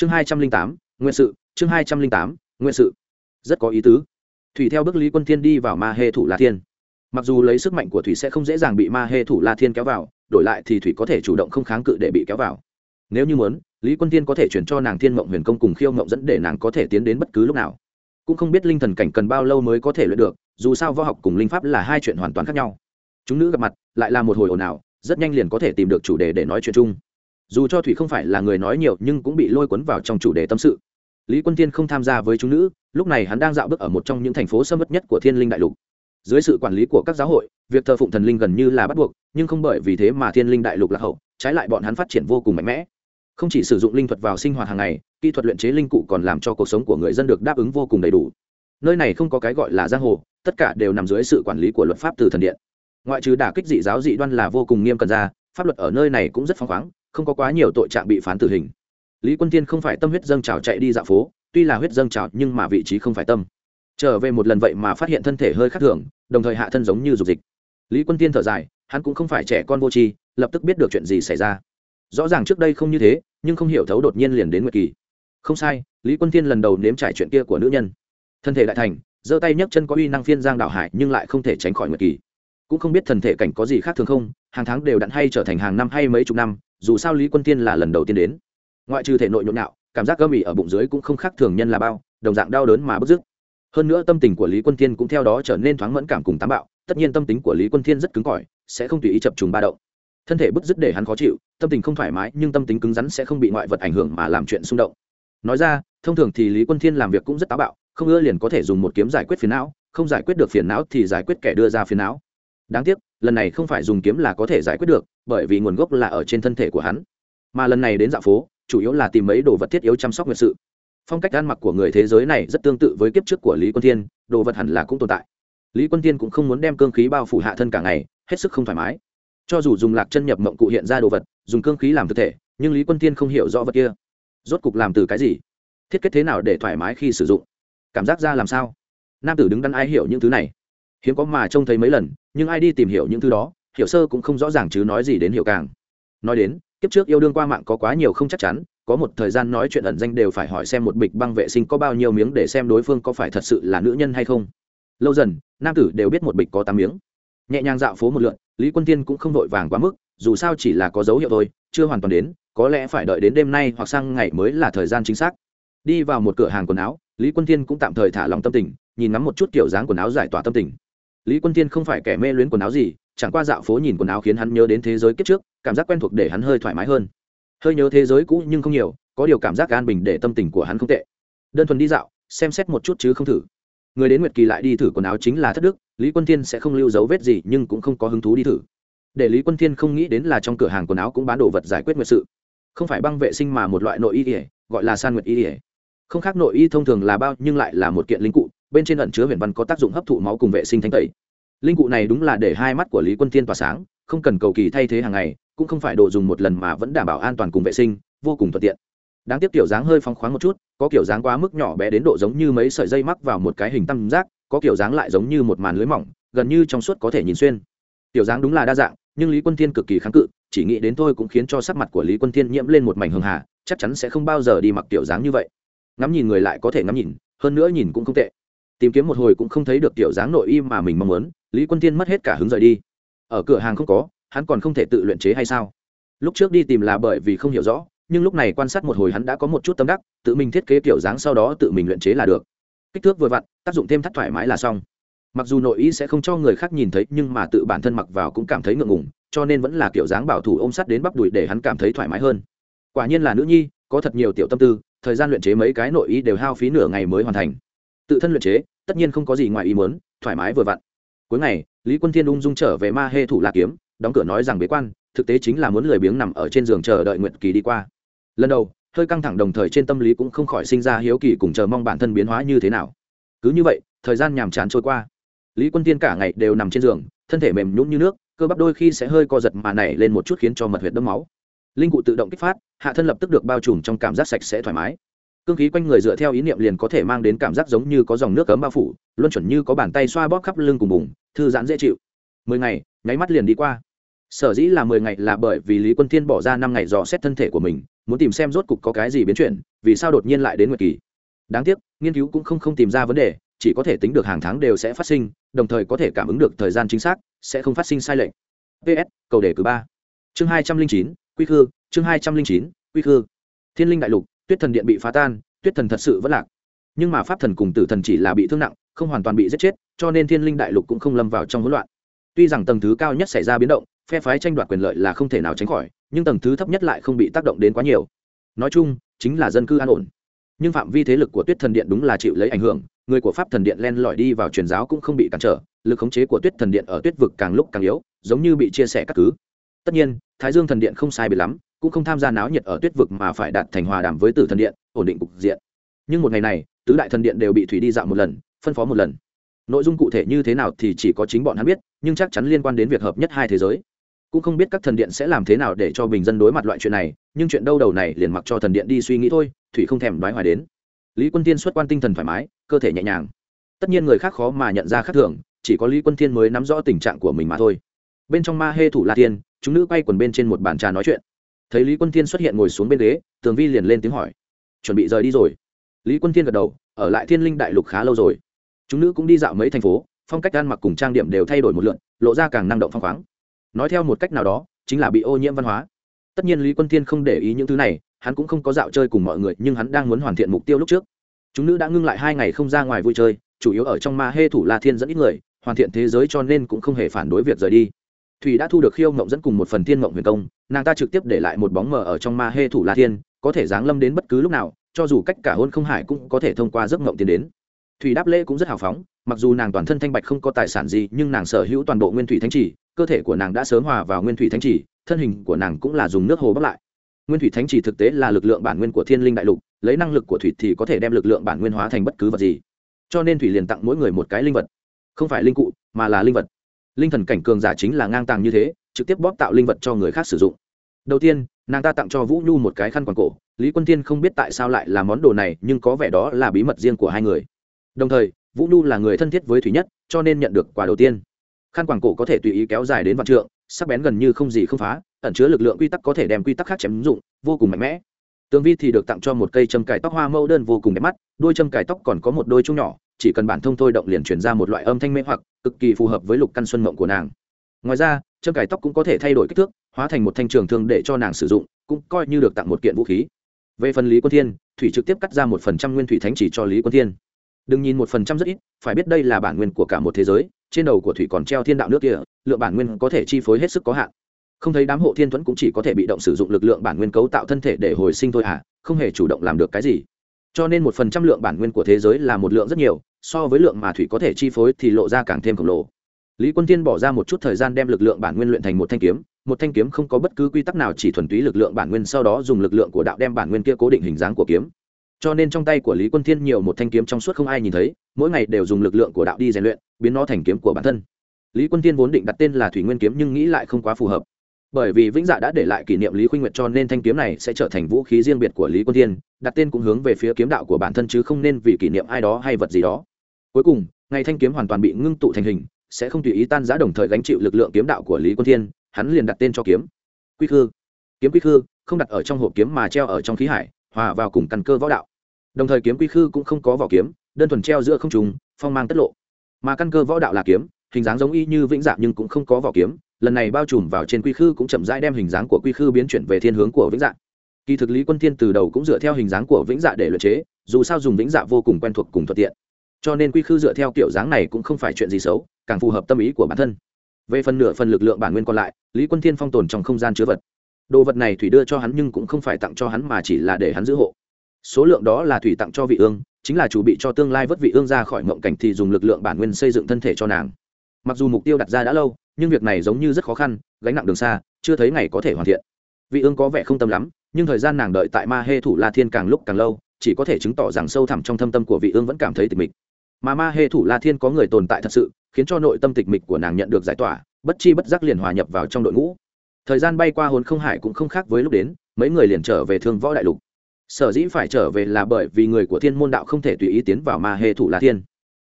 chương hai trăm linh tám, nguyện sự, chương hai trăm linh tám, nguyện sự. Rất có ý tứ. Thủy theo bước lý quân thiên đi vào ma hê thủ la thiên. Mặc dù lấy sức mạnh của thủy sẽ không dễ dàng bị ma hê thủ la thiên kéo vào, đổi lại thì thủy có thể chủ động không kháng cự để bị kéo vào. Nếu như muốn, lý quân thiên có thể chuyển cho nàng thiên mộng huyền công cùng khiêu mộng dẫn để nàng có thể tiến đến bất cứ lúc nào. Cũng không biết linh thần cảnh cần bao lâu mới có thể luyện được, dù sao võ học cùng linh pháp là hai chuyện hoàn toàn khác nhau. Chúng nữ gặp mặt, lại là một hồi ồn ào, rất nhanh liền có thể tìm được chủ đề để nói chuyện chung dù cho thủy không phải là người nói nhiều nhưng cũng bị lôi cuốn vào trong chủ đề tâm sự. Lý quân tiên không tham gia với chúng nữ, lúc này hắn đang dạo bước ở một trong những thành phố sâm mất nhất của thiên linh đại lục. Dưới sự quản lý của các giáo hội, việc thờ phụng thần linh gần như là bắt buộc, nhưng không bởi vì thế mà thiên linh đại lục lạc hậu, trái lại bọn hắn phát triển vô cùng mạnh mẽ. Không chỉ sử dụng linh thuật vào sinh hoạt hàng ngày, kỹ thuật luyện chế linh cụ còn làm cho cuộc sống của người dân được đáp ứng vô cùng đầy đủ. Nơi này không có cái gọi là giang hồ, tất cả đều nằm dưới sự quản lý của luật pháp từ thần điện. Ngoại trừ đả kích dị giáo dị đoan là vô cùng nghiêm cần ra, pháp luật ở nơi này cũng rất phăng khoáng không có quá nhiều tội trạng bị phán tử hình. Lý quân tiên không phải tâm huyết dâng trào chạy đi dạo phố, tuy là huyết dâng trào nhưng mà vị trí không phải tâm. Trở về một lần vậy mà phát hiện thân thể hơi khác thường, đồng thời hạ thân giống như dục dịch. Lý quân tiên thở dài, hắn cũng không phải trẻ con vô tri, lập tức biết được chuyện gì xảy ra. Rõ ràng trước đây không như thế, nhưng không hiểu thấu đột nhiên liền đến nguyệt kỳ. Không sai, lý quân tiên lần đầu nếm trải chuyện kia của nữ nhân. Thân thể đại thành, giơ tay nhấc chân có uy năng phiên giang đảo hải nhưng lại không thể tránh khỏi nguyệt kỳ cũng không biết thần thể cảnh có gì khác thường không, hàng tháng đều đặn hay trở thành hàng năm hay mấy chục năm, dù sao lý quân tiên là lần đầu tiên đến. Ngoại trừ thể nội nhộn nhạo, cảm giác gâm ỉ ở bụng dưới cũng không khác thường nhân là bao, đồng dạng đau đớn mà bức dứt hơn nữa tâm tình của lý quân thiên cũng theo đó trở nên thoáng mẫn cảm cùng táo bạo, tất nhiên tâm tính của lý quân thiên rất cứng cỏi, sẽ không tùy ý chập trùng ba động. Thân thể bức dứt để hắn khó chịu, tâm tình không thoải mái, nhưng tâm tính cứng rắn sẽ không bị ngoại vật ảnh hưởng mà làm chuyện xung động. Nói ra, thông thường thì lý quân thiên làm việc cũng rất táo bạo, không ưa liền có thể dùng một kiếm giải quyết phiền não, không giải quyết được phiền não thì giải quyết kẻ đưa ra phiền não đáng tiếc, lần này không phải dùng kiếm là có thể giải quyết được, bởi vì nguồn gốc là ở trên thân thể của hắn. Mà lần này đến dạo phố, chủ yếu là tìm mấy đồ vật thiết yếu chăm sóc nguyệt sự. Phong cách ăn mặc của người thế giới này rất tương tự với kiếp trước của lý quân thiên, đồ vật hẳn là cũng tồn tại. Lý quân thiên cũng không muốn đem cương khí bao phủ hạ thân cả ngày, hết sức không thoải mái. Cho dù dùng lạc chân nhập mộng cụ hiện ra đồ vật, dùng cương khí làm thực thể, nhưng lý quân thiên không hiểu rõ vật kia. Rốt cục làm từ cái gì? Thiết kế thế nào để thoải mái khi sử dụng? Cảm giác ra làm sao? Nam tử đứng đắn ai hiểu những thứ này hiếm có mà trông thấy mấy lần, nhưng ai đi tìm hiểu những thứ đó, hiểu sơ cũng không rõ ràng chứ nói gì đến hiểu càng. Nói đến, kiếp trước yêu đương qua mạng có quá nhiều không chắc chắn, có một thời gian nói chuyện ẩn danh đều phải hỏi xem một bịch băng vệ sinh có bao nhiêu miếng để xem đối phương có phải thật sự là nữ nhân hay không. Lâu dần, nam tử đều biết một bịch có tám miếng. Nhẹ nhàng dạo phố một lượn, lý quân tiên cũng không vội vàng quá mức, dù sao chỉ là có dấu hiệu thôi, chưa hoàn toàn đến, có lẽ phải đợi đến đêm nay hoặc sang ngày mới là thời gian chính xác. Đi vào một cửa hàng quần áo, lý quân tiên cũng tạm thời thả lòng tâm tình, nhìn ngắm một chút kiểu dáng quần áo giải tỏa tâm tình lý quân tiên không phải kẻ mê luyến quần áo gì, chẳng qua dạo phố nhìn quần áo khiến hắn nhớ đến thế giới kiếp trước, cảm giác quen thuộc để hắn hơi thoải mái hơn. Hơi nhớ thế giới cũ nhưng không nhiều, có điều cảm giác an bình để tâm tình của hắn không tệ. Đơn thuần đi dạo, xem xét một chút chứ không thử. Người đến nguyệt kỳ lại đi thử quần áo chính là thất đức, lý quân thiên sẽ không lưu dấu vết gì nhưng cũng không có hứng thú đi thử. Để lý quân thiên không nghĩ đến là trong cửa hàng quần áo cũng bán đồ vật giải quyết nguyệt sự. Không phải băng vệ sinh mà một loại nội y ỉa gọi là san nguyệt y ỉa không khác nội y thông thường là bao nhưng lại là một kiện linh cụ bên trên ẩn chứa huyền văn có tác dụng hấp thụ máu cùng vệ sinh thanh tẩy. Linh cụ này đúng là để hai mắt của lý quân thiên tỏa sáng, không cần cầu kỳ thay thế hàng ngày, cũng không phải đồ dùng một lần mà vẫn đảm bảo an toàn cùng vệ sinh, vô cùng thuận tiện. Đáng tiếc kiểu dáng hơi phóng khoáng một chút, có kiểu dáng quá mức nhỏ bé đến độ giống như mấy sợi dây mắc vào một cái hình tam giác, có kiểu dáng lại giống như một màn lưới mỏng, gần như trong suốt có thể nhìn xuyên. Kiểu dáng đúng là đa dạng, nhưng lý quân thiên cực kỳ kháng cự, chỉ nghĩ đến thôi cũng khiến cho sắc mặt của lý quân thiên nhiễm lên một mảnh hường hà, chắc chắn sẽ không bao giờ đi mặc kiểu dáng như vậy. Ngắm nhìn người lại có thể ngắm nhìn, hơn nữa nhìn cũng không tệ tìm kiếm một hồi cũng không thấy được kiểu dáng nội y mà mình mong muốn, lý quân thiên mất hết cả hứng rời đi. Ở cửa hàng không có, hắn còn không thể tự luyện chế hay sao? Lúc trước đi tìm là bởi vì không hiểu rõ, nhưng lúc này quan sát một hồi hắn đã có một chút tâm đắc, tự mình thiết kế kiểu dáng sau đó tự mình luyện chế là được. Kích thước vừa vặn, tác dụng thêm thắt thoải mái là xong. Mặc dù nội ý sẽ không cho người khác nhìn thấy, nhưng mà tự bản thân mặc vào cũng cảm thấy ngượng ngùng, cho nên vẫn là kiểu dáng bảo thủ ôm sắt đến bắp đùi để hắn cảm thấy thoải mái hơn. Quả nhiên là nữ nhi, có thật nhiều tiểu tâm tư, thời gian luyện chế mấy cái nội ý đều hao phí nửa ngày mới hoàn thành. Tự thân luyện chế tất nhiên không có gì ngoài ý muốn, thoải mái vừa vặn. Cuối ngày, lý quân thiên ung dung trở về ma hê thủ lạc kiếm, đóng cửa nói rằng bế quan, thực tế chính là muốn lười biếng nằm ở trên giường chờ đợi nguyện kỳ đi qua. Lần đầu, hơi căng thẳng đồng thời trên tâm lý cũng không khỏi sinh ra hiếu kỳ cùng chờ mong bản thân biến hóa như thế nào. Cứ như vậy, thời gian nhàm chán trôi qua. Lý quân tiên cả ngày đều nằm trên giường, thân thể mềm nhún như nước, cơ bắp đôi khi sẽ hơi co giật mà nảy lên một chút khiến cho mật huyệt đẫm máu. Linh cụ tự động kích phát, hạ thân lập tức được bao trùm trong cảm giác sạch sẽ thoải mái cương khí quanh người dựa theo ý niệm liền có thể mang đến cảm giác giống như có dòng nước cấm bao phủ, luân chuẩn như có bàn tay xoa bóp khắp lưng cùng bùng thư giãn dễ chịu. Mười ngày, nháy mắt liền đi qua. Sở dĩ là mười ngày là bởi vì lý quân thiên bỏ ra năm ngày dò xét thân thể của mình, muốn tìm xem rốt cục có cái gì biến chuyển, vì sao đột nhiên lại đến nguyệt kỳ. Đáng tiếc, nghiên cứu cũng không không tìm ra vấn đề, chỉ có thể tính được hàng tháng đều sẽ phát sinh, đồng thời có thể cảm ứng được thời gian chính xác, sẽ không phát sinh sai lệch. Ps cầu đề cử ba. Chương hai trăm linh chín, quy khư, chương hai trăm linh chín, quy khư. Thiên linh đại lục tuyết thần điện bị phá tan, tuyết thần thật sự vẫn lạc. Nhưng mà pháp thần cùng tử thần chỉ là bị thương nặng, không hoàn toàn bị giết chết, cho nên thiên linh đại lục cũng không lâm vào trong hỗn loạn. Tuy rằng tầng thứ cao nhất xảy ra biến động, phe phái tranh đoạt quyền lợi là không thể nào tránh khỏi, nhưng tầng thứ thấp nhất lại không bị tác động đến quá nhiều. Nói chung, chính là dân cư an ổn. Nhưng phạm vi thế lực của tuyết thần điện đúng là chịu lấy ảnh hưởng, người của pháp thần điện len lỏi đi vào truyền giáo cũng không bị cản trở, lực khống chế của tuyết thần điện ở tuyết vực càng lúc càng yếu, giống như bị chia sẻ các cứ tất nhiên, thái dương thần điện không sai bị lắm, cũng không tham gia náo nhiệt ở tuyết vực mà phải đạt thành hòa đàm với tử thần điện, ổn định cục diện. Nhưng một ngày này, tứ đại thần điện đều bị thủy đi dạo một lần, phân phó một lần. Nội dung cụ thể như thế nào thì chỉ có chính bọn hắn biết, nhưng chắc chắn liên quan đến việc hợp nhất hai thế giới. Cũng không biết các thần điện sẽ làm thế nào để cho bình dân đối mặt loại chuyện này, nhưng chuyện đâu đầu này liền mặc cho thần điện đi suy nghĩ thôi, thủy không thèm đoái hoài đến. Lý quân tiên xuất quan tinh thần thoải mái, cơ thể nhẹ nhàng. Tất nhiên người khác khó mà nhận ra khác thường, chỉ có lý quân thiên mới nắm rõ tình trạng của mình mà thôi bên trong ma hê thủ la tiên, chúng nữ quay quần bên trên một bàn trà nói chuyện. Thấy lý quân thiên xuất hiện ngồi xuống bên ghế, tường vi liền lên tiếng hỏi, chuẩn bị rời đi rồi? Lý quân thiên gật đầu, ở lại thiên linh đại lục khá lâu rồi. Chúng nữ cũng đi dạo mấy thành phố, phong cách ăn mặc cùng trang điểm đều thay đổi một lượn, lộ ra càng năng động phong khoáng. Nói theo một cách nào đó, chính là bị ô nhiễm văn hóa. Tất nhiên lý quân thiên không để ý những thứ này, hắn cũng không có dạo chơi cùng mọi người, nhưng hắn đang muốn hoàn thiện mục tiêu lúc trước. Chúng nữ đã ngưng lại hai ngày không ra ngoài vui chơi, chủ yếu ở trong ma hê thủ la thiên dẫn ít người, hoàn thiện thế giới cho nên cũng không hề phản đối việc rời đi thủy đã thu được khiêu mộng dẫn cùng một phần thiên mộng huyền công, nàng ta trực tiếp để lại một bóng mờ ở trong ma hê thủ la thiên, có thể giáng lâm đến bất cứ lúc nào, cho dù cách cả hôn không hải cũng có thể thông qua giấc mộng tiến đến. Thủy đáp lễ cũng rất hào phóng, mặc dù nàng toàn thân thanh bạch không có tài sản gì, nhưng nàng sở hữu toàn bộ nguyên thủy thánh chỉ, cơ thể của nàng đã sớm hòa vào nguyên thủy thánh chỉ, thân hình của nàng cũng là dùng nước hồ bắc lại. Nguyên thủy thánh chỉ thực tế là lực lượng bản nguyên của thiên linh đại lục, lấy năng lực của thủy thì có thể đem lực lượng bản nguyên hóa thành bất cứ vật gì. Cho nên thủy liền tặng mỗi người một cái linh vật. Không phải linh cụ, mà là linh vật linh thần cảnh cường giả chính là ngang tàng như thế, trực tiếp bóp tạo linh vật cho người khác sử dụng. Đầu tiên, nàng ta tặng cho vũ nhu một cái khăn quàng cổ. Lý quân thiên không biết tại sao lại là món đồ này, nhưng có vẻ đó là bí mật riêng của hai người. Đồng thời, vũ nhu là người thân thiết với thủy nhất, cho nên nhận được quà đầu tiên. Khăn quàng cổ có thể tùy ý kéo dài đến vạn trượng, sắc bén gần như không gì không phá, ẩn chứa lực lượng quy tắc có thể đem quy tắc khác chém dụng, vô cùng mạnh mẽ. Tương vi thì được tặng cho một cây châm cài tóc hoa mẫu đơn vô cùng đẹp mắt, đôi châm cài tóc còn có một đôi chung nhỏ chỉ cần bản thông thôi động liền chuyển ra một loại âm thanh mê hoặc, cực kỳ phù hợp với lục căn xuân mộng của nàng. Ngoài ra, châm cài tóc cũng có thể thay đổi kích thước, hóa thành một thanh trường thương để cho nàng sử dụng, cũng coi như được tặng một kiện vũ khí. Về phần lý quân thiên, thủy trực tiếp cắt ra một phần trăm nguyên thủy thánh chỉ cho lý quân thiên. Đừng nhìn một phần trăm rất ít, phải biết đây là bản nguyên của cả một thế giới, trên đầu của thủy còn treo thiên đạo nước kia, lượng bản nguyên có thể chi phối hết sức có hạn. Không thấy đám hộ thiên thuẫn cũng chỉ có thể bị động sử dụng lực lượng bản nguyên cấu tạo thân thể để hồi sinh thôi à không hề chủ động làm được cái gì cho nên một phần trăm lượng bản nguyên của thế giới là một lượng rất nhiều, so với lượng mà thủy có thể chi phối thì lộ ra càng thêm khổng lồ. Lý quân tiên bỏ ra một chút thời gian đem lực lượng bản nguyên luyện thành một thanh kiếm, một thanh kiếm không có bất cứ quy tắc nào, chỉ thuần túy lực lượng bản nguyên sau đó dùng lực lượng của đạo đem bản nguyên kia cố định hình dáng của kiếm. Cho nên trong tay của lý quân thiên nhiều một thanh kiếm trong suốt không ai nhìn thấy, mỗi ngày đều dùng lực lượng của đạo đi rèn luyện, biến nó thành kiếm của bản thân. Lý quân thiên vốn định đặt tên là thủy nguyên kiếm nhưng nghĩ lại không quá phù hợp bởi vì vĩnh dạ đã để lại kỷ niệm lý khuynh nguyệt cho nên thanh kiếm này sẽ trở thành vũ khí riêng biệt của lý quân thiên, đặt tên cũng hướng về phía kiếm đạo của bản thân chứ không nên vì kỷ niệm ai đó hay vật gì đó. Cuối cùng, ngày thanh kiếm hoàn toàn bị ngưng tụ thành hình, sẽ không tùy ý tan giã đồng thời gánh chịu lực lượng kiếm đạo của lý quân thiên, hắn liền đặt tên cho kiếm. Quy khư. Kiếm quy khư, không đặt ở trong hộp kiếm mà treo ở trong khí hải, hòa vào cùng căn cơ võ đạo. Đồng thời kiếm quy khư cũng không có vỏ kiếm, đơn thuần treo giữa không trùng phong mang tất lộ. Mà căn cơ võ đạo là kiếm, hình dáng giống y như vĩnh dạng nhưng cũng không có vỏ kiếm lần này bao trùm vào trên quy khư cũng chậm rãi đem hình dáng của quy khư biến chuyển về thiên hướng của vĩnh dạng kỳ thực lý quân thiên từ đầu cũng dựa theo hình dáng của vĩnh dạ để luyện chế, dù sao dùng vĩnh dạ vô cùng quen thuộc cùng thuận tiện. Cho nên quy khư dựa theo kiểu dáng này cũng không phải chuyện gì xấu, càng phù hợp tâm ý của bản thân. Về phần nửa phần lực lượng bản nguyên còn lại, lý quân thiên phong tồn trong không gian chứa vật. Đồ vật này thủy đưa cho hắn nhưng cũng không phải tặng cho hắn mà chỉ là để hắn giữ hộ. Số lượng đó là thủy tặng cho vị ương, chính là chủ bị cho tương lai vớt vị ương ra khỏi mộng cảnh thì dùng lực lượng bản nguyên xây dựng thân thể cho nàng. Mặc dù mục tiêu đặt ra đã lâu nhưng việc này giống như rất khó khăn, gánh nặng đường xa, chưa thấy ngày có thể hoàn thiện. Vị ương có vẻ không tâm lắm, nhưng thời gian nàng đợi tại ma hê thủ la thiên càng lúc càng lâu, chỉ có thể chứng tỏ rằng sâu thẳm trong thâm tâm của vị ương vẫn cảm thấy tịch mịch. Mà ma hê thủ la thiên có người tồn tại thật sự, khiến cho nội tâm tịch mịch của nàng nhận được giải tỏa, bất chi bất giác liền hòa nhập vào trong đội ngũ. Thời gian bay qua hồn không hải cũng không khác với lúc đến, mấy người liền trở về thương võ đại lục. Sở dĩ phải trở về là bởi vì người của thiên môn đạo không thể tùy ý tiến vào ma hê thủ la thiên.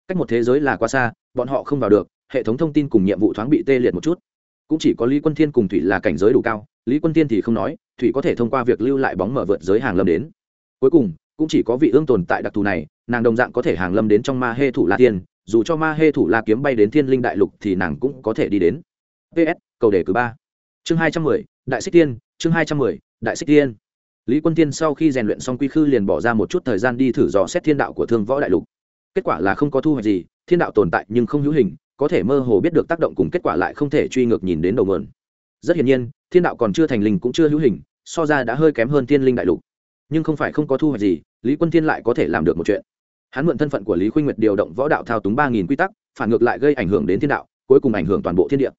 Cách một thế giới là quá xa, bọn họ không vào được hệ thống thông tin cùng nhiệm vụ thoáng bị tê liệt một chút. Cũng chỉ có lý quân thiên cùng thủy là cảnh giới đủ cao, lý quân thiên thì không nói, thủy có thể thông qua việc lưu lại bóng mở vượt giới hàng lâm đến. Cuối cùng, cũng chỉ có vị ương tồn tại đặc thù này, nàng đồng dạng có thể hàng lâm đến trong ma hê thủ la tiên, dù cho ma hê thủ la kiếm bay đến thiên linh đại lục thì nàng cũng có thể đi đến. Ps cầu đề cử ba. Chương hai trăm mười, đại xích tiên, chương hai trăm mười, đại xích tiên. Lý quân tiên sau khi rèn luyện xong quy khư liền bỏ ra một chút thời gian đi thử dò xét thiên đạo của thương võ đại lục. Kết quả là không có thu hoạch gì, thiên đạo tồn tại nhưng không hữu hình có thể mơ hồ biết được tác động cùng kết quả lại không thể truy ngược nhìn đến đầu mượn rất hiển nhiên, thiên đạo còn chưa thành linh cũng chưa hữu hình, so ra đã hơi kém hơn thiên linh đại lục. Nhưng không phải không có thu hoạch gì, lý quân thiên lại có thể làm được một chuyện. Hắn mượn thân phận của lý khuynh nguyệt điều động võ đạo thao túng ba nghìn quy tắc, phản ngược lại gây ảnh hưởng đến thiên đạo, cuối cùng ảnh hưởng toàn bộ thiên địa.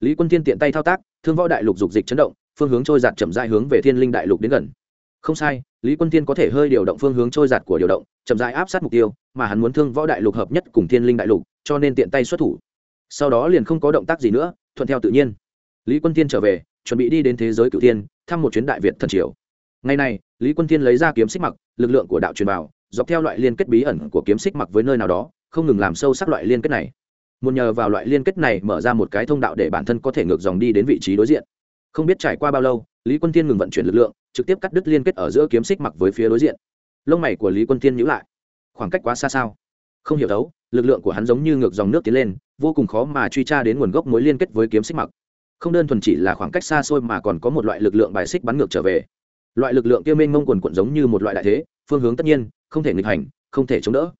Lý quân thiên tiện tay thao tác, thương võ đại lục dục dịch chấn động, phương hướng trôi giạt chậm rãi hướng về thiên linh đại lục đến gần. Không sai, lý quân thiên có thể hơi điều động phương hướng trôi giạt của điều động, chậm rãi áp sát mục tiêu, mà hắn muốn thương võ đại lục hợp nhất cùng thiên linh đại lục, cho nên tiện tay xuất thủ sau đó liền không có động tác gì nữa, thuận theo tự nhiên. Lý quân thiên trở về, chuẩn bị đi đến thế giới cựu thiên, thăm một chuyến đại việt thần triều. Ngày này, lý quân thiên lấy ra kiếm xích mặc, lực lượng của đạo truyền vào, dọc theo loại liên kết bí ẩn của kiếm xích mặc với nơi nào đó, không ngừng làm sâu sắc loại liên kết này. Một nhờ vào loại liên kết này mở ra một cái thông đạo để bản thân có thể ngược dòng đi đến vị trí đối diện. Không biết trải qua bao lâu, lý quân thiên ngừng vận chuyển lực lượng, trực tiếp cắt đứt liên kết ở giữa kiếm xích mặc với phía đối diện. Lông mày của lý quân thiên nhữ lại. Khoảng cách quá xa sao? Không hiểu đấu lực lượng của hắn giống như ngược dòng nước tiến lên vô cùng khó mà truy tra đến nguồn gốc mối liên kết với kiếm xích mặc. Không đơn thuần chỉ là khoảng cách xa xôi mà còn có một loại lực lượng bài xích bắn ngược trở về. Loại lực lượng kia mênh mông quần quận giống như một loại đại thế, phương hướng tất nhiên, không thể nghịch hành, không thể chống đỡ.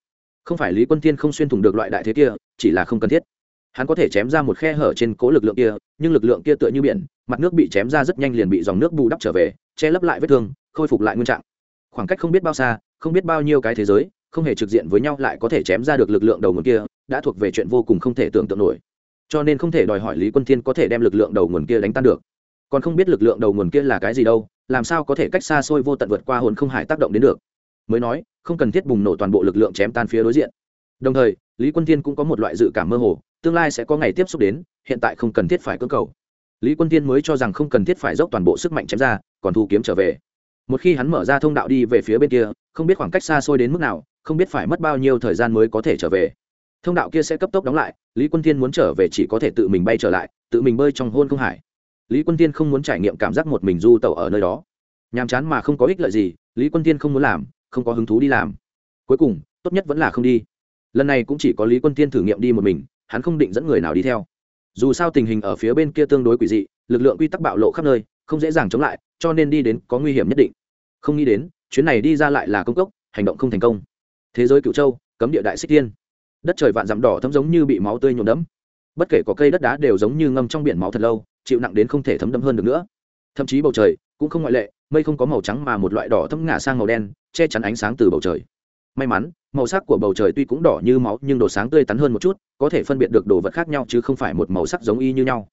Không phải lý quân tiên không xuyên thủng được loại đại thế kia, chỉ là không cần thiết. Hắn có thể chém ra một khe hở trên cố lực lượng kia, nhưng lực lượng kia tựa như biển, mặt nước bị chém ra rất nhanh liền bị dòng nước bù đắp trở về, che lấp lại vết thương, khôi phục lại nguyên trạng. Khoảng cách không biết bao xa, không biết bao nhiêu cái thế giới không hề trực diện với nhau lại có thể chém ra được lực lượng đầu nguồn kia, đã thuộc về chuyện vô cùng không thể tưởng tượng nổi. Cho nên không thể đòi hỏi lý quân thiên có thể đem lực lượng đầu nguồn kia đánh tan được. Còn không biết lực lượng đầu nguồn kia là cái gì đâu, làm sao có thể cách xa xôi vô tận vượt qua hồn không hải tác động đến được. Mới nói, không cần thiết bùng nổ toàn bộ lực lượng chém tan phía đối diện. Đồng thời, lý quân thiên cũng có một loại dự cảm mơ hồ, tương lai sẽ có ngày tiếp xúc đến, hiện tại không cần thiết phải cơ cầu. Lý quân thiên mới cho rằng không cần thiết phải dốc toàn bộ sức mạnh chém ra, còn thu kiếm trở về. Một khi hắn mở ra thông đạo đi về phía bên kia, không biết khoảng cách xa xôi đến mức nào không biết phải mất bao nhiêu thời gian mới có thể trở về. Thông đạo kia sẽ cấp tốc đóng lại, lý quân thiên muốn trở về chỉ có thể tự mình bay trở lại, tự mình bơi trong hôn không hải. Lý quân Thiên không muốn trải nghiệm cảm giác một mình du tẩu ở nơi đó. Nhàm chán mà không có ích lợi gì, lý quân Thiên không muốn làm, không có hứng thú đi làm. Cuối cùng, tốt nhất vẫn là không đi. Lần này cũng chỉ có lý quân Thiên thử nghiệm đi một mình, hắn không định dẫn người nào đi theo. Dù sao tình hình ở phía bên kia tương đối quỷ dị, lực lượng quy tắc bạo lộ khắp nơi, không dễ dàng chống lại, cho nên đi đến có nguy hiểm nhất định. Không nghĩ đến, chuyến này đi ra lại là công cốc, hành động không thành công thế giới cựu châu, cấm địa đại xích tiên đất trời vạn dặm đỏ thấm giống như bị máu tươi nhuộm đẫm. Bất kể có cây đất đá đều giống như ngâm trong biển máu thật lâu, chịu nặng đến không thể thấm đẫm hơn được nữa. Thậm chí bầu trời cũng không ngoại lệ, mây không có màu trắng mà một loại đỏ thấm ngả sang màu đen, che chắn ánh sáng từ bầu trời. May mắn, màu sắc của bầu trời tuy cũng đỏ như máu, nhưng đồ sáng tươi tắn hơn một chút, có thể phân biệt được đồ vật khác nhau chứ không phải một màu sắc giống y như nhau.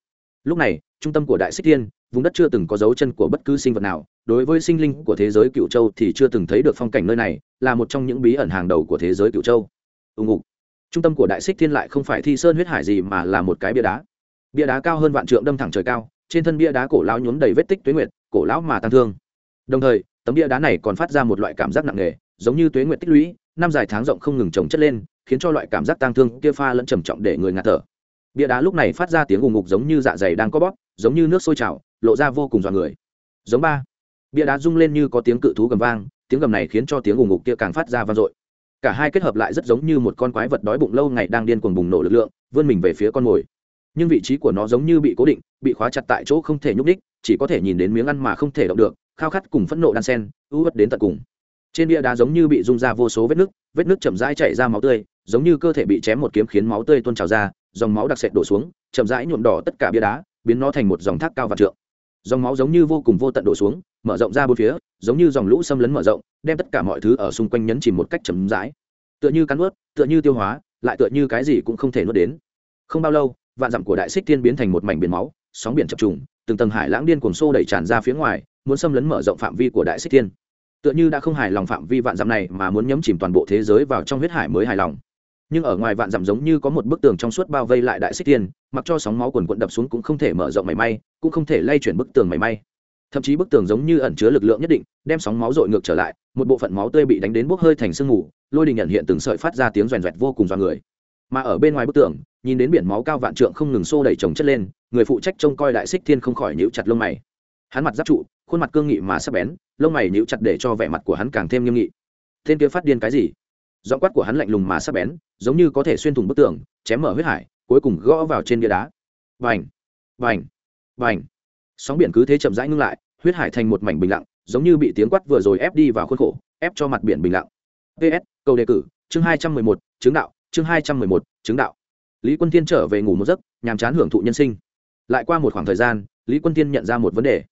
Lúc này, trung tâm của đại xích thiên vùng đất chưa từng có dấu chân của bất cứ sinh vật nào, đối với sinh linh của thế giới cựu châu thì chưa từng thấy được phong cảnh nơi này, là một trong những bí ẩn hàng đầu của thế giới cựu châu. Ưng ục. Trung tâm của đại xích thiên lại không phải thi sơn huyết hải gì mà là một cái bia đá. Bia đá cao hơn vạn trượng đâm thẳng trời cao, trên thân bia đá cổ lão nhuốm đầy vết tích tuế nguyệt, cổ lão mà tăng thương. Đồng thời, tấm bia đá này còn phát ra một loại cảm giác nặng nề, giống như tuế nguyệt tích lũy, năm dài tháng rộng không ngừng trồng chất lên, khiến cho loại cảm giác tăng thương kia pha lẫn trầm trọng để người ngạt thở. Bia đá lúc này phát ra tiếng ù ngục giống như dạ dày đang có bóp, giống như nước sôi trào lộ ra vô cùng dọa người. Giống ba. Bia đá rung lên như có tiếng cự thú gầm vang, tiếng gầm này khiến cho tiếng ủng ngục kia càng phát ra vang dội. Cả hai kết hợp lại rất giống như một con quái vật đói bụng lâu ngày đang điên cuồng bùng nổ lực lượng, vươn mình về phía con mồi. Nhưng vị trí của nó giống như bị cố định, bị khóa chặt tại chỗ không thể nhúc đích chỉ có thể nhìn đến miếng ăn mà không thể động được, khao khát cùng phẫn nộ đan sen, ưu ớt đến tận cùng. Trên bia đá giống như bị rung ra vô số vết nước vết nước chậm rãi chảy ra máu tươi, giống như cơ thể bị chém một kiếm khiến máu tươi tuôn trào ra, dòng máu đặc sệt đổ xuống, chậm rãi nhuộm đỏ tất cả bia đá, biến nó thành một dòng thác cao và trượng dòng máu giống như vô cùng vô tận đổ xuống, mở rộng ra bốn phía, giống như dòng lũ xâm lấn mở rộng, đem tất cả mọi thứ ở xung quanh nhấn chìm một cách chậm rãi. Tựa như cắn ướt tựa như tiêu hóa, lại tựa như cái gì cũng không thể nuốt đến. Không bao lâu, vạn dặm của đại xích tiên biến thành một mảnh biển máu, sóng biển chập trùng, từng tầng hải lãng điên cuồng xô đẩy tràn ra phía ngoài, muốn xâm lấn mở rộng phạm vi của đại xích tiên tựa như đã không hài lòng phạm vi vạn dặm này mà muốn nhấm chìm toàn bộ thế giới vào trong huyết hải mới hài lòng nhưng ở ngoài vạn dặm giống như có một bức tường trong suốt bao vây lại đại xích tiên, mặc cho sóng máu quần quận đập xuống cũng không thể mở rộng mảy may, cũng không thể lay chuyển bức tường mảy may. Thậm chí bức tường giống như ẩn chứa lực lượng nhất định, đem sóng máu dội ngược trở lại, một bộ phận máu tươi bị đánh đến bốc hơi thành sương mù, lôi đình nhận hiện từng sợi phát ra tiếng rèn rẹt vô cùng do người. Mà ở bên ngoài bức tường, nhìn đến biển máu cao vạn trượng không ngừng xô đẩy chồng chất lên, người phụ trách trông coi đại xích thiên không khỏi nhíu chặt lông mày. Hắn mặt giáp trụ, khuôn mặt cương nghị mà sắp bén, lông mày nhíu chặt để cho vẻ mặt của hắn càng thêm nghiêm nghị. Tên kia phát điên cái gì? Giọng quát của hắn lạnh lùng mà sắp bén giống như có thể xuyên thủng bức tường, chém mở huyết hải, cuối cùng gõ vào trên bia đá. Vành vành vành sóng biển cứ thế chậm rãi ngưng lại, huyết hải thành một mảnh bình lặng, giống như bị tiếng quát vừa rồi ép đi vào khuôn khổ, ép cho mặt biển bình lặng. Ps câu đề cử, chương hai trăm mười một, chứng đạo, chương hai trăm mười một, chứng đạo. Lý quân tiên trở về ngủ một giấc, nhàm chán hưởng thụ nhân sinh. Lại qua một khoảng thời gian, lý quân tiên nhận ra một vấn đề.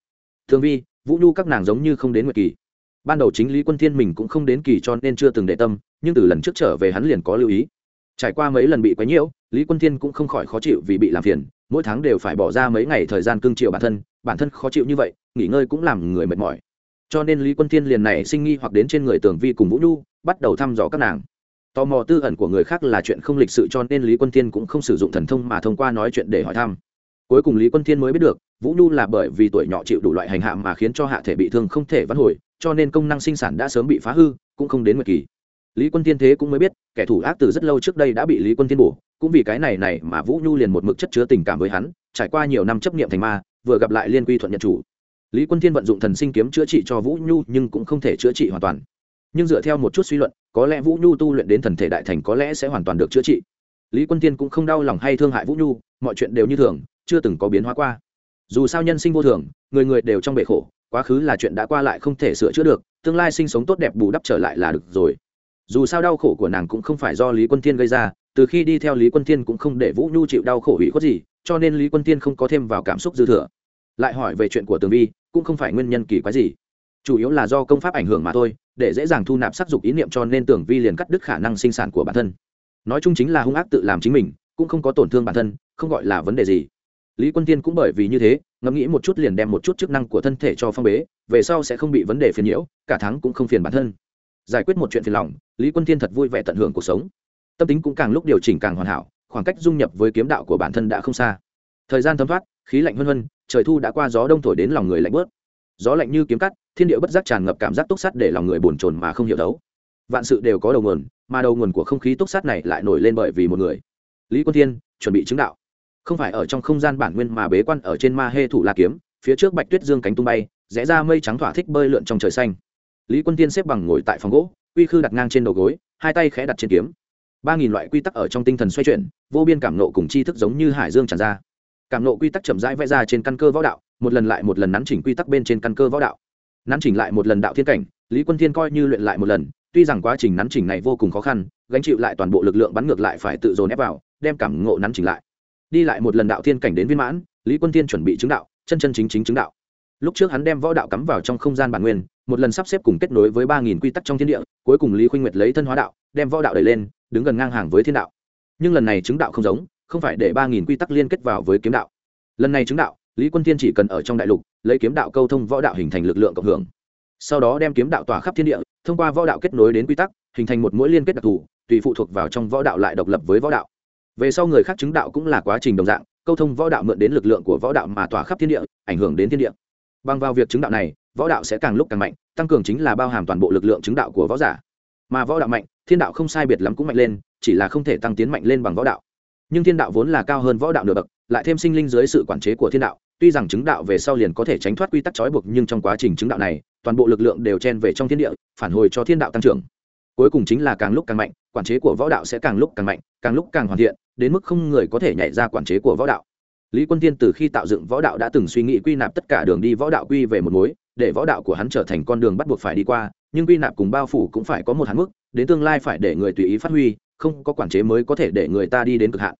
Thường vi, vũ nhu các nàng giống như không đến nguyệt kỳ ban đầu chính lý quân thiên mình cũng không đến kỳ cho nên chưa từng để tâm, nhưng từ lần trước trở về hắn liền có lưu ý. Trải qua mấy lần bị quấy nhiễu, lý quân thiên cũng không khỏi khó chịu vì bị làm phiền, mỗi tháng đều phải bỏ ra mấy ngày thời gian cương triệu bản thân bản thân khó chịu như vậy, nghỉ ngơi cũng làm người mệt mỏi. Cho nên lý quân thiên liền này sinh nghi hoặc đến trên người tường vi cùng vũ nhu, bắt đầu thăm dò các nàng. Tò mò tư ẩn của người khác là chuyện không lịch sự cho nên lý quân thiên cũng không sử dụng thần thông mà thông qua nói chuyện để hỏi thăm. Cuối cùng lý quân thiên mới biết được, vũ nhu là bởi vì tuổi nhỏ chịu đủ loại hành hạ mà khiến cho hạ thể bị thương không thể vãn hồi cho nên công năng sinh sản đã sớm bị phá hư, cũng không đến nguyệt kỳ. Lý quân Thiên thế cũng mới biết, kẻ thủ ác từ rất lâu trước đây đã bị lý quân Thiên bổ, cũng vì cái này này mà vũ nhu liền một mực chất chứa tình cảm với hắn, trải qua nhiều năm chấp niệm thành ma, vừa gặp lại liên quy thuận nhận chủ. Lý quân Thiên vận dụng thần sinh kiếm chữa trị cho vũ nhu, nhưng cũng không thể chữa trị hoàn toàn. Nhưng dựa theo một chút suy luận, có lẽ vũ nhu tu luyện đến thần thể đại thành có lẽ sẽ hoàn toàn được chữa trị. Lý quân tiên cũng không đau lòng hay thương hại vũ nhu, mọi chuyện đều như thường, chưa từng có biến hóa qua. Dù sao nhân sinh vô thường, người người đều trong bể khổ quá khứ là chuyện đã qua lại không thể sửa chữa được, tương lai sinh sống tốt đẹp bù đắp trở lại là được rồi. Dù sao đau khổ của nàng cũng không phải do lý quân thiên gây ra, từ khi đi theo lý quân thiên cũng không để vũ nhu chịu đau khổ hủy khuất gì, cho nên lý quân thiên không có thêm vào cảm xúc dư thừa. Lại hỏi về chuyện của tường vi, cũng không phải nguyên nhân kỳ quái gì. Chủ yếu là do công pháp ảnh hưởng mà thôi, để dễ dàng thu nạp sắc dục ý niệm cho nên tường vi liền cắt đứt khả năng sinh sản của bản thân. Nói chung chính là hung ác tự làm chính mình, cũng không có tổn thương bản thân, không gọi là vấn đề gì lý quân tiên cũng bởi vì như thế, ngẫm nghĩ một chút liền đem một chút chức năng của thân thể cho phong bế, về sau sẽ không bị vấn đề phiền nhiễu, cả tháng cũng không phiền bản thân. Giải quyết một chuyện phiền lòng, lý quân tiên thật vui vẻ tận hưởng cuộc sống. Tâm tính cũng càng lúc điều chỉnh càng hoàn hảo, khoảng cách dung nhập với kiếm đạo của bản thân đã không xa. Thời gian thấm thoát, khí lạnh vân vân trời thu đã qua gió đông thổi đến lòng người lạnh bớt. Gió lạnh như kiếm cắt, thiên địa bất giác tràn ngập cảm giác túc sắt để lòng người bồn chồn mà không hiểu đấu vạn sự đều có đầu nguồn, mà đầu nguồn của không khí túc sắt này lại nổi lên bởi vì một người. Lý quân thiên, chuẩn bị chứng đạo không phải ở trong không gian bản nguyên mà bế quan ở trên ma hê thủ la kiếm, phía trước bạch tuyết dương cánh tung bay, rẽ ra mây trắng thỏa thích bơi lượn trong trời xanh. Lý quân tiên xếp bằng ngồi tại phòng gỗ quy khư đặt ngang trên đầu gối, hai tay khẽ đặt trên kiếm. Ba nghìn loại quy tắc ở trong tinh thần xoay chuyển, vô biên cảm nộ cùng tri thức giống như hải dương tràn ra. Cảm nộ quy tắc chậm rãi vẽ ra trên căn cơ võ đạo, một lần lại một lần nắn chỉnh quy tắc bên trên căn cơ võ đạo. Nắn chỉnh lại một lần đạo thiên cảnh, lý quân thiên coi như luyện lại một lần, tuy rằng quá trình nắn chỉnh này vô cùng khó khăn, gánh chịu lại toàn bộ lực lượng bắn ngược lại phải tự dồn ép vào, đem cảm ngộ nắn chỉnh lại đi lại một lần đạo thiên cảnh đến viên mãn, lý quân tiên chuẩn bị chứng đạo, chân chân chính chính chứng đạo. Lúc trước hắn đem võ đạo cắm vào trong không gian bản nguyên, một lần sắp xếp cùng kết nối với ba nghìn quy tắc trong thiên địa, cuối cùng lý khuynh nguyệt lấy thân hóa đạo, đem võ đạo đẩy lên, đứng gần ngang hàng với thiên đạo. Nhưng lần này chứng đạo không giống, không phải để ba nghìn quy tắc liên kết vào với kiếm đạo. Lần này chứng đạo, lý quân tiên chỉ cần ở trong đại lục, lấy kiếm đạo câu thông võ đạo hình thành lực lượng cộng hưởng. Sau đó đem kiếm đạo tỏa khắp thiên địa, thông qua võ đạo kết nối đến quy tắc, hình thành một mũi liên kết đặc thù, tùy phụ thuộc vào trong võ đạo lại độc lập với võ đạo về sau người khác chứng đạo cũng là quá trình đồng dạng, câu thông võ đạo mượn đến lực lượng của võ đạo mà tỏa khắp thiên địa, ảnh hưởng đến thiên địa. Bằng vào việc chứng đạo này, võ đạo sẽ càng lúc càng mạnh, tăng cường chính là bao hàm toàn bộ lực lượng chứng đạo của võ giả. Mà võ đạo mạnh, thiên đạo không sai biệt lắm cũng mạnh lên, chỉ là không thể tăng tiến mạnh lên bằng võ đạo. Nhưng thiên đạo vốn là cao hơn võ đạo nửa bậc, lại thêm sinh linh dưới sự quản chế của thiên đạo, tuy rằng chứng đạo về sau liền có thể tránh thoát quy tắc trói buộc, nhưng trong quá trình chứng đạo này, toàn bộ lực lượng đều chen về trong thiên địa, phản hồi cho thiên đạo tăng trưởng cuối cùng chính là càng lúc càng mạnh, quản chế của võ đạo sẽ càng lúc càng mạnh, càng lúc càng hoàn thiện, đến mức không người có thể nhảy ra quản chế của võ đạo lý quân tiên từ khi tạo dựng võ đạo đã từng suy nghĩ quy nạp tất cả đường đi võ đạo quy về một mối, để võ đạo của hắn trở thành con đường bắt buộc phải đi qua, nhưng quy nạp cùng bao phủ cũng phải có một hạn mức, đến tương lai phải để người tùy ý phát huy, không có quản chế mới có thể để người ta đi đến cực hạn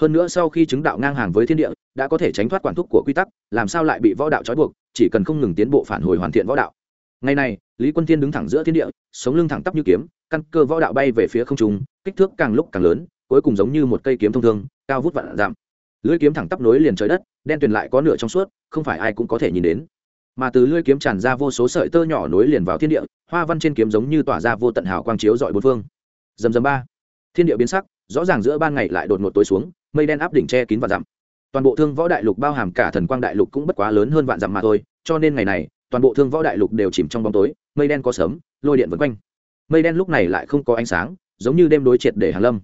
hơn nữa sau khi chứng đạo ngang hàng với thiên địa, đã có thể tránh thoát quản thúc của quy tắc, làm sao lại bị võ đạo trói buộc, chỉ cần không ngừng tiến bộ phản hồi hoàn thiện võ đạo ngày nay lý quân Thiên đứng thẳng giữa thiên địa, sống lưng thẳng tắp như kiếm, căn cơ võ đạo bay về phía không trung, kích thước càng lúc càng lớn, cuối cùng giống như một cây kiếm thông thương, cao vút vạn giảm. Lưỡi kiếm thẳng tắp nối liền trời đất, đen tuyền lại có nửa trong suốt, không phải ai cũng có thể nhìn đến. Mà từ lưỡi kiếm tràn ra vô số sợi tơ nhỏ nối liền vào thiên địa, hoa văn trên kiếm giống như tỏa ra vô tận hào quang chiếu dọi bốn phương. Dầm dầm ba. Thiên địa biến sắc, rõ ràng giữa ban ngày lại đột ngột tối xuống, mây đen áp đỉnh che kín vạn dặm toàn bộ thương võ đại lục bao hàm cả thần quang đại lục cũng bất quá lớn hơn vạn dặm mà thôi, cho nên ngày này, toàn bộ thương võ đại lục đều chìm trong bóng tối mây đen có sớm, lôi điện vân quanh. Mây đen lúc này lại không có ánh sáng, giống như đêm đối triệt để hàn lâm.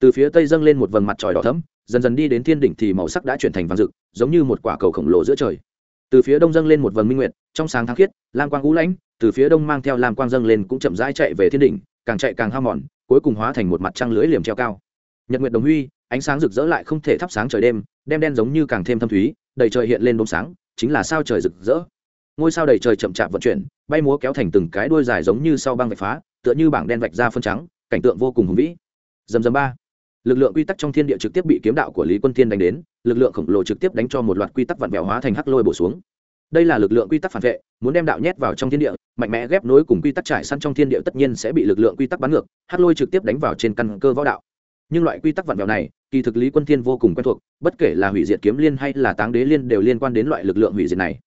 Từ phía tây dâng lên một vầng mặt trời đỏ thấm dần dần đi đến thiên đỉnh thì màu sắc đã chuyển thành vàng rực, giống như một quả cầu khổng lồ giữa trời. Từ phía đông dâng lên một vầng minh nguyệt, trong sáng tháng khiết, lam quang ngũ lãnh, từ phía đông mang theo lam quang dâng lên cũng chậm rãi chạy về thiên đỉnh, càng chạy càng hao mòn, cuối cùng hóa thành một mặt trăng lưới liềm treo cao. Nhật nguyệt đồng huy, ánh sáng rực rỡ lại không thể thắp sáng trời đêm đem đen giống như càng thêm thâm thúy, đầy trời hiện lên đốm sáng, chính là sao trời rực rỡ ngôi sao đầy trời chậm chạp vận chuyển, bay múa kéo thành từng cái đuôi dài giống như sau băng vạch phá, tựa như bảng đen vạch ra phân trắng, cảnh tượng vô cùng hùng vĩ. Dầm dầm ba. Lực lượng quy tắc trong thiên địa trực tiếp bị kiếm đạo của lý quân thiên đánh đến, lực lượng khổng lồ trực tiếp đánh cho một loạt quy tắc vặn vẹo hóa thành hắc lôi bổ xuống. Đây là lực lượng quy tắc phản vệ, muốn đem đạo nhét vào trong thiên địa, mạnh mẽ ghép nối cùng quy tắc trải săn trong thiên địa tất nhiên sẽ bị lực lượng quy tắc bắn ngược, hắc lôi trực tiếp đánh vào trên căn cơ võ đạo. Nhưng loại quy tắc vặn vẹo này, kỳ thực lý quân thiên vô cùng quen thuộc, bất kể là hủy diệt kiếm liên hay là táng đế liên đều liên quan đến loại lực lượng hủy diệt này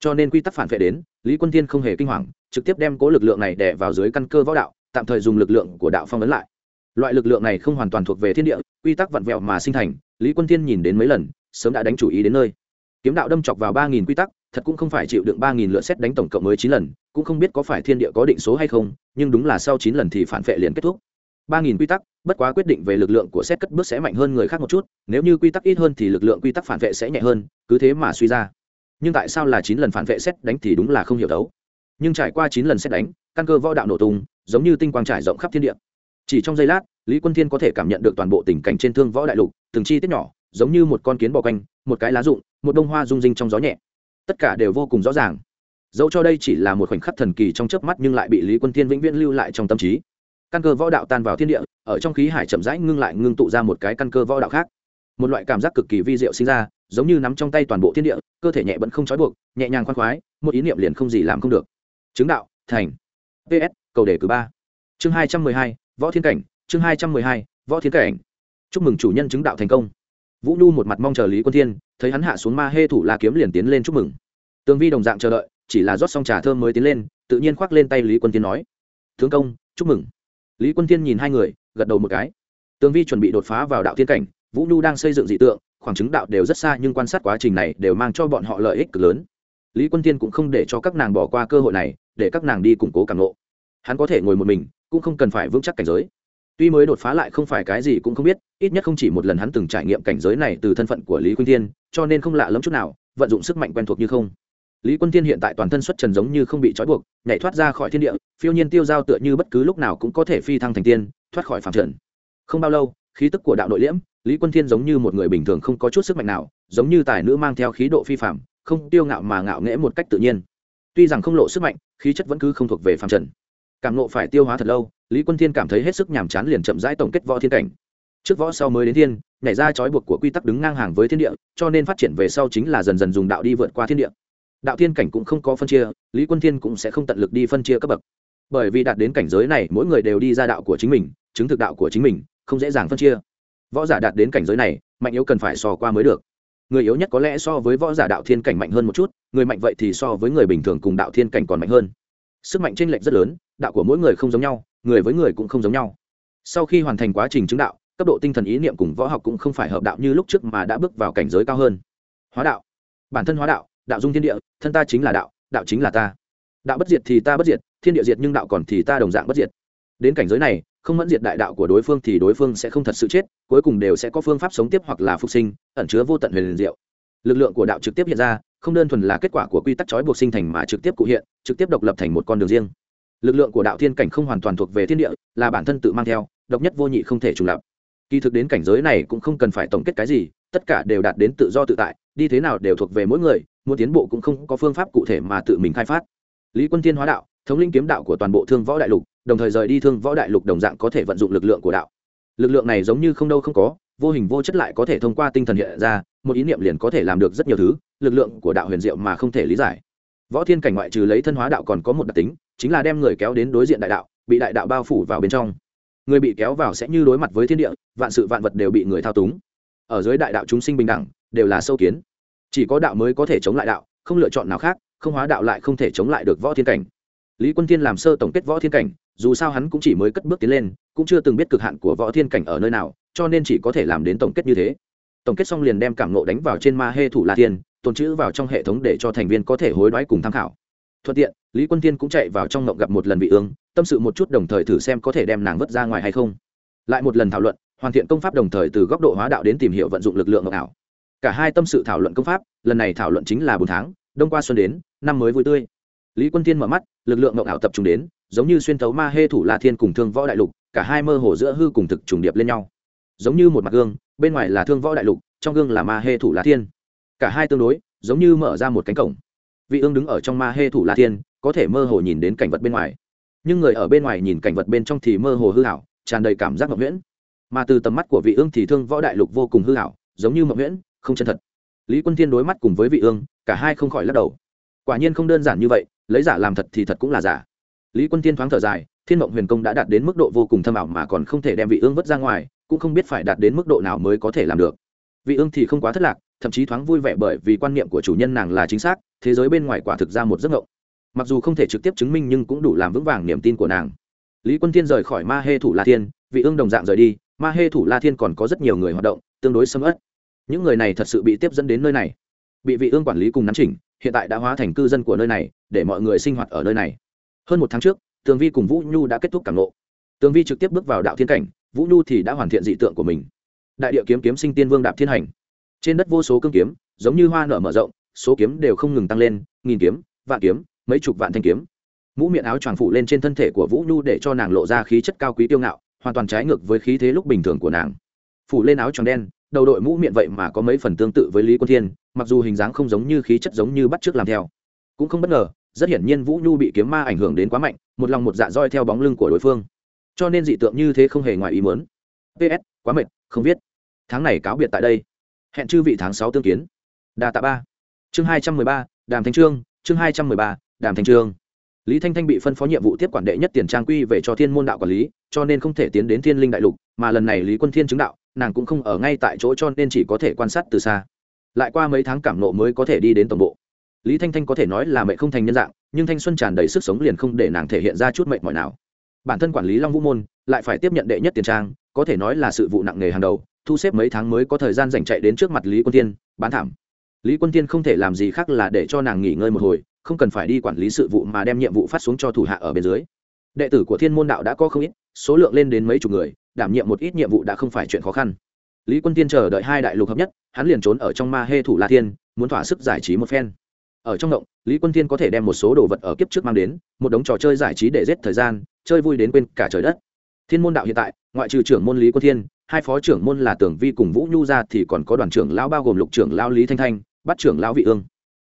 cho nên quy tắc phản vệ đến, lý quân thiên không hề kinh hoàng, trực tiếp đem cố lực lượng này đè vào dưới căn cơ võ đạo, tạm thời dùng lực lượng của đạo phong ấn lại. Loại lực lượng này không hoàn toàn thuộc về thiên địa, quy tắc vặn vẹo mà sinh thành, lý quân thiên nhìn đến mấy lần, sớm đã đánh chủ ý đến nơi. Kiếm đạo đâm chọc vào ba nghìn quy tắc, thật cũng không phải chịu đựng ba nghìn lượt xét đánh tổng cộng mới chín lần, cũng không biết có phải thiên địa có định số hay không, nhưng đúng là sau chín lần thì phản vệ liền kết thúc. ba nghìn quy tắc, bất quá quyết định về lực lượng của xét cất bước sẽ mạnh hơn người khác một chút, nếu như quy tắc ít hơn thì lực lượng quy tắc phản vệ sẽ nhẹ hơn, cứ thế mà suy ra nhưng tại sao là chín lần phản vệ xét đánh thì đúng là không hiểu đấu. Nhưng trải qua chín lần xét đánh, căn cơ võ đạo nổ tung, giống như tinh quang trải rộng khắp thiên địa. Chỉ trong giây lát, lý quân thiên có thể cảm nhận được toàn bộ tình cảnh trên thương võ đại lục, từng chi tiết nhỏ, giống như một con kiến bò quanh, một cái lá rụng, một bông hoa rung rinh trong gió nhẹ. Tất cả đều vô cùng rõ ràng. Dẫu cho đây chỉ là một khoảnh khắc thần kỳ trong chớp mắt nhưng lại bị lý quân thiên vĩnh viễn lưu lại trong tâm trí. Căn cơ võ đạo tan vào thiên địa, ở trong khí hải chậm rãi ngưng lại ngưng tụ ra một cái căn cơ võ đạo khác. Một loại cảm giác cực kỳ vi diệu sinh ra giống như nắm trong tay toàn bộ thiên địa, cơ thể nhẹ vẫn không trói buộc, nhẹ nhàng khoan khoái, một ý niệm liền không gì làm không được. Chứng đạo, thành. Ps cầu đề cử ba. Chương hai trăm mười hai, võ thiên cảnh. Chương hai trăm mười hai, võ thiên cảnh. Chúc mừng chủ nhân chứng đạo thành công. Vũ nhu một mặt mong chờ lý quân thiên, thấy hắn hạ xuống ma hê thủ la kiếm liền tiến lên chúc mừng. Tương vi đồng dạng chờ đợi, chỉ là rót xong trà thơm mới tiến lên, tự nhiên khoác lên tay lý quân thiên nói. Thương công, chúc mừng. Lý quân thiên nhìn hai người, gật đầu một cái. Tương vi chuẩn bị đột phá vào đạo thiên cảnh, vũ nhu đang xây dựng dị tượng khoảng chứng đạo đều rất xa nhưng quan sát quá trình này đều mang cho bọn họ lợi ích cực lớn. Lý quân thiên cũng không để cho các nàng bỏ qua cơ hội này, để các nàng đi củng cố càng lộ hắn có thể ngồi một mình, cũng không cần phải vững chắc cảnh giới. Tuy mới đột phá lại không phải cái gì cũng không biết, ít nhất không chỉ một lần hắn từng trải nghiệm cảnh giới này từ thân phận của lý quân thiên, cho nên không lạ lẫm chút nào, vận dụng sức mạnh quen thuộc như không. Lý quân thiên hiện tại toàn thân xuất trần giống như không bị trói buộc, nhảy thoát ra khỏi thiên địa, phiêu nhiên tiêu giao tựa như bất cứ lúc nào cũng có thể phi thăng thành tiên, thoát khỏi phạm trần. Không bao lâu, khí tức của đạo nội liễm lý quân thiên giống như một người bình thường không có chút sức mạnh nào, giống như tài nữ mang theo khí độ phi phạm không tiêu ngạo mà ngạo nghễ một cách tự nhiên. Tuy rằng không lộ sức mạnh, khí chất vẫn cứ không thuộc về phạm trần. Cảm nộ phải tiêu hóa thật lâu, lý quân thiên cảm thấy hết sức nhàm chán liền chậm rãi tổng kết võ thiên cảnh. Trước võ sau mới đến thiên, nhảy ra trói buộc của quy tắc đứng ngang hàng với thiên địa, cho nên phát triển về sau chính là dần dần dùng đạo đi vượt qua thiên địa. Đạo thiên cảnh cũng không có phân chia, lý quân thiên cũng sẽ không tận lực đi phân chia cấp bậc. Bởi vì đạt đến cảnh giới này, mỗi người đều đi ra đạo của chính mình, chứng thực đạo của chính mình, không dễ dàng phân chia võ giả đạt đến cảnh giới này, mạnh yếu cần phải so qua mới được. Người yếu nhất có lẽ so với võ giả đạo thiên cảnh mạnh hơn một chút, người mạnh vậy thì so với người bình thường cùng đạo thiên cảnh còn mạnh hơn. Sức mạnh chênh lệch rất lớn, đạo của mỗi người không giống nhau, người với người cũng không giống nhau. Sau khi hoàn thành quá trình chứng đạo, cấp độ tinh thần ý niệm cùng võ học cũng không phải hợp đạo như lúc trước mà đã bước vào cảnh giới cao hơn. Hóa đạo. Bản thân hóa đạo đạo dung thiên địa, thân ta chính là đạo đạo chính là ta. Đạo bất diệt thì ta bất diệt, thiên địa diệt nhưng đạo còn thì ta đồng dạng bất diệt. Đến cảnh giới này không mẫn diệt đại đạo của đối phương thì đối phương sẽ không thật sự chết, cuối cùng đều sẽ có phương pháp sống tiếp hoặc là phục sinh, ẩn chứa vô tận huyền liền diệu. Lực lượng của đạo trực tiếp hiện ra, không đơn thuần là kết quả của quy tắc trói buộc sinh thành mà trực tiếp cụ hiện, trực tiếp độc lập thành một con đường riêng. Lực lượng của đạo thiên cảnh không hoàn toàn thuộc về thiên địa, là bản thân tự mang theo, độc nhất vô nhị không thể trùng lập. Kỳ thực đến cảnh giới này cũng không cần phải tổng kết cái gì, tất cả đều đạt đến tự do tự tại, đi thế nào đều thuộc về mỗi người, muốn tiến bộ cũng không có phương pháp cụ thể mà tự mình khai phát. Lý quân thiên hóa đạo, thống linh kiếm đạo của toàn bộ thương võ đại lục đồng thời rời đi thương võ đại lục đồng dạng có thể vận dụng lực lượng của đạo. Lực lượng này giống như không đâu không có, vô hình vô chất lại có thể thông qua tinh thần hiện ra, một ý niệm liền có thể làm được rất nhiều thứ, lực lượng của đạo huyền diệu mà không thể lý giải. Võ thiên cảnh ngoại trừ lấy thân hóa đạo còn có một đặc tính, chính là đem người kéo đến đối diện đại đạo, bị đại đạo bao phủ vào bên trong. Người bị kéo vào sẽ như đối mặt với thiên địa, vạn sự vạn vật đều bị người thao túng. Ở dưới đại đạo chúng sinh bình đẳng, đều là sâu kiến. Chỉ có đạo mới có thể chống lại đạo, không lựa chọn nào khác, không hóa đạo lại không thể chống lại được võ thiên cảnh lý quân thiên làm sơ tổng kết võ thiên cảnh, dù sao hắn cũng chỉ mới cất bước tiến lên, cũng chưa từng biết cực hạn của võ thiên cảnh ở nơi nào, cho nên chỉ có thể làm đến tổng kết như thế. Tổng kết xong liền đem cảm nộ đánh vào trên ma hê thủ la thiên, tồn chữ vào trong hệ thống để cho thành viên có thể hối đoái cùng tham khảo. Thuận tiện, lý quân tiên cũng chạy vào trong ngộng gặp một lần vị ương, tâm sự một chút đồng thời thử xem có thể đem nàng vứt ra ngoài hay không. Lại một lần thảo luận, hoàn thiện công pháp đồng thời từ góc độ hóa đạo đến tìm hiểu vận dụng lực lượng ngọc ảo. Cả hai tâm sự thảo luận công pháp, lần này thảo luận chính là bốn tháng, đông qua xuân đến, năm mới vui tươi lý quân thiên mở mắt, lực lượng ngọc ảo tập trung đến, giống như xuyên thấu ma hê thủ la thiên cùng thương võ đại lục, cả hai mơ hồ giữa hư cùng thực trùng điệp lên nhau. Giống như một mặt gương, bên ngoài là thương võ đại lục, trong gương là ma hê thủ la thiên. Cả hai tương đối, giống như mở ra một cánh cổng. Vị ương đứng ở trong ma hê thủ la thiên, có thể mơ hồ nhìn đến cảnh vật bên ngoài. Nhưng người ở bên ngoài nhìn cảnh vật bên trong thì mơ hồ hư hảo tràn đầy cảm giác ngọc nguyễn mà từ tầm mắt của vị ương thì thương võ đại lục vô cùng hư hảo giống như mộng nguyễn không chân thật. Lý quân thiên đối mắt cùng với vị ương, cả hai không khỏi lắc đầu. Quả nhiên không đơn giản như vậy lấy giả làm thật thì thật cũng là giả. Lý quân thiên thoáng thở dài, thiên mộng huyền công đã đạt đến mức độ vô cùng thâm ảo mà còn không thể đem vị ương vứt ra ngoài, cũng không biết phải đạt đến mức độ nào mới có thể làm được. Vị ương thì không quá thất lạc, thậm chí thoáng vui vẻ bởi vì quan niệm của chủ nhân nàng là chính xác, thế giới bên ngoài quả thực ra một giấc ngộng mặc dù không thể trực tiếp chứng minh nhưng cũng đủ làm vững vàng niềm tin của nàng. Lý quân thiên rời khỏi ma hê thủ la thiên, vị ương đồng dạng rời đi, ma hê thủ la thiên còn có rất nhiều người hoạt động, tương đối sâm ất những người này thật sự bị tiếp dẫn đến nơi này. Bị vị ương quản lý cùng nắm chỉnh, hiện tại đã hóa thành cư dân của nơi này để mọi người sinh hoạt ở nơi này. Hơn một tháng trước, tường vi cùng vũ nhu đã kết thúc cảm lộ tường vi trực tiếp bước vào đạo thiên cảnh, vũ nhu thì đã hoàn thiện dị tượng của mình. Đại địa kiếm kiếm sinh tiên vương đạp thiên hành. Trên đất vô số cương kiếm, giống như hoa nở mở rộng, số kiếm đều không ngừng tăng lên, nghìn kiếm, vạn kiếm, mấy chục vạn thanh kiếm. Mũ miệng áo choàng phụ lên trên thân thể của vũ nhu để cho nàng lộ ra khí chất cao quý tiêu ngạo, hoàn toàn trái ngược với khí thế lúc bình thường của nàng. Phủ lên áo choàng đen, đầu đội mũ miệng vậy mà có mấy phần tương tự với lý quân thiên, mặc dù hình dáng không giống như khí chất giống như bắt trước làm theo. Cũng không bất ngờ rất hiển nhiên vũ nhu bị kiếm ma ảnh hưởng đến quá mạnh, một lòng một dạ roi theo bóng lưng của đối phương. Cho nên dị tượng như thế không hề ngoài ý muốn. Ps quá mệt, không biết. Tháng này cáo biệt tại đây. Hẹn chư vị tháng sáu tương kiến. Đà tạ ba. Chương hai trăm mười ba, đàm thanh trương, chương hai trăm mười ba, đàm thanh trương. Lý thanh thanh bị phân phó nhiệm vụ tiếp quản đệ nhất tiền trang quy về cho thiên môn đạo quản lý, cho nên không thể tiến đến thiên linh đại lục, mà lần này lý quân thiên chứng đạo, nàng cũng không ở ngay tại chỗ cho nên chỉ có thể quan sát từ xa. Lại qua mấy tháng cảm nộ mới có thể đi đến tổng bộ lý thanh thanh có thể nói là mệnh không thành nhân dạng, nhưng thanh xuân tràn đầy sức sống liền không để nàng thể hiện ra chút mệnh mọi nào. Bản thân quản lý long vũ môn, lại phải tiếp nhận đệ nhất tiền trang, có thể nói là sự vụ nặng nề hàng đầu, thu xếp mấy tháng mới có thời gian dành chạy đến trước mặt lý quân tiên bán thảm. Lý quân tiên không thể làm gì khác là để cho nàng nghỉ ngơi một hồi, không cần phải đi quản lý sự vụ mà đem nhiệm vụ phát xuống cho thủ hạ ở bên dưới. Đệ tử của thiên môn đạo đã có không ít, số lượng lên đến mấy chục người, đảm nhiệm một ít nhiệm vụ đã không phải chuyện khó khăn. Lý quân tiên chờ đợi hai đại lục hợp nhất, hắn liền trốn ở trong ma hê thủ la thiên, muốn thỏa sức giải trí một phen ở trong động, lý quân thiên có thể đem một số đồ vật ở kiếp trước mang đến, một đống trò chơi giải trí để giết thời gian, chơi vui đến quên cả trời đất. Thiên môn đạo hiện tại, ngoại trừ trưởng môn lý quân thiên, hai phó trưởng môn là tưởng vi cùng vũ nhu ra thì còn có đoàn trưởng lão bao gồm lục trưởng lão lý thanh thanh, bắt trưởng lão vị ương.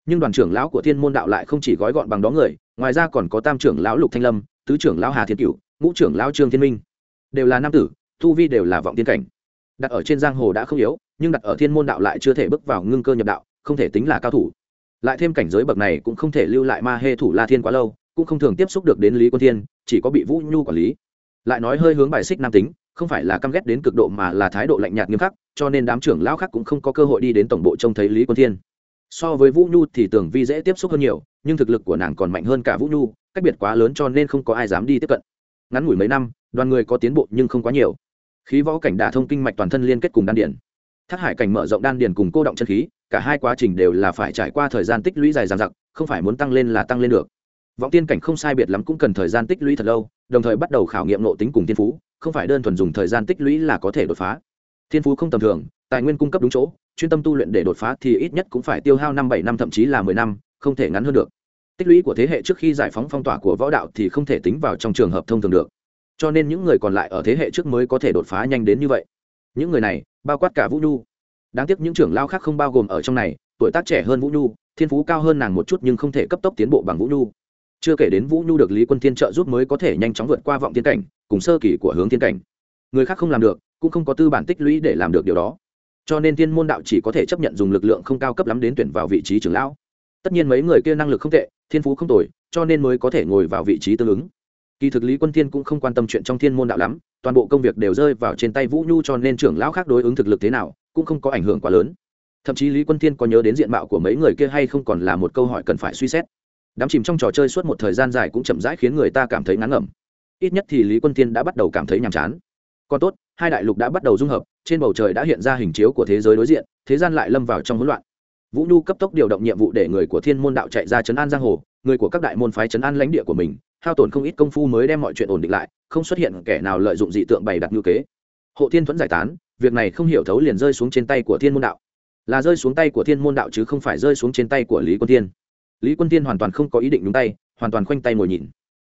Nhưng đoàn trưởng lão của thiên môn đạo lại không chỉ gói gọn bằng đó người, ngoài ra còn có tam trưởng lão lục thanh lâm, tứ trưởng lão hà thiên cửu, ngũ trưởng lão trương thiên minh. Đều là nam tử, tu vi đều là vọng tiên cảnh. Đặt ở trên giang hồ đã không yếu, nhưng đặt ở thiên môn đạo lại chưa thể bước vào ngưng cơ nhập đạo, không thể tính là cao thủ lại thêm cảnh giới bậc này cũng không thể lưu lại ma hê thủ la thiên quá lâu, cũng không thường tiếp xúc được đến lý quân thiên, chỉ có bị vũ nhu quản lý. Lại nói hơi hướng bài xích nam tính, không phải là căm ghét đến cực độ mà là thái độ lạnh nhạt nghiêm khắc, cho nên đám trưởng lão khác cũng không có cơ hội đi đến tổng bộ trông thấy lý quân thiên. So với vũ nhu thì tưởng vi dễ tiếp xúc hơn nhiều, nhưng thực lực của nàng còn mạnh hơn cả vũ nhu, cách biệt quá lớn cho nên không có ai dám đi tiếp cận. Ngắn ngủi mấy năm, đoàn người có tiến bộ nhưng không quá nhiều. Khí võ cảnh đả thông kinh mạch toàn thân liên kết cùng đan điển. Thác hải cảnh mở rộng đan điển cùng cô động chân khí cả hai quá trình đều là phải trải qua thời gian tích lũy dài dằng dặc, không phải muốn tăng lên là tăng lên được. Vọng tiên cảnh không sai biệt lắm cũng cần thời gian tích lũy thật lâu, đồng thời bắt đầu khảo nghiệm nộ tính cùng tiên phú, không phải đơn thuần dùng thời gian tích lũy là có thể đột phá. Thiên phú không tầm thường, tài nguyên cung cấp đúng chỗ, chuyên tâm tu luyện để đột phá thì ít nhất cũng phải tiêu hao năm bảy năm thậm chí là mười năm, không thể ngắn hơn được. Tích lũy của thế hệ trước khi giải phóng phong tỏa của võ đạo thì không thể tính vào trong trường hợp thông thường được. Cho nên những người còn lại ở thế hệ trước mới có thể đột phá nhanh đến như vậy. Những người này, bao quát cả vũ nhu đáng tiếc những trưởng lao khác không bao gồm ở trong này, tuổi tác trẻ hơn vũ nhu, thiên phú cao hơn nàng một chút nhưng không thể cấp tốc tiến bộ bằng vũ nhu. Chưa kể đến vũ nhu được lý quân thiên trợ giúp mới có thể nhanh chóng vượt qua vọng thiên cảnh, cùng sơ kỳ của hướng thiên cảnh. Người khác không làm được, cũng không có tư bản tích lũy để làm được điều đó. Cho nên thiên môn đạo chỉ có thể chấp nhận dùng lực lượng không cao cấp lắm đến tuyển vào vị trí trưởng lão. Tất nhiên mấy người kia năng lực không tệ, thiên phú không tồi, cho nên mới có thể ngồi vào vị trí tương ứng. Kỳ thực lý quân thiên cũng không quan tâm chuyện trong thiên môn đạo lắm, toàn bộ công việc đều rơi vào trên tay vũ nhu cho nên trưởng lão khác đối ứng thực lực thế nào cũng không có ảnh hưởng quá lớn. Thậm chí lý quân thiên có nhớ đến diện mạo của mấy người kia hay không còn là một câu hỏi cần phải suy xét. Đám chìm trong trò chơi suốt một thời gian dài cũng chậm rãi khiến người ta cảm thấy ngán ngẩm. Ít nhất thì lý quân thiên đã bắt đầu cảm thấy nhàm chán. Còn tốt, hai đại lục đã bắt đầu dung hợp, trên bầu trời đã hiện ra hình chiếu của thế giới đối diện, thế gian lại lâm vào trong hỗn loạn. Vũ nhu cấp tốc điều động nhiệm vụ để người của thiên môn đạo chạy ra chấn an giang hồ, người của các đại môn phái chấn an lãnh địa của mình, hao tổn không ít công phu mới đem mọi chuyện ổn định lại, không xuất hiện kẻ nào lợi dụng dị tượng bày đặt ngữ kế. Hộ thiên thuẫn giải tán việc này không hiểu thấu liền rơi xuống trên tay của thiên môn đạo. Là rơi xuống tay của thiên môn đạo chứ không phải rơi xuống trên tay của lý quân tiên lý quân tiên hoàn toàn không có ý định nhúng tay, hoàn toàn khoanh tay ngồi nhìn.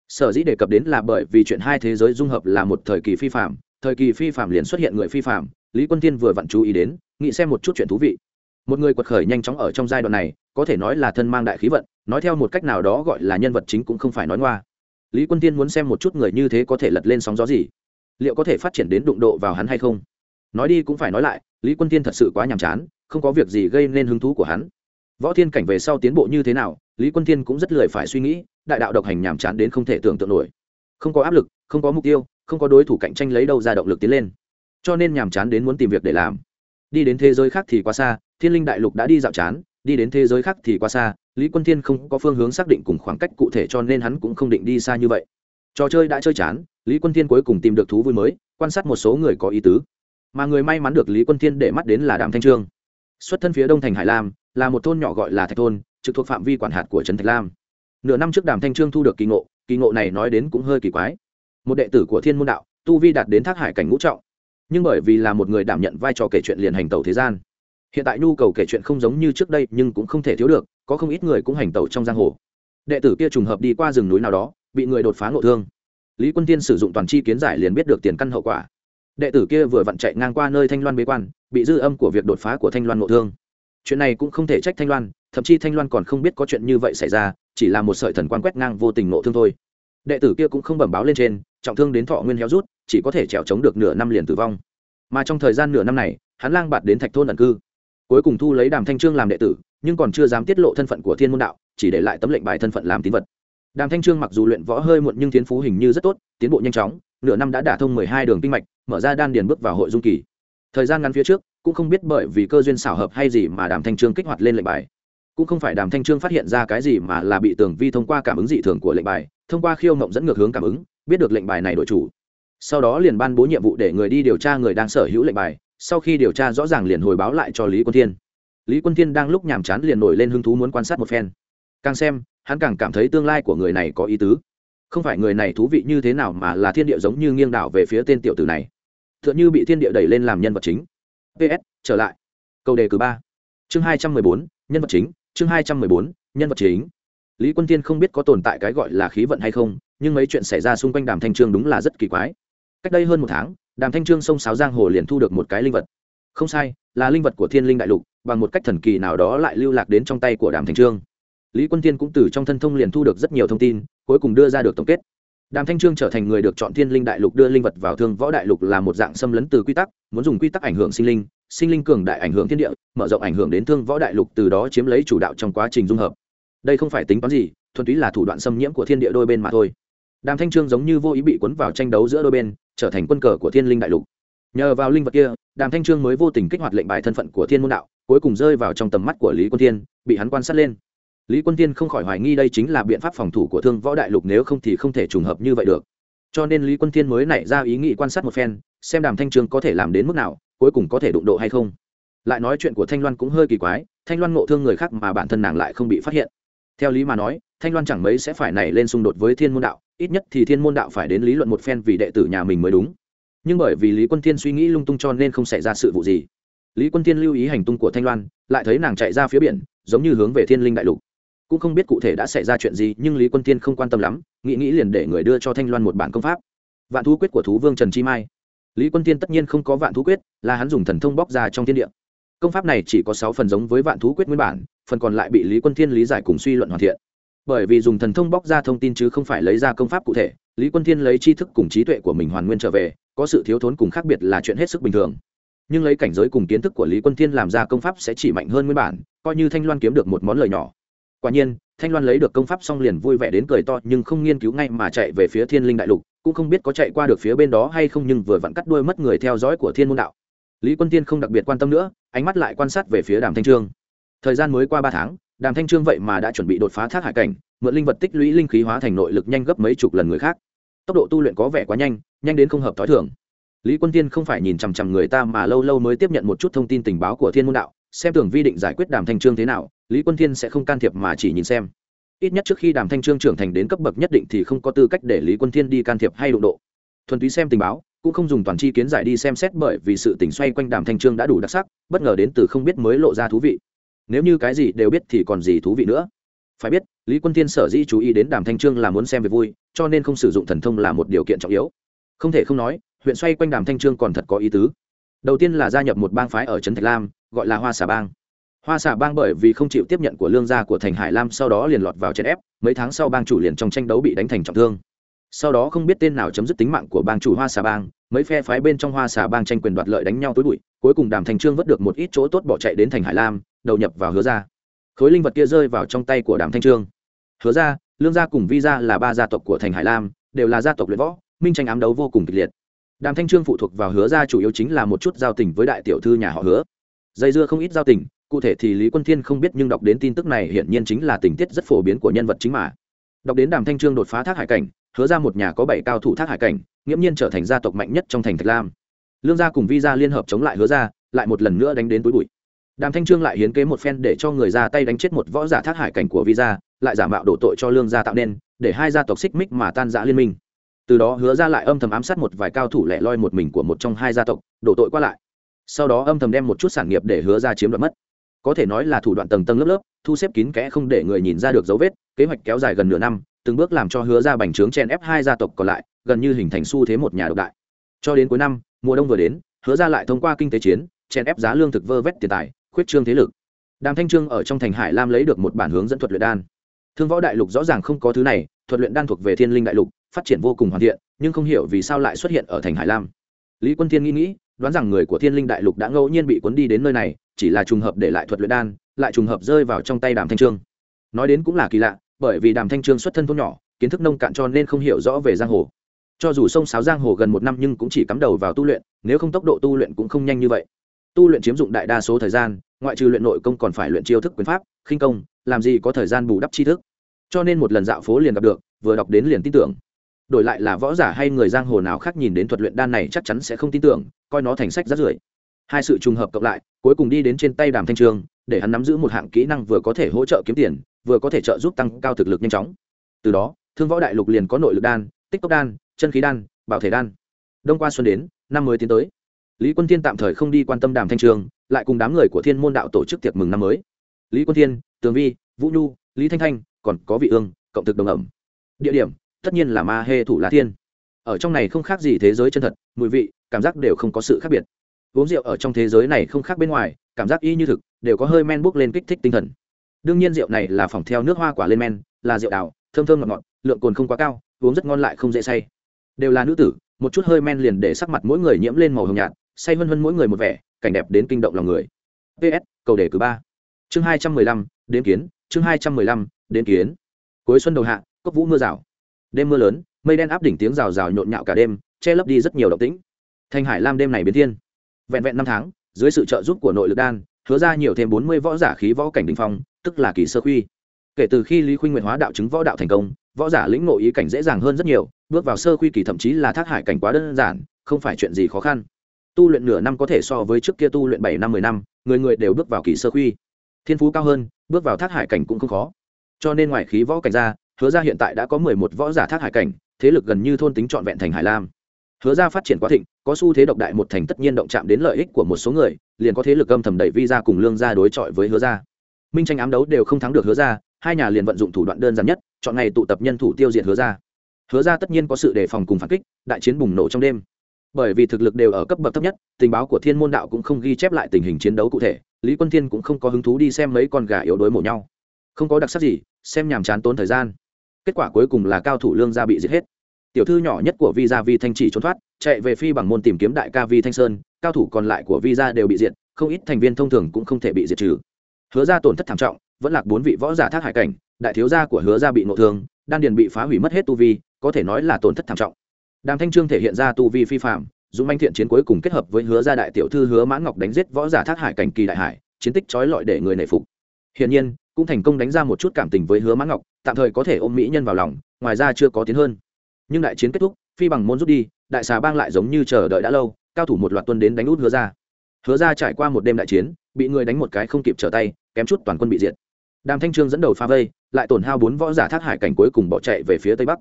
Sở dĩ đề cập đến là bởi vì chuyện hai thế giới dung hợp là một thời kỳ phi phạm, thời kỳ phi phạm liền xuất hiện người phi phạm, lý quân tiên vừa vặn chú ý đến, nghĩ xem một chút chuyện thú vị. Một người quật khởi nhanh chóng ở trong giai đoạn này, có thể nói là thân mang đại khí vận, nói theo một cách nào đó gọi là nhân vật chính cũng không phải nói ngoa. Lý quân tiên muốn xem một chút người như thế có thể lật lên sóng gió gì. Liệu có thể phát triển đến đụng độ vào hắn hay không? Nói đi cũng phải nói lại, lý quân tiên thật sự quá nhàm chán, không có việc gì gây nên hứng thú của hắn. Võ thiên cảnh về sau tiến bộ như thế nào, lý quân tiên cũng rất lười phải suy nghĩ, đại đạo độc hành nhàm chán đến không thể tưởng tượng nổi. Không có áp lực, không có mục tiêu, không có đối thủ cạnh tranh lấy đâu ra động lực tiến lên. Cho nên nhàm chán đến muốn tìm việc để làm. Đi đến thế giới khác thì quá xa, thiên linh đại lục đã đi dạo chán, đi đến thế giới khác thì quá xa, lý quân thiên không có phương hướng xác định cùng khoảng cách cụ thể cho nên hắn cũng không định đi xa như vậy. Trò chơi đã chơi chán, lý quân thiên cuối cùng tìm được thú vui mới, quan sát một số người có ý tứ mà người may mắn được lý quân thiên để mắt đến là đàm thanh trương. Xuất thân phía đông thành hải lam, là một thôn nhỏ gọi là thạch thôn, trực thuộc phạm vi quản hạt của trần thạch lam. Nửa năm trước đàm thanh trương thu được kỳ ngộ kỳ ngộ này nói đến cũng hơi kỳ quái. Một đệ tử của thiên môn đạo, tu vi đạt đến thác hải cảnh ngũ trọng, nhưng bởi vì là một người đảm nhận vai trò kể chuyện liền hành tẩu thế gian. Hiện tại nhu cầu kể chuyện không giống như trước đây, nhưng cũng không thể thiếu được, có không ít người cũng hành tẩu trong giang hồ. Đệ tử kia trùng hợp đi qua rừng núi nào đó, bị người đột phá ngộ thương. Lý quân tiên sử dụng toàn chi kiến giải liền biết được tiền căn hậu quả đệ tử kia vừa vặn chạy ngang qua nơi thanh loan bế quan, bị dư âm của việc đột phá của thanh loan ngộ thương. Chuyện này cũng không thể trách thanh loan, thậm chí thanh loan còn không biết có chuyện như vậy xảy ra, chỉ là một sợi thần quan quét ngang vô tình ngộ thương thôi. Đệ tử kia cũng không bẩm báo lên trên, trọng thương đến thọ nguyên héo rút, chỉ có thể trèo trống được nửa năm liền tử vong. Mà trong thời gian nửa năm này, hắn lang bạt đến thạch thôn ẩn cư. Cuối cùng thu lấy đàm thanh trương làm đệ tử, nhưng còn chưa dám tiết lộ thân phận của thiên môn đạo, chỉ để lại tấm lệnh bài thân phận làm tín vật. Đàm thanh trương mặc dù luyện võ hơi muộn nhưng tiến phú hình như rất tốt, tiến bộ nhanh chóng, nửa năm đã đả thông mười hai đường kinh mạch mở ra đan điền bước vào hội dung kỳ. Thời gian ngắn phía trước, cũng không biết bởi vì cơ duyên xảo hợp hay gì mà đàm thanh trương kích hoạt lên lệnh bài. Cũng không phải đàm thanh trương phát hiện ra cái gì mà là bị tường vi thông qua cảm ứng dị thường của lệnh bài, thông qua khiêu mộng dẫn ngược hướng cảm ứng, biết được lệnh bài này đổi chủ. Sau đó liền ban bố nhiệm vụ để người đi điều tra người đang sở hữu lệnh bài, sau khi điều tra rõ ràng liền hồi báo lại cho lý quân thiên. Lý quân thiên đang lúc nhàm chán liền nổi lên hứng thú muốn quan sát một phen. Càng xem, hắn càng cảm thấy tương lai của người này có ý tứ không phải người này thú vị như thế nào mà là thiên địa giống như nghiêng đảo về phía tên tiểu tử này. T h ư ợ n như bị thiên địa đẩy lên làm nhân vật chính. Ps trở lại. Câu đề cử ba. Chương hai trăm mười bốn, nhân vật chính. Chương hai trăm mười bốn, nhân vật chính. Lý quân thiên không biết có tồn tại cái gọi là khí vận hay không, nhưng mấy chuyện xảy ra xung quanh đàm thanh trương đúng là rất kỳ quái. Cách đây hơn một tháng, đàm thanh trương sông sáo giang hồ liền thu được một cái linh vật. Không sai, là linh vật của thiên linh đại lục, bằng một cách thần kỳ nào đó lại lưu lạc đến trong tay của đàm thanh trương. Lý quân thiên cũng từ trong thân thông liền thu được rất nhiều thông tin cuối cùng đưa ra được tổng kết. Đàm thanh trương trở thành người được chọn thiên linh đại lục đưa linh vật vào thương võ đại lục là một dạng xâm lấn từ quy tắc, muốn dùng quy tắc ảnh hưởng sinh linh sinh linh cường đại ảnh hưởng thiên địa, mở rộng ảnh hưởng đến thương võ đại lục từ đó chiếm lấy chủ đạo trong quá trình dung hợp. Đây không phải tính toán gì, thuần túy là thủ đoạn xâm nhiễm của thiên địa đôi bên mà thôi. Đàm thanh trương giống như vô ý bị cuốn vào tranh đấu giữa đôi bên, trở thành quân cờ của thiên linh đại lục. Nhờ vào linh vật kia, đàm thanh trương mới vô tình kích hoạt lệnh bài thân phận của thiên môn đạo, cuối cùng rơi vào trong tầm mắt của lý quân thiên, bị hắn quan sát lên lý quân tiên không khỏi hoài nghi đây chính là biện pháp phòng thủ của thương võ đại lục nếu không thì không thể trùng hợp như vậy được. Cho nên lý quân tiên mới nảy ra ý nghĩ quan sát một phen, xem đàm thanh trương có thể làm đến mức nào, cuối cùng có thể đụng độ hay không. Lại nói chuyện của thanh loan cũng hơi kỳ quái, thanh loan ngộ thương người khác mà bản thân nàng lại không bị phát hiện. Theo lý mà nói, thanh loan chẳng mấy sẽ phải nảy lên xung đột với thiên môn đạo, ít nhất thì thiên môn đạo phải đến lý luận một phen vì đệ tử nhà mình mới đúng. Nhưng bởi vì lý quân thiên suy nghĩ lung tung cho nên không xảy ra sự vụ gì. Lý quân thiên lưu ý hành tung của thanh loan, lại thấy nàng chạy ra phía biển, giống như hướng về thiên linh đại lục cũng không biết cụ thể đã xảy ra chuyện gì, nhưng lý quân tiên không quan tâm lắm, nghĩ nghĩ liền để người đưa cho thanh loan một bản công pháp. Vạn thú quyết của thú vương trần chi mai. Lý quân tiên tất nhiên không có vạn thú quyết, là hắn dùng thần thông bóc ra trong thiên địa. Công pháp này chỉ có sáu phần giống với vạn thú quyết nguyên bản, phần còn lại bị lý quân thiên lý giải cùng suy luận hoàn thiện. Bởi vì dùng thần thông bóc ra thông tin chứ không phải lấy ra công pháp cụ thể, lý quân thiên lấy tri thức cùng trí tuệ của mình hoàn nguyên trở về, có sự thiếu thốn cùng khác biệt là chuyện hết sức bình thường. Nhưng lấy cảnh giới cùng kiến thức của lý quân thiên làm ra công pháp sẽ chỉ mạnh hơn nguyên bản, coi như thanh loan kiếm được một món lời nhỏ quả nhiên, thanh loan lấy được công pháp xong liền vui vẻ đến cười to, nhưng không nghiên cứu ngay mà chạy về phía thiên linh đại lục, cũng không biết có chạy qua được phía bên đó hay không nhưng vừa vặn cắt đuôi mất người theo dõi của thiên môn đạo. Lý quân tiên không đặc biệt quan tâm nữa, ánh mắt lại quan sát về phía đàm thanh trương. Thời gian mới qua ba tháng, đàm thanh trương vậy mà đã chuẩn bị đột phá thác hải cảnh, mượn linh vật tích lũy linh khí hóa thành nội lực nhanh gấp mấy chục lần người khác. Tốc độ tu luyện có vẻ quá nhanh nhanh đến không hợp t h ó i thường. Lý quân tiên không phải nhìn chằm chằm người ta mà lâu lâu mới tiếp nhận một chút thông tin tình báo của thiên môn đạo, xem tưởng vi định giải quyết đàm thanh trương thế nào lý quân thiên sẽ không can thiệp mà chỉ nhìn xem. Ít nhất trước khi đàm thanh trương trưởng thành đến cấp bậc nhất định thì không có tư cách để lý quân thiên đi can thiệp hay đụng độ. Thuần túy xem tình báo, cũng không dùng toàn chi kiến giải đi xem xét bởi vì sự tỉnh xoay quanh đàm thanh trương đã đủ đặc sắc, bất ngờ đến từ không biết mới lộ ra thú vị. Nếu như cái gì đều biết thì còn gì thú vị nữa? Phải biết, lý quân Thiên sở dĩ chú ý đến đàm thanh trương là muốn xem về vui, cho nên không sử dụng thần thông là một điều kiện trọng yếu. Không thể không nói, huyện xoay quanh đàm thanh trương còn thật có ý tứ. Đầu tiên là gia nhập một bang phái ở trấn thạch lam, gọi là hoa xà bang hoa xà bang bởi vì không chịu tiếp nhận của lương gia của thành hải lam sau đó liền lọt vào chèn ép, mấy tháng sau bang chủ liền trong tranh đấu bị đánh thành trọng thương. Sau đó không biết tên nào chấm dứt tính mạng của bang chủ hoa xà bang, mấy phe phái bên trong hoa xà bang tranh quyền đoạt lợi đánh nhau tối bụi, cuối cùng đàm thành trương vớt được một ít chỗ tốt bỏ chạy đến thành hải lam, đầu nhập vào hứa gia. Khối linh vật kia rơi vào trong tay của đàm thanh trương. Hứa gia, lương gia cùng vi gia là ba gia tộc của thành hải lam, đều là gia tộc luyện võ, minh tranh ám đấu vô cùng kịch liệt. Đàm thanh trương phụ thuộc vào hứa gia chủ yếu chính là một chút giao tình với đại tiểu thư nhà họ hứa. Dây dưa không ít giao tình cụ thể thì lý quân thiên không biết nhưng đọc đến tin tức này hiển nhiên chính là tình tiết rất phổ biến của nhân vật chính mà. Đọc đến đàm thanh trương đột phá thác hải cảnh, hứa ra một nhà có bảy cao thủ thác hải cảnh, nghiễm nhiên trở thành gia tộc mạnh nhất trong thành thạch lam. Lương gia cùng vi gia liên hợp chống lại hứa ra, lại một lần nữa đánh đến túi bụi. Đàm thanh trương lại hiến kế một phen để cho người ra tay đánh chết một võ giả thác hải cảnh của vi gia, lại giả mạo đổ tội cho lương gia tạo nên, để hai gia tộc xích mích mà tan giã liên minh. Từ đó hứa ra lại âm thầm ám sát một vài cao thủ lẻ loi một mình của một trong hai gia tộc, đổ tội qua lại. Sau đó âm thầm đem một chút sản nghiệp để hứa ra chiếm đoạt mất có thể nói là thủ đoạn tầng tầng lớp lớp, thu xếp kín kẽ không để người nhìn ra được dấu vết, kế hoạch kéo dài gần nửa năm, từng bước làm cho hứa ra bành trướng chen ép hai gia tộc còn lại, gần như hình thành xu thế một nhà độc đại. Cho đến cuối năm, mùa đông vừa đến, hứa ra lại thông qua kinh tế chiến chen ép giá lương thực vơ vét tiền tài, khuyết trương thế lực. Đàm thanh trương ở trong thành hải lam lấy được một bản hướng dẫn thuật luyện đan. Thương võ đại lục rõ ràng không có thứ này, thuật luyện đan thuộc về thiên linh đại lục, phát triển vô cùng hoàn thiện, nhưng không hiểu vì sao lại xuất hiện ở thành hải lam. Lý quân thiên nghĩ nghĩ đoán rằng người của thiên linh đại lục đã ngẫu nhiên bị cuốn đi đến nơi này, chỉ là trùng hợp để lại thuật luyện đan, lại trùng hợp rơi vào trong tay đàm thanh trương. Nói đến cũng là kỳ lạ, bởi vì đàm thanh trương xuất thân thôn nhỏ, kiến thức nông cạn cho nên không hiểu rõ về giang hồ. Cho dù sông sáo giang hồ gần một năm nhưng cũng chỉ cắm đầu vào tu luyện, nếu không tốc độ tu luyện cũng không nhanh như vậy. Tu luyện chiếm dụng đại đa số thời gian, ngoại trừ luyện nội công còn phải luyện chiêu thức quyền pháp, khinh công, làm gì có thời gian bù đắp tri thức. Cho nên một lần dạo phố liền gặp được, vừa đọc đến liền tin tưởng đổi lại là võ giả hay người giang hồ nào khác nhìn đến thuật luyện đan này chắc chắn sẽ không tin tưởng, coi nó thành sách rất rưởi. Hai sự trùng hợp cộng lại, cuối cùng đi đến trên tay đàm thanh trường, để hắn nắm giữ một hạng kỹ năng vừa có thể hỗ trợ kiếm tiền, vừa có thể trợ giúp tăng cao thực lực nhanh chóng. Từ đó, thương võ đại lục liền có nội lực đan, tích cốc đan, chân khí đan, bảo thể đan. Đông qua xuân đến, năm mới tiến tới. Lý quân thiên tạm thời không đi quan tâm đàm thanh trường, lại cùng đám người của thiên môn đạo tổ chức tiệc mừng năm mới. Lý quân thiên, tường vi, vũ nhu, lý thanh thanh, còn có vị ương, cộng thực đồng ẩm. Địa điểm tất nhiên là ma hê thủ lá thiên. Ở trong này không khác gì thế giới chân thật, mùi vị, cảm giác đều không có sự khác biệt. Uống rượu ở trong thế giới này không khác bên ngoài, cảm giác y như thực, đều có hơi men bốc lên kích thích tinh thần. Đương nhiên rượu này là phòng theo nước hoa quả lên men, là rượu đào, thơm thơm ngọt ngọt, lượng cồn không quá cao, uống rất ngon lại không dễ say. Đều là nữ tử, một chút hơi men liền để sắc mặt mỗi người nhiễm lên màu hồng nhạt, say hơn hơn mỗi người một vẻ, cảnh đẹp đến kinh động lòng người. Ps cầu đề cử ba. Chương hai trăm mười lăm, đến kiến, chương hai trăm mười lăm, đến kiến. Cuối xuân đầu hạ, cốc vũ mưa rào đêm mưa lớn, mây đen áp đỉnh tiếng rào rào nhộn nhạo cả đêm, che lấp đi rất nhiều động tĩnh. Thanh hải lam đêm này biến thiên. Vẹn vẹn năm tháng, dưới sự trợ giúp của nội lực đan, hứa ra nhiều thêm bốn mươi võ giả khí võ cảnh đình phong, tức là kỳ sơ khuy. Kể từ khi lý khuynh nguyện hóa đạo chứng võ đạo thành công, võ giả lĩnh ngộ ý cảnh dễ dàng hơn rất nhiều, bước vào sơ khuy kỳ thậm chí là thác hải cảnh quá đơn giản, không phải chuyện gì khó khăn. Tu luyện nửa năm có thể so với trước kia tu luyện bảy năm, mười năm, người người đều bước vào kỳ sơ khuy. Thiên phú cao hơn, bước vào thác hải cảnh cũng không khó. Cho nên ngoài khí võ cảnh ra hứa ra hiện tại đã có mười một võ giả thác hải cảnh, thế lực gần như thôn tính trọn vẹn thành hải lam. Hứa ra phát triển quá thịnh, có xu thế độc đại một thành tất nhiên động chạm đến lợi ích của một số người, liền có thế lực âm thầm đẩy vi ra cùng lương ra đối chọi với hứa ra minh tranh ám đấu đều không thắng được hứa ra hai nhà liền vận dụng thủ đoạn đơn giản nhất, chọn ngày tụ tập nhân thủ tiêu diệt hứa ra hứa ra tất nhiên có sự đề phòng cùng phản kích, đại chiến bùng nổ trong đêm. Bởi vì thực lực đều ở cấp bậc thấp nhất, tình báo của thiên môn đạo cũng không ghi chép lại tình hình chiến đấu cụ thể, lý quân thiên cũng không có hứng thú đi xem mấy con gà yếu đuối mổ nhau. Không có đặc sắc gì, xem nhàm chán tốn thời gian kết quả cuối cùng là cao thủ lương gia bị giết hết. Tiểu thư nhỏ nhất của vi gia vi thanh chỉ trốn thoát, chạy về phi bằng môn tìm kiếm đại ca vi thanh sơn, cao thủ còn lại của vi gia đều bị diệt, không ít thành viên thông thường cũng không thể bị diệt trừ. Hứa ra tổn thất thảm trọng, vẫn lạc bốn vị võ giả thác hải cảnh, đại thiếu gia của hứa ra bị nội thương, đan điền bị phá hủy mất hết tu vi, có thể nói là tổn thất thảm trọng. Đàm thanh trương thể hiện ra tu vi phi phạm dũng anh thiện chiến cuối cùng kết hợp với hứa gia đại tiểu thư hứa mãn ngọc đánh giết võ giả thác hải cảnh kỳ đại hải, chiến tích trói lọi để người nể phục. Hiển nhiên, cũng thành công đánh ra một chút cảm tình với hứa mãn ngọc tạm thời có thể ôm mỹ nhân vào lòng, ngoài ra chưa có tiến hơn. Nhưng đại chiến kết thúc, phi bằng môn rút đi, đại xà bang lại giống như chờ đợi đã lâu, cao thủ một loạt tuân đến đánh út hứa ra. Hứa ra trải qua một đêm đại chiến, bị người đánh một cái không kịp trở tay, kém chút toàn quân bị diệt. Đàm thanh trương dẫn đầu pha vây, lại tổn hao bốn võ giả thác hải cảnh cuối cùng bỏ chạy về phía tây bắc.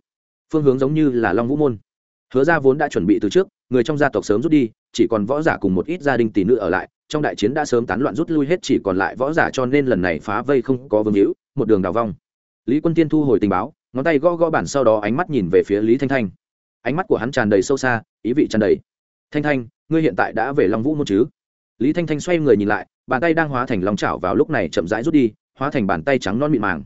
Phương hướng giống như là long vũ môn. Hứa ra vốn đã chuẩn bị từ trước, người trong gia tộc sớm rút đi, chỉ còn võ giả cùng một ít gia đình tỷ nữ ở lại, trong đại chiến đã sớm tán loạn rút lui hết chỉ còn lại võ giả cho nên lần này phá vây không có vương hữu, một đường đào vong lý quân tiên thu hồi tình báo, ngón tay gõ gõ bản sau đó ánh mắt nhìn về phía lý thanh thanh. Ánh mắt của hắn tràn đầy sâu xa, ý vị tràn đầy. Thanh thanh, ngươi hiện tại đã về long vũ môn chứ? Lý thanh thanh xoay người nhìn lại, bàn tay đang hóa thành lòng chảo vào lúc này chậm rãi rút đi, hóa thành bàn tay trắng non mịn màng.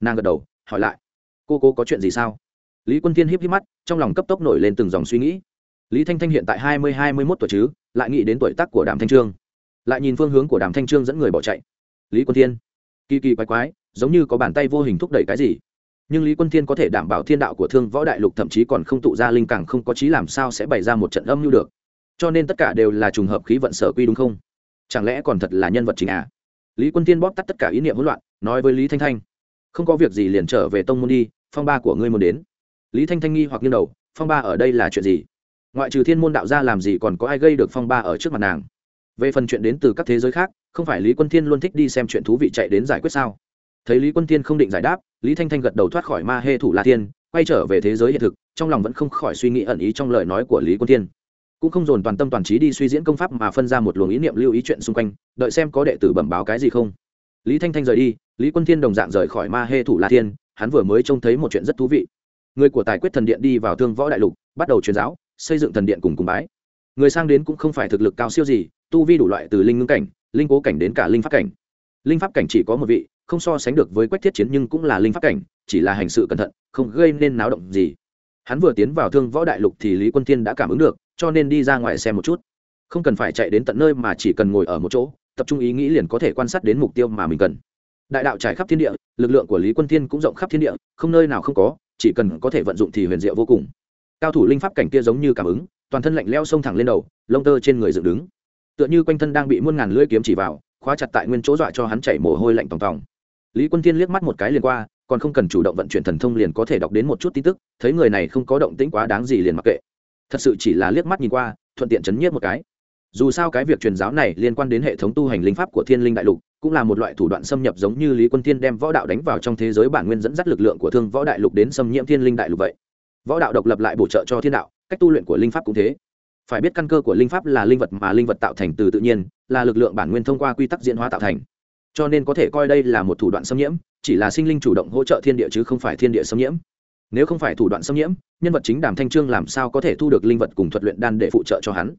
Nàng gật đầu, hỏi lại, cô cô có chuyện gì sao? Lý quân thiên híp híp mắt, trong lòng cấp tốc nổi lên từng dòng suy nghĩ. Lý thanh thanh hiện tại hai mươi hai mươi mốt tuổi chứ, lại nghĩ đến tuổi tác của đàm thanh trương. Lại nhìn phương hướng của đàm thanh trương dẫn người bỏ chạy. Lý quân thiên, kỳ kỳ quái quái giống như có bàn tay vô hình thúc đẩy cái gì. Nhưng lý quân thiên có thể đảm bảo thiên đạo của thương võ đại lục thậm chí còn không tụ ra linh càng không có trí làm sao sẽ bày ra một trận âm mưu được. Cho nên tất cả đều là trùng hợp khí vận sở quy đúng không? Chẳng lẽ còn thật là nhân vật chính à? Lý quân thiên bóp tắt tất cả ý niệm hỗn loạn, nói với lý thanh thanh, không có việc gì liền trở về tông môn đi, phong ba của ngươi muốn đến. Lý thanh thanh nghi hoặc nghiêng đầu, phong ba ở đây là chuyện gì? Ngoại trừ thiên môn đạo gia làm gì còn có ai gây được phong ba ở trước mặt nàng? Về phần chuyện đến từ các thế giới khác, không phải lý quân thiên luôn thích đi xem chuyện thú vị chạy đến giải quyết sao? Thấy lý quân thiên không định giải đáp, lý thanh thanh gật đầu thoát khỏi ma hê thủ la thiên, quay trở về thế giới hiện thực, trong lòng vẫn không khỏi suy nghĩ ẩn ý trong lời nói của lý quân thiên cũng không dồn toàn tâm toàn trí đi suy diễn công pháp mà phân ra một luồng ý niệm lưu ý chuyện xung quanh, đợi xem có đệ tử bẩm báo cái gì không. Lý thanh thanh rời đi, lý quân thiên đồng dạng rời khỏi ma hê thủ la thiên, hắn vừa mới trông thấy một chuyện rất thú vị. Người của tài quyết thần điện đi vào thương võ đại lục, bắt đầu truyền giáo, xây dựng thần điện cùng cùng bái. Người sang đến cũng không phải thực lực cao siêu gì, tu vi đủ loại từ linh ngưng cảnh, linh cố cảnh đến cả linh pháp cảnh. Linh pháp cảnh chỉ có một vị không so sánh được với quách thiết chiến nhưng cũng là linh pháp cảnh, chỉ là hành sự cẩn thận, không gây nên náo động gì. Hắn vừa tiến vào thương võ đại lục thì lý quân thiên đã cảm ứng được, cho nên đi ra ngoài xem một chút. Không cần phải chạy đến tận nơi mà chỉ cần ngồi ở một chỗ, tập trung ý nghĩ liền có thể quan sát đến mục tiêu mà mình cần. Đại đạo trải khắp thiên địa, lực lượng của lý quân thiên cũng rộng khắp thiên địa, không nơi nào không có, chỉ cần có thể vận dụng thì huyền diệu vô cùng. Cao thủ linh pháp cảnh kia giống như cảm ứng, toàn thân lạnh leo xông thẳng lên đầu, lông tơ trên người dựng đứng. Tựa như quanh thân đang bị muôn ngàn lưỡi kiếm chỉ vào, khóa chặt tại nguyên chỗ dọa cho hắn chảy mồ hôi lạnh tòng tòng lý quân thiên liếc mắt một cái liền qua, còn không cần chủ động vận chuyển thần thông liền có thể đọc đến một chút tin tức, thấy người này không có động tĩnh quá đáng gì liền mặc kệ. Thật sự chỉ là liếc mắt nhìn qua, thuận tiện chấn nhiếp một cái. Dù sao cái việc truyền giáo này liên quan đến hệ thống tu hành linh pháp của thiên linh đại lục, cũng là một loại thủ đoạn xâm nhập giống như lý quân thiên đem võ đạo đánh vào trong thế giới bản nguyên dẫn dắt lực lượng của thương võ đại lục đến xâm nhiễm thiên linh đại lục vậy. Võ đạo độc lập lại bổ trợ cho thiên đạo, cách tu luyện của linh pháp cũng thế. Phải biết căn cơ của linh pháp là linh vật mà linh vật tạo thành từ tự nhiên, là lực lượng bản nguyên thông qua quy tắc diễn hóa tạo thành cho nên có thể coi đây là một thủ đoạn xâm nhiễm, chỉ là sinh linh chủ động hỗ trợ thiên địa chứ không phải thiên địa xâm nhiễm. Nếu không phải thủ đoạn xâm nhiễm, nhân vật chính đàm thanh trương làm sao có thể thu được linh vật cùng thuật luyện đan để phụ trợ cho hắn?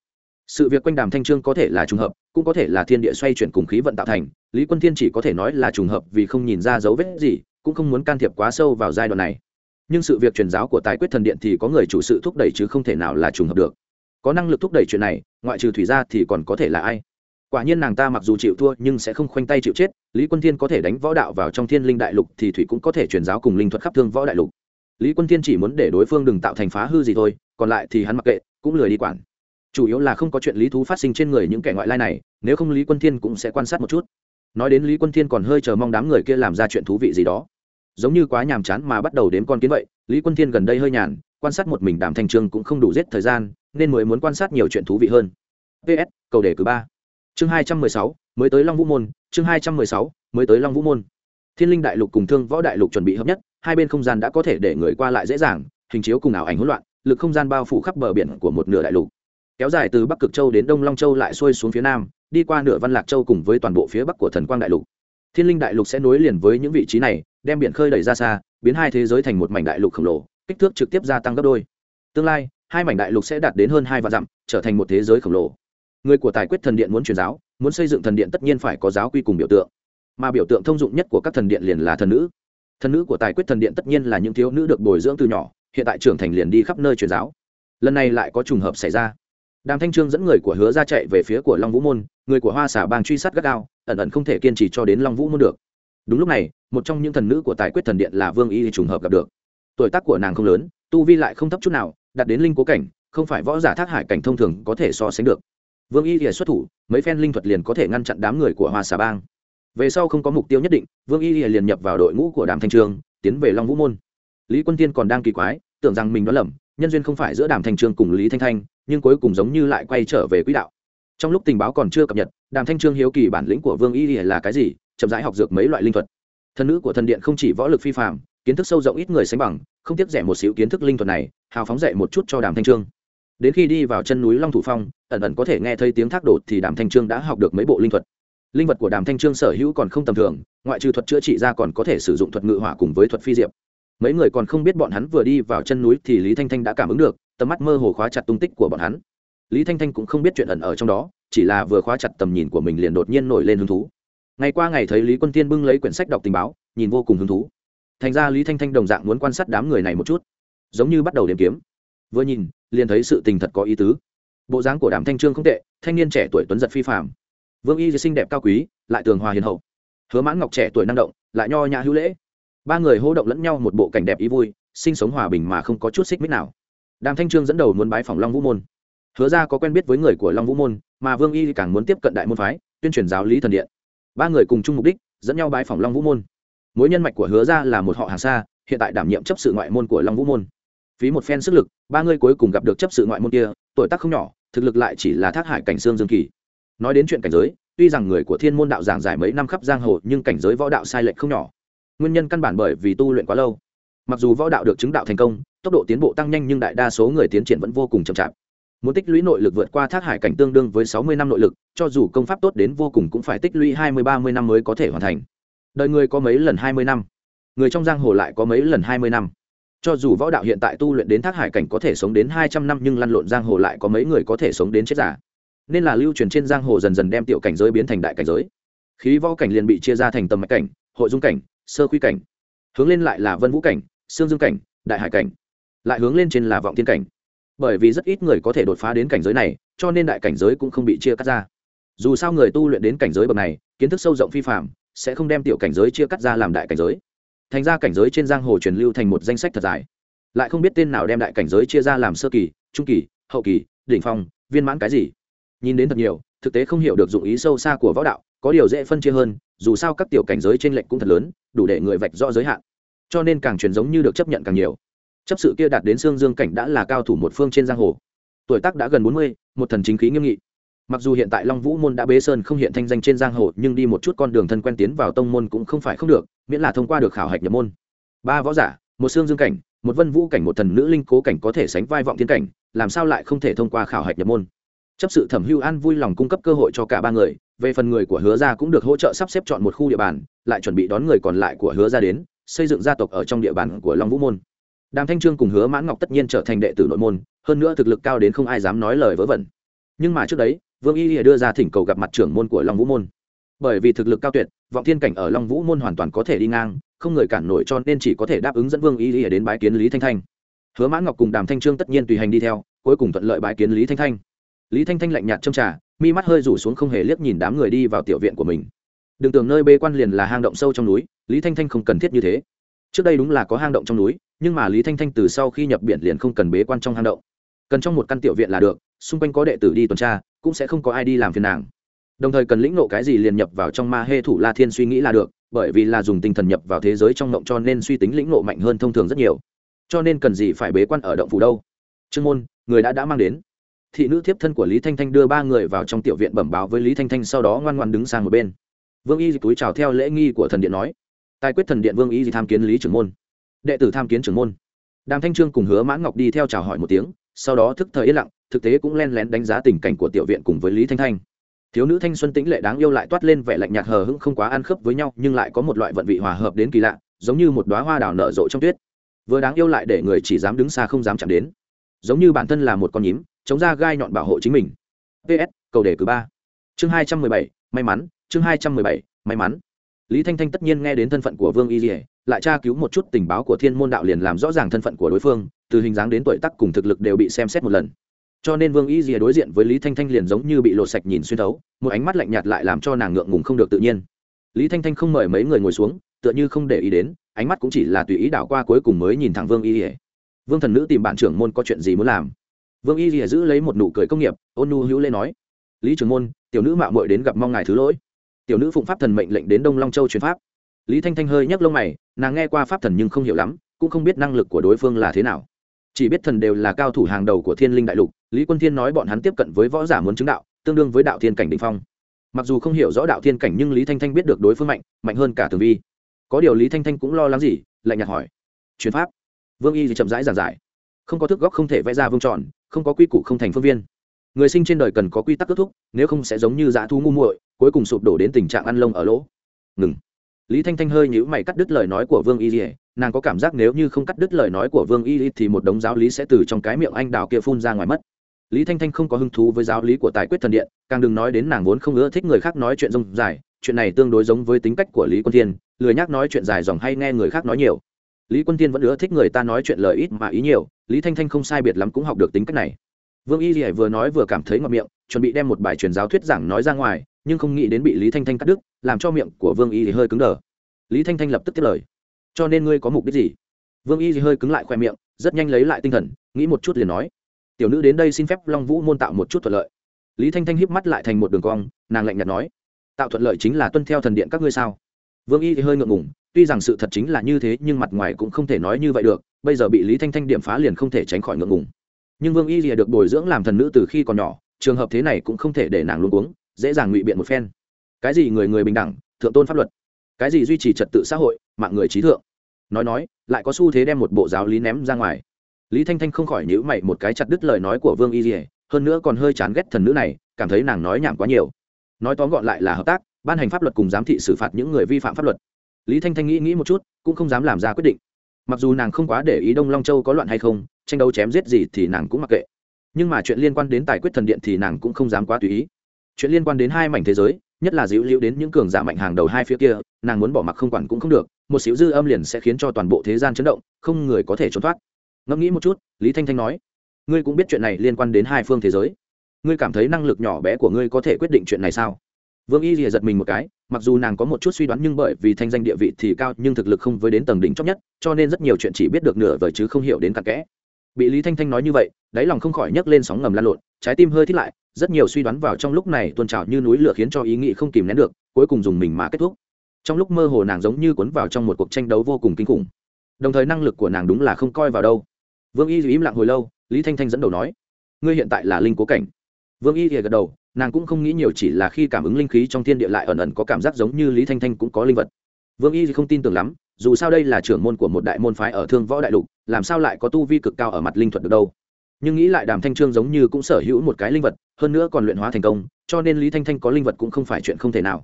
Sự việc quanh đàm thanh trương có thể là trùng hợp, cũng có thể là thiên địa xoay chuyển cùng khí vận tạo thành, lý quân thiên chỉ có thể nói là trùng hợp vì không nhìn ra dấu vết gì, cũng không muốn can thiệp quá sâu vào giai đoạn này. Nhưng sự việc truyền giáo của tài quyết thần điện thì có người chủ sự thúc đẩy chứ không thể nào là trùng hợp được. Có năng lực thúc đẩy chuyện này, ngoại trừ thủy ra thì còn có thể là ai? Quả nhiên nàng ta mặc dù chịu thua nhưng sẽ không khoanh tay chịu chết, lý quân thiên có thể đánh võ đạo vào trong thiên linh đại lục thì thủy cũng có thể truyền giáo cùng linh thuật khắp thương võ đại lục. Lý quân thiên chỉ muốn để đối phương đừng tạo thành phá hư gì thôi, còn lại thì hắn mặc kệ, cũng lười đi quản. Chủ yếu là không có chuyện lý thú phát sinh trên người những kẻ ngoại lai này, nếu không lý quân thiên cũng sẽ quan sát một chút. Nói đến lý quân thiên còn hơi chờ mong đám người kia làm ra chuyện thú vị gì đó. Giống như quá nhàm chán mà bắt đầu đếm con kiến vậy, lý quân thiên gần đây hơi nhàn, quan sát một mình đàm thanh trương cũng không đủ giết thời gian, nên mới muốn quan sát nhiều chuyện thú vị hơn. Ps cầu đề cử ba chương hai trăm mười sáu, mới tới long vũ môn, chương hai trăm mười sáu, mới tới long vũ môn. Thiên linh đại lục cùng thương võ đại lục chuẩn bị hợp nhất, hai bên không gian đã có thể để người qua lại dễ dàng, hình chiếu cùng ảo ảnh hỗn loạn, lực không gian bao phủ khắp bờ biển của một nửa đại lục. Kéo dài từ bắc cực châu đến đông long châu lại xuôi xuống phía nam, đi qua nửa văn lạc châu cùng với toàn bộ phía bắc của thần quang đại lục. Thiên linh đại lục sẽ nối liền với những vị trí này, đem biển khơi đẩy ra xa, biến hai thế giới thành một mảnh đại lục khổng lồ, kích thước trực tiếp gia tăng gấp đôi. Tương lai, hai mảnh đại lục sẽ đạt đến hơn hai vạn dặm, trở thành một thế giới khổng lồ người của tài quyết thần điện muốn truyền giáo, muốn xây dựng thần điện tất nhiên phải có giáo quy cùng biểu tượng. Mà biểu tượng thông dụng nhất của các thần điện liền là thần nữ. Thần nữ của tài quyết thần điện tất nhiên là những thiếu nữ được bồi dưỡng từ nhỏ, hiện tại trưởng thành liền đi khắp nơi truyền giáo. Lần này lại có trùng hợp xảy ra. Đàm thanh trương dẫn người của hứa ra chạy về phía của long vũ môn, người của hoa xả bang truy sát gắt gao, ẩn ẩn không thể kiên trì cho đến long vũ môn được. Đúng lúc này, một trong những thần nữ của tài quyết thần điện là vương y trùng hợp gặp được. Tuổi tác của nàng không lớn, tu vi lại không thấp chút nào đặt đến linh cố cảnh, không phải võ giả thác hải cảnh thông thường có thể so sánh được vương y thì xuất thủ, mấy phen linh thuật liền có thể ngăn chặn đám người của hoa xà bang. Về sau không có mục tiêu nhất định, vương y liền nhập vào đội ngũ của đàm thanh trường tiến về long vũ môn. Lý quân tiên còn đang kỳ quái, tưởng rằng mình đã lầm, nhân duyên không phải giữa đàm thanh Trường cùng lý thanh thanh, nhưng cuối cùng giống như lại quay trở về quỹ đạo. Trong lúc tình báo còn chưa cập nhật, đàm thanh trương hiếu kỳ bản lĩnh của vương y là cái gì, chậm rãi học dược mấy loại linh thuật. Thần nữ của thần điện không chỉ võ lực phi phạm kiến thức sâu rộng ít người sánh bằng, không tiếc rẻ một xíu kiến thức linh thuật này, hào phóng dạy một chút cho đàm thanh trương đến khi đi vào chân núi long thủ phong, ẩn ẩn có thể nghe thấy tiếng thác đột thì đàm thanh trương đã học được mấy bộ linh thuật. Linh vật của đàm thanh trương sở hữu còn không tầm thường, ngoại trừ thuật chữa trị ra còn có thể sử dụng thuật ngự hỏa cùng với thuật phi diệp. Mấy người còn không biết bọn hắn vừa đi vào chân núi thì lý thanh thanh đã cảm ứng được, tầm mắt mơ hồ khóa chặt tung tích của bọn hắn. Lý thanh thanh cũng không biết chuyện ẩn ở trong đó, chỉ là vừa khóa chặt tầm nhìn của mình liền đột nhiên nổi lên hứng thú. Ngày qua ngày thấy lý quân tiên bưng lấy quyển sách đọc tình báo, nhìn vô cùng hứng thú. Thành ra lý thanh thanh đồng dạng muốn quan sát đám người này một chút. Giống như bắt đầu điểm kiếm. Vừa nhìn liền thấy sự tình thật có ý tứ. Bộ dáng của đàm thanh trương không tệ, thanh niên trẻ tuổi tuấn giật phi phạm vương y xinh đẹp cao quý, lại tường hòa hiền hậu. Hứa mãn ngọc trẻ tuổi năng động, lại nho nhã hữu lễ. Ba người hô động lẫn nhau một bộ cảnh đẹp ý vui, sinh sống hòa bình mà không có chút xích mích nào. Đàm thanh trương dẫn đầu muốn bái phòng long vũ môn. Hứa ra có quen biết với người của long vũ môn, mà vương y càng muốn tiếp cận đại môn phái, tuyên truyền giáo lý thần điện. Ba người cùng chung mục đích, dẫn nhau bái phòng long vũ môn. Mối nhân mạch của hứa ra là một họ hàng xa hiện tại đảm nhiệm chấp sự ngoại môn của long vũ môn phí một phen sức lực, ba người cuối cùng gặp được chấp sự ngoại môn kia, tuổi tác không nhỏ, thực lực lại chỉ là thác hải cảnh sương dương kỳ. Nói đến chuyện cảnh giới, tuy rằng người của thiên môn đạo giảng giải mấy năm khắp giang hồ, nhưng cảnh giới võ đạo sai lệch không nhỏ. Nguyên nhân căn bản bởi vì tu luyện quá lâu. Mặc dù võ đạo được chứng đạo thành công, tốc độ tiến bộ tăng nhanh nhưng đại đa số người tiến triển vẫn vô cùng chậm chạp. Muốn tích lũy nội lực vượt qua thác hải cảnh tương đương với sáu mươi năm nội lực, cho dù công pháp tốt đến vô cùng cũng phải tích lũy hai mươi, ba mươi năm mới có thể hoàn thành. Đời người có mấy lần hai mươi năm? Người trong giang hồ lại có mấy lần hai mươi năm? Cho dù võ đạo hiện tại tu luyện đến thác hải cảnh có thể sống đến hai trăm năm nhưng lăn lộn giang hồ lại có mấy người có thể sống đến chết giả nên là lưu truyền trên giang hồ dần dần đem tiểu cảnh giới biến thành đại cảnh giới. Khí võ cảnh liền bị chia ra thành tầm mạch cảnh, hội dung cảnh, sơ quy cảnh. Hướng lên lại là vân vũ cảnh, sương dương cảnh, đại hải cảnh. Lại hướng lên trên là vọng thiên cảnh. Bởi vì rất ít người có thể đột phá đến cảnh giới này, cho nên đại cảnh giới cũng không bị chia cắt ra. Dù sao người tu luyện đến cảnh giới bậc này, kiến thức sâu rộng phi phạm sẽ không đem tiểu cảnh giới chia cắt ra làm đại cảnh giới thành ra cảnh giới trên giang hồ truyền lưu thành một danh sách thật dài. Lại không biết tên nào đem đại cảnh giới chia ra làm sơ kỳ, trung kỳ, hậu kỳ, đỉnh phong, viên mãn cái gì. Nhìn đến thật nhiều, thực tế không hiểu được dụng ý sâu xa của võ đạo, có điều dễ phân chia hơn, dù sao các tiểu cảnh giới trên lệnh cũng thật lớn, đủ để người vạch rõ giới hạn. Cho nên càng truyền giống như được chấp nhận càng nhiều. Chấp sự kia đạt đến xương dương cảnh đã là cao thủ một phương trên giang hồ. Tuổi tác đã gần bốn mươi, một thần chính khí nghiêm nghị mặc dù hiện tại long vũ môn đã bế sơn không hiện thanh danh trên giang hồ, nhưng đi một chút con đường thân quen tiến vào tông môn cũng không phải không được, miễn là thông qua được khảo hạch nhập môn. Ba võ giả, một xương dương cảnh, một vân vũ cảnh, một thần nữ linh cố cảnh có thể sánh vai vọng thiên cảnh, làm sao lại không thể thông qua khảo hạch nhập môn? Chấp sự thẩm hưu an vui lòng cung cấp cơ hội cho cả ba người, về phần người của hứa gia cũng được hỗ trợ sắp xếp chọn một khu địa bàn, lại chuẩn bị đón người còn lại của hứa gia đến, xây dựng gia tộc ở trong địa bàn của long vũ môn. Đàm thanh trương cùng hứa mãn ngọc tất nhiên trở thành đệ tử nội môn, hơn nữa thực lực cao đến không ai dám nói lời vớ vẩn. Nhưng mà trước đấy vương y đưa ra thỉnh cầu gặp mặt trưởng môn của long vũ môn. Bởi vì thực lực cao tuyệt, vọng thiên cảnh ở long vũ môn hoàn toàn có thể đi ngang, không người cản nổi cho nên chỉ có thể đáp ứng dẫn vương y đến bái kiến lý thanh thanh. Hứa mãn ngọc cùng đàm thanh trương tất nhiên tùy hành đi theo, cuối cùng thuận lợi bái kiến lý thanh thanh. Lý thanh thanh lạnh nhạt châm trà, mi mắt hơi rủ xuống không hề liếc nhìn đám người đi vào tiểu viện của mình. Đừng tưởng nơi bê quan liền là hang động sâu trong núi, lý thanh thanh không cần thiết như thế. Trước đây đúng là có hang động trong núi, nhưng mà lý thanh thanh từ sau khi nhập biển liền không cần bế quan trong hang động. Cần trong một căn tiểu viện là được, xung quanh có đệ tử đi tuần tra cũng sẽ không có ai đi làm phiền nàng. Đồng thời cần lĩnh nộ cái gì liền nhập vào trong ma hê thủ la thiên suy nghĩ là được, bởi vì là dùng tinh thần nhập vào thế giới trong động cho nên suy tính lĩnh nộ mạnh hơn thông thường rất nhiều. Cho nên cần gì phải bế quan ở động phủ đâu? Trương môn, người đã đã mang đến. Thị nữ thiếp thân của lý thanh thanh đưa ba người vào trong tiểu viện bẩm báo với lý thanh thanh sau đó ngoan ngoan đứng sang một bên. Vương y túi chào theo lễ nghi của thần điện nói, tài quyết thần điện vương y tham kiến lý trưởng môn. Đệ tử tham kiến trưởng môn. Đàm thanh trương cùng hứa mãn ngọc đi theo chào hỏi một tiếng sau đó thức thời yên lặng, thực tế cũng len lén đánh giá tình cảnh của tiểu viện cùng với lý thanh thanh. Thiếu nữ thanh xuân tĩnh lệ đáng yêu lại toát lên vẻ lạnh nhạt hờ hững không quá ăn khớp với nhau, nhưng lại có một loại vận vị hòa hợp đến kỳ lạ, giống như một đoá hoa đào nở rộ trong tuyết. Vừa đáng yêu lại để người chỉ dám đứng xa không dám chạm đến. Giống như bản thân là một con nhím, chống ra gai nhọn bảo hộ chính mình. Ps cầu đề cử ba. Chương hai trăm mười bảy, may mắn, chương hai trăm mười bảy, may mắn. Lý thanh thanh tất nhiên nghe đến thân phận của vương y dỉa lại tra cứu một chút tình báo của thiên môn đạo liền làm rõ ràng thân phận của đối phương, từ hình dáng đến tuổi tác cùng thực lực đều bị xem xét một lần. Cho nên vương y dỉa đối diện với lý thanh thanh liền giống như bị lộ sạch nhìn xuyên thấu, một ánh mắt lạnh nhạt lại làm cho nàng ngượng ngùng không được tự nhiên. Lý thanh thanh không mời mấy người ngồi xuống, tựa như không để ý đến, ánh mắt cũng chỉ là tùy ý đảo qua cuối cùng mới nhìn thẳng vương y dỉa vương thần nữ tìm bạn trưởng môn có chuyện gì muốn làm? Vương y dỉa giữ lấy một nụ cười công nghiệp, ôn nu hữu lê nói. Lý trưởng môn, tiểu nữ mạo muội đến gặp mong ngài thứ lỗi. Tiểu nữ phụng pháp thần mệnh lệnh đến đông long châu truyền pháp lý thanh thanh hơi nhấc lông mày, nàng nghe qua pháp thần nhưng không hiểu lắm, cũng không biết năng lực của đối phương là thế nào. Chỉ biết thần đều là cao thủ hàng đầu của thiên linh đại lục, lý quân thiên nói bọn hắn tiếp cận với võ giả muốn chứng đạo, tương đương với đạo thiên cảnh định phong. Mặc dù không hiểu rõ đạo thiên cảnh nhưng lý thanh thanh biết được đối phương mạnh mạnh hơn cả tường vi. Có điều lý thanh thanh cũng lo lắng gì, lạnh nhạt hỏi. Chuyển pháp. Vương y thì chậm rãi giảng giải. Không có thức góc không thể vẽ ra vương tròn, không có quy củ không thành phương viên. Người sinh trên đời cần có quy tắc kết thúc, nếu không sẽ giống như dã thu ngu muội, cuối cùng sụp đổ đến tình trạng ăn lông ở lỗ. Ngừng lý thanh thanh hơi nhữ mày cắt đứt lời nói của vương y dỉa nàng có cảm giác nếu như không cắt đứt lời nói của vương y thì một đống giáo lý sẽ từ trong cái miệng anh đào kia phun ra ngoài mất. Lý thanh thanh không có hứng thú với giáo lý của tài quyết thần điện, càng đừng nói đến nàng vốn không ưa thích người khác nói chuyện rông dài. Chuyện này tương đối giống với tính cách của lý quân thiên, lười nhắc nói chuyện dài dòng hay nghe người khác nói nhiều. Lý quân thiên vẫn ưa thích người ta nói chuyện lời ít mà ý nhiều, lý thanh thanh không sai biệt lắm cũng học được tính cách này vương y dỉa vừa nói vừa cảm thấy ngọt miệng, chuẩn bị đem một bài truyền giáo thuyết giảng nói ra ngoài, nhưng không nghĩ đến bị lý thanh thanh cắt đứt, làm cho miệng của vương y thì hơi cứng đờ. Lý thanh thanh lập tức tiếp lời. Cho nên ngươi có mục đích gì? Vương y thì hơi cứng lại khoe miệng, rất nhanh lấy lại tinh thần, nghĩ một chút liền nói, tiểu nữ đến đây xin phép long vũ môn tạo một chút thuận lợi. Lý thanh thanh híp mắt lại thành một đường cong, nàng lạnh nhạt nói, tạo thuận lợi chính là tuân theo thần điện các ngươi sao? Vương y thì hơi ngượng ngùng, tuy rằng sự thật chính là như thế nhưng mặt ngoài cũng không thể nói như vậy được, bây giờ bị lý thanh thanh điểm phá liền không thể tránh khỏi ngượng ngùng nhưng vương y rìa được bồi dưỡng làm thần nữ từ khi còn nhỏ, trường hợp thế này cũng không thể để nàng luôn uống dễ dàng ngụy biện một phen. Cái gì người người bình đẳng, thượng tôn pháp luật. Cái gì duy trì trật tự xã hội, mạng người trí thượng. Nói nói, lại có xu thế đem một bộ giáo lý ném ra ngoài. Lý thanh thanh không khỏi nhữ mày một cái chặt đứt lời nói của vương y dỉa hơn nữa còn hơi chán ghét thần nữ này, cảm thấy nàng nói nhảm quá nhiều. Nói tóm gọn lại là hợp tác, ban hành pháp luật cùng giám thị xử phạt những người vi phạm pháp luật. Lý thanh thanh nghĩ nghĩ một chút, cũng không dám làm ra quyết định mặc dù nàng không quá để ý đông long châu có loạn hay không, tranh đấu chém giết gì thì nàng cũng mặc kệ. Nhưng mà chuyện liên quan đến tài quyết thần điện thì nàng cũng không dám quá tùy ý. Chuyện liên quan đến hai mảnh thế giới, nhất là dịu liễu đến những cường giả mạnh hàng đầu hai phía kia, nàng muốn bỏ mặc không quản cũng không được, một xíu dư âm liền sẽ khiến cho toàn bộ thế gian chấn động, không người có thể trốn thoát. Ngẫm nghĩ một chút, lý thanh thanh nói, ngươi cũng biết chuyện này liên quan đến hai phương thế giới. Ngươi cảm thấy năng lực nhỏ bé của ngươi có thể quyết định chuyện này sao? Vương y rìa giật mình một cái, mặc dù nàng có một chút suy đoán nhưng bởi vì thanh danh địa vị thì cao nhưng thực lực không với đến tầng đỉnh chót nhất, cho nên rất nhiều chuyện chỉ biết được nửa vời chứ không hiểu đến cặn kẽ. Bị lý thanh thanh nói như vậy, đáy lòng không khỏi nhấc lên sóng ngầm lan lộn, trái tim hơi thích lại, rất nhiều suy đoán vào trong lúc này tuôn trào như núi lửa khiến cho ý nghĩ không kìm nén được, cuối cùng dùng mình mà kết thúc. Trong lúc mơ hồ nàng giống như cuốn vào trong một cuộc tranh đấu vô cùng kinh khủng. Đồng thời năng lực của nàng đúng là không coi vào đâu. Vương y im lặng hồi lâu, lý thanh thanh dẫn đầu nói, ngươi hiện tại là linh cố cảnh. Vương y thì gật đầu nàng cũng không nghĩ nhiều chỉ là khi cảm ứng linh khí trong thiên địa lại ẩn ẩn có cảm giác giống như lý thanh thanh cũng có linh vật. Vương y thì không tin tưởng lắm, dù sao đây là trưởng môn của một đại môn phái ở thương võ đại lục, làm sao lại có tu vi cực cao ở mặt linh thuật được đâu? Nhưng nghĩ lại đàm thanh trương giống như cũng sở hữu một cái linh vật, hơn nữa còn luyện hóa thành công, cho nên lý thanh thanh có linh vật cũng không phải chuyện không thể nào.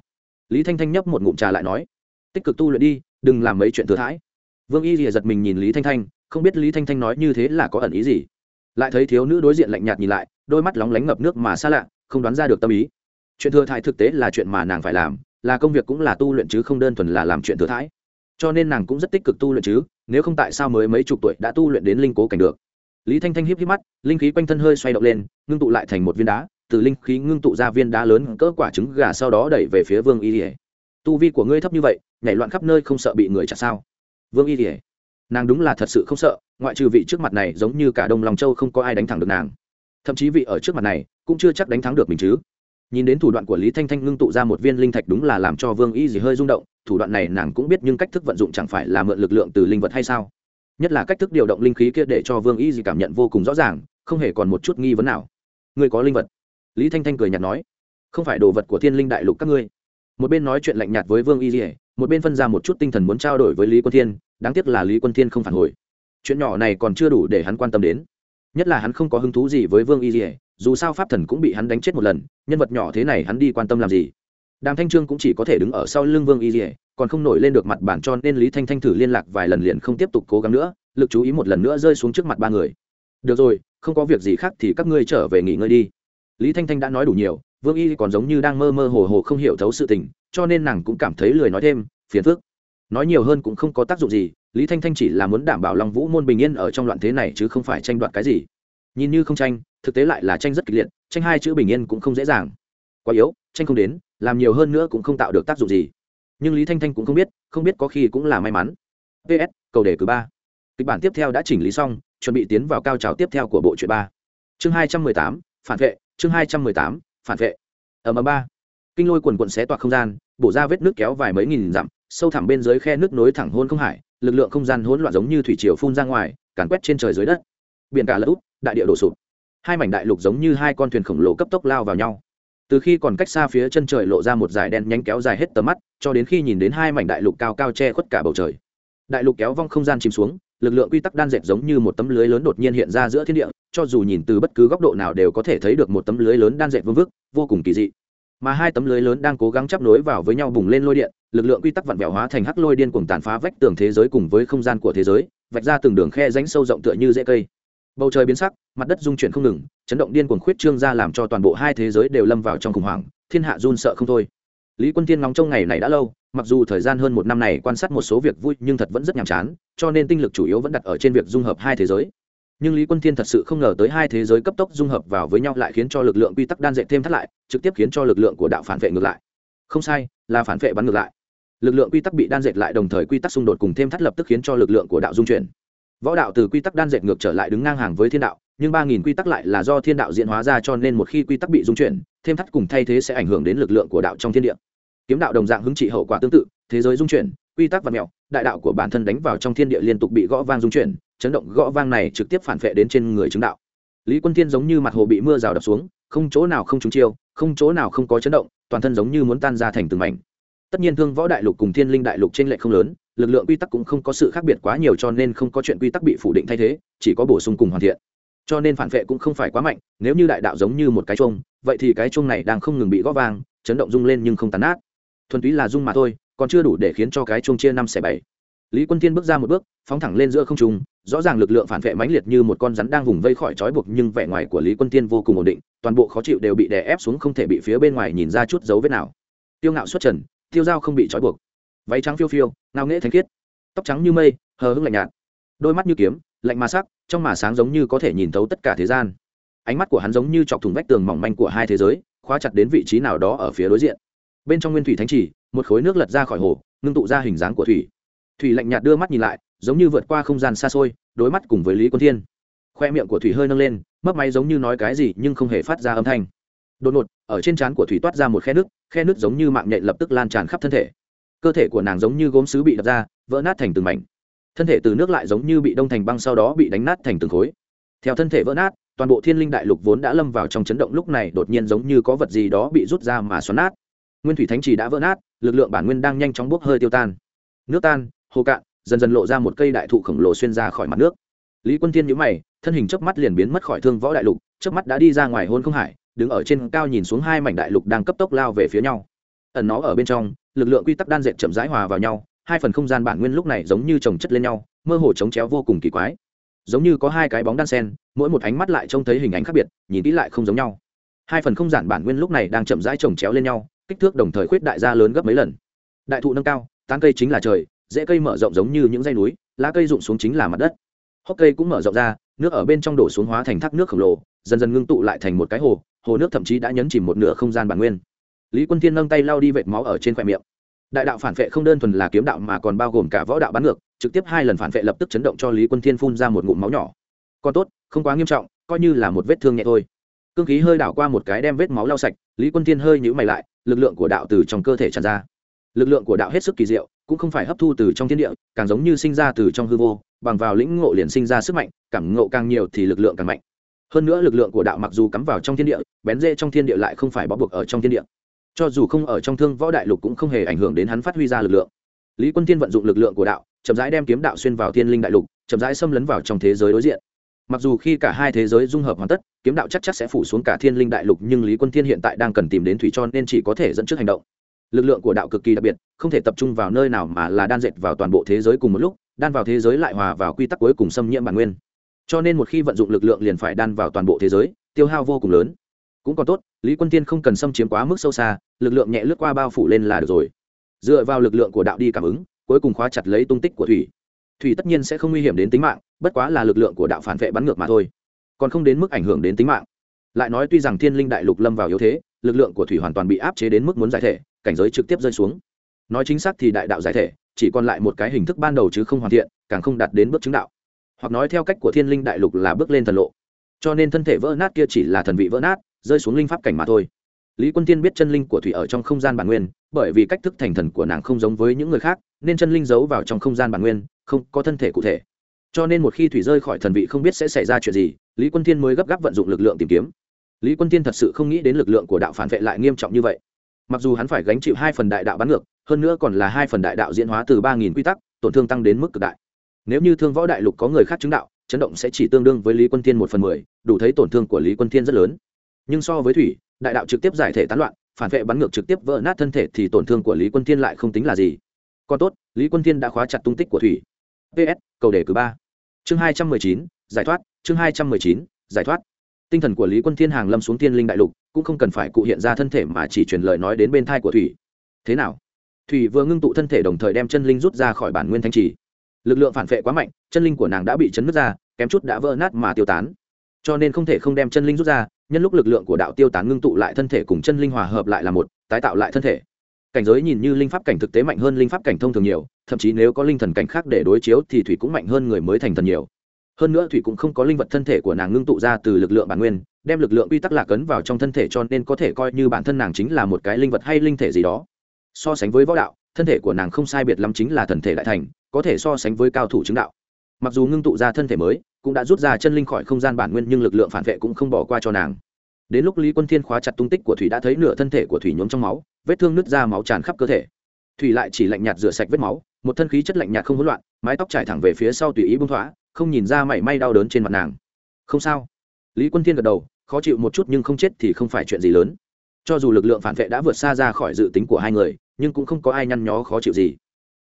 Lý thanh thanh nhấp một ngụm trà lại nói, tích cực tu luyện đi, đừng làm mấy chuyện thừa thãi. Vương y thì giật mình nhìn lý thanh thanh, không biết lý thanh thanh nói như thế là có ẩn ý gì. Lại thấy thiếu nữ đối diện lạnh nhạt nhìn lại, đôi mắt lóng lánh ngập nước mà xa lạ không đoán ra được tâm ý. Chuyện thừa thãi thực tế là chuyện mà nàng phải làm, là công việc cũng là tu luyện chứ không đơn thuần là làm chuyện thừa thãi cho nên nàng cũng rất tích cực tu luyện chứ, nếu không tại sao mới mấy chục tuổi đã tu luyện đến linh cố cảnh được? Lý thanh thanh híp híp mắt, linh khí quanh thân hơi xoay động lên, ngưng tụ lại thành một viên đá, từ linh khí ngưng tụ ra viên đá lớn, cỡ quả trứng gà sau đó đẩy về phía vương y ỉa tu vi của ngươi thấp như vậy, nhảy loạn khắp nơi không sợ bị người chặt sao? Vương y ỉa nàng đúng là thật sự không sợ, ngoại trừ vị trước mặt này giống như cả đông lòng châu không có ai đánh thẳng được nàng thậm chí vị ở trước mặt này cũng chưa chắc đánh thắng được mình chứ. Nhìn đến thủ đoạn của lý thanh thanh ngưng tụ ra một viên linh thạch đúng là làm cho vương y gì hơi rung động, thủ đoạn này nàng cũng biết nhưng cách thức vận dụng chẳng phải là mượn lực lượng từ linh vật hay sao? Nhất là cách thức điều động linh khí kia để cho vương y gì cảm nhận vô cùng rõ ràng, không hề còn một chút nghi vấn nào. Ngươi có linh vật? Lý thanh thanh cười nhạt nói. Không phải đồ vật của thiên linh đại lục các ngươi. Một bên nói chuyện lạnh nhạt với vương y dỉa một bên phân ra một chút tinh thần muốn trao đổi với lý quân thiên, đáng tiếc là lý quân thiên không phản hồi. Chuyện nhỏ này còn chưa đủ để hắn quan tâm đến nhất là hắn không có hứng thú gì với vương y dỉa dù sao pháp thần cũng bị hắn đánh chết một lần, nhân vật nhỏ thế này hắn đi quan tâm làm gì? Đàm thanh trương cũng chỉ có thể đứng ở sau lưng vương y dỉa còn không nổi lên được mặt bản cho nên lý thanh thanh thử liên lạc vài lần liền không tiếp tục cố gắng nữa, lực chú ý một lần nữa rơi xuống trước mặt ba người. Được rồi, không có việc gì khác thì các ngươi trở về nghỉ ngơi đi. Lý thanh thanh đã nói đủ nhiều, vương y còn giống như đang mơ mơ hồ hồ không hiểu thấu sự tình, cho nên nàng cũng cảm thấy lười nói thêm, phiền phức nói nhiều hơn cũng không có tác dụng gì, lý thanh thanh chỉ là muốn đảm bảo lòng vũ môn bình yên ở trong loạn thế này chứ không phải tranh đoạt cái gì. Nhìn như không tranh, thực tế lại là tranh rất kịch liệt, tranh hai chữ bình yên cũng không dễ dàng. Quá yếu, tranh không đến, làm nhiều hơn nữa cũng không tạo được tác dụng gì. Nhưng lý thanh thanh cũng không biết không biết có khi cũng là may mắn. Ps cầu đề cử ba. Kịch bản tiếp theo đã chỉnh lý xong, chuẩn bị tiến vào cao trào tiếp theo của bộ truyện ba. Chương hai trăm mười tám, phản vệ, chương hai trăm mười tám, phản vệ. Ở m ba. Kinh lôi quần quận xé toạc không gian, bổ ra vết nước kéo vài mấy nghìn dặm sâu thẳm bên dưới khe nước nối thẳng hôn không hải, lực lượng không gian hỗn loạn giống như thủy triều phun ra ngoài, càn quét trên trời dưới đất. Biển cả lỡ út đại địa đổ sụp. Hai mảnh đại lục giống như hai con thuyền khổng lồ cấp tốc lao vào nhau. Từ khi còn cách xa phía chân trời lộ ra một dải đen nhánh kéo dài hết tầm mắt, cho đến khi nhìn đến hai mảnh đại lục cao cao che khuất cả bầu trời. Đại lục kéo vong không gian chìm xuống, lực lượng quy tắc đan dệt giống như một tấm lưới lớn đột nhiên hiện ra giữa thiên địa, cho dù nhìn từ bất cứ góc độ nào đều có thể thấy được một tấm lưới lớn đan dệt vương vức, vô cùng kỳ dị mà hai tấm lưới lớn đang cố gắng chấp nối vào với nhau bùng lên lôi điện, lực lượng quy tắc vặn vẹo hóa thành hắc lôi điên cuồng tàn phá vách tường thế giới cùng với không gian của thế giới, vạch ra từng đường khe rãnh sâu rộng tựa như rễ cây. Bầu trời biến sắc, mặt đất rung chuyển không ngừng, chấn động điên cuồng khuyết trương ra làm cho toàn bộ hai thế giới đều lâm vào trong khủng hoảng, thiên hạ run sợ không thôi. Lý quân thiên ngóng trong ngày này đã lâu, mặc dù thời gian hơn một năm này quan sát một số việc vui nhưng thật vẫn rất nhàm chán, cho nên tinh lực chủ yếu vẫn đặt ở trên việc dung hợp hai thế giới nhưng lý quân thiên thật sự không ngờ tới hai thế giới cấp tốc dung hợp vào với nhau lại khiến cho lực lượng quy tắc đan dệt thêm thắt lại, trực tiếp khiến cho lực lượng của đạo phản vệ ngược lại. Không sai, là phản vệ bắn ngược lại. Lực lượng quy tắc bị đan dệt lại đồng thời quy tắc xung đột cùng thêm thắt lập tức khiến cho lực lượng của đạo dung chuyển. Võ đạo từ quy tắc đan dệt ngược trở lại đứng ngang hàng với thiên đạo, nhưng ba nghìn quy tắc lại là do thiên đạo diễn hóa ra cho nên một khi quy tắc bị dung chuyển, thêm thắt cùng thay thế sẽ ảnh hưởng đến lực lượng của đạo trong thiên địa. Kiếm đạo đồng dạng hứng trị hậu quả tương tự, thế giới dung chuyển, quy tắc và mẹo, đại đạo của bản thân đánh vào trong thiên địa liên tục bị gõ vang dung chuyển chấn động gõ vang này trực tiếp phản vệ đến trên người chứng đạo. Lý quân thiên giống như mặt hồ bị mưa rào đập xuống, không chỗ nào không trúng chiêu, không chỗ nào không có chấn động, toàn thân giống như muốn tan ra thành từng mảnh. Tất nhiên thương võ đại lục cùng thiên linh đại lục trên lệ không lớn, lực lượng quy tắc cũng không có sự khác biệt quá nhiều cho nên không có chuyện quy tắc bị phủ định thay thế, chỉ có bổ sung cùng hoàn thiện. Cho nên phản vệ cũng không phải quá mạnh, nếu như đại đạo giống như một cái chuông, vậy thì cái chuông này đang không ngừng bị gõ vang, chấn động rung lên nhưng không tàn nát. Thuần túy là rung mà thôi, còn chưa đủ để khiến cho cái chuông chia năm xẻ bảy. Lý quân thiên bước ra một bước, phóng thẳng lên giữa không trung rõ ràng lực lượng phản vệ mãnh liệt như một con rắn đang vùng vây khỏi trói buộc, nhưng vẻ ngoài của lý quân thiên vô cùng ổn định, toàn bộ khó chịu đều bị đè ép xuống, không thể bị phía bên ngoài nhìn ra chút dấu vết nào. Tiêu ngạo xuất trần, tiêu dao không bị trói buộc. Váy trắng phiêu phiêu, ngao nghễ thanh khiết, tóc trắng như mây, hờ hững lạnh nhạt. Đôi mắt như kiếm, lạnh mà sắc, trong mà sáng giống như có thể nhìn thấu tất cả thế gian. Ánh mắt của hắn giống như chọc thùng vách tường mỏng manh của hai thế giới, khóa chặt đến vị trí nào đó ở phía đối diện. Bên trong nguyên thủy thánh trì một khối nước lật ra khỏi hồ, ngưng tụ ra hình dáng của thủy. Thủy lạnh nhạt đưa mắt nhìn lại giống như vượt qua không gian xa xôi, đối mắt cùng với lý quân thiên. Khoe miệng của thủy hơi nâng lên, mấp máy giống như nói cái gì nhưng không hề phát ra âm thanh. Đột ngột, ở trên trán của thủy toát ra một khe nước khe nước giống như mạng nhện lập tức lan tràn khắp thân thể. Cơ thể của nàng giống như gốm sứ bị đập ra, vỡ nát thành từng mảnh. Thân thể từ nước lại giống như bị đông thành băng sau đó bị đánh nát thành từng khối. Theo thân thể vỡ nát, toàn bộ thiên linh đại lục vốn đã lâm vào trong chấn động lúc này đột nhiên giống như có vật gì đó bị rút ra mà xoắn nát. Nguyên thủy thánh trì đã vỡ nát, lực lượng bản nguyên đang nhanh chóng bốc hơi tiêu tan. Nước tan, hồ cạn dần dần lộ ra một cây đại thụ khổng lồ xuyên ra khỏi mặt nước. Lý quân thiên nhíu mày, thân hình chớp mắt liền biến mất khỏi thương võ đại lục, chớp mắt đã đi ra ngoài hôn không hải, đứng ở trên cao nhìn xuống hai mảnh đại lục đang cấp tốc lao về phía nhau. Ẩn nó ở bên trong, lực lượng quy tắc đan dệt chậm rãi hòa vào nhau, hai phần không gian bản nguyên lúc này giống như chồng chất lên nhau, mơ hồ chống chéo vô cùng kỳ quái. Giống như có hai cái bóng đan sen, mỗi một ánh mắt lại trông thấy hình ảnh khác biệt, nhìn kỹ lại không giống nhau. Hai phần không gian bản nguyên lúc này đang chậm rãi chồng chéo lên nhau, kích thước đồng thời khuyết đại ra lớn gấp mấy lần. Đại thụ nâng cao, tán cây chính là trời rễ cây mở rộng giống như những dây núi, lá cây rụng xuống chính là mặt đất. Hốc cây cũng mở rộng ra, nước ở bên trong đổ xuống hóa thành thác nước khổng lồ, dần dần ngưng tụ lại thành một cái hồ hồ nước thậm chí đã nhấn chìm một nửa không gian bản nguyên. Lý quân thiên nâng tay lau đi vệt máu ở trên khoe miệng. Đại đạo phản vệ không đơn thuần là kiếm đạo mà còn bao gồm cả võ đạo bắn ngược, trực tiếp hai lần phản vệ lập tức chấn động cho lý quân thiên phun ra một ngụm máu nhỏ. Còn tốt, không quá nghiêm trọng, coi như là một vết thương nhẹ thôi. Cương khí hơi đảo qua một cái đem vết máu lau sạch, lý quân thiên hơi nhũ mày lại, lực lượng của đạo từ trong cơ thể tràn ra. Lực lượng của đạo hết sức kỳ diệu cũng không phải hấp thu từ trong thiên địa, càng giống như sinh ra từ trong hư vô, bằng vào lĩnh ngộ liền sinh ra sức mạnh, cảm ngộ càng nhiều thì lực lượng càng mạnh. Hơn nữa lực lượng của đạo mặc dù cắm vào trong thiên địa, bén dê trong thiên địa lại không phải bó buộc ở trong thiên địa. Cho dù không ở trong thương võ đại lục cũng không hề ảnh hưởng đến hắn phát huy ra lực lượng. Lý quân tiên vận dụng lực lượng của đạo, chậm rãi đem kiếm đạo xuyên vào thiên linh đại lục, chậm rãi xâm lấn vào trong thế giới đối diện. Mặc dù khi cả hai thế giới dung hợp hoàn tất, kiếm đạo chắc chắc sẽ phủ xuống cả thiên linh đại lục, nhưng lý quân thiên hiện tại đang cần tìm đến thủy cho nên chỉ có thể dẫn trước hành động lực lượng của đạo cực kỳ đặc biệt, không thể tập trung vào nơi nào mà là đan dệt vào toàn bộ thế giới cùng một lúc, đan vào thế giới lại hòa vào quy tắc cuối cùng xâm nhiễm bản nguyên. Cho nên một khi vận dụng lực lượng liền phải đan vào toàn bộ thế giới, tiêu hao vô cùng lớn. Cũng còn tốt, lý quân tiên không cần xâm chiếm quá mức sâu xa, lực lượng nhẹ lướt qua bao phủ lên là được rồi. Dựa vào lực lượng của đạo đi cảm ứng, cuối cùng khóa chặt lấy tung tích của thủy. Thủy tất nhiên sẽ không nguy hiểm đến tính mạng, bất quá là lực lượng của đạo phản vệ bắn ngược mà thôi. Còn không đến mức ảnh hưởng đến tính mạng. Lại nói tuy rằng thiên linh đại lục lâm vào yếu thế, lực lượng của thủy hoàn toàn bị áp chế đến mức muốn giải thể cảnh giới trực tiếp rơi xuống. Nói chính xác thì đại đạo giải thể, chỉ còn lại một cái hình thức ban đầu chứ không hoàn thiện, càng không đạt đến bước chứng đạo. Hoặc nói theo cách của thiên linh đại lục là bước lên thần lộ. Cho nên thân thể vỡ nát kia chỉ là thần vị vỡ nát, rơi xuống linh pháp cảnh mà thôi. Lý quân tiên biết chân linh của thủy ở trong không gian bản nguyên, bởi vì cách thức thành thần của nàng không giống với những người khác, nên chân linh giấu vào trong không gian bản nguyên, không có thân thể cụ thể. Cho nên một khi thủy rơi khỏi thần vị không biết sẽ xảy ra chuyện gì, lý quân tiên mới gấp gáp vận dụng lực lượng tìm kiếm. Lý quân tiên thật sự không nghĩ đến lực lượng của đạo phản vệ lại nghiêm trọng như vậy mặc dù hắn phải gánh chịu hai phần đại đạo bắn ngược, hơn nữa còn là hai phần đại đạo diễn hóa từ ba nghìn quy tắc, tổn thương tăng đến mức cực đại. Nếu như thương võ đại lục có người khác chứng đạo, chấn động sẽ chỉ tương đương với lý quân thiên một phần mười, đủ thấy tổn thương của lý quân thiên rất lớn. Nhưng so với thủy, đại đạo trực tiếp giải thể tán loạn, phản vệ bắn ngược trực tiếp vỡ nát thân thể thì tổn thương của lý quân thiên lại không tính là gì. Còn tốt, lý quân thiên đã khóa chặt tung tích của thủy. Ps cầu đề cử ba. Chương hai trăm mười chín, giải thoát, chương hai trăm mười chín, giải thoát tinh thần của lý quân thiên hàng lâm xuống thiên linh đại lục, cũng không cần phải cụ hiện ra thân thể mà chỉ truyền lời nói đến bên thai của thủy. Thế nào? Thủy vừa ngưng tụ thân thể đồng thời đem chân linh rút ra khỏi bản nguyên thanh trì. Lực lượng phản vệ quá mạnh, chân linh của nàng đã bị chấn nứt ra, kém chút đã vỡ nát mà tiêu tán. Cho nên không thể không đem chân linh rút ra, nhân lúc lực lượng của đạo tiêu tán ngưng tụ lại thân thể cùng chân linh hòa hợp lại là một, tái tạo lại thân thể. Cảnh giới nhìn như linh pháp cảnh thực tế mạnh hơn linh pháp cảnh thông thường nhiều, thậm chí nếu có linh thần cảnh khác để đối chiếu thì thủy cũng mạnh hơn người mới thành thần nhiều hơn nữa thủy cũng không có linh vật thân thể của nàng ngưng tụ ra từ lực lượng bản nguyên, đem lực lượng quy tắc lạc ấn vào trong thân thể cho nên có thể coi như bản thân nàng chính là một cái linh vật hay linh thể gì đó. So sánh với võ đạo, thân thể của nàng không sai biệt lắm chính là thần thể đại thành, có thể so sánh với cao thủ chứng đạo. Mặc dù ngưng tụ ra thân thể mới, cũng đã rút ra chân linh khỏi không gian bản nguyên nhưng lực lượng phản vệ cũng không bỏ qua cho nàng. Đến lúc lý quân thiên khóa chặt tung tích của thủy đã thấy nửa thân thể của thủy nhuốm trong máu, vết thương nứt ra máu tràn khắp cơ thể. Thủy lại chỉ lạnh nhạt rửa sạch vết máu, một thân khí chất lạnh nhạt không hỗn loạn, mái tóc trải thẳng về phía sau tùy ý bông thoá không nhìn ra mảy may đau đớn trên mặt nàng. Không sao. Lý quân thiên gật đầu, khó chịu một chút nhưng không chết thì không phải chuyện gì lớn. Cho dù lực lượng phản vệ đã vượt xa ra khỏi dự tính của hai người, nhưng cũng không có ai nhăn nhó khó chịu gì.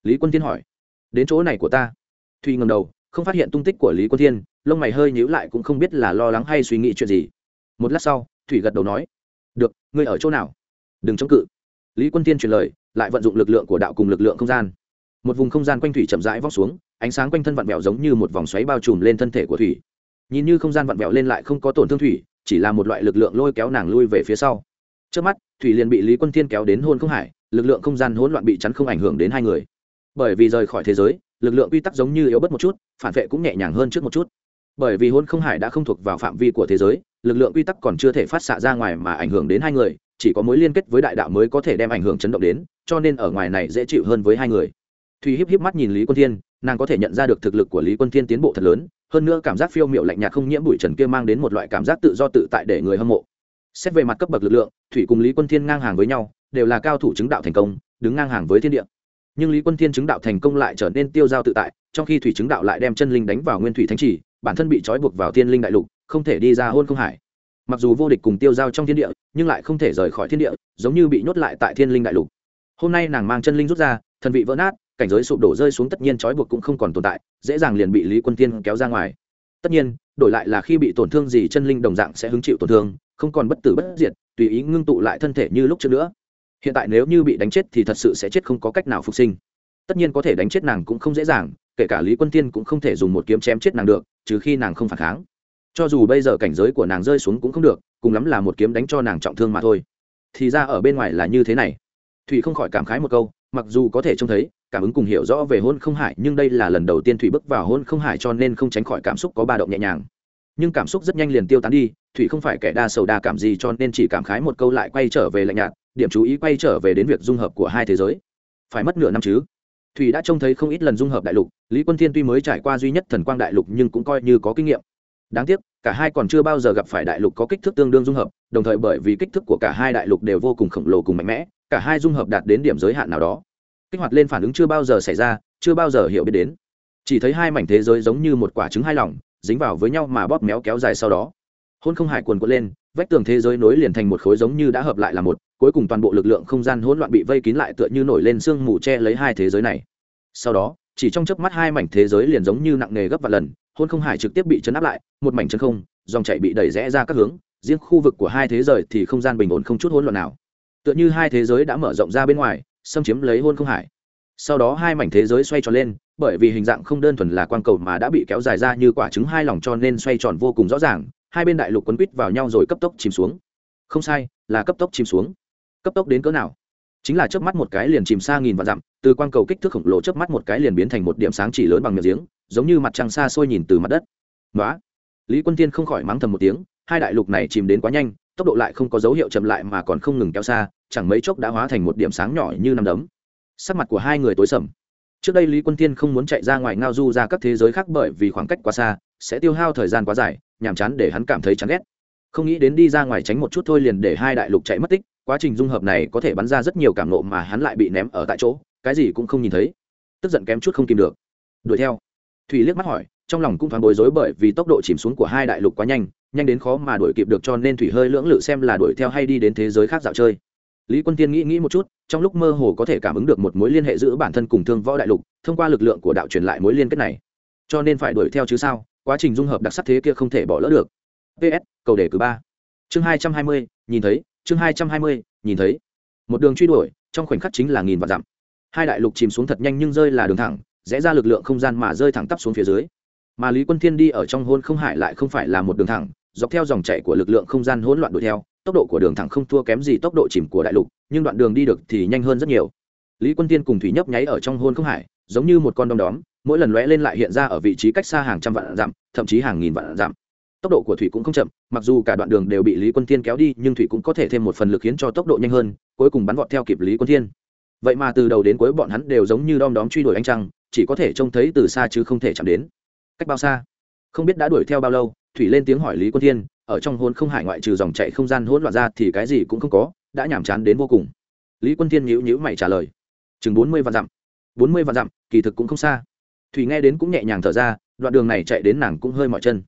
Lý quân thiên hỏi, đến chỗ này của ta? Thùy ngầm đầu, không phát hiện tung tích của lý quân thiên, lông mày hơi nhíu lại cũng không biết là lo lắng hay suy nghĩ chuyện gì. Một lát sau, thủy gật đầu nói, được, ngươi ở chỗ nào? Đừng chống cự. Lý quân thiên truyền lời, lại vận dụng lực lượng của đạo cùng lực lượng không gian. Một vùng không gian quanh thủy chậm rãi vóc xuống ánh sáng quanh thân vặn vẹo giống như một vòng xoáy bao trùm lên thân thể của thủy. Nhìn như không gian vặn vẹo lên lại không có tổn thương thủy, chỉ là một loại lực lượng lôi kéo nàng lui về phía sau. Trước mắt, thủy liền bị lý quân thiên kéo đến hôn không hải, lực lượng không gian hỗn loạn bị chắn không ảnh hưởng đến hai người. Bởi vì rời khỏi thế giới, lực lượng quy tắc giống như yếu bớt một chút, phản vệ cũng nhẹ nhàng hơn trước một chút. Bởi vì hôn không hải đã không thuộc vào phạm vi của thế giới, lực lượng quy tắc còn chưa thể phát xạ ra ngoài mà ảnh hưởng đến hai người, chỉ có mối liên kết với đại đạo mới có thể đem ảnh hưởng chấn động đến, cho nên ở ngoài này dễ chịu hơn với hai người thùy híp híp mắt nhìn lý quân thiên, nàng có thể nhận ra được thực lực của lý quân thiên tiến bộ thật lớn, hơn nữa cảm giác phiêu m i ệ u lạnh nhạt không nhiễm bụi trần kia mang đến một loại cảm giác tự do tự tại để người hâm mộ. Xét về mặt cấp bậc lực lượng, thủy cùng lý quân thiên ngang hàng với nhau, đều là cao thủ chứng đạo thành công, đứng ngang hàng với thiên địa. Nhưng lý quân thiên chứng đạo thành công lại trở nên tiêu dao tự tại, trong khi thủy chứng đạo lại đem chân linh đánh vào nguyên thủy thánh trì bản thân bị trói buộc vào thiên linh đại lục, không thể đi ra hôn không hải. Mặc dù vô địch cùng tiêu dao trong thiên địa, nhưng lại không thể rời khỏi thiên địa, giống như bị nhốt lại tại thiên linh đại lục. Hôm nay nàng mang chân linh rút ra, thần vị vỡ nát cảnh giới sụp đổ rơi xuống tất nhiên trói buộc cũng không còn tồn tại, dễ dàng liền bị lý quân tiên kéo ra ngoài. Tất nhiên, đổi lại là khi bị tổn thương gì chân linh đồng dạng sẽ hứng chịu tổn thương, không còn bất tử bất diệt, tùy ý ngưng tụ lại thân thể như lúc trước nữa. Hiện tại nếu như bị đánh chết thì thật sự sẽ chết không có cách nào phục sinh. Tất nhiên có thể đánh chết nàng cũng không dễ dàng, kể cả lý quân tiên cũng không thể dùng một kiếm chém chết nàng được, trừ khi nàng không phản kháng. Cho dù bây giờ cảnh giới của nàng rơi xuống cũng không được, cùng lắm là một kiếm đánh cho nàng trọng thương mà thôi. Thì ra ở bên ngoài là như thế này. Thủy không khỏi cảm khái một câu, mặc dù có thể trông thấy cảm ứng cùng hiểu rõ về hôn không hải, nhưng đây là lần đầu tiên thủy bước vào hôn không hải cho nên không tránh khỏi cảm xúc có ba động nhẹ nhàng. Nhưng cảm xúc rất nhanh liền tiêu tán đi, thủy không phải kẻ đa sầu đa cảm gì cho nên chỉ cảm khái một câu lại quay trở về lạnh nhạt, điểm chú ý quay trở về đến việc dung hợp của hai thế giới. Phải mất nửa năm chứ? Thủy đã trông thấy không ít lần dung hợp đại lục, lý quân thiên tuy mới trải qua duy nhất thần quang đại lục nhưng cũng coi như có kinh nghiệm. Đáng tiếc, cả hai còn chưa bao giờ gặp phải đại lục có kích thước tương đương dung hợp, đồng thời bởi vì kích thước của cả hai đại lục đều vô cùng khổng lồ cùng mạnh mẽ, cả hai dung hợp đạt đến điểm giới hạn nào đó kích hoạt lên phản ứng chưa bao giờ xảy ra, chưa bao giờ hiểu biết đến. Chỉ thấy hai mảnh thế giới giống như một quả trứng hai lỏng dính vào với nhau mà bóp méo kéo dài sau đó. Hôn không hải cuồn cuộn lên, vách tường thế giới nối liền thành một khối giống như đã hợp lại là một, cuối cùng toàn bộ lực lượng không gian hỗn loạn bị vây kín lại tựa như nổi lên sương mù che lấy hai thế giới này. Sau đó, chỉ trong chớp mắt hai mảnh thế giới liền giống như nặng nề gấp vài lần, hôn không hải trực tiếp bị chấn áp lại, một mảnh chân không, dòng chảy bị đẩy rẽ ra các hướng, riêng khu vực của hai thế giới thì không gian bình ổn không chút hỗn loạn nào. Tựa như hai thế giới đã mở rộng ra bên ngoài xâm chiếm lấy hôn không hải. Sau đó hai mảnh thế giới xoay tròn lên, bởi vì hình dạng không đơn thuần là quang cầu mà đã bị kéo dài ra như quả trứng hai lòng cho nên xoay tròn vô cùng rõ ràng, hai bên đại lục quấn quýt vào nhau rồi cấp tốc chìm xuống. Không sai, là cấp tốc chìm xuống. Cấp tốc đến cỡ nào? Chính là chớp mắt một cái liền chìm xa nghìn vạn dặm, từ quang cầu kích thước khổng lồ chớp mắt một cái liền biến thành một điểm sáng chỉ lớn bằng miệng giếng, giống như mặt trăng xa xôi nhìn từ mặt đất. Đó lý quân tiên không khỏi mắng thầm một tiếng, hai đại lục này chìm đến quá nhanh tốc độ lại không có dấu hiệu chậm lại mà còn không ngừng kéo xa, chẳng mấy chốc đã hóa thành một điểm sáng nhỏ như nằm đấm. Sắc mặt của hai người tối sầm. Trước đây lý quân tiên không muốn chạy ra ngoài ngao du ra các thế giới khác bởi vì khoảng cách quá xa, sẽ tiêu hao thời gian quá dài, nhàm chán để hắn cảm thấy chán ghét. Không nghĩ đến đi ra ngoài tránh một chút thôi liền để hai đại lục chạy mất tích, quá trình dung hợp này có thể bắn ra rất nhiều cảm nộ mà hắn lại bị ném ở tại chỗ, cái gì cũng không nhìn thấy. Tức giận kém chút không kìm được. Đuổi theo. Thủy liếc mắt hỏi, trong lòng cũng thoáng bối rối bởi vì tốc độ chìm xuống của hai đại lục quá nhanh nhanh đến khó mà đuổi kịp được cho nên thủy hơi lưỡng lự xem là đuổi theo hay đi đến thế giới khác dạo chơi. Lý quân tiên nghĩ nghĩ một chút, trong lúc mơ hồ có thể cảm ứng được một mối liên hệ giữa bản thân cùng thương võ đại lục, thông qua lực lượng của đạo truyền lại mối liên kết này. Cho nên phải đuổi theo chứ sao, quá trình dung hợp đặc sắc thế kia không thể bỏ lỡ được. Ps cầu đề cử ba. Chương hai trăm hai mươi, nhìn thấy, chương hai trăm hai mươi, nhìn thấy. Một đường truy đuổi, trong khoảnh khắc chính là nghìn vạn dặm. Hai đại lục chìm xuống thật nhanh nhưng rơi là đường thẳng, rẽ ra lực lượng không gian mà rơi thẳng tắp xuống phía dưới. Mà lý quân thiên đi ở trong hôn không hải lại không phải là một đường thẳng dọc theo dòng chảy của lực lượng không gian hỗn loạn đuổi theo, tốc độ của đường thẳng không thua kém gì tốc độ chìm của đại lục, nhưng đoạn đường đi được thì nhanh hơn rất nhiều. Lý quân tiên cùng thủy nhấp nháy ở trong hôn không hải, giống như một con đom đóm, mỗi lần lóe lên lại hiện ra ở vị trí cách xa hàng trăm vạn dặm, thậm chí hàng nghìn vạn dặm. Tốc độ của thủy cũng không chậm, mặc dù cả đoạn đường đều bị lý quân tiên kéo đi, nhưng thủy cũng có thể thêm một phần lực khiến cho tốc độ nhanh hơn, cuối cùng bắn vọt theo kịp lý quân tiên vậy mà từ đầu đến cuối bọn hắn đều giống như đom đóm truy đuổi anh trăng, chỉ có thể trông thấy từ xa chứ không thể chạm đến. Cách bao xa? Không biết đã đuổi theo bao lâu thủy lên tiếng hỏi lý quân thiên, ở trong hôn không hải ngoại trừ dòng chạy không gian hỗn loạn ra thì cái gì cũng không có, đã nhàm chán đến vô cùng. Lý quân thiên nhữ nhữ mày trả lời. Chừng bốn mươi vạn dặm. Bốn mươi vạn dặm, kỳ thực cũng không xa. Thủy nghe đến cũng nhẹ nhàng thở ra, đoạn đường này chạy đến nàng cũng hơi mỏi chân.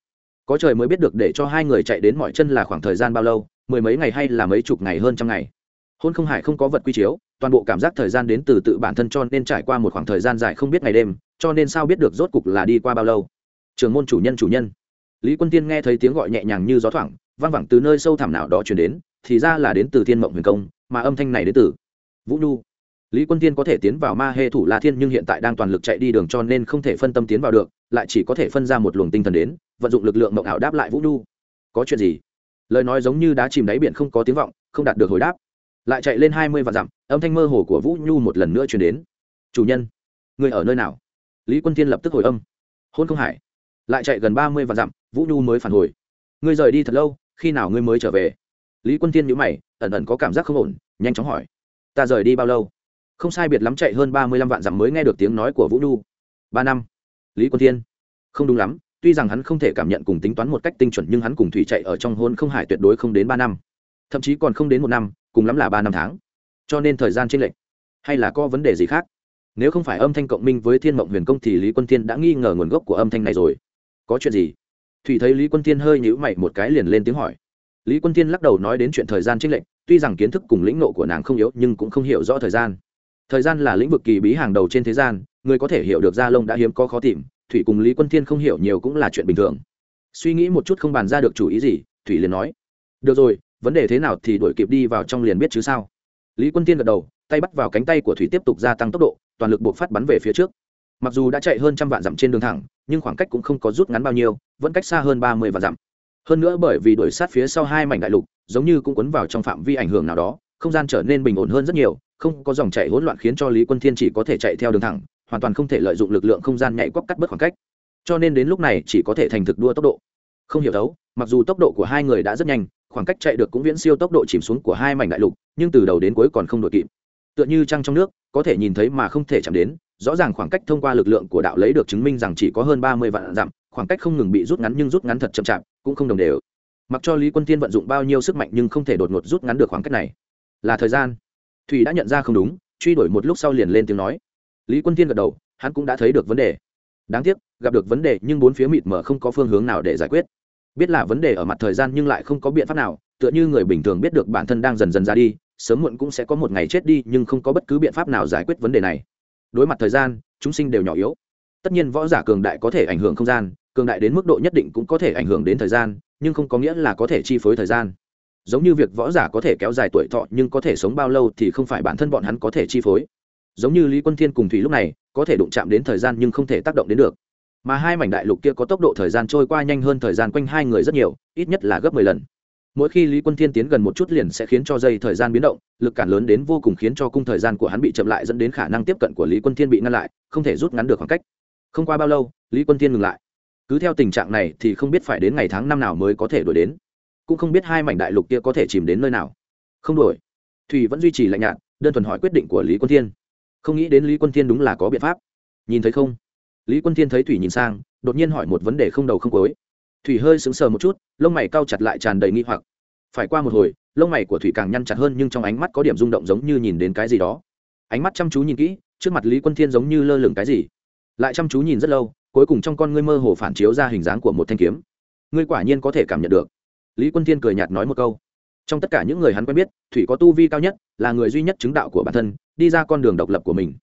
Có trời mới biết được để cho hai người chạy đến mỏi chân là khoảng thời gian bao lâu, mười mấy ngày hay là mấy chục ngày hơn trăm ngày. Hôn không hải không có vật quy chiếu, toàn bộ cảm giác thời gian đến từ tự bản thân cho nên trải qua một khoảng thời gian dài không biết ngày đêm, cho nên sao biết được rốt cục là đi qua bao lâu. Trường môn chủ nhân chủ nhân lý quân tiên nghe thấy tiếng gọi nhẹ nhàng như gió thoảng, vang vẳng từ nơi sâu thẳm nào đó chuyển đến, thì ra là đến từ thiên mộng huyền công, mà âm thanh này đến từ vũ nhu. Lý quân tiên có thể tiến vào ma hê thủ la thiên nhưng hiện tại đang toàn lực chạy đi đường cho nên không thể phân tâm tiến vào được, lại chỉ có thể phân ra một luồng tinh thần đến, vận dụng lực lượng mộng ảo đáp lại vũ nhu. Có chuyện gì? Lời nói giống như đá chìm đáy biển không có tiếng vọng, không đạt được hồi đáp. Lại chạy lên hai mươi vạn dặm, âm thanh mơ hồ của vũ nhu một lần nữa chuyển đến. Chủ nhân, người ở nơi nào? Lý quân tiên lập tức hồi âm. Hôn không hải lại chạy gần ba mươi vạn dặm, vũ nhu mới phản hồi. Ngươi rời đi thật lâu, khi nào ngươi mới trở về? Lý quân tiên nhữ mày, ẩn ẩn có cảm giác không ổn, nhanh chóng hỏi. Ta rời đi bao lâu? Không sai biệt lắm chạy hơn ba mươi lăm vạn dặm mới nghe được tiếng nói của vũ nhu. Ba năm. Lý quân tiên không đúng lắm, tuy rằng hắn không thể cảm nhận cùng tính toán một cách tinh chuẩn nhưng hắn cùng thủy chạy ở trong hôn không hải tuyệt đối không đến ba năm. Thậm chí còn không đến một năm, cùng lắm là ba năm tháng. Cho nên thời gian tranh lệch. Hay là có vấn đề gì khác? Nếu không phải âm thanh cộng minh với thiên mộng huyền công thì lý quân thiên đã nghi ngờ nguồn gốc của âm thanh này rồi có chuyện gì? Thủy thấy lý quân thiên hơi nhữ mày một cái liền lên tiếng hỏi. Lý quân thiên lắc đầu nói đến chuyện thời gian trích lệnh, tuy rằng kiến thức cùng lĩnh nộ của nàng không yếu nhưng cũng không hiểu rõ thời gian. Thời gian là lĩnh vực kỳ bí hàng đầu trên thế gian người có thể hiểu được gia lông đã hiếm có khó tìm thủy cùng lý quân thiên không hiểu nhiều cũng là chuyện bình thường. Suy nghĩ một chút không bàn ra được chủ ý gì thủy liền nói. Được rồi vấn đề thế nào thì đuổi kịp đi vào trong liền biết chứ sao? Lý quân tiên gật đầu tay bắt vào cánh tay của thủy tiếp tục gia tăng tốc độ toàn lực buộc phát bắn về phía trước. Mặc dù đã chạy hơn trăm vạn dặm trên đường thẳng nhưng khoảng cách cũng không có rút ngắn bao nhiêu, vẫn cách xa hơn ba mươi vạn dặm. Hơn nữa bởi vì đuổi sát phía sau hai mảnh đại lục, giống như cũng quấn vào trong phạm vi ảnh hưởng nào đó, không gian trở nên bình ổn hơn rất nhiều, không có dòng chảy hỗn loạn khiến cho lý quân thiên chỉ có thể chạy theo đường thẳng, hoàn toàn không thể lợi dụng lực lượng không gian nhảy quắp cắt bớt khoảng cách. Cho nên đến lúc này chỉ có thể thành thực đua tốc độ. Không hiểu đấu, mặc dù tốc độ của hai người đã rất nhanh, khoảng cách chạy được cũng viễn siêu tốc độ chìm xuống của hai mảnh đại lục, nhưng từ đầu đến cuối còn không đội kịp. Tựa như trăng trong nước, có thể nhìn thấy mà không thể chạm đến rõ ràng khoảng cách thông qua lực lượng của đạo lấy được chứng minh rằng chỉ có hơn ba mươi vạn dặm, khoảng cách không ngừng bị rút ngắn nhưng rút ngắn thật chậm chạp, cũng không đồng đều. Mặc cho lý quân tiên vận dụng bao nhiêu sức mạnh nhưng không thể đột ngột rút ngắn được khoảng cách này. Là thời gian. Thủy đã nhận ra không đúng, truy đuổi một lúc sau liền lên tiếng nói. Lý quân tiên gật đầu, hắn cũng đã thấy được vấn đề. Đáng tiếc, gặp được vấn đề nhưng bốn phía mịt mờ không có phương hướng nào để giải quyết. Biết là vấn đề ở mặt thời gian nhưng lại không có biện pháp nào, tựa như người bình thường biết được bản thân đang dần dần ra đi, sớm muộn cũng sẽ có một ngày chết đi nhưng không có bất cứ biện pháp nào giải quyết vấn đề này đối mặt thời gian, chúng sinh đều nhỏ yếu. Tất nhiên võ giả cường đại có thể ảnh hưởng không gian, cường đại đến mức độ nhất định cũng có thể ảnh hưởng đến thời gian, nhưng không có nghĩa là có thể chi phối thời gian. Giống như việc võ giả có thể kéo dài tuổi thọ nhưng có thể sống bao lâu thì không phải bản thân bọn hắn có thể chi phối. Giống như lý quân thiên cùng thủy lúc này, có thể đụng chạm đến thời gian nhưng không thể tác động đến được. Mà hai mảnh đại lục kia có tốc độ thời gian trôi qua nhanh hơn thời gian quanh hai người rất nhiều, ít nhất là gấp mười lần mỗi khi lý quân thiên tiến gần một chút liền sẽ khiến cho dây thời gian biến động, lực cản lớn đến vô cùng khiến cho cung thời gian của hắn bị chậm lại dẫn đến khả năng tiếp cận của lý quân thiên bị ngăn lại, không thể rút ngắn được khoảng cách. Không qua bao lâu, lý quân thiên ngừng lại. Cứ theo tình trạng này thì không biết phải đến ngày tháng năm nào mới có thể đổi đến. Cũng không biết hai mảnh đại lục kia có thể chìm đến nơi nào. Không đổi. Thùy vẫn duy trì lạnh nhạt, đơn thuần hỏi quyết định của lý quân thiên. Không nghĩ đến lý quân thiên đúng là có biện pháp. Nhìn thấy không? Lý quân thiên thấy thủy nhìn sang, đột nhiên hỏi một vấn đề không đầu không cuối thủy hơi sững sờ một chút, lông mày cao chặt lại tràn đầy nghi hoặc. Phải qua một hồi, lông mày của thủy càng nhăn chặt hơn nhưng trong ánh mắt có điểm rung động giống như nhìn đến cái gì đó. Ánh mắt chăm chú nhìn kỹ, trước mặt lý quân thiên giống như lơ lửng cái gì. Lại chăm chú nhìn rất lâu, cuối cùng trong con ngươi mơ hồ phản chiếu ra hình dáng của một thanh kiếm. Ngươi quả nhiên có thể cảm nhận được. Lý quân thiên cười nhạt nói một câu. Trong tất cả những người hắn quen biết, thủy có tu vi cao nhất, là người duy nhất chứng đạo của bản thân, đi ra con đường độc lập của mình.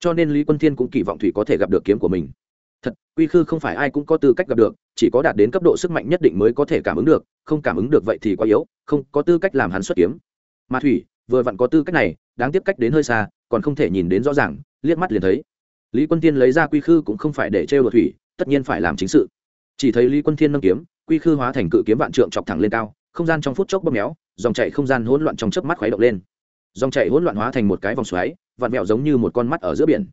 Cho nên lý quân thiên cũng kỳ vọng thủy có thể gặp được kiếm của mình thật, quy khư không phải ai cũng có tư cách gặp được, chỉ có đạt đến cấp độ sức mạnh nhất định mới có thể cảm ứng được, không cảm ứng được vậy thì quá yếu, không có tư cách làm hắn xuất kiếm. Mà thủy, vừa vặn có tư cách này, đáng tiếp cách đến hơi xa, còn không thể nhìn đến rõ ràng, liếc mắt liền thấy. Lý quân thiên lấy ra quy khư cũng không phải để trêu đùa thủy, tất nhiên phải làm chính sự. Chỉ thấy lý quân thiên nâng kiếm, quy khư hóa thành cự kiếm vạn trượng chọc thẳng lên cao, không gian trong phút chốc bóp méo, dòng chảy không gian hỗn loạn trong chớp mắt khuấy động lên. Dòng chảy hỗn loạn hóa thành một cái vòng xoáy vạn vẹo giống như một con mắt ở giữa biển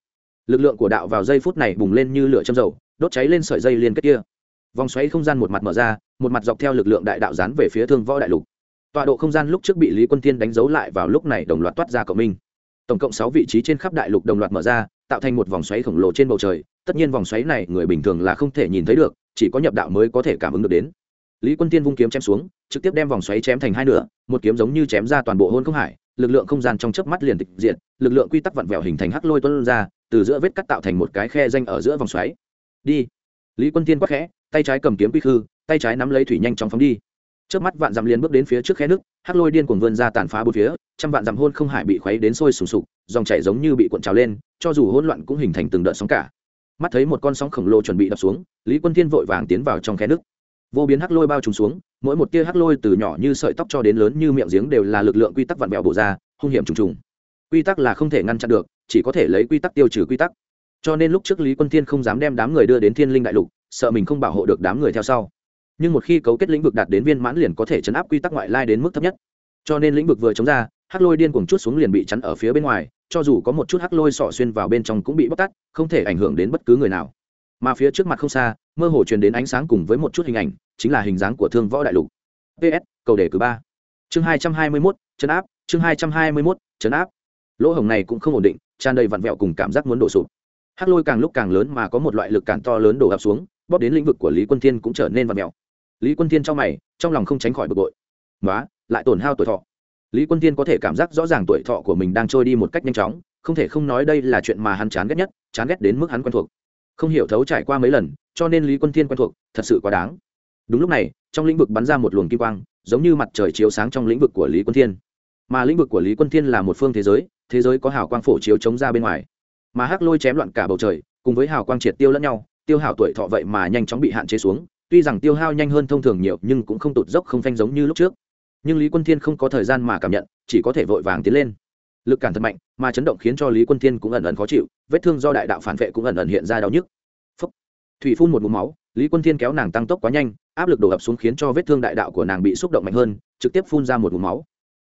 lực lượng của đạo vào giây phút này bùng lên như lửa châm dầu, đốt cháy lên sợi dây liên kết kia. Vòng xoáy không gian một mặt mở ra, một mặt dọc theo lực lượng đại đạo dán về phía thương võ đại lục. Tọa độ không gian lúc trước bị lý quân tiên đánh dấu lại vào lúc này đồng loạt toát ra cộng minh. Tổng cộng sáu vị trí trên khắp đại lục đồng loạt mở ra, tạo thành một vòng xoáy khổng lồ trên bầu trời. Tất nhiên vòng xoáy này người bình thường là không thể nhìn thấy được, chỉ có nhập đạo mới có thể cảm ứng được đến. Lý quân tiên vung kiếm chém xuống, trực tiếp đem vòng xoáy chém thành hai nửa, một kiếm giống như chém ra toàn bộ hôn không hải, lực lượng không gian trong chớp mắt liền tịch diện lực lượng quy tắc vặn vẹo hình thành hắc lôi tuân ra từ giữa vết cắt tạo thành một cái khe danh ở giữa vòng xoáy. Đi. Lý quân tiên quắc khẽ, tay trái cầm kiếm quy khư, tay trái nắm lấy thủy nhanh chóng phóng đi. Trước mắt vạn dặm liền bước đến phía trước khe nước, hắc lôi điên cuồng vươn ra tàn phá bốn phía, trăm vạn dặm hôn không hải bị khuấy đến sôi sùng sục, dòng chảy giống như bị cuộn trào lên, cho dù hỗn loạn cũng hình thành từng đợt sóng cả. Mắt thấy một con sóng khổng lồ chuẩn bị đập xuống, lý quân thiên vội vàng tiến vào trong khe nước. Vô biến hắc lôi bao trùm xuống, mỗi một tia hắc lôi từ nhỏ như sợi tóc cho đến lớn như miệng giếng đều là lực lượng quy tắc vặn vẹo bổ ra, hung hiểm trùng trùng. Quy tắc là không thể ngăn chặn được chỉ có thể lấy quy tắc tiêu trừ quy tắc. Cho nên lúc trước lý quân thiên không dám đem đám người đưa đến thiên linh đại lục, sợ mình không bảo hộ được đám người theo sau. Nhưng một khi cấu kết lĩnh vực đạt đến viên mãn liền có thể chấn áp quy tắc ngoại lai đến mức thấp nhất. Cho nên lĩnh vực vừa chống ra, hắc lôi điên cuồng chút xuống liền bị chắn ở phía bên ngoài, cho dù có một chút hắc lôi sọ xuyên vào bên trong cũng bị bóc tắt không thể ảnh hưởng đến bất cứ người nào. Mà phía trước mặt không xa, mơ hồ truyền đến ánh sáng cùng với một chút hình ảnh, chính là hình dáng của thương võ đại lục. Ps cầu đề cử ba. Chương hai trăm hai mươi mốt, chấn áp, chương hai trăm hai mươi mốt, chấn áp lỗ hồng này cũng không ổn định, tràn đầy vặn vẹo cùng cảm giác muốn đổ sụp. Hắc lôi càng lúc càng lớn mà có một loại lực cản to lớn đổ ập xuống, bóp đến lĩnh vực của lý quân thiên cũng trở nên vặn vẹo. Lý quân thiên trong mày, trong lòng không tránh khỏi bực bội. Nói lại tổn hao tuổi thọ. Lý quân thiên có thể cảm giác rõ ràng tuổi thọ của mình đang trôi đi một cách nhanh chóng, không thể không nói đây là chuyện mà hắn chán ghét nhất, chán ghét đến mức hắn quen thuộc. Không hiểu thấu trải qua mấy lần, cho nên lý quân thiên quen thuộc, thật sự quá đáng. Đúng lúc này, trong lĩnh vực bắn ra một luồng kim quang, giống như mặt trời chiếu sáng trong lĩnh vực của lý quân thiên mà lĩnh vực của lý quân thiên là một phương thế giới thế giới có hào quang phổ chiếu chống ra bên ngoài. Mà hắc lôi chém loạn cả bầu trời, cùng với hào quang triệt tiêu lẫn nhau, tiêu hào tuổi thọ vậy mà nhanh chóng bị hạn chế xuống, tuy rằng tiêu hao nhanh hơn thông thường nhiều nhưng cũng không tụt dốc không phanh giống như lúc trước. Nhưng lý quân thiên không có thời gian mà cảm nhận, chỉ có thể vội vàng tiến lên. Lực cản thật mạnh, mà chấn động khiến cho lý quân thiên cũng ẩn ẩn khó chịu, vết thương do đại đạo phản vệ cũng ẩn ẩn hiện ra đau nhức. Phúc. thủy phun một mũ máu, lý quân thiên kéo nàng tăng tốc quá nhanh, áp lực đổ ập xuống khiến cho vết thương đại đạo của nàng bị xúc động mạnh hơn, trực tiếp phun ra một mũ máu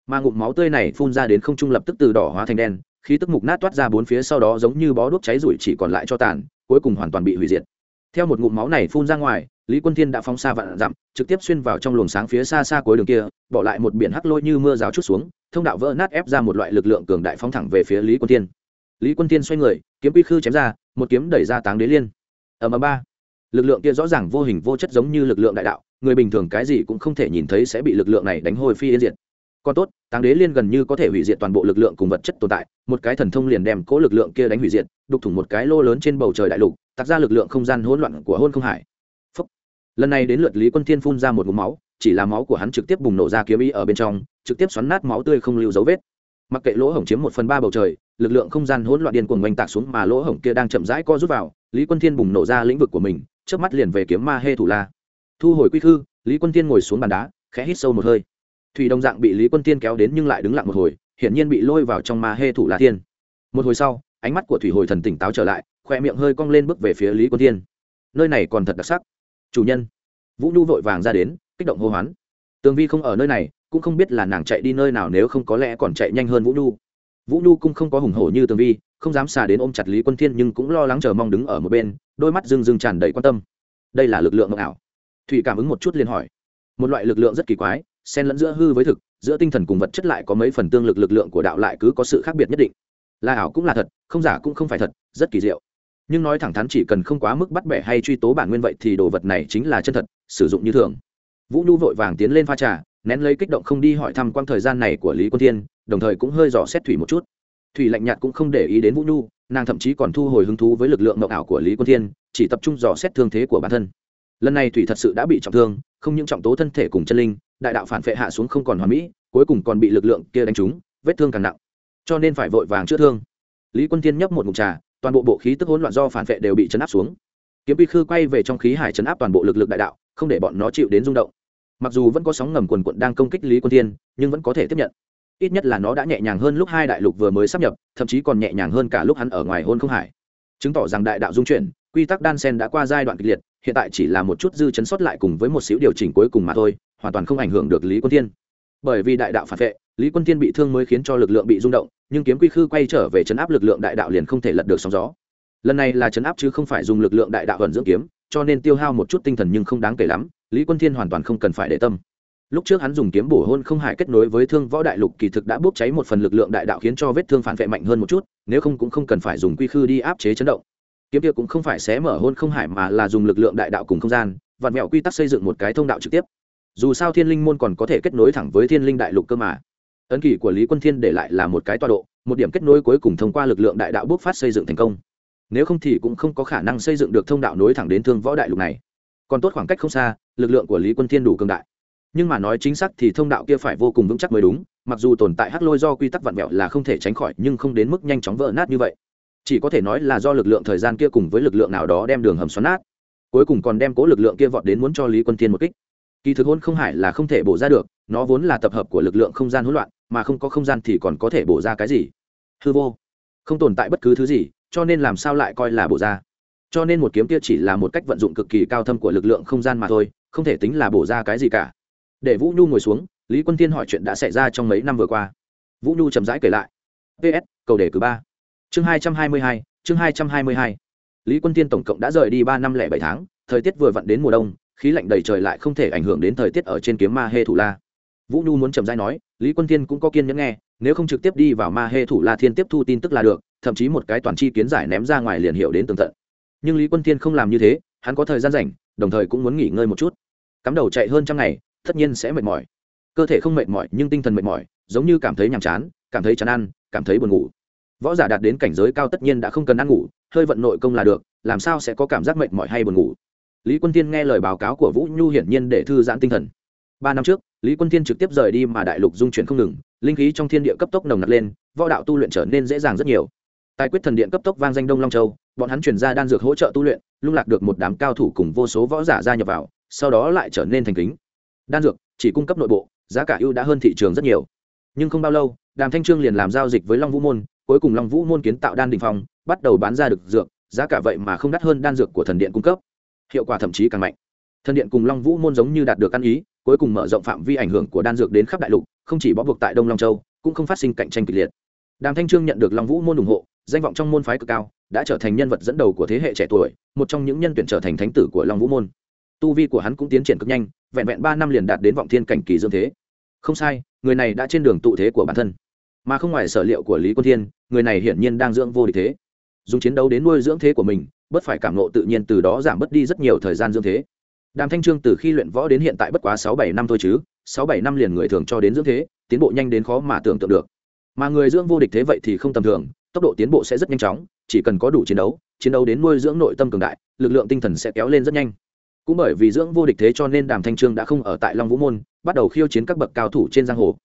mà ngụm máu tươi này phun ra đến không trung lập tức từ đỏ hóa thành đen, khí tức mục nát toát ra bốn phía sau đó giống như bó đuốc cháy rủi chỉ còn lại cho tàn, cuối cùng hoàn toàn bị hủy diệt. Theo một ngụm máu này phun ra ngoài, lý quân thiên đã phóng xa vạn dặm, trực tiếp xuyên vào trong luồng sáng phía xa xa cuối đường kia, bỏ lại một biển hắc lôi như mưa rào chút xuống, thông đạo vỡ nát ép ra một loại lực lượng cường đại phóng thẳng về phía lý quân thiên. Lý quân thiên xoay người, kiếm quy khư chém ra, một kiếm đẩy ra táng đế liên. Ở ầm ba. Lực lượng kia rõ ràng vô hình vô chất giống như lực lượng đại đạo, người bình thường cái gì cũng không thể nhìn thấy sẽ bị lực lượng này đánh hôi phi yên diệt còn tốt, táng đế liên gần như có thể hủy diệt toàn bộ lực lượng cùng vật chất tồn tại, một cái thần thông liền đem cố lực lượng kia đánh hủy diệt, đục thủng một cái lô lớn trên bầu trời đại lục tác ra lực lượng không gian hỗn loạn của hôn không hải Phúc. lần này đến lượt lý quân thiên phun ra một ngụm máu, chỉ là máu của hắn trực tiếp bùng nổ ra kiếm ý ở bên trong, trực tiếp xoắn nát máu tươi không lưu dấu vết mặc kệ lỗ hổng chiếm một phần ba bầu trời, lực lượng không gian hỗn loạn điên cuồng oanh tạc xuống mà lỗ hổng kia đang chậm rãi co rút vào, lý quân thiên bùng nổ ra lĩnh vực của mình trước mắt liền về kiếm ma hê thủ la thu hồi quy thư. lý quân thiên ngồi xuống bàn đá, khẽ hít sâu một hơi thủy đồng dạng bị lý quân thiên kéo đến nhưng lại đứng lặng một hồi, hiển nhiên bị lôi vào trong ma hê thủ la thiên một hồi sau, ánh mắt của thủy hồi thần tỉnh táo trở lại, khoe miệng hơi cong lên bước về phía lý quân thiên nơi này còn thật đặc sắc. Chủ nhân. Vũ nhu vội vàng ra đến, kích động hô hoán. Tường vi không ở nơi này, cũng không biết là nàng chạy đi nơi nào nếu không có lẽ còn chạy nhanh hơn vũ nhu. Vũ nhu cũng không có hùng hổ như tường vi, không dám xà đến ôm chặt lý quân thiên nhưng cũng lo lắng chờ mong đứng ở một bên, đôi mắt rừng rừng tràn đầy quan tâm. Đây là lực lượng mộng ảo. Thủy cảm ứng một chút liền hỏi. Một loại lực lượng rất kỳ quái xen lẫn giữa hư với thực, giữa tinh thần cùng vật chất lại có mấy phần tương lực lực lượng của đạo lại cứ có sự khác biệt nhất định. Là ảo cũng là thật, không giả cũng không phải thật, rất kỳ diệu. Nhưng nói thẳng thắn chỉ cần không quá mức bắt bẻ hay truy tố bản nguyên vậy thì đồ vật này chính là chân thật, sử dụng như thường. Vũ nhu vội vàng tiến lên pha trà, nén lấy kích động không đi hỏi thăm quang thời gian này của lý quân thiên, đồng thời cũng hơi dò xét thủy một chút. Thủy lạnh nhạt cũng không để ý đến vũ nhu, nàng thậm chí còn thu hồi hứng thú với lực lượng mộng ảo của lý quân thiên, chỉ tập trung dò xét thương thế của bản thân lần này thủy thật sự đã bị trọng thương, không những trọng tố thân thể cùng chân linh, đại đạo phản vệ hạ xuống không còn hoàn mỹ, cuối cùng còn bị lực lượng kia đánh trúng, vết thương càng nặng. Cho nên phải vội vàng chữa thương. Lý quân tiên nhấp một mục trà, toàn bộ bộ khí tức hỗn loạn do phản vệ đều bị chấn áp xuống. Kiếm quy khư quay về trong khí hải chấn áp toàn bộ lực lượng đại đạo, không để bọn nó chịu đến rung động. Mặc dù vẫn có sóng ngầm quần quận đang công kích lý quân tiên nhưng vẫn có thể tiếp nhận. Ít nhất là nó đã nhẹ nhàng hơn lúc hai đại lục vừa mới sắp nhập, thậm chí còn nhẹ nhàng hơn cả lúc hắn ở ngoài hôn không hải. Chứng tỏ rằng đại đạo dung chuyển, quy tắc đan sen đã qua giai đoạn kịch liệt hiện tại chỉ là một chút dư chấn sót lại cùng với một xíu điều chỉnh cuối cùng mà thôi, hoàn toàn không ảnh hưởng được lý quân thiên. Bởi vì đại đạo phản vệ, lý quân thiên bị thương mới khiến cho lực lượng bị rung động, nhưng kiếm quy khư quay trở về chấn áp lực lượng đại đạo liền không thể lật được sóng gió. Lần này là chấn áp chứ không phải dùng lực lượng đại đạo vận dưỡng kiếm, cho nên tiêu hao một chút tinh thần nhưng không đáng kể lắm, lý quân thiên hoàn toàn không cần phải để tâm. Lúc trước hắn dùng kiếm bổ hôn không hải kết nối với thương võ đại lục kỳ thực đã bốc cháy một phần lực lượng đại đạo khiến cho vết thương phản vệ mạnh hơn một chút, nếu không cũng không cần phải dùng quy khư đi áp chế chấn động kiếm kia cũng không phải xé mở hôn không hải mà là dùng lực lượng đại đạo cùng không gian vặn mẹo quy tắc xây dựng một cái thông đạo trực tiếp. Dù sao thiên linh môn còn có thể kết nối thẳng với thiên linh đại lục cơ mà. Ấn kỳ của lý quân thiên để lại là một cái tọa độ, một điểm kết nối cuối cùng thông qua lực lượng đại đạo bước phát xây dựng thành công. Nếu không thì cũng không có khả năng xây dựng được thông đạo nối thẳng đến thương võ đại lục này. Còn tốt khoảng cách không xa, lực lượng của lý quân thiên đủ cường đại. Nhưng mà nói chính xác thì thông đạo kia phải vô cùng vững chắc mới đúng, mặc dù tồn tại hắc lôi do quy tắc vặn vẹo là không thể tránh khỏi, nhưng không đến mức nhanh chóng vỡ nát như vậy chỉ có thể nói là do lực lượng thời gian kia cùng với lực lượng nào đó đem đường hầm xoắn nát. Cuối cùng còn đem cố lực lượng kia vọt đến muốn cho lý quân tiên một kích. Kỳ thực hôn không hải là không thể bổ ra được, nó vốn là tập hợp của lực lượng không gian hỗn loạn, mà không có không gian thì còn có thể bổ ra cái gì? Hư vô. Không tồn tại bất cứ thứ gì, cho nên làm sao lại coi là bổ ra? Cho nên một kiếm kia chỉ là một cách vận dụng cực kỳ cao thâm của lực lượng không gian mà thôi, không thể tính là bổ ra cái gì cả. Để vũ nhu ngồi xuống, lý quân tiên hỏi chuyện đã xảy ra trong mấy năm vừa qua. Vũ nhu chậm rãi kể lại. Ps cầu đề cử ba chương hai trăm hai mươi hai, chương hai trăm hai mươi hai. Lý quân tiên tổng cộng đã rời đi ba năm lẻ bảy tháng, thời tiết vừa vặn đến mùa đông, khí lạnh đầy trời lại không thể ảnh hưởng đến thời tiết ở trên kiếm ma hê thủ la. Vũ nhu muốn trầm dai nói, lý quân tiên cũng có kiên nhẫn nghe, nếu không trực tiếp đi vào ma hê thủ la thiên tiếp thu tin tức là được, thậm chí một cái toàn chi kiến giải ném ra ngoài liền hiểu đến tường tận. Nhưng lý quân tiên không làm như thế, hắn có thời gian rảnh, đồng thời cũng muốn nghỉ ngơi một chút. Cắm đầu chạy hơn trăm ngày, tất nhiên sẽ mệt mỏi. Cơ thể không mệt mỏi, nhưng tinh thần mệt mỏi, giống như cảm thấy nhàm chán, cảm thấy chán ăn, cảm thấy buồn ngủ võ giả đạt đến cảnh giới cao tất nhiên đã không cần ăn ngủ, hơi vận nội công là được, làm sao sẽ có cảm giác mệt mỏi hay buồn ngủ? Lý quân tiên nghe lời báo cáo của vũ nhu hiển nhiên để thư giãn tinh thần. Ba năm trước, lý quân tiên trực tiếp rời đi mà đại lục dung chuyển không ngừng, linh khí trong thiên địa cấp tốc nồng nặc lên, võ đạo tu luyện trở nên dễ dàng rất nhiều. Tài quyết thần điện cấp tốc vang danh đông long châu, bọn hắn chuyển ra đan dược hỗ trợ tu luyện, lung lạc được một đám cao thủ cùng vô số võ giả gia nhập vào, sau đó lại trở nên thành kính. Đan dược, chỉ cung cấp nội bộ, giá cả ưu đã hơn thị trường rất nhiều. Nhưng không bao lâu, đàm thanh trương liền làm giao dịch với long vũ môn cuối cùng long vũ môn kiến tạo đan đình phong, bắt đầu bán ra được dược, giá cả vậy mà không đắt hơn đan dược của thần điện cung cấp. Hiệu quả thậm chí càng mạnh. Thần điện cùng long vũ môn giống như đạt được ăn ý, cuối cùng mở rộng phạm vi ảnh hưởng của đan dược đến khắp đại lục, không chỉ bó buộc tại đông long châu, cũng không phát sinh cạnh tranh kịch liệt. Đàm thanh trương nhận được long vũ môn ủng hộ, danh vọng trong môn phái cực cao, đã trở thành nhân vật dẫn đầu của thế hệ trẻ tuổi, một trong những nhân tuyển trở thành thánh tử của long vũ môn. Tu vi của hắn cũng tiến triển cực nhanh, vẹn vẹn ba năm liền đạt đến vọng thiên cảnh kỳ dương thế. Không sai, người này đã trên đường tụ thế của bản thân. Mà không ngoài sở liệu của lý quân thiên người này hiển nhiên đang dưỡng vô địch thế. Dùng chiến đấu đến nuôi dưỡng thế của mình bất phải cảm nộ tự nhiên từ đó giảm bớt đi rất nhiều thời gian dưỡng thế. Đàm thanh trương từ khi luyện võ đến hiện tại bất quá sáu bảy năm thôi chứ, sáu bảy năm liền người thường cho đến dưỡng thế, tiến bộ nhanh đến khó mà tưởng tượng được. Mà người dưỡng vô địch thế vậy thì không tầm thường, tốc độ tiến bộ sẽ rất nhanh chóng, chỉ cần có đủ chiến đấu chiến đấu đến nuôi dưỡng nội tâm cường đại, lực lượng tinh thần sẽ kéo lên rất nhanh. Cũng bởi vì dưỡng vô địch thế cho nên đàm thanh trương đã không ở tại long vũ môn, bắt đầu khiêu chiến các bậc cao thủ trên giang hồ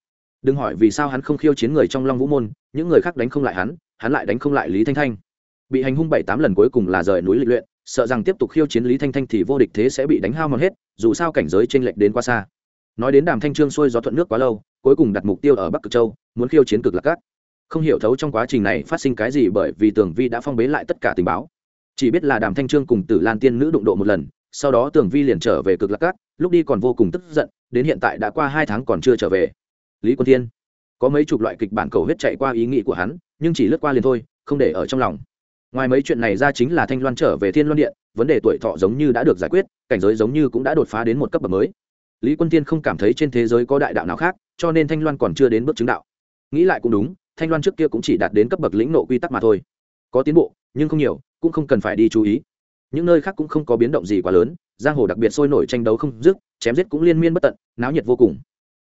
đừng hỏi vì sao hắn không khiêu chiến người trong long vũ môn, những người khác đánh không lại hắn hắn lại đánh không lại lý thanh thanh. Bị hành hung bảy tám lần cuối cùng là rời núi lịch luyện, sợ rằng tiếp tục khiêu chiến lý thanh thanh thì vô địch thế sẽ bị đánh hao mòn hết, dù sao cảnh giới t r ê n lệch đến quá xa. Nói đến đàm thanh trương xuôi gió thuận nước quá lâu, cuối cùng đặt mục tiêu ở bắc cực châu, muốn khiêu chiến cực lạc cát không hiểu thấu trong quá trình này phát sinh cái gì bởi vì tường vi đã phong bế lại tất cả tình báo. Chỉ biết là đàm thanh trương cùng tử lan tiên nữ đụng độ một lần, sau đó tường vi liền trở về cực lạc cát lúc đi còn vô cùng tức giận, đến hiện tại đã qua hai tháng còn chưa trở về lý quân thiên. Có mấy chục loại kịch bản cầu huyết chạy qua ý nghĩ của hắn, nhưng chỉ lướt qua liền thôi, không để ở trong lòng. Ngoài mấy chuyện này ra chính là thanh loan trở về thiên loan điện, vấn đề tuổi thọ giống như đã được giải quyết, cảnh giới giống như cũng đã đột phá đến một cấp bậc mới. Lý quân tiên không cảm thấy trên thế giới có đại đạo nào khác, cho nên thanh loan còn chưa đến bước chứng đạo. Nghĩ lại cũng đúng, thanh loan trước kia cũng chỉ đạt đến cấp bậc lĩnh nộ quy tắc mà thôi. Có tiến bộ, nhưng không nhiều, cũng không cần phải đi chú ý. Những nơi khác cũng không có biến động gì quá lớn, giang hồ đặc biệt sôi nổi tranh đấu không dứt, chém giết cũng liên miên bất tận, náo nhiệt vô cùng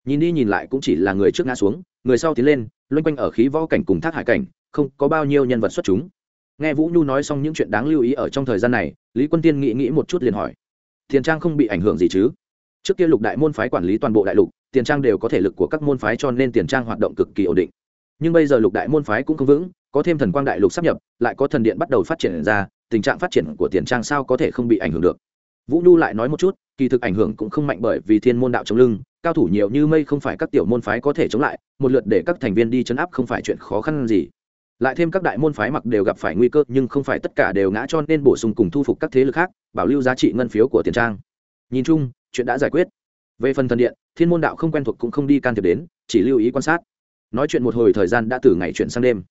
nhìn đi nhìn lại cũng chỉ là người trước ngã xuống, người sau tiến lên, loanh quanh ở khí võ cảnh cùng thác hải cảnh, không có bao nhiêu nhân vật xuất chúng. Nghe vũ nhu nói xong những chuyện đáng lưu ý ở trong thời gian này, lý quân tiên nghĩ nghĩ một chút liền hỏi, tiền trang không bị ảnh hưởng gì chứ? Trước kia lục đại môn phái quản lý toàn bộ đại lục, tiền trang đều có thể lực của các môn phái cho nên tiền trang hoạt động cực kỳ ổn định. Nhưng bây giờ lục đại môn phái cũng không vững, có thêm thần quang đại lục sắp nhập, lại có thần điện bắt đầu phát triển ra, tình trạng phát triển của tiền trang sao có thể không bị ảnh hưởng được? Vũ nhu lại nói một chút, kỳ thực ảnh hưởng cũng không mạnh bởi vì thiên môn đạo chống lưng cao thủ nhiều như mây không phải các tiểu môn phái có thể chống lại, một lượt để các thành viên đi chấn áp không phải chuyện khó khăn gì. Lại thêm các đại môn phái mặc đều gặp phải nguy cơ, nhưng không phải tất cả đều ngã cho nên bổ sung cùng thu phục các thế lực khác, bảo lưu giá trị ngân phiếu của tiền trang. Nhìn chung, chuyện đã giải quyết. Về phần thần điện, thiên môn đạo không quen thuộc cũng không đi can thiệp đến, chỉ lưu ý quan sát. Nói chuyện một hồi thời gian đã từ ngày chuyển sang đêm.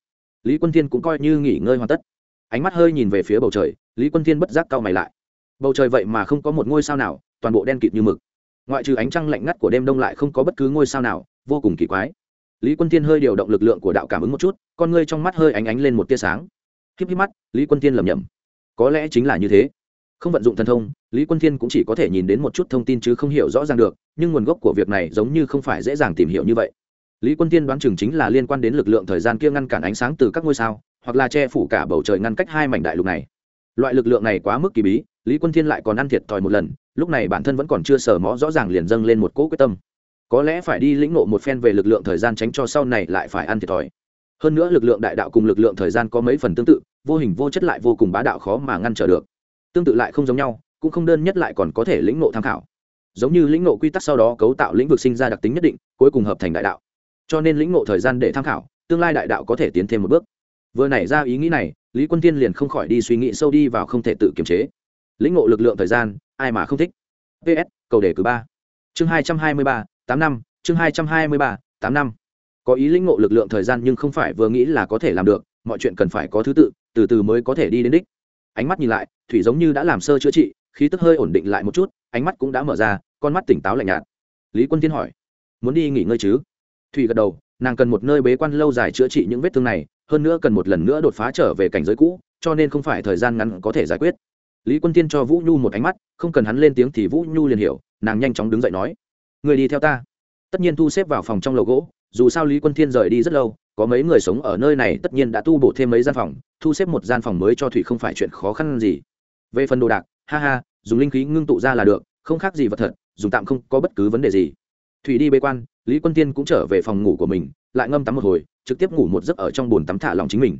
Lý quân thiên cũng coi như nghỉ ngơi hoàn tất. Ánh mắt hơi nhìn về phía bầu trời, lý quân thiên bất giác cau mày lại. Bầu trời vậy mà không có một ngôi sao nào, toàn bộ đen kịt như mực ngoại trừ ánh trăng lạnh ngắt của đêm đông lại không có bất cứ ngôi sao nào, vô cùng kỳ quái. Lý quân tiên hơi điều động lực lượng của đạo cảm ứng một chút, con ngươi trong mắt hơi ánh ánh lên một tia sáng. Híp híp mắt, lý quân tiên lầm nhầm có lẽ chính là như thế. Không vận dụng thần thông, lý quân thiên cũng chỉ có thể nhìn đến một chút thông tin chứ không hiểu rõ ràng được, nhưng nguồn gốc của việc này giống như không phải dễ dàng tìm hiểu như vậy. Lý quân tiên đoán chừng chính là liên quan đến lực lượng thời gian kia ngăn cản ánh sáng từ các ngôi sao, hoặc là che phủ cả bầu trời ngăn cách hai mảnh đại lục này. Loại lực lượng này quá mức kỳ bí lý quân thiên lại còn ăn thiệt thòi một lần, lúc này bản thân vẫn còn chưa sở mó rõ ràng liền dâng lên một cỗ quyết tâm. Có lẽ phải đi lĩnh ngộ một phen về lực lượng thời gian tránh cho sau này lại phải ăn thiệt thòi. Hơn nữa lực lượng đại đạo cùng lực lượng thời gian có mấy phần tương tự, vô hình vô chất lại vô cùng bá đạo khó mà ngăn trở được. Tương tự lại không giống nhau, cũng không đơn nhất lại còn có thể lĩnh ngộ tham khảo. Giống như lĩnh ngộ quy tắc sau đó cấu tạo lĩnh vực sinh ra đặc tính nhất định, cuối cùng hợp thành đại đạo. Cho nên lĩnh ngộ thời gian để tham khảo, tương lai đại đạo có thể tiến thêm một bước. Vừa nảy ra ý nghĩ này, lý quân tiên liền không khỏi đi suy nghĩ sâu đi vào không thể tự kiềm chế lĩnh ngộ lực lượng thời gian, ai mà không thích. Ps cầu đề cử ba. Chương hai trăm hai mươi ba, tám năm, chương hai trăm hai mươi ba, tám năm. Có ý lĩnh ngộ lực lượng thời gian nhưng không phải vừa nghĩ là có thể làm được, mọi chuyện cần phải có thứ tự, từ từ mới có thể đi đến đích. Ánh mắt nhìn lại, thủy giống như đã làm sơ chữa trị, khí tức hơi ổn định lại một chút, ánh mắt cũng đã mở ra, con mắt tỉnh táo lạnh nhạt. Lý quân tiên hỏi, muốn đi nghỉ ngơi chứ? Thủy gật đầu, nàng cần một nơi bế quan lâu dài chữa trị những vết thương này, hơn nữa cần một lần nữa đột phá trở về cảnh giới cũ, cho nên không phải thời gian ngắn có thể giải quyết lý quân tiên cho vũ nhu một ánh mắt, không cần hắn lên tiếng thì vũ nhu liền hiểu, nàng nhanh chóng đứng dậy nói, người đi theo ta. Tất nhiên thu xếp vào phòng trong lầu gỗ, dù sao lý quân thiên rời đi rất lâu, có mấy người sống ở nơi này tất nhiên đã tu bổ thêm mấy gian phòng, thu xếp một gian phòng mới cho thủy không phải chuyện khó khăn gì. Về phần đồ đạc, ha ha, dùng linh khí ngưng tụ ra là được, không khác gì vật thật, dùng tạm không có bất cứ vấn đề gì. Thủy đi bế quan, lý quân tiên cũng trở về phòng ngủ của mình, lại ngâm tắm một hồi, trực tiếp ngủ một giấc ở trong bồn tắm thả lòng chính mình.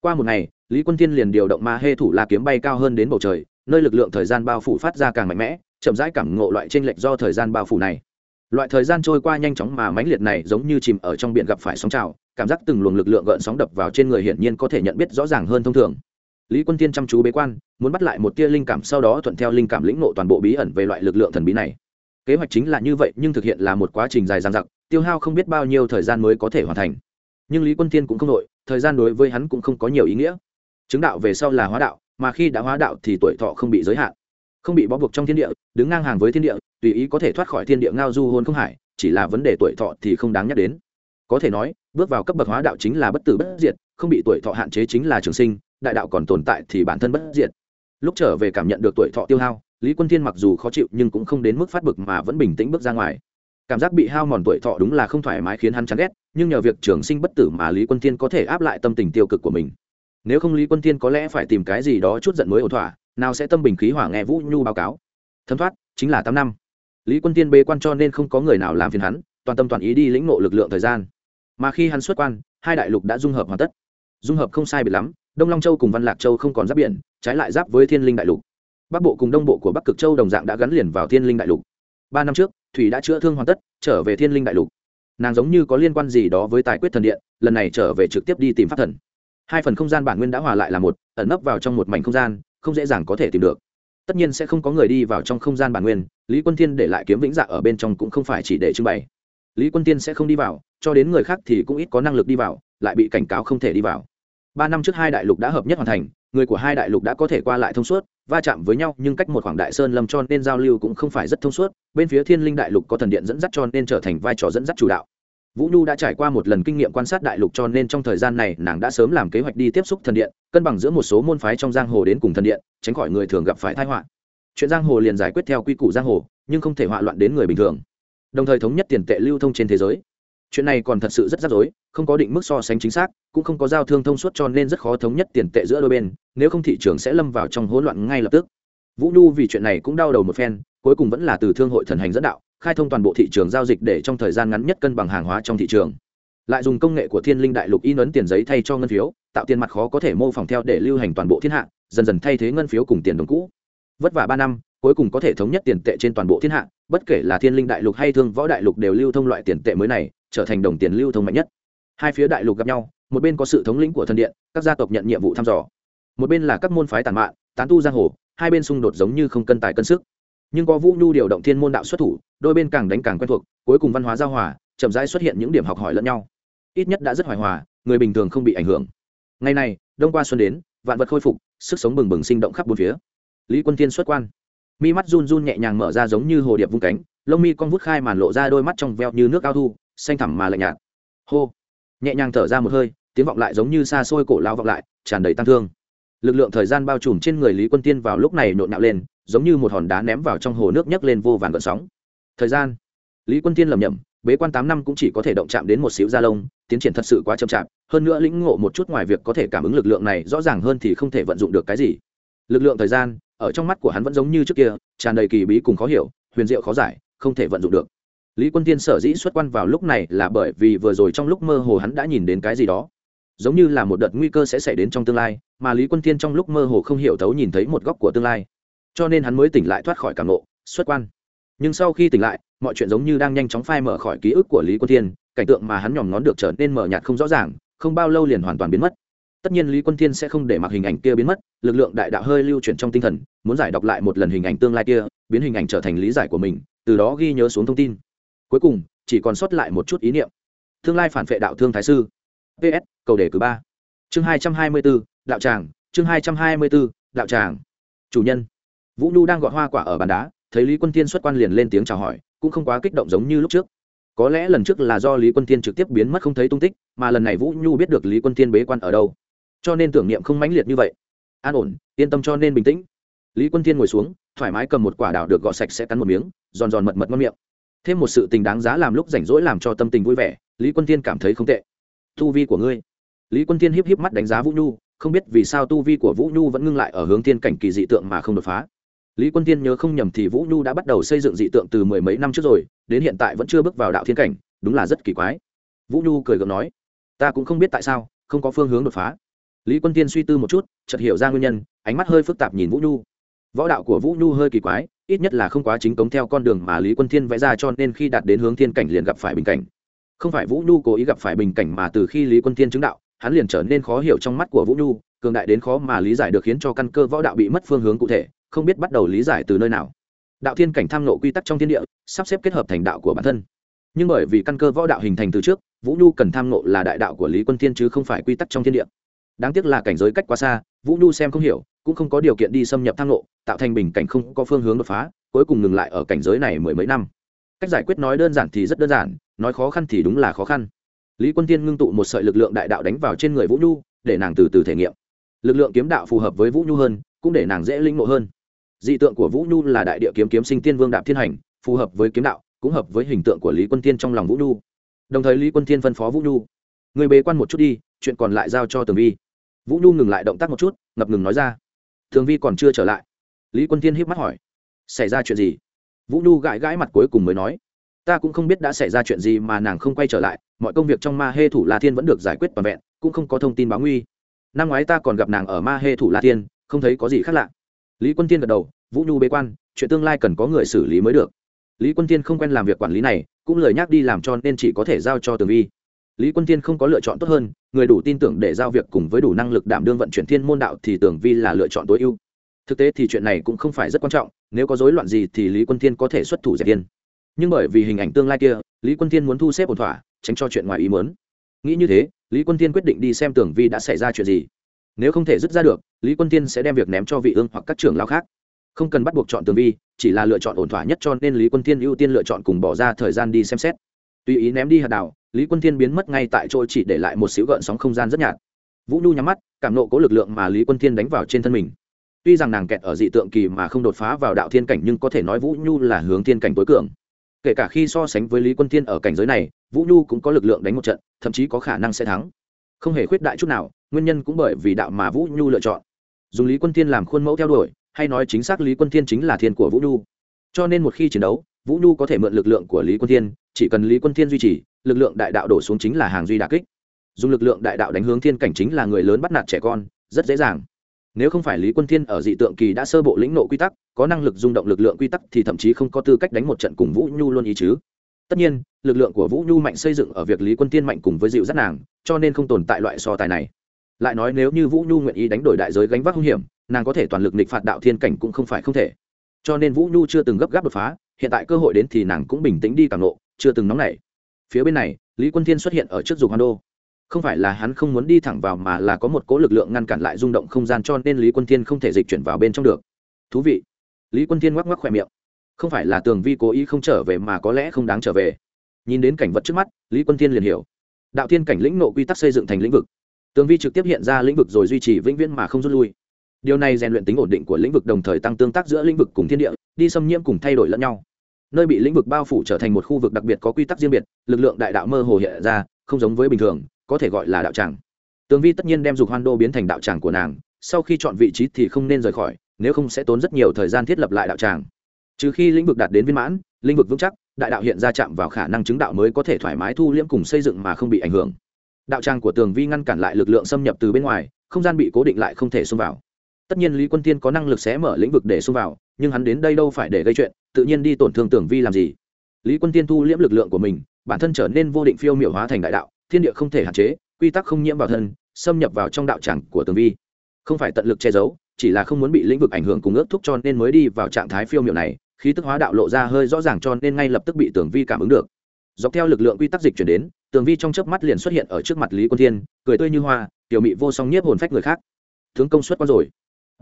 Qua một ngày lý quân Thiên liền điều động ma hê thủ la kiếm bay cao hơn đến bầu trời, nơi lực lượng thời gian bao phủ phát ra càng mạnh mẽ, chậm rãi cảm ngộ loại tranh lệch do thời gian bao phủ này. Loại thời gian trôi qua nhanh chóng mà mãnh liệt này giống như chìm ở trong biển gặp phải sóng trào, cảm giác từng luồng lực lượng gợn sóng đập vào trên người hiển nhiên có thể nhận biết rõ ràng hơn thông thường. Lý quân tiên chăm chú bế quan, muốn bắt lại một tia linh cảm, sau đó thuận theo linh cảm lĩnh ngộ toàn bộ bí ẩn về loại lực lượng thần bí này. Kế hoạch chính là như vậy, nhưng thực hiện là một quá trình dài dằng dặc, tiêu hao không biết bao nhiêu thời gian mới có thể hoàn thành. Nhưng lý quân tiên cũng không đội thời gian đối với hắn cũng không có nhiều ý nghĩa chứng đạo về sau là hóa đạo, mà khi đã hóa đạo thì tuổi thọ không bị giới hạn. Không bị bó buộc trong thiên địa, đứng ngang hàng với thiên địa, tùy ý có thể thoát khỏi thiên địa ngao du hôn không hải, chỉ là vấn đề tuổi thọ thì không đáng nhắc đến. Có thể nói, bước vào cấp bậc hóa đạo chính là bất tử bất diệt, không bị tuổi thọ hạn chế chính là trường sinh, đại đạo còn tồn tại thì bản thân bất diệt. Lúc trở về cảm nhận được tuổi thọ tiêu hao, lý quân thiên mặc dù khó chịu nhưng cũng không đến mức phát bực mà vẫn bình tĩnh bước ra ngoài. Cảm giác bị hao mòn tuổi thọ đúng là không thoải mái khiến hắn chán ghét, nhưng nhờ việc trường sinh bất tử mà lý quân thiên có thể áp lại tâm tình tiêu cực của mình nếu không lý quân thiên có lẽ phải tìm cái gì đó chút giận mới ổn thỏa, nào sẽ tâm bình khí hỏa nghe vũ nhu báo cáo. Thấm thoát, chính là tám năm. Lý quân tiên bê quan cho nên không có người nào làm phiền hắn, toàn tâm toàn ý đi lĩnh ngộ lực lượng thời gian. Mà khi hắn xuất quan, hai đại lục đã dung hợp hoàn tất. Dung hợp không sai biệt lắm, đông long châu cùng văn lạc châu không còn giáp biển, trái lại giáp với thiên linh đại lục. Bắc bộ cùng đông bộ của bắc cực châu đồng dạng đã gắn liền vào thiên linh đại lục. Ba năm trước, thủy đã chữa thương hoàn tất, trở về thiên linh đại lục. Nàng giống như có liên quan gì đó với tài quyết thần điện, lần này trở về trực tiếp đi tìm pháp thần hai phần không gian bản nguyên đã hòa lại là một, ẩn nấp vào trong một mảnh không gian, không dễ dàng có thể tìm được. Tất nhiên sẽ không có người đi vào trong không gian bản nguyên, lý quân thiên để lại kiếm vĩnh dạ ở bên trong cũng không phải chỉ để trưng bày. Lý quân tiên sẽ không đi vào, cho đến người khác thì cũng ít có năng lực đi vào, lại bị cảnh cáo không thể đi vào. Ba năm trước hai đại lục đã hợp nhất hoàn thành, người của hai đại lục đã có thể qua lại thông suốt, va chạm với nhau, nhưng cách một khoảng đại sơn lâm cho nên giao lưu cũng không phải rất thông suốt, bên phía thiên linh đại lục có thần điện dẫn dắt cho nên trở thành vai trò dẫn dắt chủ đạo vũ nhu đã trải qua một lần kinh nghiệm quan sát đại lục cho nên trong thời gian này nàng đã sớm làm kế hoạch đi tiếp xúc thần điện, cân bằng giữa một số môn phái trong giang hồ đến cùng thần điện, tránh khỏi người thường gặp phải thái họa. Chuyện giang hồ liền giải quyết theo quy củ giang hồ, nhưng không thể họa loạn đến người bình thường. Đồng thời thống nhất tiền tệ lưu thông trên thế giới. Chuyện này còn thật sự rất rắc rối, không có định mức so sánh chính xác, cũng không có giao thương thông suốt cho nên rất khó thống nhất tiền tệ giữa đôi bên, nếu không thị trường sẽ lâm vào trong hỗn loạn ngay lập tức. Vũ nhu vì chuyện này cũng đau đầu một phen, cuối cùng vẫn là từ thương hội thần hành dẫn đạo khai thông toàn bộ thị trường giao dịch để trong thời gian ngắn nhất cân bằng hàng hóa trong thị trường. Lại dùng công nghệ của thiên linh đại lục in ấn tiền giấy thay cho ngân phiếu, tạo tiền mặt khó có thể mô phỏng theo để lưu hành toàn bộ thiên hạ, dần dần thay thế ngân phiếu cùng tiền đồng cũ. Vất vả ba năm, cuối cùng có thể thống nhất tiền tệ trên toàn bộ thiên hạ, bất kể là thiên linh đại lục hay thương võ đại lục đều lưu thông loại tiền tệ mới này, trở thành đồng tiền lưu thông mạnh nhất. Hai phía đại lục gặp nhau, một bên có sự thống lĩnh của thần điện, các gia tộc nhận nhiệm vụ thăm dò. Một bên là các môn phái tàn mạn, tán tu giang hồ, hai bên xung đột giống như không cân tài cân sức. Nhưng có vũ nhu điều động thiên môn đạo xuất thủ đôi bên càng đánh càng quen thuộc, cuối cùng văn hóa giao hòa, chậm rãi xuất hiện những điểm học hỏi lẫn nhau. Ít nhất đã rất hoài hòa, người bình thường không bị ảnh hưởng. Ngày này, đông qua xuân đến, vạn vật khôi phục, sức sống bừng bừng sinh động khắp bốn phía. Lý quân thiên xuất quan. Mi mắt run run nhẹ nhàng mở ra giống như hồ điệp vung cánh, lông mi con vút khai màn lộ ra đôi mắt trong veo như nước ao thu, xanh thẳm mà lạnh nhạt. Hô. Nhẹ nhàng thở ra một hơi, tiếng vọng lại giống như xa xôi cổ lao vọng lại, tràn đầy tăng thương. Lực lượng thời gian bao trùm trên người lý quân tiên vào lúc này nộn nạo lên, giống như một hòn đá ném vào trong hồ nước nhấc lên vô vàn gợn sóng thời gian. Lý quân tiên lầm nhầm bế quan tám năm cũng chỉ có thể động chạm đến một xíu da lông, tiến triển thật sự quá chậm chạp, hơn nữa lĩnh ngộ một chút ngoài việc có thể cảm ứng lực lượng này rõ ràng hơn thì không thể vận dụng được cái gì. Lực lượng thời gian, ở trong mắt của hắn vẫn giống như trước kia, tràn đầy kỳ bí cùng khó hiểu, huyền diệu khó giải, không thể vận dụng được. Lý quân tiên sở dĩ xuất quan vào lúc này là bởi vì vừa rồi trong lúc mơ hồ hắn đã nhìn đến cái gì đó. Giống như là một đợt nguy cơ sẽ xảy đến trong tương lai, mà lý quân tiên trong lúc mơ hồ không hiểu thấu nhìn thấy một góc của tương lai. Cho nên hắn mới tỉnh lại thoát khỏi cảm nộ xuất quan nhưng sau khi tỉnh lại mọi chuyện giống như đang nhanh chóng phai mở khỏi ký ức của lý quân thiên cảnh tượng mà hắn nhòm ngón được trở nên mở nhạt không rõ ràng không bao lâu liền hoàn toàn biến mất. Tất nhiên lý quân thiên sẽ không để mặc hình ảnh kia biến mất lực lượng đại đạo hơi lưu chuyển trong tinh thần muốn giải đọc lại một lần hình ảnh tương lai kia biến hình ảnh trở thành lý giải của mình từ đó ghi nhớ xuống thông tin. Cuối cùng chỉ còn sót lại một chút ý niệm. Tương lai phản vệ đạo thương thái sư. Ps cầu đề cử ba. Chương hai trăm hai mươi bốn, đạo tràng. Chương hai trăm hai mươi bốn, đạo tràng. Chủ nhân. Vũ nhu đang gọt hoa quả ở bàn đá thấy lý quân tiên xuất quan liền lên tiếng chào hỏi, cũng không quá kích động giống như lúc trước. Có lẽ lần trước là do lý quân tiên trực tiếp biến mất không thấy tung tích, mà lần này vũ nhu biết được lý quân tiên bế quan ở đâu. Cho nên tưởng niệm không mãnh liệt như vậy. An ổn, yên tâm cho nên bình tĩnh. Lý quân tiên ngồi xuống, thoải mái cầm một quả đào được gọt sạch sẽ cắn một miếng, giòn giòn mật mật ngon miệng. Thêm một sự tình đáng giá làm lúc rảnh rỗi làm cho tâm tình vui vẻ, lý quân tiên cảm thấy không tệ. Tu vi của ngươi. Lý quân tiên híp híp mắt đánh giá vũ nhu, không biết vì sao tu vi của vũ nhu vẫn ngưng lại ở hướng tiên cảnh kỳ dị tượng mà không đột phá lý quân tiên nhớ không nhầm thì vũ nhu đã bắt đầu xây dựng dị tượng từ mười mấy năm trước rồi, đến hiện tại vẫn chưa bước vào đạo thiên cảnh, đúng là rất kỳ quái. Vũ nhu cười gượng nói, ta cũng không biết tại sao, không có phương hướng đột phá. Lý quân tiên suy tư một chút, chợt hiểu ra nguyên nhân, ánh mắt hơi phức tạp nhìn vũ nhu. Võ đạo của vũ nhu hơi kỳ quái, ít nhất là không quá chính cống theo con đường mà lý quân thiên vẽ ra cho nên khi đạt đến hướng thiên cảnh liền gặp phải bình cảnh. Không phải vũ nhu cố ý gặp phải bình cảnh mà từ khi lý quân thiên chứng đạo, hắn liền trở nên khó hiểu trong mắt của vũ nhu, cường đại đến khó mà lý giải được khiến cho căn cơ võ đạo bị mất phương hướng cụ thể không biết bắt đầu lý giải từ nơi nào. Đạo thiên cảnh tham nộ quy tắc trong thiên địa, sắp xếp kết hợp thành đạo của bản thân. Nhưng bởi vì căn cơ võ đạo hình thành từ trước, vũ nhu cần tham nộ là đại đạo của lý quân thiên chứ không phải quy tắc trong thiên địa. Đáng tiếc là cảnh giới cách quá xa, vũ nhu xem không hiểu, cũng không có điều kiện đi xâm nhập tham nộ tạo thành bình cảnh không có phương hướng đột phá, cuối cùng ngừng lại ở cảnh giới này mười mấy năm. Cách giải quyết nói đơn giản thì rất đơn giản, nói khó khăn thì đúng là khó khăn. Lý quân tiên ngưng tụ một sợi lực lượng đại đạo đánh vào trên người vũ nhu, để nàng từ từ thể nghiệm. Lực lượng kiếm đạo phù hợp với vũ nhu hơn, cũng để nàng dễ linh ngộ hơn dị tượng của vũ nhu là đại địa kiếm kiếm sinh tiên vương đạp thiên hành, phù hợp với kiếm đạo, cũng hợp với hình tượng của lý quân tiên trong lòng vũ nhu. Đồng thời lý quân tiên phân phó vũ nhu người bế quan một chút đi, chuyện còn lại giao cho tường vi. Vũ nhu ngừng lại động tác một chút, ngập ngừng nói ra, tường vi còn chưa trở lại. Lý quân tiên híp mắt hỏi, xảy ra chuyện gì? Vũ nhu gãi gãi mặt cuối cùng mới nói, ta cũng không biết đã xảy ra chuyện gì mà nàng không quay trở lại, mọi công việc trong ma hê thủ la thiên vẫn được giải quyết toàn vẹn, cũng không có thông tin báo nguy. Năm ngoái ta còn gặp nàng ở ma hê thủ la thiên, không thấy có gì khác lạ lý quân tiên gật đầu, vũ nhu bế quan, chuyện tương lai cần có người xử lý mới được. Lý quân tiên không quen làm việc quản lý này, cũng lời nhắc đi làm cho nên chỉ có thể giao cho tường vi. Lý quân tiên không có lựa chọn tốt hơn, người đủ tin tưởng để giao việc cùng với đủ năng lực đảm đương vận chuyển thiên môn đạo thì tường vi là lựa chọn tối ưu. Thực tế thì chuyện này cũng không phải rất quan trọng, nếu có rối loạn gì thì lý quân tiên có thể xuất thủ giải tiên nhưng bởi vì hình ảnh tương lai kia, lý quân tiên muốn thu xếp ổn thỏa, tránh cho chuyện ngoài ý muốn. Nghĩ như thế, lý quân tiên quyết định đi xem tưởng vi đã xảy ra chuyện gì nếu không thể dứt ra được, lý quân tiên sẽ đem việc ném cho vị ương hoặc các trưởng lao khác. Không cần bắt buộc chọn tường vi, chỉ là lựa chọn ổn thỏa nhất cho nên lý quân tiên ưu tiên lựa chọn cùng bỏ ra thời gian đi xem xét. Tùy ý ném đi hạt đào lý quân tiên biến mất ngay tại chỗ chỉ để lại một xíu gợn sóng không gian rất nhạt. Vũ nhu nhắm mắt, cảm nộ có lực lượng mà lý quân tiên đánh vào trên thân mình. Tuy rằng nàng kẹt ở dị tượng kỳ mà không đột phá vào đạo thiên cảnh nhưng có thể nói vũ nhu là hướng thiên cảnh tối cường. Kể cả khi so sánh với lý quân Thiên ở cảnh giới này, vũ nhu cũng có lực lượng đánh một trận, thậm chí có khả năng sẽ thắng. Không hề khuyết đại chút nào nguyên nhân cũng bởi vì đạo mà vũ nhu lựa chọn. Dùng lý quân thiên làm khuôn mẫu theo đuổi, hay nói chính xác lý quân thiên chính là thiên của vũ nhu. Cho nên một khi chiến đấu, vũ nhu có thể mượn lực lượng của lý quân thiên, chỉ cần lý quân thiên duy trì, lực lượng đại đạo đổ xuống chính là hàng duy đà kích. Dùng lực lượng đại đạo đánh hướng thiên cảnh chính là người lớn bắt nạt trẻ con, rất dễ dàng. Nếu không phải lý quân thiên ở dị tượng kỳ đã sơ bộ lĩnh nộ quy tắc, có năng lực rung động lực lượng quy tắc thì thậm chí không có tư cách đánh một trận cùng vũ nhu luôn ý chứ. Tất nhiên, lực lượng của vũ nhu mạnh xây dựng ở việc lý quân thiên mạnh cùng với dịu dắt nàng, cho nên không tồn tại loại so tài này lại nói nếu như vũ nhu nguyện ý đánh đổi đại giới gánh vác hung hiểm, nàng có thể toàn lực nịch phạt đạo thiên cảnh cũng không phải không thể. Cho nên vũ nhu chưa từng gấp gáp đột phá, hiện tại cơ hội đến thì nàng cũng bình tĩnh đi càng lộ chưa từng nóng nảy. Phía bên này, lý quân thiên xuất hiện ở trước dục hoan đô. Không phải là hắn không muốn đi thẳng vào mà là có một cố lực lượng ngăn cản lại rung động không gian cho nên lý quân thiên không thể dịch chuyển vào bên trong được. Thú vị. Lý quân thiên ngoắc ngoắc khỏe miệng. Không phải là tường vi cố ý không trở về mà có lẽ không đáng trở về. Nhìn đến cảnh vật trước mắt, lý quân thiên liền hiểu. Đạo thiên cảnh lĩnh nộ quy tắc xây dựng thành lĩnh vực tường vi trực tiếp hiện ra lĩnh vực rồi duy trì vĩnh viễn mà không rút lui. Điều này rèn luyện tính ổn định của lĩnh vực đồng thời tăng tương tác giữa lĩnh vực cùng thiên địa, đi xâm nhiễm cùng thay đổi lẫn nhau. Nơi bị lĩnh vực bao phủ trở thành một khu vực đặc biệt có quy tắc riêng biệt, lực lượng đại đạo mơ hồ hiện ra, không giống với bình thường, có thể gọi là đạo tràng. Tường vi tất nhiên đem dục hoan đô biến thành đạo tràng của nàng, sau khi chọn vị trí thì không nên rời khỏi, nếu không sẽ tốn rất nhiều thời gian thiết lập lại đạo tràng. Trừ khi lĩnh vực đạt đến viên mãn, lĩnh vực vững chắc, đại đạo hiện ra chạm vào khả năng chứng đạo mới có thể thoải mái thu liễm cùng xây dựng mà không bị ảnh hưởng đạo tràng của tường vi ngăn cản lại lực lượng xâm nhập từ bên ngoài, không gian bị cố định lại không thể xông vào. Tất nhiên lý quân tiên có năng lực sẽ mở lĩnh vực để xông vào, nhưng hắn đến đây đâu phải để gây chuyện, tự nhiên đi tổn thương tường vi làm gì? Lý quân tiên thu liễm lực lượng của mình, bản thân trở nên vô định phiêu miểu hóa thành đại đạo, thiên địa không thể hạn chế, quy tắc không nhiễm vào thân, xâm nhập vào trong đạo tràng của tường vi. Không phải tận lực che giấu, chỉ là không muốn bị lĩnh vực ảnh hưởng cùng ước thúc cho nên mới đi vào trạng thái phiêu miểu này, khí tức hóa đạo lộ ra hơi rõ ràng cho nên ngay lập tức bị tường vi cảm ứng được. Dọc theo lực lượng quy tắc dịch chuyển đến tường vi trong chớp mắt liền xuất hiện ở trước mặt lý quân thiên, cười tươi như hoa, tiểu mị vô song nhiếp hồn phách người khác. Tướng công suất qua rồi.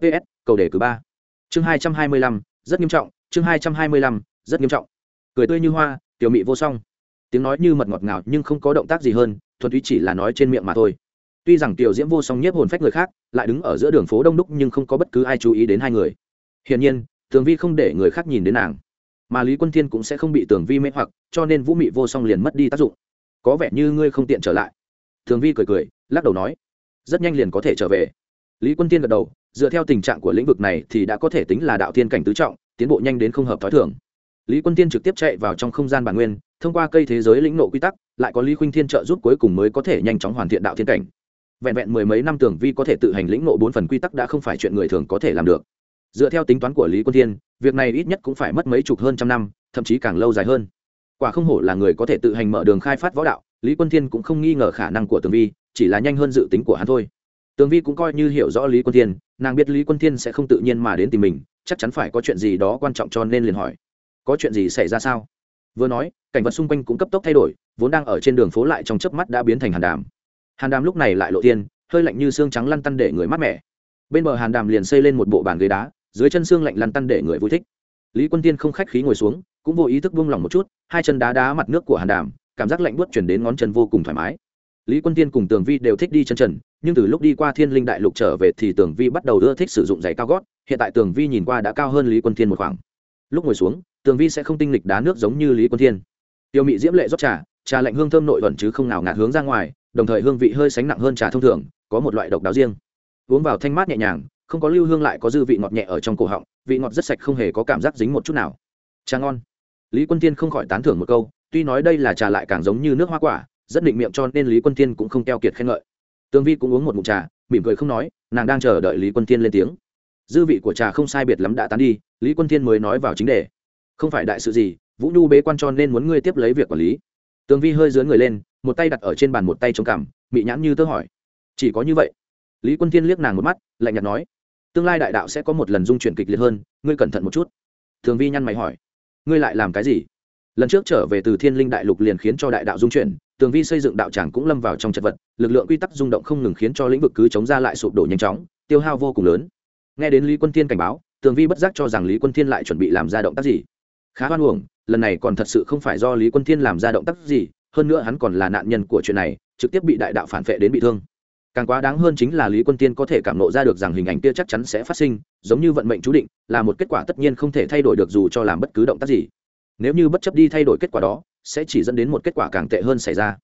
Ps cầu đề cử ba. Chương hai trăm hai mươi lăm, rất nghiêm trọng, chương hai trăm hai mươi lăm, rất nghiêm trọng. Cười tươi như hoa, tiểu mị vô song. Tiếng nói như mật ngọt ngào nhưng không có động tác gì hơn, thuần túy chỉ là nói trên miệng mà thôi. Tuy rằng tiểu diễm vô song nhiếp hồn phách người khác lại đứng ở giữa đường phố đông đúc nhưng không có bất cứ ai chú ý đến hai người. Hiển nhiên, tường vi không để người khác nhìn đến nàng, mà lý quân thiên cũng sẽ không bị tường vi mê hoặc, cho nên vũ mị vô song liền mất đi tác dụng có vẻ như ngươi không tiện trở lại. Thường vi cười cười, lắc đầu nói, rất nhanh liền có thể trở về. Lý quân thiên gật đầu, dựa theo tình trạng của lĩnh vực này thì đã có thể tính là đạo thiên cảnh tứ trọng, tiến bộ nhanh đến không hợp t h ó i thường. Lý quân tiên trực tiếp chạy vào trong không gian bản nguyên, thông qua cây thế giới lĩnh nộ quy tắc, lại có lý khuynh thiên trợ giúp cuối cùng mới có thể nhanh chóng hoàn thiện đạo thiên cảnh. Vẹn vẹn mười mấy năm tưởng vi có thể tự hành lĩnh nộ bốn phần quy tắc đã không phải chuyện người thường có thể làm được. Dựa theo tính toán của lý quân thiên, việc này ít nhất cũng phải mất mấy chục hơn trăm năm, thậm chí càng lâu dài hơn quả không hổ là người có thể tự hành mở đường khai phát võ đạo, lý quân thiên cũng không nghi ngờ khả năng của tường vi, chỉ là nhanh hơn dự tính của hắn thôi. Tường vi cũng coi như hiểu rõ lý quân thiên, nàng biết lý quân thiên sẽ không tự nhiên mà đến tìm mình, chắc chắn phải có chuyện gì đó quan trọng cho nên liền hỏi. Có chuyện gì xảy ra sao? Vừa nói, cảnh vật xung quanh cũng cấp tốc thay đổi, vốn đang ở trên đường phố lại trong chớp mắt đã biến thành hàn đàm. Hàn đàm lúc này lại lộ tiên hơi lạnh như xương trắng lăn tăn để người mát mẻ. Bên bờ hàn đàm liền xây lên một bộ bàn ghế đá, dưới chân xương lạnh lăn tăn để người vui thích. Lý quân tiên không khách khí ngồi xuống cũng vô ý thức buông lỏng một chút, hai chân đá đá mặt nước của hàn đàm, cảm giác lạnh buốt chuyển đến ngón chân vô cùng thoải mái. Lý quân tiên cùng tường vi đều thích đi chân trần, nhưng từ lúc đi qua thiên linh đại lục trở về thì tường vi bắt đầu ưa thích sử dụng giày cao gót, hiện tại tường vi nhìn qua đã cao hơn lý quân thiên một khoảng. Lúc ngồi xuống, tường vi sẽ không tinh lịch đá nước giống như lý quân thiên. Tiêu mị diễm lệ rót trà trà lạnh hương thơm nội ẩn chứ không nào ngạt hướng ra ngoài, đồng thời hương vị hơi sánh nặng hơn trà thông thường, có một loại độc đáo riêng. Uống vào thanh mát nhẹ nhàng, không có lưu hương lại có dư vị ngọt nhẹ ở trong cổ họng, vị ngọt rất sạch không hề có cảm giác dính một chút nào. Trà ngon lý quân thiên không khỏi tán thưởng một câu, tuy nói đây là trà lại càng giống như nước hoa quả, rất định miệng cho nên lý quân thiên cũng không keo kiệt khen ngợi. Tương vi cũng uống một mụn trà, mỉm cười không nói, nàng đang chờ đợi lý quân thiên lên tiếng. Dư vị của trà không sai biệt lắm đã tán đi, lý quân thiên mới nói vào chính đề. Không phải đại sự gì, vũ nhu bế quan cho nên muốn ngươi tiếp lấy việc quản lý. Tương vi hơi dướn người lên, một tay đặt ở trên bàn một tay chống cằm bị nhãn như tớ hỏi. Chỉ có như vậy? Lý quân thiên liếc nàng một mắt, lạnh nhạt nói. Tương lai đại đạo sẽ có một lần dung chuyển kịch liệt hơn, ngươi cẩn thận một chút. Thường vi nhăn mày hỏi ngươi lại làm cái gì? Lần trước trở về từ thiên linh đại lục liền khiến cho đại đạo dung chuyển, tường vi xây dựng đạo tràng cũng lâm vào trong chật vật, lực lượng quy tắc rung động không ngừng khiến cho lĩnh vực cứ chống ra lại sụp đổ nhanh chóng, tiêu hao vô cùng lớn. Nghe đến lý quân thiên cảnh báo, tường vi bất giác cho rằng lý quân thiên lại chuẩn bị làm ra động tác gì. Khá hoan uổng, lần này còn thật sự không phải do lý quân thiên làm ra động tác gì, hơn nữa hắn còn là nạn nhân của chuyện này, trực tiếp bị đại đạo phản vệ đến bị thương càng quá đáng hơn chính là lý quân tiên có thể cảm nộ ra được rằng hình ảnh kia chắc chắn sẽ phát sinh, giống như vận mệnh chú định, là một kết quả tất nhiên không thể thay đổi được dù cho làm bất cứ động tác gì. Nếu như bất chấp đi thay đổi kết quả đó, sẽ chỉ dẫn đến một kết quả càng tệ hơn xảy ra.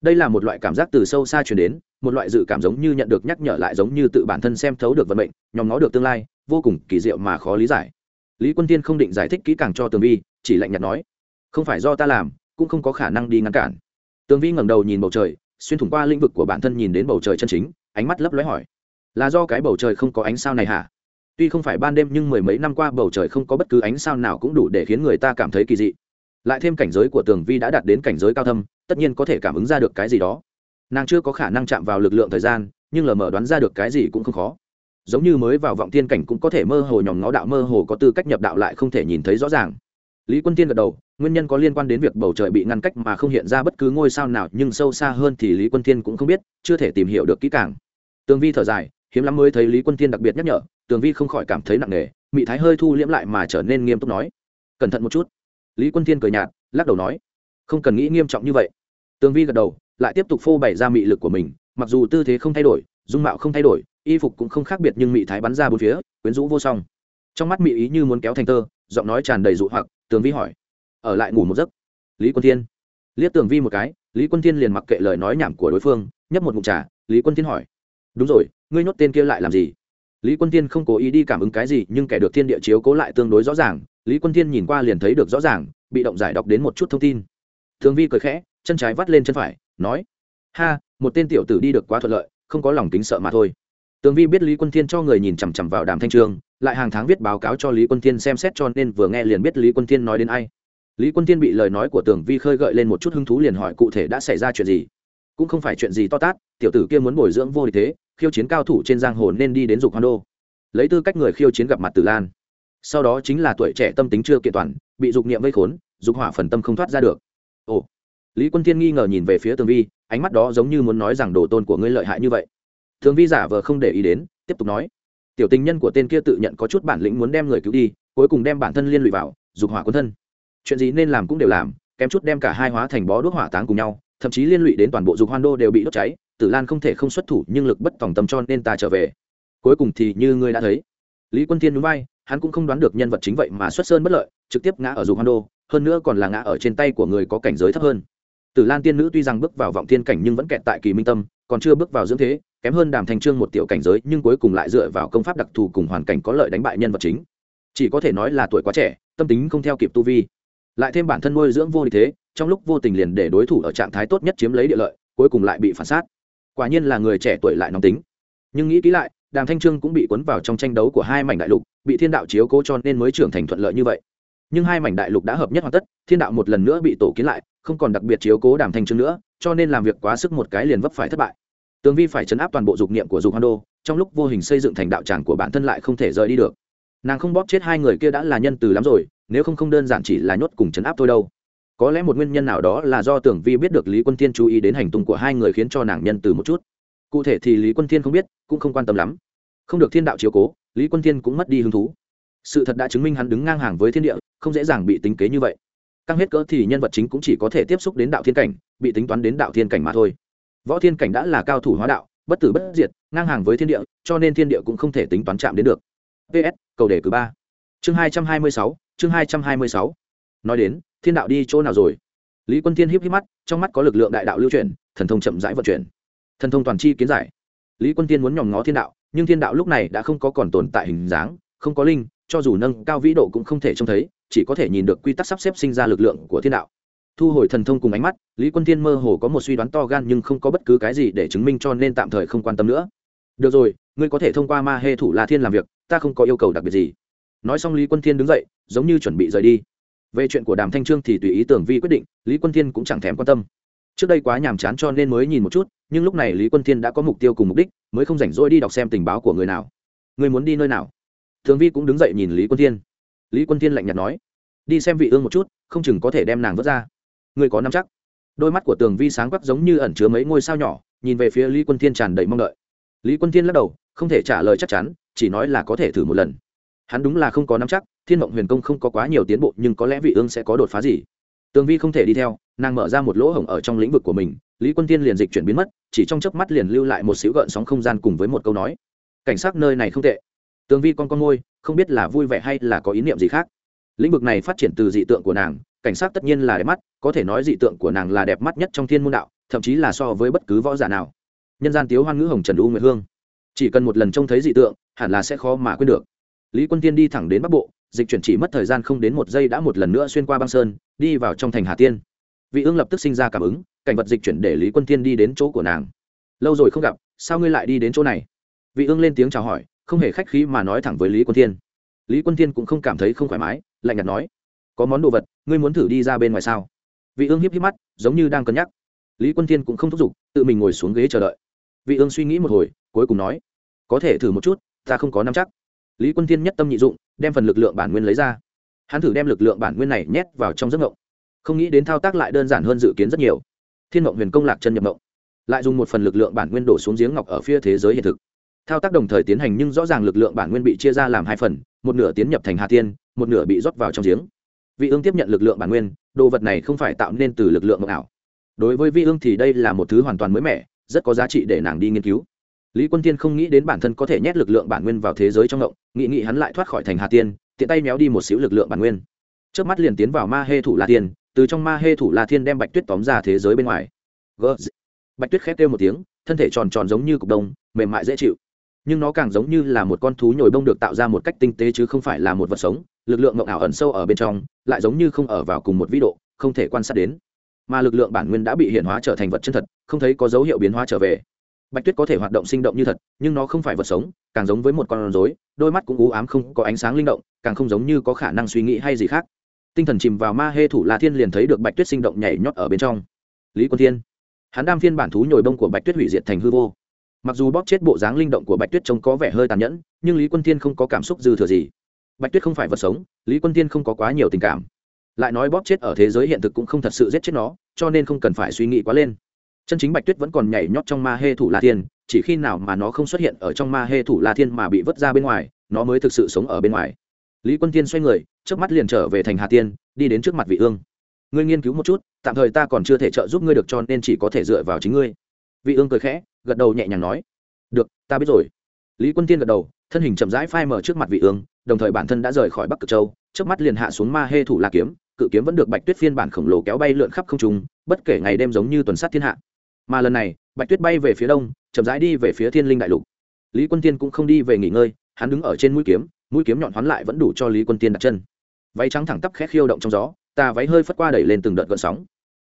Đây là một loại cảm giác từ sâu xa truyền đến, một loại dự cảm giống như nhận được nhắc nhở lại giống như tự bản thân xem thấu được vận mệnh nhòm nó được tương lai, vô cùng kỳ diệu mà khó lý giải. Lý quân tiên không định giải thích kỹ càng cho tường vi, chỉ lạnh nhạt nói, không phải do ta làm, cũng không có khả năng đi ngăn cản. Tường vi ngẩng đầu nhìn bầu trời xuyên thủng qua lĩnh vực của bản thân nhìn đến bầu trời chân chính, ánh mắt lấp lóe hỏi, là do cái bầu trời không có ánh sao này hả? Tuy không phải ban đêm nhưng mười mấy năm qua bầu trời không có bất cứ ánh sao nào cũng đủ để khiến người ta cảm thấy kỳ dị. Lại thêm cảnh giới của tường vi đã đạt đến cảnh giới cao thâm, tất nhiên có thể cảm ứng ra được cái gì đó. Nàng chưa có khả năng chạm vào lực lượng thời gian, nhưng lờ mờ đoán ra được cái gì cũng không khó. Giống như mới vào vọng tiên cảnh cũng có thể mơ hồ nhòm ngó đạo, mơ hồ có tư cách nhập đạo lại không thể nhìn thấy rõ ràng. Lý quân tiên gật đầu nguyên nhân có liên quan đến việc bầu trời bị ngăn cách mà không hiện ra bất cứ ngôi sao nào, nhưng sâu xa hơn thì lý quân Thiên cũng không biết, chưa thể tìm hiểu được kỹ càng. Tường vi thở dài, hiếm lắm mới thấy lý quân Thiên đặc biệt nhắc nhở, tường vi không khỏi cảm thấy nặng nề, mị thái hơi thu liễm lại mà trở nên nghiêm túc nói, cẩn thận một chút. Lý quân Thiên cười nhạt, lắc đầu nói, không cần nghĩ nghiêm trọng như vậy. Tường vi gật đầu, lại tiếp tục phô bày ra mị lực của mình, mặc dù tư thế không thay đổi, dung mạo không thay đổi, y phục cũng không khác biệt nhưng mị thái bắn ra bốn phía, quyến rũ vô song. Trong mắt mị ý như muốn kéo thành tơ, giọng nói tràn đầy dụ hoặc, tường vi hỏi ở lại ngủ một giấc. Lý quân thiên. Liếc tường vi một cái, lý quân thiên liền mặc kệ lời nói nhảm của đối phương, nhấp một ngụm trà, lý quân thiên hỏi. Đúng rồi, ngươi nhốt tên kia lại làm gì? Lý quân thiên không cố ý đi cảm ứng cái gì, nhưng kẻ được thiên địa chiếu cố lại tương đối rõ ràng. Lý quân thiên nhìn qua liền thấy được rõ ràng, bị động giải đọc đến một chút thông tin. Thường vi cười khẽ, chân trái vắt lên chân phải, nói. Ha, một tên tiểu tử đi được quá thuận lợi, không có lòng kính sợ mà thôi. Tường vi biết lý quân thiên cho người nhìn chằm chằm vào đàm thanh trường, lại hàng tháng viết báo cáo cho lý quân thiên xem xét cho nên vừa nghe liền biết lý quân thiên nói đến ai lý quân thiên bị lời nói của tường vi khơi gợi lên một chút hứng thú liền hỏi cụ thể đã xảy ra chuyện gì. Cũng không phải chuyện gì to tát, tiểu tử kia muốn bồi dưỡng vô địch thế, khiêu chiến cao thủ trên giang hồ nên đi đến dục hoan đô. Lấy tư cách người khiêu chiến gặp mặt tử lan. Sau đó chính là tuổi trẻ tâm tính chưa kiện toàn, bị dục niệm vây khốn, dục hỏa phần tâm không thoát ra được. Ồ. Lý quân thiên nghi ngờ nhìn về phía tường vi, ánh mắt đó giống như muốn nói rằng đồ tôn của ngươi lợi hại như vậy. Tường vi giả vờ không để ý đến, tiếp tục nói. Tiểu tình nhân của tên kia tự nhận có chút bản lĩnh muốn đem người cứu đi, cuối cùng đem bản thân liên lụy vào, dục hỏa quân thân chuyện gì nên làm cũng đều làm, kém chút đem cả hai hóa thành bó đuốc hỏa táng cùng nhau, thậm chí liên lụy đến toàn bộ dục hoan đô đều bị đốt cháy, tử lan không thể không xuất thủ nhưng lực bất tòng tâm cho nên ta trở về. Cuối cùng thì như ngươi đã thấy, lý quân thiên núi bay hắn cũng không đoán được nhân vật chính vậy mà xuất sơn bất lợi, trực tiếp ngã ở dục hoan đô, hơn nữa còn là ngã ở trên tay của người có cảnh giới thấp hơn. Tử lan tiên nữ tuy rằng bước vào vọng thiên cảnh nhưng vẫn kẹt tại kỳ minh tâm, còn chưa bước vào dưỡng thế, kém hơn đàm thành trương một tiểu cảnh giới nhưng cuối cùng lại dựa vào công pháp đặc thù cùng hoàn cảnh có lợi đánh bại nhân vật chính. Chỉ có thể nói là tuổi quá trẻ, tâm tính không theo kịp tu vi lại thêm bản thân nuôi dưỡng vô địch thế, trong lúc vô tình liền để đối thủ ở trạng thái tốt nhất chiếm lấy địa lợi, cuối cùng lại bị phản sát. Quả nhiên là người trẻ tuổi lại nóng tính. Nhưng nghĩ kỹ lại, đàm thanh trương cũng bị cuốn vào trong tranh đấu của hai mảnh đại lục, bị thiên đạo chiếu cố cho nên mới trưởng thành thuận lợi như vậy. Nhưng hai mảnh đại lục đã hợp nhất hoàn tất, thiên đạo một lần nữa bị tổ kiến lại, không còn đặc biệt chiếu cố đàm thanh trương nữa, cho nên làm việc quá sức một cái liền vấp phải thất bại. Tường vi phải chấn áp toàn bộ dục niệm của dục hoan đô, trong lúc vô hình xây dựng thành đạo tràng của bản thân lại không thể rời đi được. Nàng không bóp chết hai người kia đã là nhân từ lắm rồi nếu không không đơn giản chỉ là nhốt cùng chấn áp thôi đâu. Có lẽ một nguyên nhân nào đó là do tưởng vi biết được lý quân thiên chú ý đến hành tung của hai người khiến cho nàng nhân từ một chút. Cụ thể thì lý quân thiên không biết, cũng không quan tâm lắm. Không được thiên đạo chiếu cố, lý quân thiên cũng mất đi hứng thú. Sự thật đã chứng minh hắn đứng ngang hàng với thiên địa, không dễ dàng bị tính kế như vậy. Căng hết cỡ thì nhân vật chính cũng chỉ có thể tiếp xúc đến đạo thiên cảnh, bị tính toán đến đạo thiên cảnh mà thôi. Võ thiên cảnh đã là cao thủ hóa đạo, bất tử bất diệt, ngang hàng với thiên địa, cho nên thiên địa cũng không thể tính toán chạm đến được. Ps cầu đề cử ba. Chương hai trăm hai mươi sáu chương hai trăm hai mươi sáu. Nói đến, thiên đạo đi chỗ nào rồi? Lý quân thiên híp híp mắt, trong mắt có lực lượng đại đạo lưu chuyển, thần thông chậm rãi vận chuyển. Thần thông toàn chi kiến giải. Lý quân tiên muốn nhòm ngó thiên đạo, nhưng thiên đạo lúc này đã không có còn tồn tại hình dáng, không có linh, cho dù nâng cao vĩ độ cũng không thể trông thấy, chỉ có thể nhìn được quy tắc sắp xếp sinh ra lực lượng của thiên đạo. Thu hồi thần thông cùng ánh mắt, lý quân thiên mơ hồ có một suy đoán to gan nhưng không có bất cứ cái gì để chứng minh cho nên tạm thời không quan tâm nữa. Được rồi, ngươi có thể thông qua ma hê thủ la thiên làm việc, ta không có yêu cầu đặc biệt gì nói xong lý quân thiên đứng dậy, giống như chuẩn bị rời đi. Về chuyện của đàm thanh trương thì tùy ý tưởng vi quyết định, lý quân thiên cũng chẳng thèm quan tâm. Trước đây quá nhàm chán cho nên mới nhìn một chút, nhưng lúc này lý quân thiên đã có mục tiêu cùng mục đích, mới không rảnh rỗi đi đọc xem tình báo của người nào. Người muốn đi nơi nào? Thường vi cũng đứng dậy nhìn lý quân thiên. Lý quân thiên lạnh nhạt nói, đi xem vị ương một chút, không chừng có thể đem nàng vớt ra. Người có năm chắc. Đôi mắt của tường vi sáng quắc giống như ẩn chứa mấy ngôi sao nhỏ, nhìn về phía lý quân thiên tràn đầy mong đợi. Lý quân thiên lắc đầu, không thể trả lời chắc chắn, chỉ nói là có thể thử một lần hắn đúng là không có nắm chắc, thiên mộng huyền công không có quá nhiều tiến bộ, nhưng có lẽ vị ương sẽ có đột phá gì. Tường vi không thể đi theo, nàng mở ra một lỗ hổng ở trong lĩnh vực của mình, lý quân tiên liền dịch chuyển biến mất, chỉ trong chớp mắt liền lưu lại một xíu gợn sóng không gian cùng với một câu nói. Cảnh sát nơi này không tệ. Tường vi con con môi, không biết là vui vẻ hay là có ý niệm gì khác. Lĩnh vực này phát triển từ dị tượng của nàng, cảnh sát tất nhiên là đẹp mắt, có thể nói dị tượng của nàng là đẹp mắt nhất trong thiên môn đạo, thậm chí là so với bất cứ võ giả nào. Nhân gian tiếu hoan ngữ hồng trần u nguyệt hương. Chỉ cần một lần trông thấy dị tượng, hẳn là sẽ khó mà quên được lý quân tiên đi thẳng đến bắc bộ, dịch chuyển chỉ mất thời gian không đến một giây đã một lần nữa xuyên qua băng sơn, đi vào trong thành hà tiên. Vị ương lập tức sinh ra cảm ứng, cảnh vật dịch chuyển để lý quân tiên đi đến chỗ của nàng. Lâu rồi không gặp, sao ngươi lại đi đến chỗ này? Vị ương lên tiếng chào hỏi, không hề khách khí mà nói thẳng với lý quân tiên lý quân tiên cũng không cảm thấy không thoải mái, lạnh nhạt nói, có món đồ vật, ngươi muốn thử đi ra bên ngoài sao? Vị ương hiếp hiếp mắt, giống như đang cân nhắc. Lý quân tiên cũng không thúc giục, tự mình ngồi xuống ghế chờ đợi. Vị ương suy nghĩ một hồi, cuối cùng nói, có thể thử một chút, ta không có nắm chắc lý quân Thiên nhất tâm nhị dụng, đem phần lực lượng bản nguyên lấy ra. Hắn thử đem lực lượng bản nguyên này nhét vào trong giấc ngộng. Không nghĩ đến thao tác lại đơn giản hơn dự kiến rất nhiều. Thiên mộng huyền công lạc chân nhập mộng lại dùng một phần lực lượng bản nguyên đổ xuống giếng ngọc ở phía thế giới hiện thực. Thao tác đồng thời tiến hành nhưng rõ ràng lực lượng bản nguyên bị chia ra làm hai phần, một nửa tiến nhập thành hà tiên, một nửa bị rót vào trong giếng. Vị ương tiếp nhận lực lượng bản nguyên, đồ vật này không phải tạo nên từ lực lượng mộng ảo. Đối với vị ương thì đây là một thứ hoàn toàn mới mẻ, rất có giá trị để nàng đi nghiên cứu lý quân tiên không nghĩ đến bản thân có thể nhét lực lượng bản nguyên vào thế giới trong ngộng nghị nghị hắn lại thoát khỏi thành hà tiên, tiện tay méo đi một xíu lực lượng bản nguyên. Trước mắt liền tiến vào ma hê thủ la tiên từ trong ma hê thủ la thiên đem bạch tuyết tóm ra thế giới bên ngoài. Bạch tuyết khét kêu một tiếng, thân thể tròn tròn giống như cục đông, mềm mại dễ chịu. Nhưng nó càng giống như là một con thú nhồi bông được tạo ra một cách tinh tế chứ không phải là một vật sống. Lực lượng mộng ảo ẩn sâu ở bên trong, lại giống như không ở vào cùng một vĩ độ, không thể quan sát đến. Mà lực lượng bản nguyên đã bị hiện hóa trở thành vật chân thật, không thấy có dấu hiệu biến hóa trở về bạch tuyết có thể hoạt động sinh động như thật, nhưng nó không phải vật sống, càng giống với một con rối, đôi mắt cũng u ám không có ánh sáng linh động, càng không giống như có khả năng suy nghĩ hay gì khác. Tinh thần chìm vào ma hê thủ la thiên liền thấy được bạch tuyết sinh động nhảy nhót ở bên trong. Lý quân thiên. Hắn đam phiên bản thú nhồi bông của bạch tuyết hủy diệt thành hư vô. Mặc dù bóp chết bộ dáng linh động của bạch tuyết trông có vẻ hơi tàn nhẫn, nhưng lý quân thiên không có cảm xúc dư thừa gì. Bạch tuyết không phải vật sống, lý quân thiên không có quá nhiều tình cảm. Lại nói bóp chết ở thế giới hiện thực cũng không thật sự giết chết nó, cho nên không cần phải suy nghĩ quá lên chân chính bạch tuyết vẫn còn nhảy nhót trong ma hê thủ la thiên, chỉ khi nào mà nó không xuất hiện ở trong ma hê thủ la thiên mà bị vứt ra bên ngoài, nó mới thực sự sống ở bên ngoài. Lý quân thiên xoay người trước mắt liền trở về thành hà tiên, đi đến trước mặt vị ương. Ngươi nghiên cứu một chút, tạm thời ta còn chưa thể trợ giúp ngươi được cho nên chỉ có thể dựa vào chính ngươi. Vị ương cười khẽ, gật đầu nhẹ nhàng nói. Được, ta biết rồi. Lý quân tiên gật đầu, thân hình chậm rãi phai mở trước mặt vị ương, đồng thời bản thân đã rời khỏi bắc cực châu trước mắt liền hạ xuống ma hê thủ la kiếm, cự kiếm vẫn được bạch tuyết phiên bản khổng lồ kéo bay lượn khắp không trung, bất kể ngày đêm giống như tuần sát thiên hạ mà lần này, bạch tuyết bay về phía đông, chậm rãi đi về phía thiên linh đại lục. Lý quân tiên cũng không đi về nghỉ ngơi, hắn đứng ở trên mũi kiếm mũi kiếm nhọn hoán lại vẫn đủ cho lý quân tiên đặt chân. Váy trắng thẳng tắp khét khiêu động trong gió, tà váy hơi phất qua đẩy lên từng đợt gợn sóng.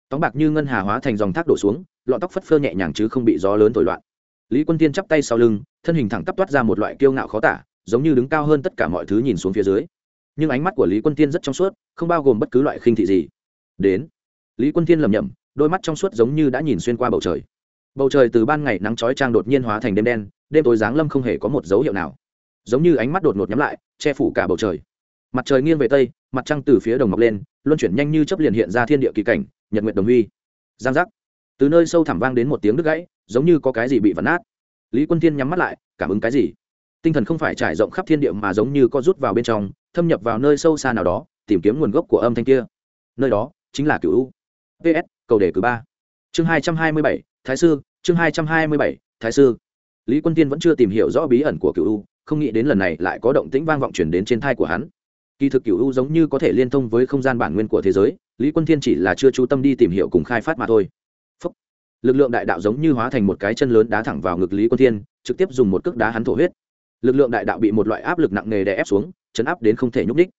Tóc bạc như ngân hà hóa thành dòng thác đổ xuống, lọn tóc phất phơ nhẹ nhàng chứ không bị gió lớn thổi loạn. Lý quân tiên chắp tay sau lưng, thân hình thẳng tắp toát ra một loại kiêu ngạo khó tả, giống như đứng cao hơn tất cả mọi thứ nhìn xuống phía dưới. Nhưng ánh mắt của lý quân tiên rất trong suốt, không bao gồm bất cứ loại khinh thị gì. Đến. Lý quân tiên lầm nhầm đôi mắt trong suốt giống như đã nhìn xuyên qua bầu trời. Bầu trời từ ban ngày nắng chói trang đột nhiên hóa thành đêm đen, đêm tối giáng lâm không hề có một dấu hiệu nào. Giống như ánh mắt đột ngột nhắm lại, che phủ cả bầu trời. Mặt trời nghiêng về tây, mặt trăng từ phía đồng mọc lên, luân chuyển nhanh như chấp liền hiện ra thiên địa kỳ cảnh, nhật nguyệt đồng huy. Giang giác. Từ nơi sâu thẳm vang đến một tiếng đứt gãy, giống như có cái gì bị vặn nát. Lý quân thiên nhắm mắt lại, cảm ứng cái gì? Tinh thần không phải trải rộng khắp thiên địa mà giống như có rút vào bên trong, thâm nhập vào nơi sâu xa nào đó, tìm kiếm nguồn gốc của âm thanh kia. Nơi đó chính là cựu u. Ps cầu đề cử ba. Chương hai trăm hai mươi bảy, thái sư, chương hai trăm hai mươi bảy, thái sư. Lý quân tiên vẫn chưa tìm hiểu rõ bí ẩn của cựu u, không nghĩ đến lần này lại có động tĩnh vang vọng chuyển đến trên thai của hắn. Kỳ thực cựu u giống như có thể liên thông với không gian bản nguyên của thế giới, lý quân thiên chỉ là chưa chú tâm đi tìm hiểu cùng khai phát mà thôi. Phúc. lực lượng đại đạo giống như hóa thành một cái chân lớn đá thẳng vào ngực lý quân thiên trực tiếp dùng một cước đá hắn thổ huyết. Lực lượng đại đạo bị một loại áp lực nặng nề đè ép xuống, chấn áp đến không thể nhúc đích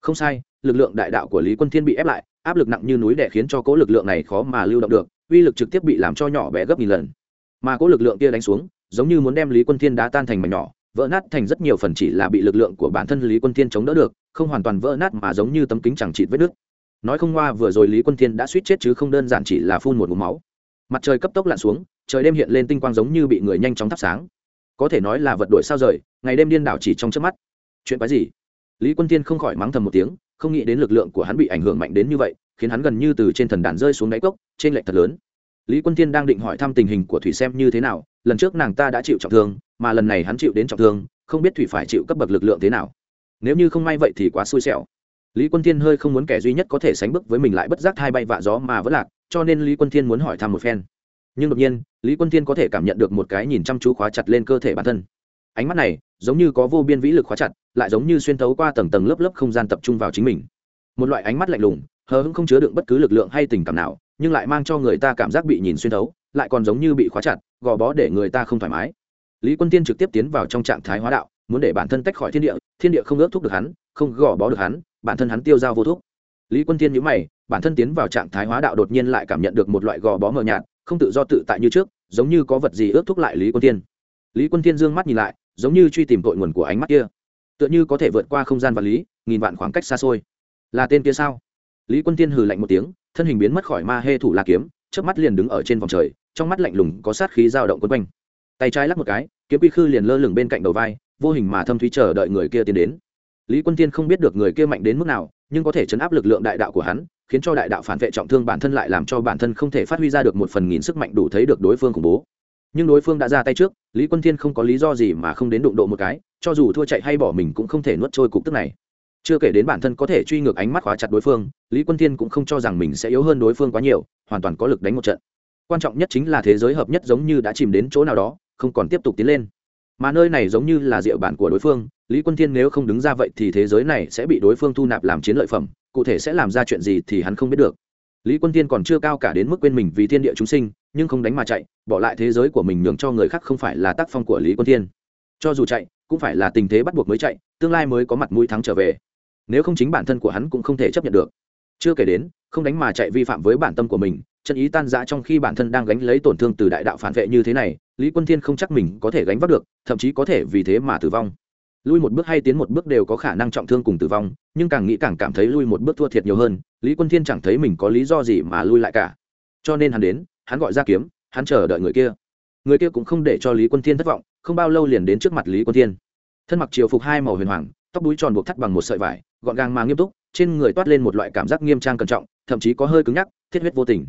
không sai, lực lượng đại đạo của lý quân thiên bị ép lại áp lực nặng như núi đè khiến cho cố lực lượng này khó mà lưu động được, uy lực trực tiếp bị làm cho nhỏ bé gấp nghìn lần. Mà cố lực lượng kia đánh xuống, giống như muốn đem lý quân thiên đá tan thành mảnh nhỏ, vỡ nát thành rất nhiều phần chỉ là bị lực lượng của bản thân lý quân thiên chống đỡ được, không hoàn toàn vỡ nát mà giống như tấm kính chẳng chịt vết nước nói không qua vừa rồi lý quân thiên đã suýt chết chứ không đơn giản chỉ là phun một ngụm máu. Mặt trời cấp tốc lặn xuống, trời đêm hiện lên tinh quang giống như bị người nhanh chóng thắp sáng. Có thể nói là vật đổi sao rời, ngày đêm điên đảo chỉ trong trước mắt. Chuyện quái gì? Lý quân thiên không khỏi mắng thầm một tiếng không nghĩ đến lực lượng của hắn bị ảnh hưởng mạnh đến như vậy, khiến hắn gần như từ trên thần đàn rơi xuống đáy cốc, trên lệch thật lớn. Lý quân thiên đang định hỏi thăm tình hình của thủy xem như thế nào, lần trước nàng ta đã chịu trọng thương, mà lần này hắn chịu đến trọng thương, không biết thủy phải chịu cấp bậc lực lượng thế nào. Nếu như không may vậy thì quá xui xẻo. Lý quân thiên hơi không muốn kẻ duy nhất có thể sánh bước với mình lại bất giác hai bay vạ gió mà vẫn lạc, cho nên lý quân thiên muốn hỏi thăm một phen. Nhưng đột nhiên, lý quân thiên có thể cảm nhận được một cái nhìn chăm chú khóa chặt lên cơ thể bản thân. Ánh mắt này giống như có vô biên vĩ lực khóa chặt lại giống như xuyên thấu qua tầng tầng lớp lớp không gian tập trung vào chính mình. Một loại ánh mắt lạnh lùng, hờ hững không chứa đựng bất cứ lực lượng hay tình cảm nào, nhưng lại mang cho người ta cảm giác bị nhìn xuyên thấu, lại còn giống như bị khóa chặt, gò bó để người ta không thoải mái. Lý quân tiên trực tiếp tiến vào trong trạng thái hóa đạo, muốn để bản thân tách khỏi thiên địa thiên địa không ước thúc được hắn, không gò bó được hắn, bản thân hắn tiêu dao vô thúc. Lý quân tiên nhữ mày, bản thân tiến vào trạng thái hóa đạo đột nhiên lại cảm nhận được một loại gò bó mờ nhạt, không tự do tự tại như trước, giống như có vật gì ước thúc lại lý quân tiên lý quân tiên dương mắt nhìn lại, giống như truy tìm tội nguồn của ánh mắt kia tựa như có thể vượt qua không gian vật lý, nghìn vạn khoảng cách xa xôi. Là tên kia sao? Lý quân tiên hừ lạnh một tiếng, thân hình biến mất khỏi ma hê thủ la kiếm trước mắt liền đứng ở trên vòng trời, trong mắt lạnh lùng có sát khí dao động quấn quanh. Tay trái lắc một cái, kiếm quy khư liền lơ lửng bên cạnh đầu vai, vô hình mà thâm thúy chờ đợi người kia tiến đến. Lý quân tiên không biết được người kia mạnh đến mức nào, nhưng có thể chấn áp lực lượng đại đạo của hắn, khiến cho đại đạo phản vệ trọng thương bản thân lại làm cho bản thân không thể phát huy ra được một phần nghìn sức mạnh đủ thấy được đối phương khủng bố nhưng đối phương đã ra tay trước, lý quân thiên không có lý do gì mà không đến đụng độ một cái, cho dù thua chạy hay bỏ mình cũng không thể nuốt trôi cục tức này. Chưa kể đến bản thân có thể truy ngược ánh mắt khóa chặt đối phương, lý quân thiên cũng không cho rằng mình sẽ yếu hơn đối phương quá nhiều, hoàn toàn có lực đánh một trận. Quan trọng nhất chính là thế giới hợp nhất giống như đã chìm đến chỗ nào đó, không còn tiếp tục tiến lên. Mà nơi này giống như là rượu bản của đối phương, lý quân thiên nếu không đứng ra vậy thì thế giới này sẽ bị đối phương thu nạp làm chiến lợi phẩm, cụ thể sẽ làm ra chuyện gì thì hắn không biết được. Lý quân Thiên còn chưa cao cả đến mức quên mình vì thiên địa chúng sinh nhưng không đánh mà chạy, bỏ lại thế giới của mình nhường cho người khác không phải là tác phong của lý quân Thiên. cho dù chạy, cũng phải là tình thế bắt buộc mới chạy, tương lai mới có mặt mũi thắng trở về. Nếu không chính bản thân của hắn cũng không thể chấp nhận được. Chưa kể đến, không đánh mà chạy vi phạm với bản tâm của mình, chân ý tan rã trong khi bản thân đang gánh lấy tổn thương từ đại đạo phản vệ như thế này, lý quân thiên không chắc mình có thể gánh vác được, thậm chí có thể vì thế mà tử vong. Lui một bước hay tiến một bước đều có khả năng trọng thương cùng tử vong, nhưng càng nghĩ càng cảm thấy lui một bước thua thiệt nhiều hơn, lý quân thiên chẳng thấy mình có lý do gì mà lui lại cả. Cho nên hắn đến hắn gọi ra kiếm, hắn chờ đợi người kia. Người kia cũng không để cho lý quân thiên thất vọng, không bao lâu liền đến trước mặt lý quân thiên. Thân mặc triều phục hai màu huyền hoàng, tóc đuôi tròn buộc thắt bằng một sợi vải, gọn gàng mà nghiêm túc, trên người toát lên một loại cảm giác nghiêm trang cẩn trọng, thậm chí có hơi cứng nhắc, thiết huyết vô tình.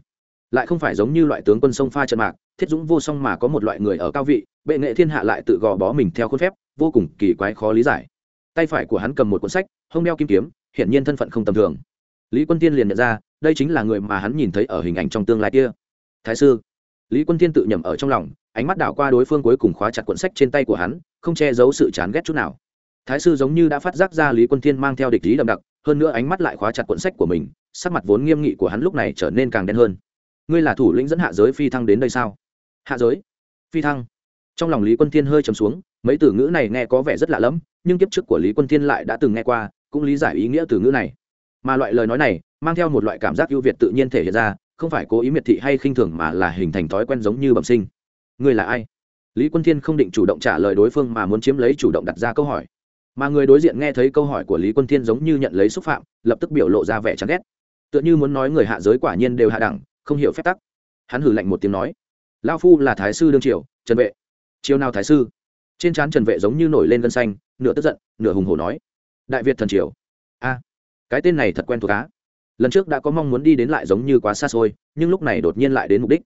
Lại không phải giống như loại tướng quân sông pha trận mạc, thiết dũng vô song mà có một loại người ở cao vị, bệ nghệ thiên hạ lại tự gò bó mình theo khuôn phép, vô cùng kỳ quái khó lý giải. Tay phải của hắn cầm một cuốn sách, hông đeo kim kiếm, hiển nhiên thân phận không tầm thường. Lý quân tiên liền nhận ra, đây chính là người mà hắn nhìn thấy ở hình ảnh trong tương lai kia thái sư. Lý quân Thiên tự nhầm ở trong lòng, ánh mắt đảo qua đối phương cuối cùng khóa chặt cuốn sách trên tay của hắn, không che giấu sự chán ghét chút nào. Thái sư giống như đã phát giác ra lý quân thiên mang theo địch lý đậm đặc, hơn nữa ánh mắt lại khóa chặt cuốn sách của mình, sắc mặt vốn nghiêm nghị của hắn lúc này trở nên càng đen hơn. Ngươi là thủ lĩnh dẫn hạ giới phi thăng đến đây sao? Hạ giới? Phi thăng. Trong lòng lý quân thiên hơi trầm xuống, mấy từ ngữ này nghe có vẻ rất lạ lẫm, nhưng kiếp trước của lý quân thiên lại đã từng nghe qua, cũng lý giải ý nghĩa từ ngữ này. Mà loại lời nói này, mang theo một loại cảm giác ưu việt tự nhiên thể hiện ra không phải cố ý miệt thị hay khinh thường mà là hình thành thói quen giống như bẩm sinh. Ngươi là ai? Lý quân thiên không định chủ động trả lời đối phương mà muốn chiếm lấy chủ động đặt ra câu hỏi. Mà người đối diện nghe thấy câu hỏi của lý quân thiên giống như nhận lấy xúc phạm, lập tức biểu lộ ra vẻ chán ghét. Tựa như muốn nói người hạ giới quả nhiên đều hạ đẳng, không hiểu phép tắc. Hắn hử lạnh một tiếng nói lao phu là thái sư đương triều, trần vệ. Chiều nào thái sư? Trên trán trần vệ giống như nổi lên gân xanh, nửa tức giận, nửa hùng hổ nói, đại việt thần triều. A, cái tên này thật quen thuộc á lần trước đã có mong muốn đi đến lại giống như quá xa xôi, nhưng lúc này đột nhiên lại đến mục đích.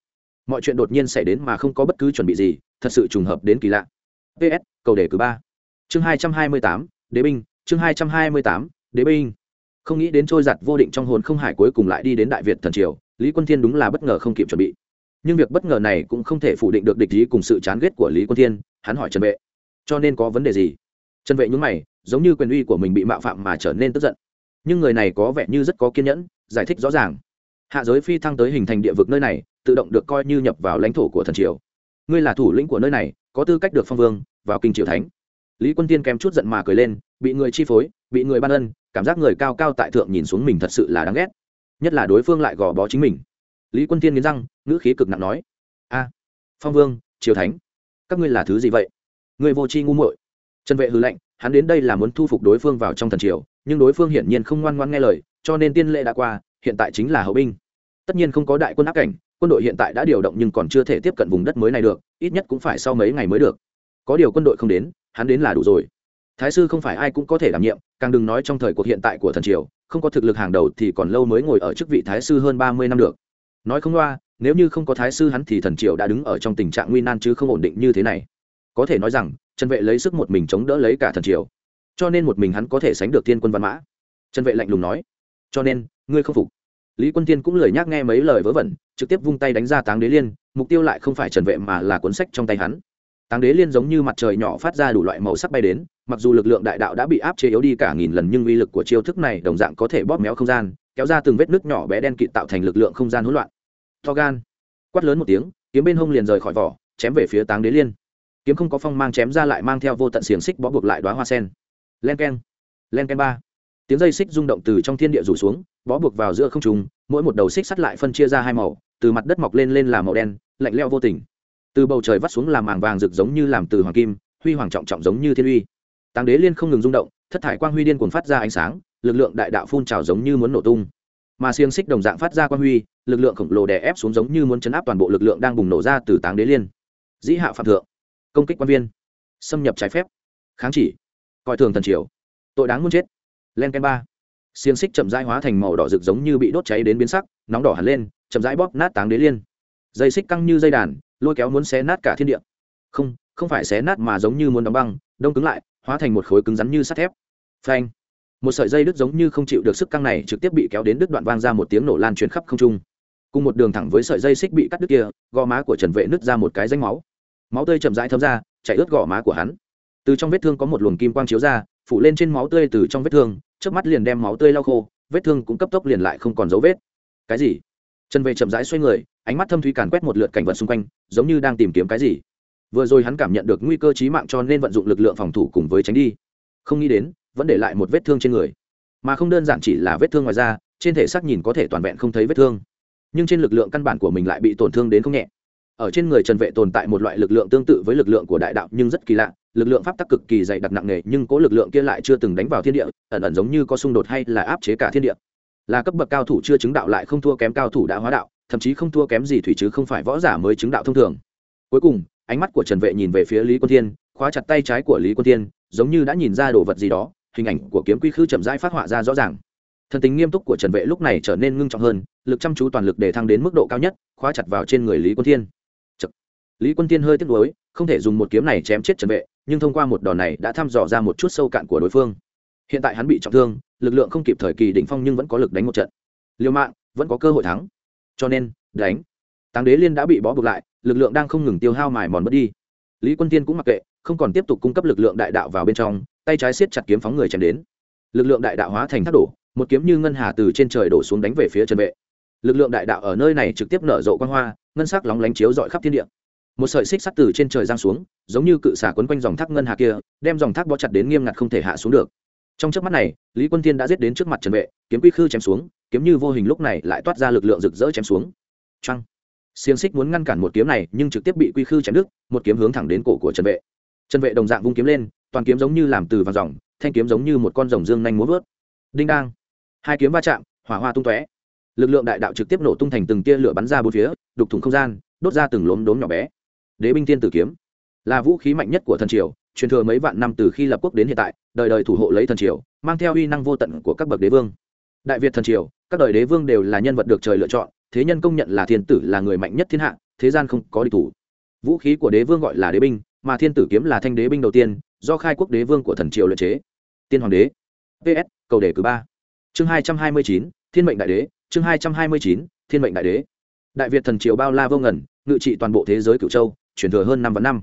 Mọi chuyện đột nhiên xảy đến mà không có bất cứ chuẩn bị gì, thật sự trùng hợp đến kỳ lạ. Ps cầu đề cử ba. Chương hai trăm hai mươi tám, đế binh, chương hai trăm hai mươi tám, đế binh. Không nghĩ đến trôi giặt vô định trong hồn không hải cuối cùng lại đi đến đại việt thần triều, lý quân thiên đúng là bất ngờ không kịp chuẩn bị. Nhưng việc bất ngờ này cũng không thể phủ định được địch ý cùng sự chán ghét của lý quân thiên, hắn hỏi trần vệ. Cho nên có vấn đề gì? Trần vệ nhúng mày, giống như quyền uy của mình bị mạo phạm mà trở nên tức giận nhưng người này có vẻ như rất có kiên nhẫn, giải thích rõ ràng. Hạ giới phi thăng tới hình thành địa vực nơi này, tự động được coi như nhập vào lãnh thổ của thần triều. Ngươi là thủ lĩnh của nơi này, có tư cách được phong vương, vào kinh triều thánh. Lý quân tiên kém chút giận mà cười lên, bị người chi phối, bị người ban ân, cảm giác người cao cao tại thượng nhìn xuống mình thật sự là đáng ghét. Nhất là đối phương lại gò bó chính mình. Lý quân tiên nghiến răng, ngữ khí cực nặng nói, a, phong vương, triều thánh, các ngươi là thứ gì vậy? Người vô tri ngu muội. Trần vệ hư lệnh hắn đến đây là muốn thu phục đối phương vào trong thần triều nhưng đối phương hiển nhiên không ngoan ngoan nghe lời, cho nên tiên lệ đã qua, hiện tại chính là hậu binh. Tất nhiên không có đại quân áp cảnh, quân đội hiện tại đã điều động nhưng còn chưa thể tiếp cận vùng đất mới này được, ít nhất cũng phải sau mấy ngày mới được. Có điều quân đội không đến, hắn đến là đủ rồi. Thái sư không phải ai cũng có thể đảm nhiệm, càng đừng nói trong thời cuộc hiện tại của thần triều, không có thực lực hàng đầu thì còn lâu mới ngồi ở chức vị thái sư hơn ba mươi năm được. Nói không loa, nếu như không có thái sư hắn thì thần triều đã đứng ở trong tình trạng nguy nan chứ không ổn định như thế này. Có thể nói rằng, trần vệ lấy sức một mình chống đỡ lấy cả thần triều cho nên một mình hắn có thể sánh được thiên quân văn mã. Trần vệ lạnh lùng nói, cho nên, ngươi không phục. Lý quân tiên cũng lời nhắc nghe mấy lời vớ vẩn, trực tiếp vung tay đánh ra táng đế liên, mục tiêu lại không phải trần vệ mà là cuốn sách trong tay hắn. Táng đế liên giống như mặt trời nhỏ phát ra đủ loại màu sắc bay đến, mặc dù lực lượng đại đạo đã bị áp chế yếu đi cả nghìn lần nhưng uy lực của chiêu thức này đồng dạng có thể bóp méo không gian, kéo ra từng vết nước nhỏ bé đen kịt tạo thành lực lượng không gian hỗn loạn. To gan. Quát lớn một tiếng, kiếm bên hông liền rời khỏi vỏ, chém về phía táng đế liên. Kiếm không có phong mang chém ra lại mang theo vô tận xiềng xích bó buộc lại đoá hoa sen len k e n len k e n ba. Tiếng dây xích rung động từ trong thiên địa rủ xuống, bó buộc vào giữa không trùng mỗi một đầu xích sắt lại phân chia ra hai màu, từ mặt đất mọc lên lên là màu đen, lạnh leo vô tình. Từ bầu trời vắt xuống làm màng vàng rực giống như làm từ hoàng kim, huy hoàng trọng trọng giống như thiên uy. Tàng đế liên không ngừng rung động, thất thải quang huy điên cuồng phát ra ánh sáng, lực lượng đại đạo phun trào giống như muốn nổ tung. Mà xiềng xích đồng dạng phát ra quang huy, lực lượng khổng lồ đè ép xuống giống như muốn chấn áp toàn bộ lực lượng đang bùng nổ ra từ táng đế liên. Dĩ hạ phạm thượng, công kích quan viên, xâm nhập trái phép. Kháng chỉ coi thường thần triều. Tội đáng muốn chết. Len ken ba. Xiềng xích chậm rãi hóa thành màu đỏ rực giống như bị đốt cháy đến biến sắc, nóng đỏ hẳn lên, chậm rãi bóp nát táng đế liên. Dây xích căng như dây đàn, lôi kéo muốn xé nát cả thiên địa. Không không phải xé nát mà giống như muốn đóng băng, đông cứng lại, hóa thành một khối cứng rắn như sắt thép. Phanh. Một sợi dây đứt giống như không chịu được sức căng này trực tiếp bị kéo đến đứt đoạn vang ra một tiếng nổ lan truyền khắp không trung. Cùng một đường thẳng với sợi dây xích bị cắt đứt kia, gò má của trần vệ nứt ra một cái danh máu. Máu tươi chậm rãi thấm ra, chảy ướt gò má của hắn từ trong vết thương có một luồng kim quang chiếu ra, phủ lên trên máu tươi từ trong vết thương trước mắt liền đem máu tươi lau khô, vết thương cũng cấp tốc liền lại không còn dấu vết. Cái gì? Trần vệ chậm rãi xoay người, ánh mắt thâm thúy càn quét một lượt cảnh vật xung quanh, giống như đang tìm kiếm cái gì. Vừa rồi hắn cảm nhận được nguy cơ chí mạng cho nên vận dụng lực lượng phòng thủ cùng với tránh đi. Không nghĩ đến, vẫn để lại một vết thương trên người. Mà không đơn giản chỉ là vết thương ngoài da, trên thể xác nhìn có thể toàn vẹn không thấy vết thương. Nhưng trên lực lượng căn bản của mình lại bị tổn thương đến không nhẹ. Ở trên người trần vệ tồn tại một loại lực lượng tương tự với lực lượng của đại đạo nhưng rất kỳ lạ lực lượng pháp tắc cực kỳ dày đặc nặng nề, nhưng cố lực lượng kia lại chưa từng đánh vào thiên địa, ẩn ẩn giống như có xung đột hay là áp chế cả thiên địa. Là cấp bậc cao thủ chưa chứng đạo lại không thua kém cao thủ đã hóa đạo, thậm chí không thua kém gì thủy chứ không phải võ giả mới chứng đạo thông thường. Cuối cùng, ánh mắt của trần vệ nhìn về phía lý quân thiên, khóa chặt tay trái của lý quân thiên, giống như đã nhìn ra đồ vật gì đó, hình ảnh của kiếm quy khư chậm rãi phát họa ra rõ ràng. Thần tính nghiêm túc của trần vệ lúc này trở nên ngưng trọng hơn, lực chăm chú toàn lực để thăng đến mức độ cao nhất, khóa chặt vào trên người lý quân thiên. Chật. lý quân thiên hơi tiếc nuối, không thể dùng một kiếm này chém chết trần vệ nhưng thông qua một đòn này đã thăm dò ra một chút sâu cạn của đối phương. Hiện tại hắn bị trọng thương, lực lượng không kịp thời kỳ đỉnh phong nhưng vẫn có lực đánh một trận. Liều mạng vẫn có cơ hội thắng. Cho nên, đánh. Táng đế liên đã bị bó buộc lại, lực lượng đang không ngừng tiêu hao mài mòn mất đi. Lý quân tiên cũng mặc kệ, không còn tiếp tục cung cấp lực lượng đại đạo vào bên trong, tay trái siết chặt kiếm phóng người chém đến. Lực lượng đại đạo hóa thành thác đổ, một kiếm như ngân hà từ trên trời đổ xuống đánh về phía trần vệ. Lực lượng đại đạo ở nơi này trực tiếp nở rộ quan hoa, ngân sắc lóng lánh chiếu dọi khắp thiên địa một sợi xích sắt từ trên trời giang xuống, giống như cự xả quấn quanh dòng thác ngân hà kia, đem dòng thác bó chặt đến nghiêm ngặt không thể hạ xuống được. Trong trước mắt này, lý quân thiên đã giết đến trước mặt trần vệ, kiếm quy khư chém xuống, kiếm như vô hình lúc này lại toát ra lực lượng rực rỡ chém xuống. Trăng xiềng xích muốn ngăn cản một kiếm này, nhưng trực tiếp bị quy khư chém đứt, một kiếm hướng thẳng đến cổ của trần vệ. Trần vệ đồng dạng vung kiếm lên, toàn kiếm giống như làm từ vàng dòng, thanh kiếm giống như một con rồng dương nhanh muốn vớt. Đinh đang. Hai kiếm va chạm, hỏa hoa tung tóe. Lực lượng đại đạo trực tiếp nổ tung thành từng tia lửa bắn ra bốn phía, đục thủng không gian, đốt ra từng lốm đốm nhỏ bé đế binh tiên tử kiếm. Là vũ khí mạnh nhất của thần triều, truyền thừa mấy vạn năm từ khi lập quốc đến hiện tại, đời đời thủ hộ lấy thần triều, mang theo uy năng vô tận của các bậc đế vương. Đại việt thần triều, các đời đế vương đều là nhân vật được trời lựa chọn, thế nhân công nhận là thiên tử là người mạnh nhất thiên hạ, thế gian không có địch thủ. Vũ khí của đế vương gọi là đế binh, mà thiên tử kiếm là thanh đế binh đầu tiên, do khai quốc đế vương của thần triều luyện chế. Tiên hoàng đế. Ps cầu đề cử ba. Chương hai trăm hai mươi chín, thiên mệnh đại đế. Chương hai trăm hai mươi chín, thiên mệnh đại đế. Đại việt thần triều bao la vô ngần, ngự trị toàn bộ thế giới cửu châu truyền thừa hơn năm vạn năm.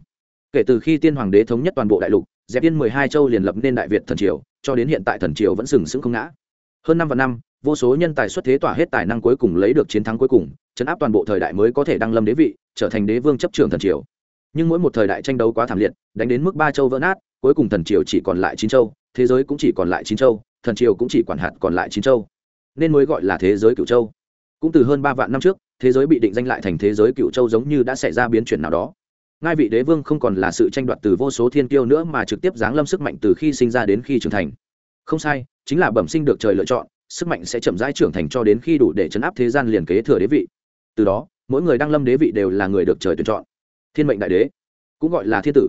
Kể từ khi tiên hoàng đế thống nhất toàn bộ đại lục, dẹp yên mười hai châu liền lập nên đại việt thần triều, cho đến hiện tại thần triều vẫn sừng sững không ngã. Hơn năm vạn năm, vô số nhân tài xuất thế tỏa hết tài năng cuối cùng lấy được chiến thắng cuối cùng, chấn áp toàn bộ thời đại mới có thể đăng lâm đế vị, trở thành đế vương chấp trường thần triều. Nhưng mỗi một thời đại tranh đấu quá thảm liệt, đánh đến mức ba châu vỡ nát, cuối cùng thần triều chỉ còn lại chín châu, thế giới cũng chỉ còn lại chín châu, thần triều cũng chỉ quản hạt còn lại chín châu. Nên mới gọi là thế giới cựu châu. Cũng từ hơn ba vạn năm trước, thế giới bị định danh lại thành thế giới cựu châu giống như đã xảy ra biến chuyển nào đó ngai vị đế vương không còn là sự tranh đoạt từ vô số thiên kiêu nữa mà trực tiếp giáng lâm sức mạnh từ khi sinh ra đến khi trưởng thành. Không sai, chính là bẩm sinh được trời lựa chọn, sức mạnh sẽ chậm rãi trưởng thành cho đến khi đủ để chấn áp thế gian liền kế thừa đế vị. Từ đó, mỗi người đang lâm đế vị đều là người được trời tuyển chọn. Thiên mệnh đại đế, cũng gọi là thiên tử.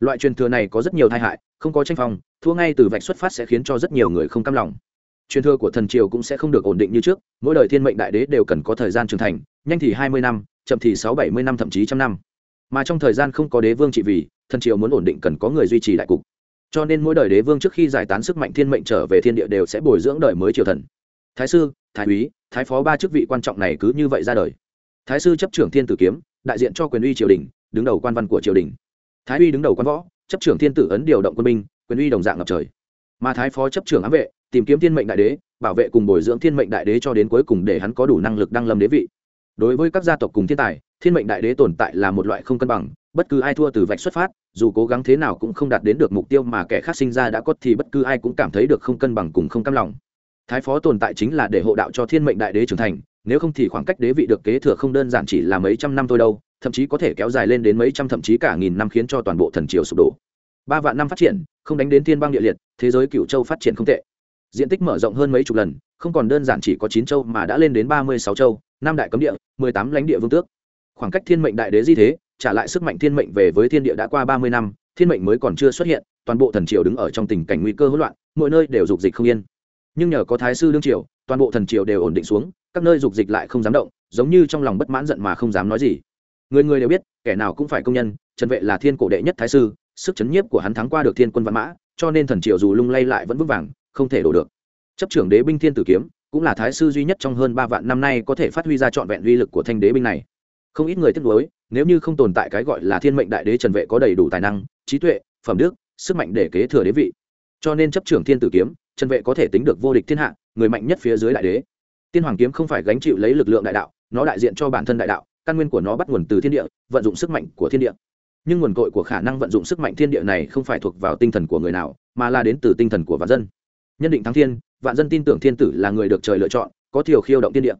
Loại truyền thừa này có rất nhiều tai hại, không có tranh phong, thua ngay từ vạch xuất phát sẽ khiến cho rất nhiều người không cam lòng. Truyền thừa của thần triều cũng sẽ không được ổn định như trước, mỗi đời thiên mệnh đại đế đều cần có thời gian trưởng thành, nhanh thì hai mươi năm, chậm thì sáu bảy mươi năm, thậm chí trăm năm mà trong thời gian không có đế vương trị vì, thần triều muốn ổn định cần có người duy trì đại cục. Cho nên mỗi đời đế vương trước khi giải tán sức mạnh thiên mệnh trở về thiên địa đều sẽ bồi dưỡng đời mới triều thần. Thái sư, thái úy, thái phó ba chức vị quan trọng này cứ như vậy ra đời. Thái sư chấp trưởng thiên tử kiếm, đại diện cho quyền uy triều đình, đứng đầu quan văn của triều đình. Thái uy đứng đầu quan võ, chấp trưởng thiên tử ấn điều động quân binh, quyền uy đồng dạng ngập trời. Mà thái phó chấp trưởng ám vệ, tìm kiếm thiên mệnh đại đế, bảo vệ cùng bồi dưỡng thiên mệnh đại đế cho đến cuối cùng để hắn có đủ năng lực đăng lâm đế vị. Đối với các gia tộc cùng thiên tài thiên mệnh đại đế tồn tại là một loại không cân bằng, bất cứ ai thua từ vạch xuất phát, dù cố gắng thế nào cũng không đạt đến được mục tiêu mà kẻ khác sinh ra đã có thì bất cứ ai cũng cảm thấy được không cân bằng cùng không cam lòng. Thái phó tồn tại chính là để hộ đạo cho thiên mệnh đại đế trưởng thành, nếu không thì khoảng cách đế vị được kế thừa không đơn giản chỉ là mấy trăm năm thôi đâu, thậm chí có thể kéo dài lên đến mấy trăm thậm chí cả nghìn năm khiến cho toàn bộ thần triều sụp đổ. Ba vạn năm phát triển, không đánh đến thiên bang địa liệt, thế giới cựu châu phát triển không tệ. Diện tích mở rộng hơn mấy chục lần, không còn đơn giản chỉ có chín châu mà đã lên đến ba mươi sáu châu, năm đại cấm địa, mười tám lãnh địa vương tước khoảng cách thiên mệnh đại đế di thế, trả lại sức mạnh thiên mệnh về với thiên địa đã qua ba mươi năm, thiên mệnh mới còn chưa xuất hiện, toàn bộ thần triều đứng ở trong tình cảnh nguy cơ hỗn loạn mọi nơi đều dục dịch không yên. Nhưng nhờ có thái sư đương triều, toàn bộ thần triều đều ổn định xuống, các nơi dục dịch lại không dám động, giống như trong lòng bất mãn giận mà không dám nói gì. Người người đều biết, kẻ nào cũng phải công nhân, trần vệ là thiên cổ đệ nhất thái sư, sức chấn nhiếp của hắn thắng qua được thiên quân văn mã, cho nên thần triều dù lung lay lại vẫn vững vàng, không thể đổ được. Chấp trưởng đế binh thiên tử kiếm, cũng là thái sư duy nhất trong hơn ba vạn năm nay có thể phát huy ra trọn vẹn uy lực của thanh đế binh này không ít người tiếc nuối, nếu như không tồn tại cái gọi là thiên mệnh đại đế trần vệ có đầy đủ tài năng, trí tuệ, phẩm đức, sức mạnh để kế thừa đế vị. Cho nên chấp trưởng thiên tử kiếm, trần vệ có thể tính được vô địch thiên hạ, người mạnh nhất phía dưới đại đế. Tiên hoàng kiếm không phải gánh chịu lấy lực lượng đại đạo, nó đại diện cho bản thân đại đạo, căn nguyên của nó bắt nguồn từ thiên địa, vận dụng sức mạnh của thiên địa. Nhưng nguồn cội của khả năng vận dụng sức mạnh thiên địa này không phải thuộc vào tinh thần của người nào, mà là đến từ tinh thần của vạn dân. Nhân định thắng thiên, vạn dân tin tưởng thiên tử là người được trời lựa chọn, có thiểu khiêu động thiên địa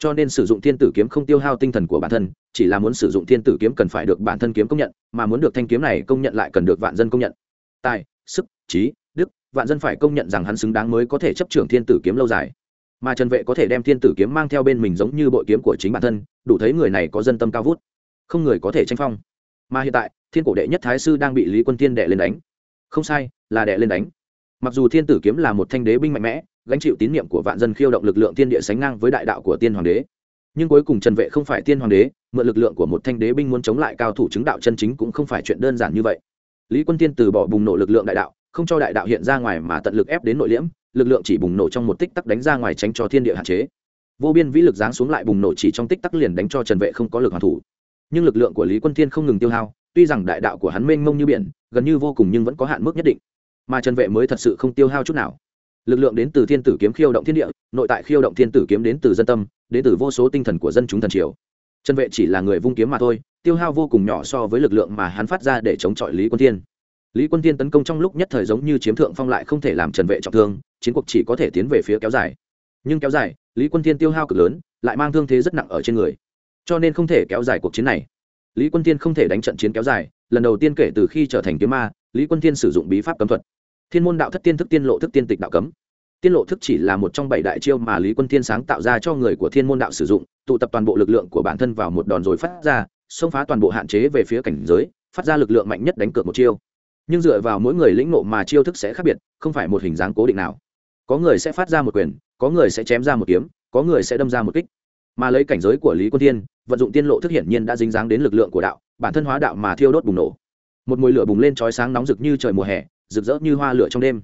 cho nên sử dụng thiên tử kiếm không tiêu hao tinh thần của bản thân, chỉ là muốn sử dụng thiên tử kiếm cần phải được bản thân kiếm công nhận, mà muốn được thanh kiếm này công nhận lại cần được vạn dân công nhận. Tài, sức, trí, đức, vạn dân phải công nhận rằng hắn xứng đáng mới có thể chấp trưởng thiên tử kiếm lâu dài. Mà trần vệ có thể đem thiên tử kiếm mang theo bên mình giống như bội kiếm của chính bản thân, đủ thấy người này có dân tâm cao vút. Không người có thể tranh phong. Mà hiện tại, thiên cổ đệ nhất thái sư đang bị lý quân tiên đệ lên đánh. Không sai, là đệ lên đánh. Mặc dù thiên tử kiếm là một thanh đế binh mạnh mẽ gánh chịu tín nhiệm của vạn dân khiêu động lực lượng thiên địa sánh ngang với đại đạo của tiên hoàng đế. Nhưng cuối cùng trần vệ không phải tiên hoàng đế, mượn lực lượng của một thanh đế binh muốn chống lại cao thủ chứng đạo chân chính cũng không phải chuyện đơn giản như vậy. Lý quân tiên từ bỏ bùng nổ lực lượng đại đạo, không cho đại đạo hiện ra ngoài mà tận lực ép đến nội liễm, lực lượng chỉ bùng nổ trong một tích tắc đánh ra ngoài tránh cho thiên địa hạn chế. Vô biên vĩ lực giáng xuống lại bùng nổ chỉ trong tích tắc liền đánh cho trần vệ không có lực hoàn thủ. Nhưng lực lượng của lý quân thiên không ngừng tiêu hao, tuy rằng đại đạo của hắn mênh mông như biển, gần như vô cùng nhưng vẫn có hạn mức nhất định. Mà trần vệ mới thật sự không tiêu hao chút nào lực lượng đến từ thiên tử kiếm khiêu động thiên địa, nội tại khiêu động thiên tử kiếm đến từ dân tâm, đến từ vô số tinh thần của dân chúng thần triều. Trần vệ chỉ là người vung kiếm mà thôi, tiêu hao vô cùng nhỏ so với lực lượng mà hắn phát ra để chống chọi lý quân thiên. Lý quân thiên tấn công trong lúc nhất thời giống như chiếm thượng phong lại không thể làm trần vệ trọng thương, chiến cuộc chỉ có thể tiến về phía kéo dài. Nhưng kéo dài, lý quân thiên tiêu hao cực lớn, lại mang thương thế rất nặng ở trên người. Cho nên không thể kéo dài cuộc chiến này. Lý quân thiên không thể đánh trận chiến kéo dài, lần đầu tiên kể từ khi trở thành kiếm ma, lý quân thiên sử dụng bí pháp cấm thuật thiên môn đạo thất tiên thức tiên lộ thức tiên tịch đạo cấm. Tiên lộ thức chỉ là một trong bảy đại chiêu mà lý quân thiên sáng tạo ra cho người của thiên môn đạo sử dụng, tụ tập toàn bộ lực lượng của bản thân vào một đòn rồi phát ra, xông phá toàn bộ hạn chế về phía cảnh giới, phát ra lực lượng mạnh nhất đánh cược một chiêu. Nhưng dựa vào mỗi người lĩnh nộ mà chiêu thức sẽ khác biệt, không phải một hình dáng cố định nào. Có người sẽ phát ra một quyền, có người sẽ chém ra một kiếm, có người sẽ đâm ra một kích. Mà lấy cảnh giới của lý quân thiên, vận dụng tiên lộ thức hiển nhiên đã dính dáng đến lực lượng của đạo, bản thân hóa đạo mà thiêu đốt bùng nổ. Một mùi lửa bùng lên trói sáng nóng rực như trời mùa hè rực rỡ như hoa lửa trong đêm.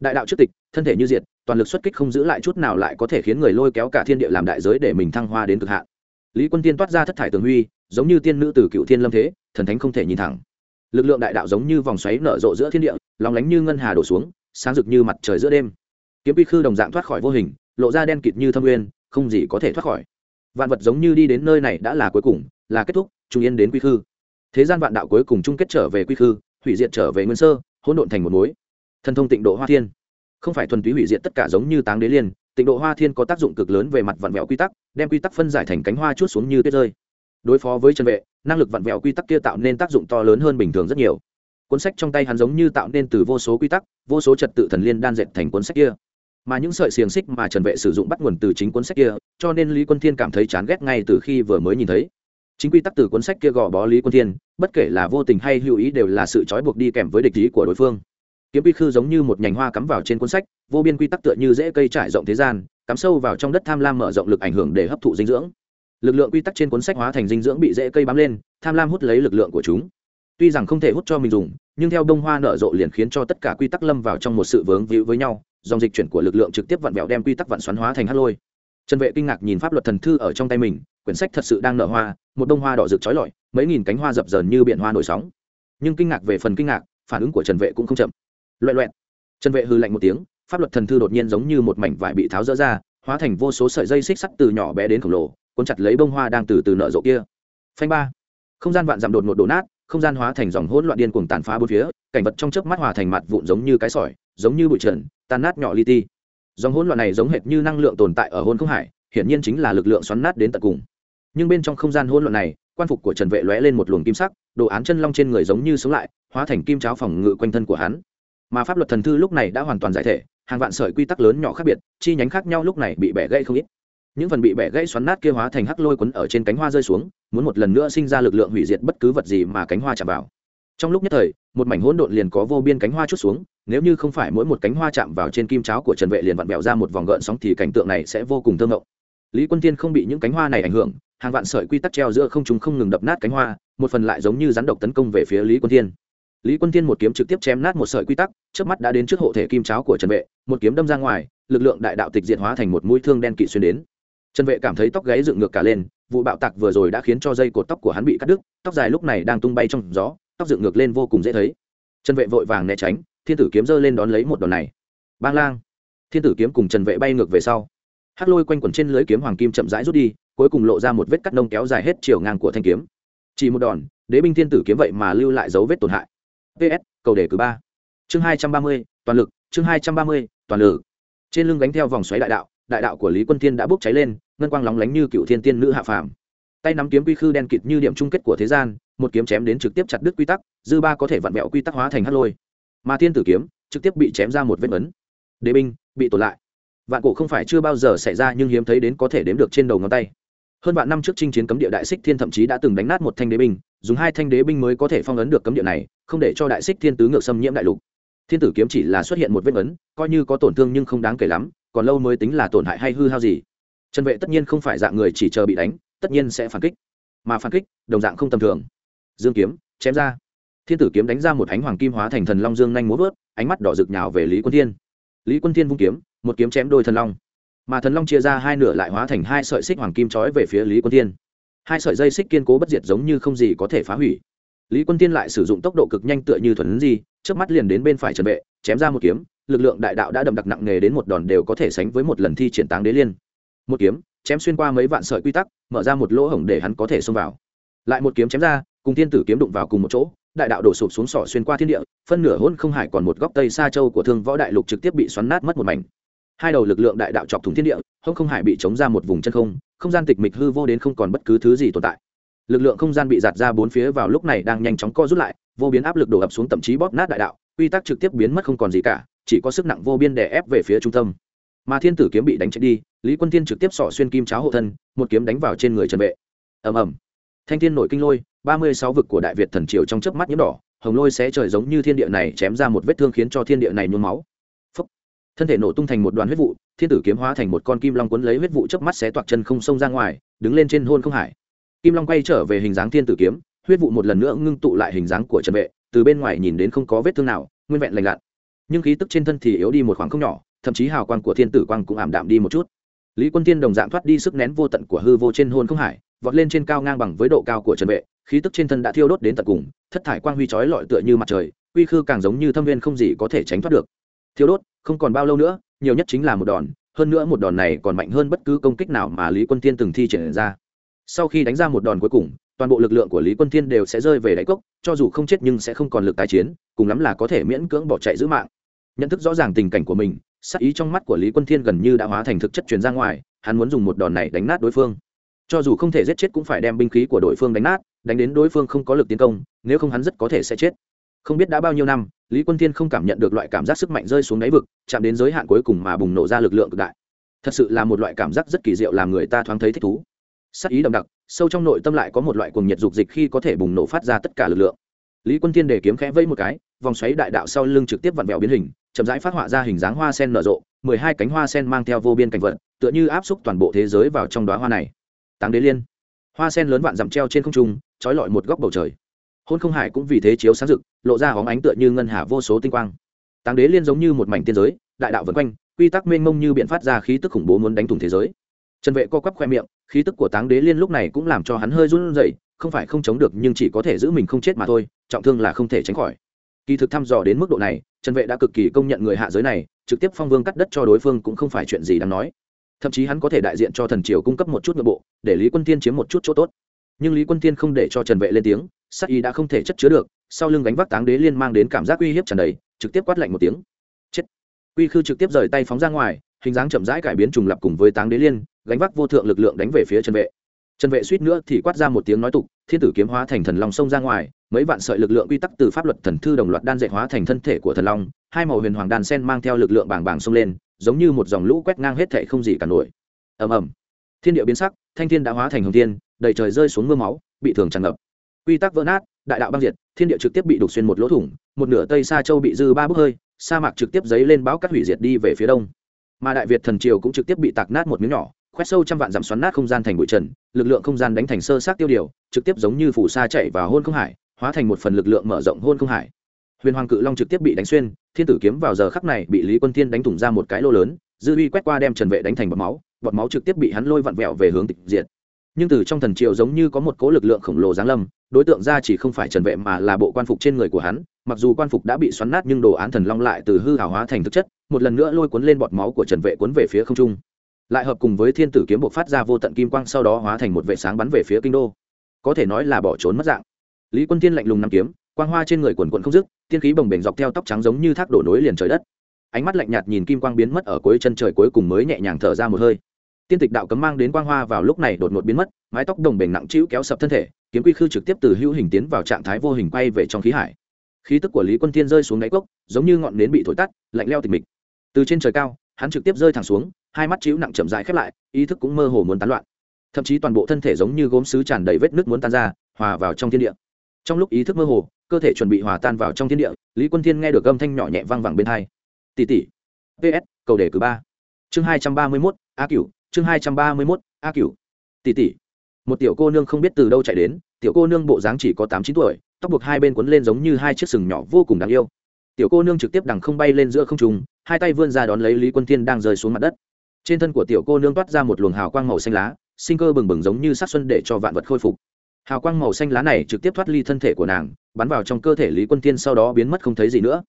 Đại đạo trước tịch, thân thể như diệt, toàn lực xuất kích không giữ lại chút nào lại có thể khiến người lôi kéo cả thiên địa làm đại giới để mình thăng hoa đến cực hạn. Lý quân tiên toát ra thất thải tường huy, giống như tiên nữ từ cựu thiên lâm thế, thần thánh không thể nhìn thẳng. Lực lượng đại đạo giống như vòng xoáy nở rộ giữa thiên địa lòng lánh như ngân hà đổ xuống, sáng rực như mặt trời giữa đêm. Kiếm quy khư đồng dạng thoát khỏi vô hình, lộ ra đen kịt như thâm nguyên, không gì có thể thoát khỏi. Vạn vật giống như đi đến nơi này đã là cuối cùng, là kết thúc, trung yên đến quy khư. Thế gian vạn đạo cuối cùng chung kết trở về quy khư, hủy diệt trở về nguyên sơ hỗn độn thành một mối. Thần thông tịnh độ hoa thiên. Không phải thuần túy hủy diệt tất cả giống như táng đế liên, tịnh độ hoa thiên có tác dụng cực lớn về mặt vặn vẹo quy tắc, đem quy tắc phân giải thành cánh hoa chút xuống như tuyết rơi. Đối phó với chân vệ, năng lực vặn vẹo quy tắc kia tạo nên tác dụng to lớn hơn bình thường rất nhiều. Cuốn sách trong tay hắn giống như tạo nên từ vô số quy tắc, vô số trật tự thần liên đan dệt thành cuốn sách kia. Mà những sợi xiềng xích mà trần vệ sử dụng bắt nguồn từ chính cuốn sách kia, cho nên lý quân thiên cảm thấy chán ghét ngay từ khi vừa mới nhìn thấy chính quy tắc từ cuốn sách kia gò bó lý quân thiên, bất kể là vô tình hay hữu ý đều là sự trói buộc đi kèm với địch ý của đối phương. Kiếm quy khư giống như một nhành hoa cắm vào trên cuốn sách, vô biên quy tắc tựa như dễ cây trải rộng thế gian, cắm sâu vào trong đất tham lam mở rộng lực ảnh hưởng để hấp thụ dinh dưỡng. Lực lượng quy tắc trên cuốn sách hóa thành dinh dưỡng bị dễ cây bám lên, tham lam hút lấy lực lượng của chúng. Tuy rằng không thể hút cho mình dùng, nhưng theo đông hoa nở rộ liền khiến cho tất cả quy tắc lâm vào trong một sự vướng víu với nhau, dòng dịch chuyển của lực lượng trực tiếp vặn vẹo đem quy tắc vặn xoắn hóa thành hát lôi. Trần vệ kinh ngạc nhìn pháp luật thần thư ở trong tay mình quyển sách thật sự đang nở hoa, một đông hoa đỏ rực trói lọi, mấy nghìn cánh hoa dập dờn như biển hoa nổi sóng. Nhưng kinh ngạc về phần kinh ngạc, phản ứng của trần vệ cũng không chậm. Loẹ loẹt. Trần vệ hư lạnh một tiếng, pháp luật thần thư đột nhiên giống như một mảnh vải bị tháo rỡ ra, hóa thành vô số sợi dây xích sắt từ nhỏ bé đến khổng lồ, cuốn chặt lấy bông hoa đang từ từ nở rộ kia. Phanh ba. Không gian vạn dặm đột ngột đổ nát, không gian hóa thành dòng hỗn loạn điên cuồng tàn phá bốn phía, cảnh vật trong chớp mắt hòa thành mặt vụn giống như cái sỏi, giống như bụi trần, tan nát nhỏ li ti. Dòng hỗn loạn này giống hệt như năng lượng tồn tại ở hôn không hải, hiển nhiên chính là lực lượng xoắn nát đến tận cùng nhưng bên trong không gian hỗn loạn này, quan phục của trần vệ lóe lên một luồng kim sắc, đồ án chân long trên người giống như sống lại, hóa thành kim cháo phòng ngự quanh thân của hắn. Mà pháp luật thần thư lúc này đã hoàn toàn giải thể, hàng vạn sợi quy tắc lớn nhỏ khác biệt, chi nhánh khác nhau lúc này bị bẻ gãy không ít. Những phần bị bẻ gãy xoắn nát kia hóa thành hắc lôi quấn ở trên cánh hoa rơi xuống, muốn một lần nữa sinh ra lực lượng hủy diệt bất cứ vật gì mà cánh hoa chạm vào. Trong lúc nhất thời, một mảnh hỗn độn liền có vô biên cánh hoa chút xuống, nếu như không phải mỗi một cánh hoa chạm vào trên kim cháo của trần vệ liền vặn bẹo ra một vòng gợn sóng thì cảnh tượng này sẽ vô cùng thơ ngộng lý quân tiên không bị những cánh hoa này ảnh hưởng, hàng vạn sợi quy tắc treo giữa không chúng không ngừng đập nát cánh hoa, một phần lại giống như rắn độc tấn công về phía lý quân tiên lý quân tiên một kiếm trực tiếp chém nát một sợi quy tắc trước mắt đã đến trước hộ thể kim cháo của trần vệ, một kiếm đâm ra ngoài, lực lượng đại đạo tịch diệt hóa thành một mũi thương đen kỵ xuyên đến. Trần vệ cảm thấy tóc gáy dựng ngược cả lên, vụ bạo tạc vừa rồi đã khiến cho dây cột tóc của hắn bị cắt đứt, tóc dài lúc này đang tung bay trong gió, tóc dựng ngược lên vô cùng dễ thấy. Trần vệ vội vàng né tránh, thiên tử kiếm giơ lên đón lấy một đòn này. Bang lang! Thiên tử kiếm cùng trần vệ bay ngược về sau hát lôi quanh quẩn trên lưới kiếm hoàng kim chậm rãi rút đi, cuối cùng lộ ra một vết cắt nông kéo dài hết chiều ngang của thanh kiếm. Chỉ một đòn, đế binh thiên tử kiếm vậy mà lưu lại dấu vết tổn hại. Ps cầu đề cử ba. Chương hai trăm ba mươi, toàn lực, chương hai trăm ba mươi, toàn lực. Trên lưng gánh theo vòng xoáy đại đạo đại đạo của lý quân tiên đã bốc cháy lên, ngân quang lóng lánh như cựu thiên tiên nữ hạ phàm. Tay nắm kiếm quy khư đen kịt như điểm chung kết của thế gian, một kiếm chém đến trực tiếp chặt đứt quy tắc, dư ba có thể vặn vẹo quy tắc hóa thành hát lôi. Mà thiên tử kiếm, trực tiếp bị chém ra một vết ấn. Đế binh, bị tổn lại vạn cổ không phải chưa bao giờ xảy ra nhưng hiếm thấy đến có thể đếm được trên đầu ngón tay. Hơn vạn năm trước chinh chiến cấm địa đại xích thiên thậm chí đã từng đánh nát một thanh đế binh, dùng hai thanh đế binh mới có thể phong ấn được cấm địa này, không để cho đại xích thiên tứ ngược xâm nhiễm đại lục. Thiên tử kiếm chỉ là xuất hiện một vết ấn, coi như có tổn thương nhưng không đáng kể lắm, còn lâu mới tính là tổn hại hay hư hao gì. Trần vệ tất nhiên không phải dạng người chỉ chờ bị đánh, tất nhiên sẽ phản kích. Mà phản kích, đồng dạng không tầm thường. Dương kiếm, chém ra. Thiên tử kiếm đánh ra một ánh hoàng kim hóa thành thần long dương nhanh múa vớt, ánh mắt đỏ rực nhào về lý quân thiên. Lý quân thiên vung kiếm một kiếm chém đôi thần long. Mà thần long chia ra hai nửa lại hóa thành hai sợi xích hoàng kim trói về phía lý quân thiên. Hai sợi dây xích kiên cố bất diệt giống như không gì có thể phá hủy. Lý quân tiên lại sử dụng tốc độ cực nhanh tựa như thuần di trước mắt liền đến bên phải trần vệ, chém ra một kiếm, lực lượng đại đạo đã đậm đặc nặng nề đến một đòn đều có thể sánh với một lần thi triển táng đế liên. Một kiếm, chém xuyên qua mấy vạn sợi quy tắc, mở ra một lỗ hổng để hắn có thể xông vào. Lại một kiếm chém ra, cùng tiên tử kiếm đụng vào cùng một chỗ, đại đạo đổ sụp xuống sỏ xuyên qua thiên địa, phân nửa hôn không hải còn một góc tây xa châu của thương võ đại lục trực tiếp bị xoắn nát mất một mảnh hai đầu lực lượng đại đạo chọc thủng thiên địa hông không hải bị chống ra một vùng chân không không gian tịch mịch hư vô đến không còn bất cứ thứ gì tồn tại. Lực lượng không gian bị giạt ra bốn phía vào lúc này đang nhanh chóng co rút lại, vô biến áp lực đổ ập xuống thậm chí bóp nát đại đạo, quy tắc trực tiếp biến mất không còn gì cả, chỉ có sức nặng vô biên đè ép về phía trung tâm. Mà thiên tử kiếm bị đánh chết đi, lý quân thiên trực tiếp sỏ xuyên kim cháo hộ thân, một kiếm đánh vào trên người trần vệ. Ầm ầm. Thanh thiên nội kinh lôi, ba mươi sáu vực của đại việt thần triều trong chớp mắt nhiễm đỏ, hồng lôi sẽ trời giống như thiên địa này chém ra một vết thương khiến cho thiên địa này nhuốm máu thân thể nổ tung thành một đoàn huyết vụ, thiên tử kiếm hóa thành một con kim long cuốn lấy huyết vụ chớp mắt xé toạc chân không xông ra ngoài, đứng lên trên hôn không hải. Kim long quay trở về hình dáng thiên tử kiếm, huyết vụ một lần nữa ngưng tụ lại hình dáng của trần vệ, từ bên ngoài nhìn đến không có vết thương nào, nguyên vẹn lành lặn. Nhưng khí tức trên thân thì yếu đi một khoảng không nhỏ, thậm chí hào quang của thiên tử quang cũng ảm đạm đi một chút. Lý quân tiên đồng dạng thoát đi sức nén vô tận của hư vô trên hôn không hải, vọt lên trên cao ngang bằng với độ cao của trần vệ, khí tức trên thân đã thiêu đốt đến tận cùng, thất thải quang huy chói lọi tựa như mặt trời uy khư càng giống như thâm viên không gì có thể tránh thoát được thiêu đốt, không còn bao lâu nữa, nhiều nhất chính là một đòn, hơn nữa một đòn này còn mạnh hơn bất cứ công kích nào mà lý quân Thiên từng thi triển ra. Sau khi đánh ra một đòn cuối cùng, toàn bộ lực lượng của lý quân thiên đều sẽ rơi về đáy cốc, cho dù không chết nhưng sẽ không còn lực tái chiến, cùng lắm là có thể miễn cưỡng bỏ chạy giữ mạng. Nhận thức rõ ràng tình cảnh của mình sắc ý trong mắt của lý quân thiên gần như đã hóa thành thực chất truyền ra ngoài, hắn muốn dùng một đòn này đánh nát đối phương. Cho dù không thể giết chết cũng phải đem binh khí của đối phương đánh nát, đánh đến đối phương không có lực tiến công, nếu không hắn rất có thể sẽ chết không biết đã bao nhiêu năm, lý quân thiên không cảm nhận được loại cảm giác sức mạnh rơi xuống đáy vực, chạm đến giới hạn cuối cùng mà bùng nổ ra lực lượng cực đại. Thật sự là một loại cảm giác rất kỳ diệu làm người ta thoáng thấy thích thú. Sắc ý đậm đặc, sâu trong nội tâm lại có một loại cuồng nhiệt dục dịch khi có thể bùng nổ phát ra tất cả lực lượng. Lý quân thiên để kiếm khẽ vây một cái, vòng xoáy đại đạo sau lưng trực tiếp vặn vẹo biến hình, chậm rãi phát họa ra hình dáng hoa sen nở rộ, mười hai cánh hoa sen mang theo vô biên cảnh vật, tựa như áp xúc toàn bộ thế giới vào trong đoá hoa này. Táng đế liên. Hoa sen lớn vạn dặm treo trên không trung, trói lọi một góc bầu trời hôn không hải cũng vì thế chiếu sáng rực, lộ ra hóng ánh tựa như ngân hà vô số tinh quang. Táng đế liên giống như một mảnh tiên giới, đại đạo vân quanh, quy tắc mênh mông như biện phát ra khí tức khủng bố muốn đánh thủng thế giới. Trần vệ co quắp khoe miệng, khí tức của táng đế liên lúc này cũng làm cho hắn hơi run rẩy, không phải không chống được nhưng chỉ có thể giữ mình không chết mà thôi, trọng thương là không thể tránh khỏi. Kỳ thực thăm dò đến mức độ này, trần vệ đã cực kỳ công nhận người hạ giới này, trực tiếp phong vương cắt đất cho đối phương cũng không phải chuyện gì đáng nói. Thậm chí hắn có thể đại diện cho thần triều cung cấp một chút nội bộ, để lý quân tiên chiếm một chút chỗ tốt. Nhưng lý quân tiên không để cho trần vệ lên tiếng sắc ý đã không thể chất chứa được, sau lưng gánh vác táng đế liên mang đến cảm giác uy hiếp trần đầy, trực tiếp quát lạnh một tiếng. Chết. Quy khư trực tiếp rời tay phóng ra ngoài, hình dáng chậm rãi cải biến trùng lập cùng với táng đế liên, gánh vác vô thượng lực lượng đánh về phía trần vệ. Trần vệ suýt nữa thì quát ra một tiếng nói tục, thiên tử kiếm hóa thành thần long sông ra ngoài, mấy vạn sợi lực lượng quy tắc từ pháp luật thần thư đồng loạt đan dệt hóa thành thân thể của thần long, hai màu huyền hoàng đan sen mang theo lực lượng bàng bàng sông lên, giống như một dòng lũ quét ngang hết thệ không gì cả nổi. Ầm ầm. Thiên địa biến sắc, thanh thiên đã hóa thành hồng thiên, đầy trời rơi xuống mưa máu, bị thường tràn ngập quy tắc vỡ nát, đại đạo băng diệt, thiên địa trực tiếp bị đục xuyên một lỗ thủng, một nửa tây sa châu bị dư ba bốc hơi, sa mạc trực tiếp dấy lên bão cắt hủy diệt đi về phía đông. Mà đại việt thần triều cũng trực tiếp bị tạc nát một miếng nhỏ, khoét sâu trăm vạn dặm xoắn nát không gian thành bụi trần, lực lượng không gian đánh thành sơ sát tiêu điều, trực tiếp giống như phủ sa chạy vào hôn không hải, hóa thành một phần lực lượng mở rộng hôn không hải. Huyền hoàng cự long trực tiếp bị đánh xuyên, thiên tử kiếm vào giờ khắc này bị lý quân thiên đánh thủng ra một cái lô lớn, dư uy quét qua đem trần vệ đánh thành bọt máu bọt máu trực tiếp bị hắn lôi vặn vẹo về hướng tịch diệt. Nhưng từ trong thần triều giống như có một cố lực lượng khổng lồ giáng lâm đối tượng ra chỉ không phải trần vệ mà là bộ quan phục trên người của hắn, mặc dù quan phục đã bị xoắn nát nhưng đồ án thần long lại từ hư hảo hóa thành thực chất, một lần nữa lôi cuốn lên bọt máu của trần vệ cuốn về phía không trung. Lại hợp cùng với thiên tử kiếm bộ phát ra vô tận kim quang sau đó hóa thành một vệ sáng bắn về phía kinh đô. Có thể nói là bỏ trốn mất dạng. Lý quân tiên lạnh lùng nằm kiếm, quang hoa trên người quần quận không dứt, tiên khí bồng bềnh dọc theo tóc trắng giống như thác đổ nối liền trời đất. Ánh mắt lạnh nhạt nhìn kim quang biến mất ở cuối chân trời cuối cùng mới nhẹ nhàng thở ra một hơi. Tiên tịch đạo cấm mang đến quang hoa vào lúc này đột ngột biến mất, mái tóc đồng bềnh nặng trĩu kéo sập thân thể kiếm quy khư trực tiếp từ hữu hình tiến vào trạng thái vô hình quay về trong khí hải. Khí tức của lý quân tiên rơi xuống đáy cốc, giống như ngọn nến bị thổi tắt, lạnh leo tịch mịch. Từ trên trời cao, hắn trực tiếp rơi thẳng xuống, hai mắt chịu nặng chậm dài khép lại, ý thức cũng mơ hồ muốn tán loạn. Thậm chí toàn bộ thân thể giống như gốm sứ tràn đầy vết nước muốn tan ra, hòa vào trong thiên địa. Trong lúc ý thức mơ hồ, cơ thể chuẩn bị hòa tan vào trong thiên địa, lý quân thiên nghe được âm thanh nhỏ nhẹ vang vẳng bên hai. Tỷ tỷ. Ps cầu đề cử ba. Chương hai trăm ba mươi mốt, a cửu. Chương hai trăm ba mươi mốt, a cửu. Tỷ tỷ. Một tiểu cô nương không biết từ đâu chạy đến tiểu cô nương bộ dáng chỉ có tám chín tuổi, tóc buộc hai bên quấn lên giống như hai chiếc sừng nhỏ vô cùng đáng yêu. Tiểu cô nương trực tiếp đằng không bay lên giữa không trung, hai tay vươn ra đón lấy lý quân thiên đang rơi xuống mặt đất. Trên thân của tiểu cô nương toát ra một luồng hào quang màu xanh lá, sinh cơ bừng bừng giống như sát xuân để cho vạn vật khôi phục. Hào quang màu xanh lá này trực tiếp thoát ly thân thể của nàng, bắn vào trong cơ thể lý quân thiên sau đó biến mất không thấy gì nữa.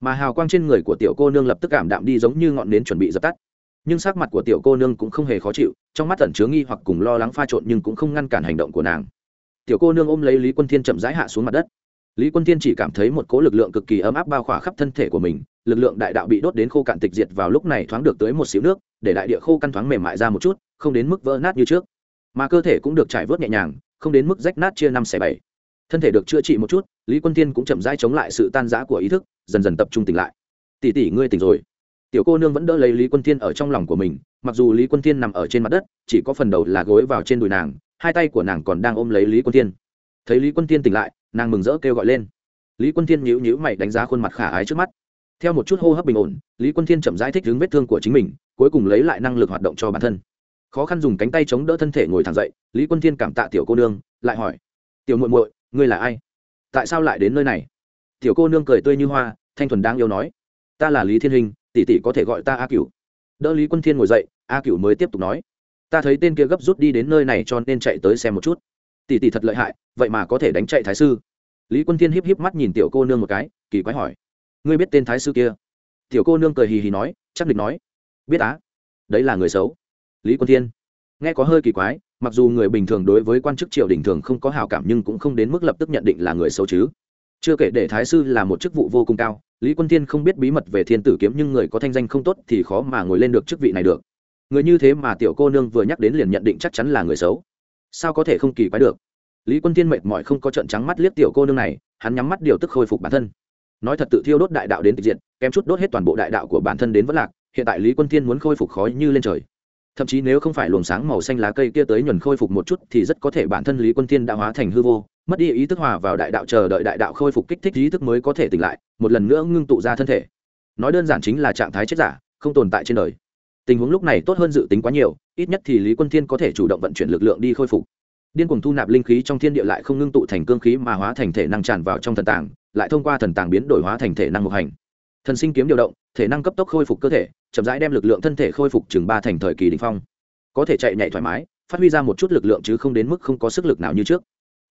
Mà hào quang trên người của tiểu cô nương lập tức cảm đạm đi giống như ngọn nến chuẩn bị dập tắt. Nhưng sắc mặt của tiểu cô nương cũng không hề khó chịu, trong mắt tẩn chứa nghi hoặc cùng lo lắng pha trộn nhưng cũng không ngăn cản hành động của nàng tiểu cô nương ôm lấy lý quân thiên chậm rãi hạ xuống mặt đất. Lý quân thiên chỉ cảm thấy một cỗ lực lượng cực kỳ ấm áp bao khỏa khắp thân thể của mình, lực lượng đại đạo bị đốt đến khô cạn tịch diệt vào lúc này thoáng được tới một xíu nước, để đại địa khô căn thoáng mềm mại ra một chút, không đến mức vỡ nát như trước. Mà cơ thể cũng được trải vớt nhẹ nhàng, không đến mức rách nát chia năm xẻ bảy. Thân thể được chữa trị một chút, lý quân thiên cũng chậm rãi chống lại sự tan rã của ý thức, dần dần tập trung tỉnh lại. Tỷ tỷ, ngươi tỉnh rồi. Tiểu cô nương vẫn đỡ lấy lý quân thiên ở trong lòng của mình, mặc dù lý quân thiên nằm ở trên mặt đất, chỉ có phần đầu là gối vào trên đùi nàng hai tay của nàng còn đang ôm lấy lý quân thiên. Thấy lý quân thiên tỉnh lại, nàng mừng rỡ kêu gọi lên. Lý quân thiên nhíu nhíu mày đánh giá khuôn mặt khả ái trước mắt. Theo một chút hô hấp bình ổn, lý quân thiên chậm rãi thích đứng vết thương của chính mình, cuối cùng lấy lại năng lực hoạt động cho bản thân. Khó khăn dùng cánh tay chống đỡ thân thể ngồi thẳng dậy, lý quân thiên cảm tạ tiểu cô nương, lại hỏi, tiểu muội muội, ngươi là ai? Tại sao lại đến nơi này? Tiểu cô nương cười tươi như hoa, thanh thuần đang yêu nói, ta là lý thiên hình, tỷ tỷ có thể gọi ta a cửu. Đỡ lý quân thiên ngồi dậy, a cửu mới tiếp tục nói ta thấy tên kia gấp rút đi đến nơi này cho nên chạy tới xem một chút. Tỷ tỷ thật lợi hại, vậy mà có thể đánh chạy thái sư. Lý quân thiên híp híp mắt nhìn tiểu cô nương một cái, kỳ quái hỏi. Ngươi biết tên thái sư kia? Tiểu cô nương cười hì hì nói, chắc địch nói. Biết á. Đấy là người xấu. Lý quân thiên. Nghe có hơi kỳ quái, mặc dù người bình thường đối với quan chức triều đình thường không có hào cảm nhưng cũng không đến mức lập tức nhận định là người xấu chứ. Chưa kể để thái sư là một chức vụ vô cùng cao, lý quân thiên không biết bí mật về thiên tử kiếm nhưng người có thanh danh không tốt thì khó mà ngồi lên được chức vị này được người như thế mà tiểu cô nương vừa nhắc đến liền nhận định chắc chắn là người xấu. Sao có thể không kỳ quái được? Lý quân thiên mệt mỏi không có trận trắng mắt liếc tiểu cô nương này, hắn nhắm mắt điều tức khôi phục bản thân. Nói thật tự thiêu đốt đại đạo đến tịch diện kém chút đốt hết toàn bộ đại đạo của bản thân đến vất lạc, hiện tại lý quân thiên muốn khôi phục khói như lên trời. Thậm chí nếu không phải luồng sáng màu xanh lá cây kia tới nhuần khôi phục một chút thì rất có thể bản thân lý quân thiên đã hóa thành hư vô, mất đi ý thức hòa vào đại đạo chờ đợi đại đạo khôi phục kích thích ý thức mới có thể tỉnh lại, một lần nữa ngưng tụ ra thân thể. Nói đơn giản chính là trạng thái chết giả, không tồn tại trên đời tình huống lúc này tốt hơn dự tính quá nhiều, ít nhất thì lý quân thiên có thể chủ động vận chuyển lực lượng đi khôi phục. Điên cuồng thu nạp linh khí trong thiên địa lại không ngưng tụ thành cương khí mà hóa thành thể năng tràn vào trong thần tàng, lại thông qua thần tàng biến đổi hóa thành thể năng mục hành. Thần sinh kiếm điều động, thể năng cấp tốc khôi phục cơ thể, chậm rãi đem lực lượng thân thể khôi phục chừng ba thành thời kỳ đ phong. Có thể chạy nhảy thoải mái, phát huy ra một chút lực lượng chứ không đến mức không có sức lực nào như trước.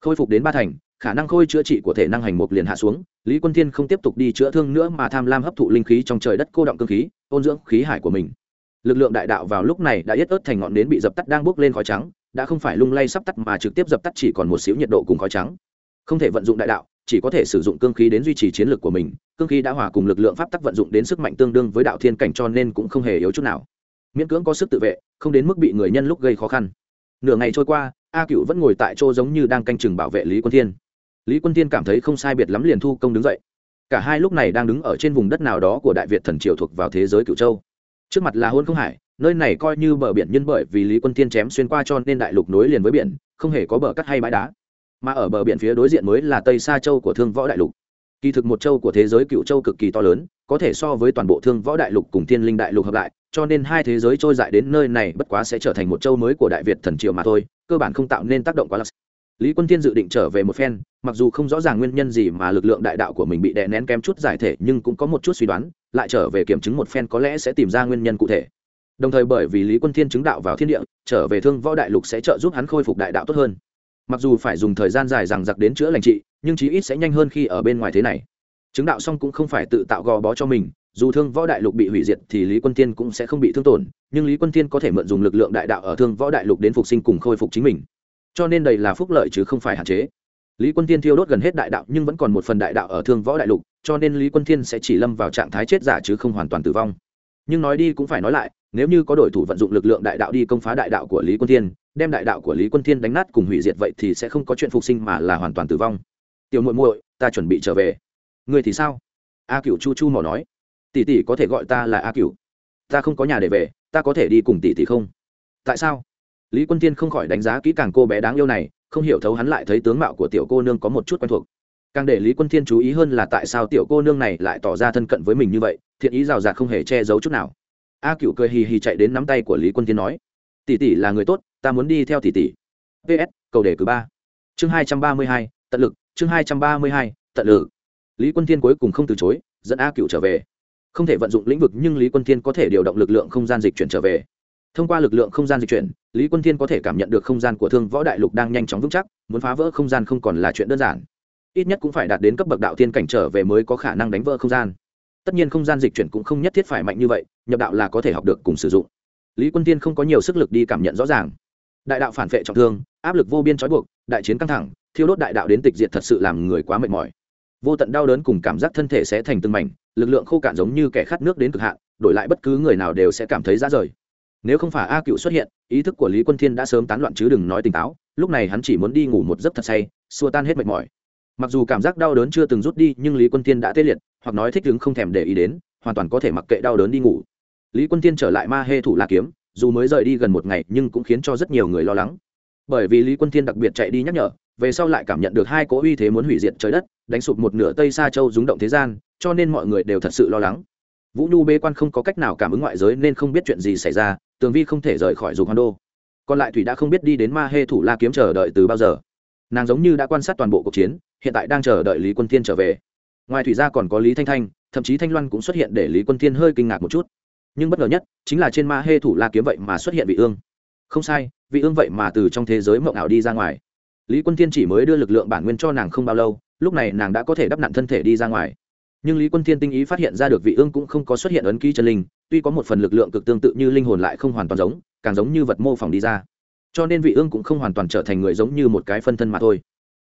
Khôi phục đến ba thành, khả năng khôi chữa trị của thể năng hành mục liền hạ xuống, lý quân thiên không tiếp tục đi chữa thương nữa mà tham lam hấp thụ linh khí trong trời đất cô động cơ khí, ôn dưỡng khí hải của mình lực lượng đại đạo vào lúc này đã yết ớt thành ngọn nến bị dập tắt đang bốc lên khói trắng, đã không phải lung lay sắp tắt mà trực tiếp dập tắt chỉ còn một xíu nhiệt độ cùng khói trắng. Không thể vận dụng đại đạo, chỉ có thể sử dụng cương khí đến duy trì chiến lược của mình, cương khí đã hòa cùng lực lượng pháp tắc vận dụng đến sức mạnh tương đương với đạo thiên cảnh cho nên cũng không hề yếu chút nào. Miễn cưỡng có sức tự vệ, không đến mức bị người nhân lúc gây khó khăn. Nửa ngày trôi qua, a cựu vẫn ngồi tại chỗ giống như đang canh chừng bảo vệ lý quân thiên. Lý quân thiên cảm thấy không sai biệt lắm liền thu công đứng dậy. Cả hai lúc này đang đứng ở trên vùng đất nào đó của đại việt thần triều thuộc vào thế giới cựu châu trước mặt là hôn không hải, nơi này coi như bờ biển nhân bởi vì lý quân thiên chém xuyên qua cho nên đại lục nối liền với biển, không hề có bờ cắt hay bãi đá. Mà ở bờ biển phía đối diện mới là tây sa châu của thương võ đại lục. Kỳ thực một châu của thế giới cựu châu cực kỳ to lớn, có thể so với toàn bộ thương võ đại lục cùng thiên linh đại lục hợp lại, cho nên hai thế giới trôi dại đến nơi này bất quá sẽ trở thành một châu mới của đại việt thần triều mà thôi, cơ bản không tạo nên tác động quá lớn. Lý quân tiên dự định trở về một phen, mặc dù không rõ ràng nguyên nhân gì mà lực lượng đại đạo của mình bị đè nén kém chút giải thể nhưng cũng có một chút suy đoán lại trở về kiểm chứng một phen có lẽ sẽ tìm ra nguyên nhân cụ thể. Đồng thời bởi vì lý quân thiên chứng đạo vào thiên địa, trở về thương võ đại lục sẽ trợ giúp hắn khôi phục đại đạo tốt hơn. Mặc dù phải dùng thời gian dài rằng giặc đến chữa lành trị, nhưng chí ít sẽ nhanh hơn khi ở bên ngoài thế này. Chứng đạo xong cũng không phải tự tạo gò bó cho mình, dù thương võ đại lục bị hủy diệt thì lý quân thiên cũng sẽ không bị thương tổn, nhưng lý quân thiên có thể mượn dùng lực lượng đại đạo ở thương võ đại lục đến phục sinh cùng khôi phục chính mình. Cho nên đây là phúc lợi chứ không phải hạn chế. Lý quân thiên thiêu đốt gần hết đại đạo nhưng vẫn còn một phần đại đạo ở thương võ đại lục cho nên lý quân thiên sẽ chỉ lâm vào trạng thái chết giả chứ không hoàn toàn tử vong. Nhưng nói đi cũng phải nói lại, nếu như có đội thủ vận dụng lực lượng đại đạo đi công phá đại đạo của lý quân thiên, đem đại đạo của lý quân thiên đánh nát cùng hủy diệt vậy thì sẽ không có chuyện phục sinh mà là hoàn toàn tử vong. Tiểu muội muội, ta chuẩn bị trở về. Người thì sao? A cựu chu chu mỏ nói. Tỷ tỷ có thể gọi ta là a cựu ta không có nhà để về, ta có thể đi cùng tỷ tỷ không? Tại sao? Lý quân thiên không khỏi đánh giá kỹ càng cô bé đáng yêu này, không hiểu thấu hắn lại thấy tướng mạo của tiểu cô nương có một chút quen thuộc càng để lý quân thiên chú ý hơn là tại sao tiểu cô nương này lại tỏ ra thân cận với mình như vậy, thiện ý rào rạt không hề che giấu chút nào. A cựu cười hì hì chạy đến nắm tay của lý quân thiên nói, tỷ tỷ là người tốt, ta muốn đi theo tỷ tỷ. Ps cầu đề cử ba. Chương hai trăm ba mươi hai, tận lực, chương hai trăm ba mươi hai, tận lực. Lý quân thiên cuối cùng không từ chối, dẫn a cựu trở về. Không thể vận dụng lĩnh vực nhưng lý quân thiên có thể điều động lực lượng không gian dịch chuyển trở về. Thông qua lực lượng không gian dịch chuyển, lý quân thiên có thể cảm nhận được không gian của thương võ đại lục đang nhanh chóng vững chắc, muốn phá vỡ không gian không còn là chuyện đơn giản ít nhất cũng phải đạt đến cấp bậc đạo thiên cảnh trở về mới có khả năng đánh vỡ không gian. Tất nhiên không gian dịch chuyển cũng không nhất thiết phải mạnh như vậy, nhập đạo là có thể học được cùng sử dụng. Lý quân tiên không có nhiều sức lực đi cảm nhận rõ ràng. Đại đạo phản vệ trọng thương, áp lực vô biên trói buộc, đại chiến căng thẳng, thiêu đốt đại đạo đến tịch diệt thật sự làm người quá mệt mỏi. Vô tận đau đớn cùng cảm giác thân thể sẽ thành từng mảnh, lực lượng khô cạn giống như kẻ khát nước đến cực hạn, đổi lại bất cứ người nào đều sẽ cảm thấy ra rời. Nếu không phải a cựu xuất hiện, ý thức của lý quân thiên đã sớm tán loạn chứ đừng nói tỉnh táo, lúc này hắn chỉ muốn đi ngủ một giấc thật say, xua tan hết mệt mỏi mặc dù cảm giác đau đớn chưa từng rút đi, nhưng lý quân thiên đã tê liệt, hoặc nói thích đứng không thèm để ý đến, hoàn toàn có thể mặc kệ đau đớn đi ngủ. Lý quân thiên trở lại ma hê thủ la kiếm, dù mới rời đi gần một ngày, nhưng cũng khiến cho rất nhiều người lo lắng. Bởi vì lý quân thiên đặc biệt chạy đi nhắc nhở, về sau lại cảm nhận được hai cỗ uy thế muốn hủy diệt trời đất, đánh sụp một nửa tây sa châu rúng động thế gian, cho nên mọi người đều thật sự lo lắng. Vũ nhu bê quan không có cách nào cảm ứng ngoại giới nên không biết chuyện gì xảy ra, tường vi không thể rời khỏi dục hoan đô. Còn lại thủy đã không biết đi đến ma hê thủ la kiếm chờ đợi từ bao giờ. Nàng giống như đã quan sát toàn bộ cuộc chiến hiện tại đang chờ đợi lý quân thiên trở về. Ngoài thủy ra còn có lý thanh thanh, thậm chí thanh loan cũng xuất hiện để lý quân thiên hơi kinh ngạc một chút. Nhưng bất ngờ nhất, chính là trên ma hê thủ la kiếm vậy mà xuất hiện vị ương. Không sai, vị ương vậy mà từ trong thế giới mộng ảo đi ra ngoài. Lý quân thiên chỉ mới đưa lực lượng bản nguyên cho nàng không bao lâu, lúc này nàng đã có thể đắp nặn thân thể đi ra ngoài. Nhưng lý quân thiên tinh ý phát hiện ra được vị ương cũng không có xuất hiện ấn ký chân linh, tuy có một phần lực lượng cực tương tự như linh hồn lại không hoàn toàn giống, càng giống như vật mô phỏng đi ra. Cho nên vị ương cũng không hoàn toàn trở thành người giống như một cái phân thân mà thôi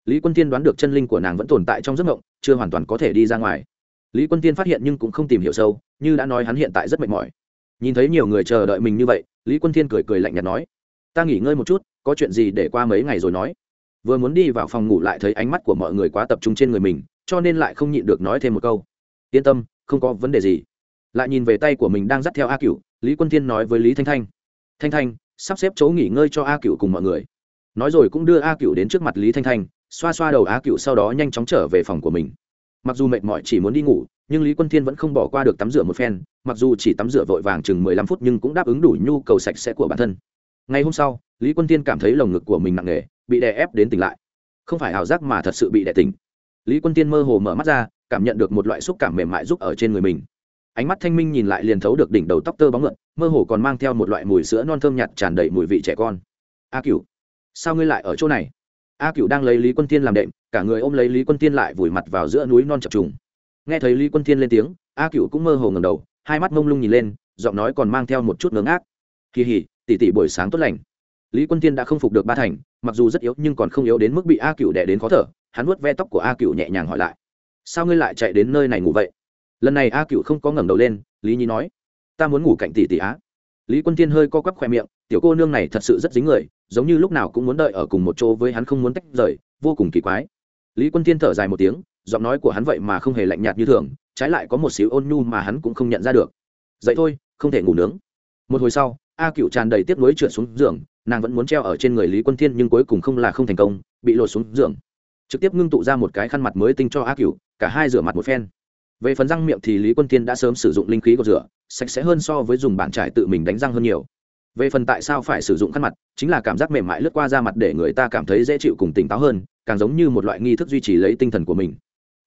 lý quân tiên đoán được chân linh của nàng vẫn tồn tại trong giấc mộng, chưa hoàn toàn có thể đi ra ngoài. Lý quân tiên phát hiện nhưng cũng không tìm hiểu sâu, như đã nói hắn hiện tại rất mệt mỏi. Nhìn thấy nhiều người chờ đợi mình như vậy, lý quân thiên cười cười lạnh nhạt nói, ta nghỉ ngơi một chút, có chuyện gì để qua mấy ngày rồi nói. Vừa muốn đi vào phòng ngủ lại thấy ánh mắt của mọi người quá tập trung trên người mình, cho nên lại không nhịn được nói thêm một câu. Yên tâm, không có vấn đề gì. Lại nhìn về tay của mình đang dắt theo a cựu lý quân thiên nói với lý thanh thanh thanh thanh, sắp xếp chỗ nghỉ ngơi cho a cựu cùng mọi người. Nói rồi cũng đưa a cựu đến trước mặt lý thanh thanh xoa xoa đầu á cựu sau đó nhanh chóng trở về phòng của mình. Mặc dù mệt mỏi chỉ muốn đi ngủ nhưng lý quân thiên vẫn không bỏ qua được tắm rửa một phen mặc dù chỉ tắm rửa vội vàng chừng mười lăm phút nhưng cũng đáp ứng đủ nhu cầu sạch sẽ của bản thân. Ngày hôm sau lý quân thiên cảm thấy lồng ngực của mình nặng nề bị đè ép đến tỉnh lại. Không phải ảo giác mà thật sự bị đè tỉnh. Lý quân thiên mơ hồ mở mắt ra cảm nhận được một loại xúc cảm mềm mại giúp ở trên người mình. Ánh mắt thanh minh nhìn lại liền thấu được đỉnh đầu tóc tơ bóng ngợn mơ hồ còn mang theo một loại mùi sữa non thơm nhạt tràn đầy mùi vị trẻ con. A Cửu, sao ngươi lại ở chỗ này? A cựu đang lấy lý quân tiên làm đệm, cả người ôm lấy lý quân tiên lại vùi mặt vào giữa núi non chập trùng. Nghe thấy lý quân tiên lên tiếng, a cựu cũng mơ hồ ngầm đầu, hai mắt mông lung nhìn lên, giọng nói còn mang theo một chút ngớ ác kỳ hỉ tỉ tỉ buổi sáng tốt lành. Lý quân tiên đã không phục được ba thành, mặc dù rất yếu nhưng còn không yếu đến mức bị a cựu đẻ đến khó thở, hắn nuốt ve tóc của a cựu nhẹ nhàng hỏi lại. Sao ngươi lại chạy đến nơi này ngủ vậy? Lần này a cựu không có ngẩng đầu lên, lý nhi nói, ta muốn ngủ cạnh tỷ tỷ á lý quân Thiên hơi co quắp khoe miệng, tiểu cô nương này thật sự rất dính người, giống như lúc nào cũng muốn đợi ở cùng một chỗ với hắn không muốn tách rời, vô cùng kỳ quái. Lý quân Thiên thở dài một tiếng, giọng nói của hắn vậy mà không hề lạnh nhạt như thường, trái lại có một xíu ôn nhu mà hắn cũng không nhận ra được. Dậy thôi, không thể ngủ nướng. Một hồi sau, a cựu tràn đầy tiếc nuối trượt xuống giường, nàng vẫn muốn treo ở trên người lý quân thiên nhưng cuối cùng không là không thành công, bị lột xuống giường. Trực tiếp ngưng tụ ra một cái khăn mặt mới tinh cho a cựu cả hai rửa mặt một phen. Về phần răng miệng thì lý quân thiên đã sớm sử dụng linh khí của rửa sạch sẽ hơn so với dùng bàn trải tự mình đánh răng hơn nhiều. Về phần tại sao phải sử dụng khăn mặt, chính là cảm giác mềm mại lướt qua da mặt để người ta cảm thấy dễ chịu cùng tỉnh táo hơn, càng giống như một loại nghi thức duy trì lấy tinh thần của mình.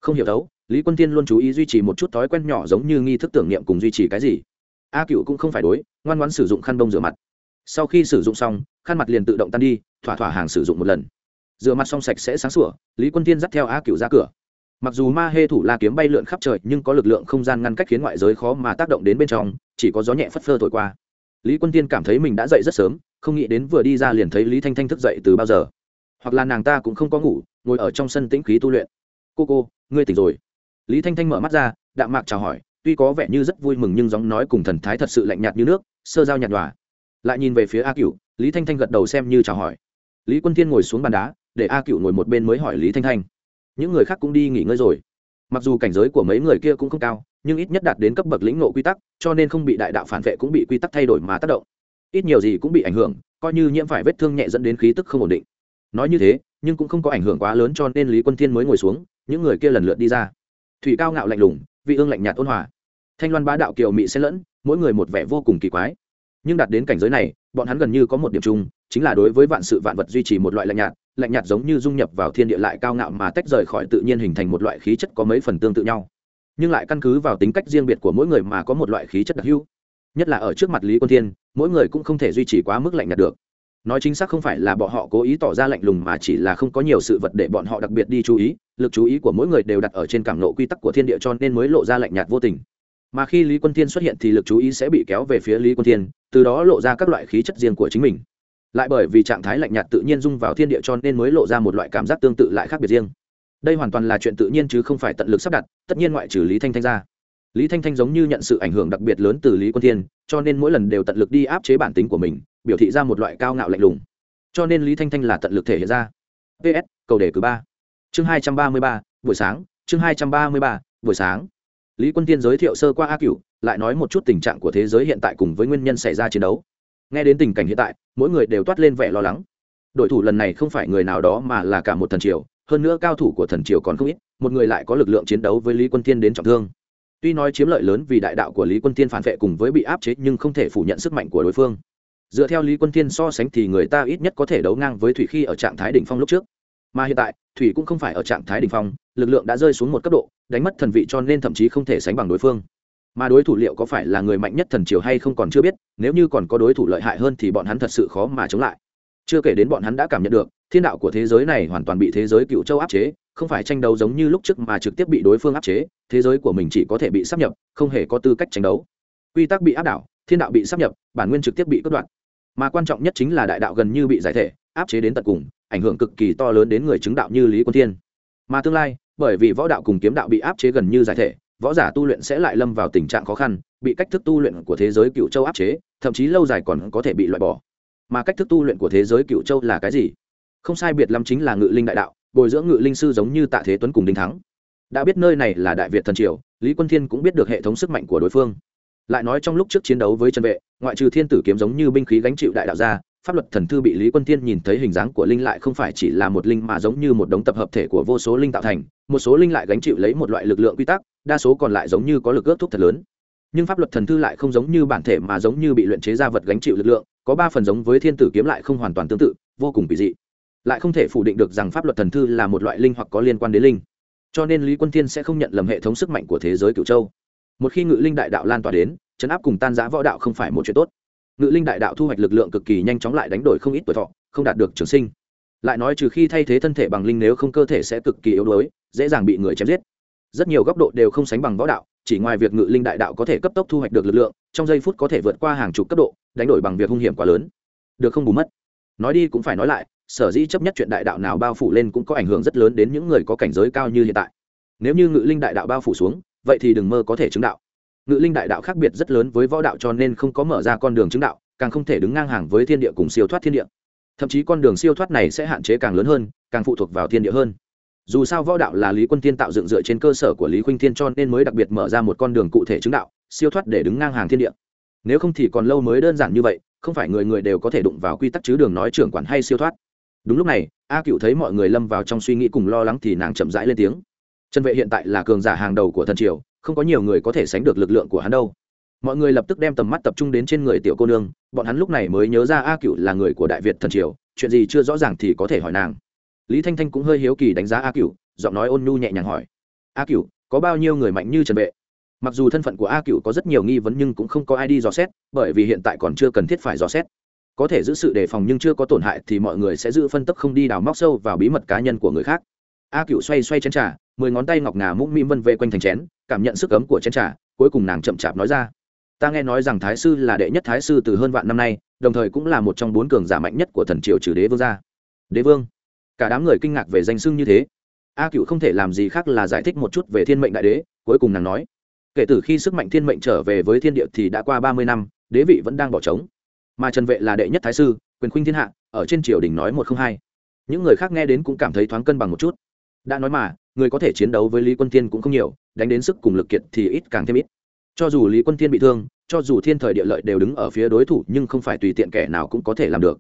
Không hiểu đấu lý quân thiên luôn chú ý duy trì một chút thói quen nhỏ giống như nghi thức tưởng niệm cùng duy trì cái gì. A cựu cũng không phải đối, ngoan ngoãn sử dụng khăn bông rửa mặt. Sau khi sử dụng xong, khăn mặt liền tự động tan đi, thỏa thỏa hàng sử dụng một lần. Rửa mặt xong sạch sẽ sáng sủa, lý quân tiên dắt theo a cựu ra cửa mặc dù ma hê thủ la kiếm bay lượn khắp trời, nhưng có lực lượng không gian ngăn cách khiến ngoại giới khó mà tác động đến bên trong, chỉ có gió nhẹ phất phơ thổi qua. Lý quân tiên cảm thấy mình đã dậy rất sớm, không nghĩ đến vừa đi ra liền thấy lý thanh thanh thức dậy từ bao giờ. Hoặc là nàng ta cũng không có ngủ, ngồi ở trong sân tĩnh khí tu luyện. Cô cô, ngươi tỉnh rồi. Lý thanh thanh mở mắt ra, đạm mạc chào hỏi, tuy có vẻ như rất vui mừng nhưng giọng nói cùng thần thái thật sự lạnh nhạt như nước, sơ giao nhạt nhòa. Lại nhìn về phía a cựu lý thanh thanh gật đầu xem như chào hỏi. Lý quân thiên ngồi xuống bàn đá, để a cựu ngồi một bên mới hỏi lý thanh thanh những người khác cũng đi nghỉ ngơi rồi. Mặc dù cảnh giới của mấy người kia cũng không cao, nhưng ít nhất đạt đến cấp bậc lĩnh nộ quy tắc, cho nên không bị đại đạo phản vệ cũng bị quy tắc thay đổi mà tác động. Ít nhiều gì cũng bị ảnh hưởng, coi như nhiễm phải vết thương nhẹ dẫn đến khí tức không ổn định. Nói như thế, nhưng cũng không có ảnh hưởng quá lớn cho nên lý quân thiên mới ngồi xuống, những người kia lần lượt đi ra. Thủy cao ngạo lạnh lùng, vị ương lạnh nhạt ôn hòa. Thanh loan bá đạo kiều mị xen lẫn, mỗi người một vẻ vô cùng kỳ quái. Nhưng đạt đến cảnh giới này, bọn hắn gần như có một điểm chung, chính là đối với vạn sự vạn vật duy trì một loại lạnh nhạt lạnh nhạt giống như dung nhập vào thiên địa lại cao ngạo mà tách rời khỏi tự nhiên hình thành một loại khí chất có mấy phần tương tự nhau. Nhưng lại căn cứ vào tính cách riêng biệt của mỗi người mà có một loại khí chất đặc hữu. Nhất là ở trước mặt lý quân thiên, mỗi người cũng không thể duy trì quá mức lạnh nhạt được. Nói chính xác không phải là bọn họ cố ý tỏ ra lạnh lùng mà chỉ là không có nhiều sự vật để bọn họ đặc biệt đi chú ý, lực chú ý của mỗi người đều đặt ở trên cảm nộ quy tắc của thiên địa cho nên mới lộ ra lạnh nhạt vô tình. Mà khi lý quân thiên xuất hiện thì lực chú ý sẽ bị kéo về phía lý quân thiên, từ đó lộ ra các loại khí chất riêng của chính mình lại bởi vì trạng thái lạnh nhạt tự nhiên dung vào thiên địa cho nên mới lộ ra một loại cảm giác tương tự lại khác biệt riêng. Đây hoàn toàn là chuyện tự nhiên chứ không phải tận lực sắp đặt, tất nhiên ngoại trừ lý thanh thanh ra. Lý thanh thanh giống như nhận sự ảnh hưởng đặc biệt lớn từ lý quân thiên, cho nên mỗi lần đều tận lực đi áp chế bản tính của mình, biểu thị ra một loại cao ngạo lạnh lùng. Cho nên lý thanh thanh là tận lực thể hiện ra. Ps cầu đề cử ba. Chương hai trăm ba mươi ba, buổi sáng. Chương hai trăm ba mươi ba, buổi sáng. Lý quân tiên giới thiệu sơ qua a cửu, lại nói một chút tình trạng của thế giới hiện tại cùng với nguyên nhân xảy ra chiến đấu nghe đến tình cảnh hiện tại, mỗi người đều toát lên vẻ lo lắng. Đội thủ lần này không phải người nào đó mà là cả một thần triều, hơn nữa cao thủ của thần triều còn không ít, một người lại có lực lượng chiến đấu với lý quân tiên đến trọng thương. Tuy nói chiếm lợi lớn vì đại đạo của lý quân tiên phản vệ cùng với bị áp chế nhưng không thể phủ nhận sức mạnh của đối phương. Dựa theo lý quân tiên so sánh thì người ta ít nhất có thể đấu ngang với thủy khi ở trạng thái đỉnh phong lúc trước. Mà hiện tại, thủy cũng không phải ở trạng thái đỉnh phong, lực lượng đã rơi xuống một cấp độ, đánh mất thần vị cho nên thậm chí không thể sánh bằng đối phương mà đối thủ liệu có phải là người mạnh nhất thần triều hay không còn chưa biết, nếu như còn có đối thủ lợi hại hơn thì bọn hắn thật sự khó mà chống lại. Chưa kể đến bọn hắn đã cảm nhận được, thiên đạo của thế giới này hoàn toàn bị thế giới cựu châu áp chế, không phải tranh đấu giống như lúc trước mà trực tiếp bị đối phương áp chế, thế giới của mình chỉ có thể bị sắp nhập, không hề có tư cách tranh đấu. Quy tắc bị áp đảo, thiên đạo bị sắp nhập, bản nguyên trực tiếp bị cắt đoạn mà quan trọng nhất chính là đại đạo gần như bị giải thể, áp chế đến tận cùng, ảnh hưởng cực kỳ to lớn đến người chứng đạo như lý quân thiên. Mà tương lai, bởi vì võ đạo cùng kiếm đạo bị áp chế gần như giải thể võ giả tu luyện sẽ lại lâm vào tình trạng khó khăn, bị cách thức tu luyện của thế giới cựu châu áp chế, thậm chí lâu dài còn có thể bị loại bỏ. Mà cách thức tu luyện của thế giới cựu châu là cái gì? Không sai biệt lắm chính là ngự linh đại đạo, bồi dưỡng ngự linh sư giống như tạ thế tuấn cùng đinh thắng. Đã biết nơi này là đại việt thần triều, lý quân thiên cũng biết được hệ thống sức mạnh của đối phương. Lại nói trong lúc trước chiến đấu với chân vệ, ngoại trừ thiên tử kiếm giống như binh khí gánh chịu đại đạo ra, pháp luật thần thư bị lý quân thiên nhìn thấy hình dáng của linh lại không phải chỉ là một linh mà giống như một đống tập hợp thể của vô số linh tạo thành, một số linh lại gánh chịu lấy một loại lực lượng quy tắc đa số còn lại giống như có lực ước thúc thật lớn. Nhưng pháp luật thần thư lại không giống như bản thể mà giống như bị luyện chế ra vật gánh chịu lực lượng, có ba phần giống với thiên tử kiếm lại không hoàn toàn tương tự, vô cùng kỳ dị. Lại không thể phủ định được rằng pháp luật thần thư là một loại linh hoặc có liên quan đến linh. Cho nên lý quân thiên sẽ không nhận lầm hệ thống sức mạnh của thế giới cửu châu. Một khi ngự linh đại đạo lan tỏa đến, chấn áp cùng tan giã võ đạo không phải một chuyện tốt. Ngự linh đại đạo thu hoạch lực lượng cực kỳ nhanh chóng lại đánh đổi không ít tuổi thọ, không đạt được trường sinh. Lại nói trừ khi thay thế thân thể bằng linh nếu không cơ thể sẽ cực kỳ yếu đuối, dễ dàng bị người chém giết rất nhiều góc độ đều không sánh bằng võ đạo, chỉ ngoài việc ngự linh đại đạo có thể cấp tốc thu hoạch được lực lượng, trong giây phút có thể vượt qua hàng chục cấp độ, đánh đổi bằng việc hung hiểm quá lớn. Được không bù mất. Nói đi cũng phải nói lại, sở dĩ chấp nhất chuyện đại đạo nào bao phủ lên cũng có ảnh hưởng rất lớn đến những người có cảnh giới cao như hiện tại. Nếu như ngự linh đại đạo bao phủ xuống, vậy thì đừng mơ có thể chứng đạo. Ngự linh đại đạo khác biệt rất lớn với võ đạo cho nên không có mở ra con đường chứng đạo, càng không thể đứng ngang hàng với thiên địa cùng siêu thoát thiên địa. Thậm chí con đường siêu thoát này sẽ hạn chế càng lớn hơn, càng phụ thuộc vào thiên địa hơn dù sao võ đạo là lý quân thiên tạo dựng dựa trên cơ sở của lý khuynh thiên cho nên mới đặc biệt mở ra một con đường cụ thể chứng đạo, siêu thoát để đứng ngang hàng thiên địa. Nếu không thì còn lâu mới đơn giản như vậy, không phải người người đều có thể đụng vào quy tắc chứ đường nói trưởng quản hay siêu thoát. Đúng lúc này, a cựu thấy mọi người lâm vào trong suy nghĩ cùng lo lắng thì nàng chậm rãi lên tiếng. Trần vệ hiện tại là cường giả hàng đầu của thần triều, không có nhiều người có thể sánh được lực lượng của hắn đâu. Mọi người lập tức đem tầm mắt tập trung đến trên người tiểu cô nương, bọn hắn lúc này mới nhớ ra a cựu là người của đại việt thần triều, chuyện gì chưa rõ ràng thì có thể hỏi nàng lý thanh thanh cũng hơi hiếu kỳ đánh giá a cựu giọng nói ôn nhu nhẹ nhàng hỏi. A cựu có bao nhiêu người mạnh như trần vệ mặc dù thân phận của a cựu có rất nhiều nghi vấn nhưng cũng không có ai đi dò xét, bởi vì hiện tại còn chưa cần thiết phải dò xét. Có thể giữ sự đề phòng nhưng chưa có tổn hại thì mọi người sẽ giữ phân tức không đi đào móc sâu vào bí mật cá nhân của người khác. A cựu xoay xoay chén trà, mười ngón tay ngọc ngà mũm mĩm vân vê quanh thành chén, cảm nhận sức ấm của chén trà, cuối cùng nàng chậm chạp nói ra. Ta nghe nói rằng thái sư là đệ nhất thái sư từ hơn vạn năm nay, đồng thời cũng là một trong bốn cường giả mạnh nhất của thần triều trừ đế vương gia. Đế vương cả đám người kinh ngạc về danh xưng như thế. A cựu không thể làm gì khác là giải thích một chút về thiên mệnh đại đế, cuối cùng nàng nói, kể từ khi sức mạnh thiên mệnh trở về với thiên địa thì đã qua ba mươi năm, đế vị vẫn đang bỏ trống. Mà trần vệ là đệ nhất thái sư, quyền khuynh thiên hạ, ở trên triều đình nói một không hai. Những người khác nghe đến cũng cảm thấy thoáng cân bằng một chút. Đã nói mà, người có thể chiến đấu với lý quân thiên cũng không nhiều, đánh đến sức cùng lực kiệt thì ít càng thêm ít. Cho dù lý quân thiên bị thương, cho dù thiên thời địa lợi đều đứng ở phía đối thủ nhưng không phải tùy tiện kẻ nào cũng có thể làm được.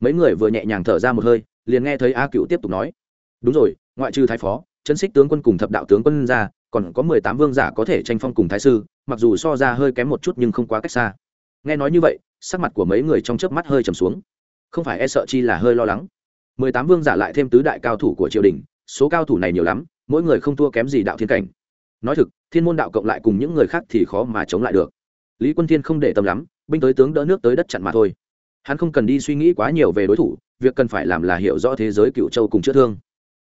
Mấy người vừa nhẹ nhàng thở ra một hơi liền nghe thấy a cựu tiếp tục nói. Đúng rồi, ngoại trừ thái phó, chân xích tướng quân cùng thập đạo tướng quân ra, còn có mười tám vương giả có thể tranh phong cùng thái sư, mặc dù so ra hơi kém một chút nhưng không quá cách xa. Nghe nói như vậy, sắc mặt của mấy người trong chớp mắt hơi trầm xuống. Không phải e sợ chi là hơi lo lắng. Mười tám vương giả lại thêm tứ đại cao thủ của triều đình, số cao thủ này nhiều lắm, mỗi người không thua kém gì đạo thiên cảnh. Nói thực, thiên môn đạo cộng lại cùng những người khác thì khó mà chống lại được. Lý quân thiên không để tâm lắm, binh tới tướng đỡ nước tới đất chặn mà thôi hắn không cần đi suy nghĩ quá nhiều về đối thủ, việc cần phải làm là hiểu rõ thế giới cựu châu cùng chữa thương.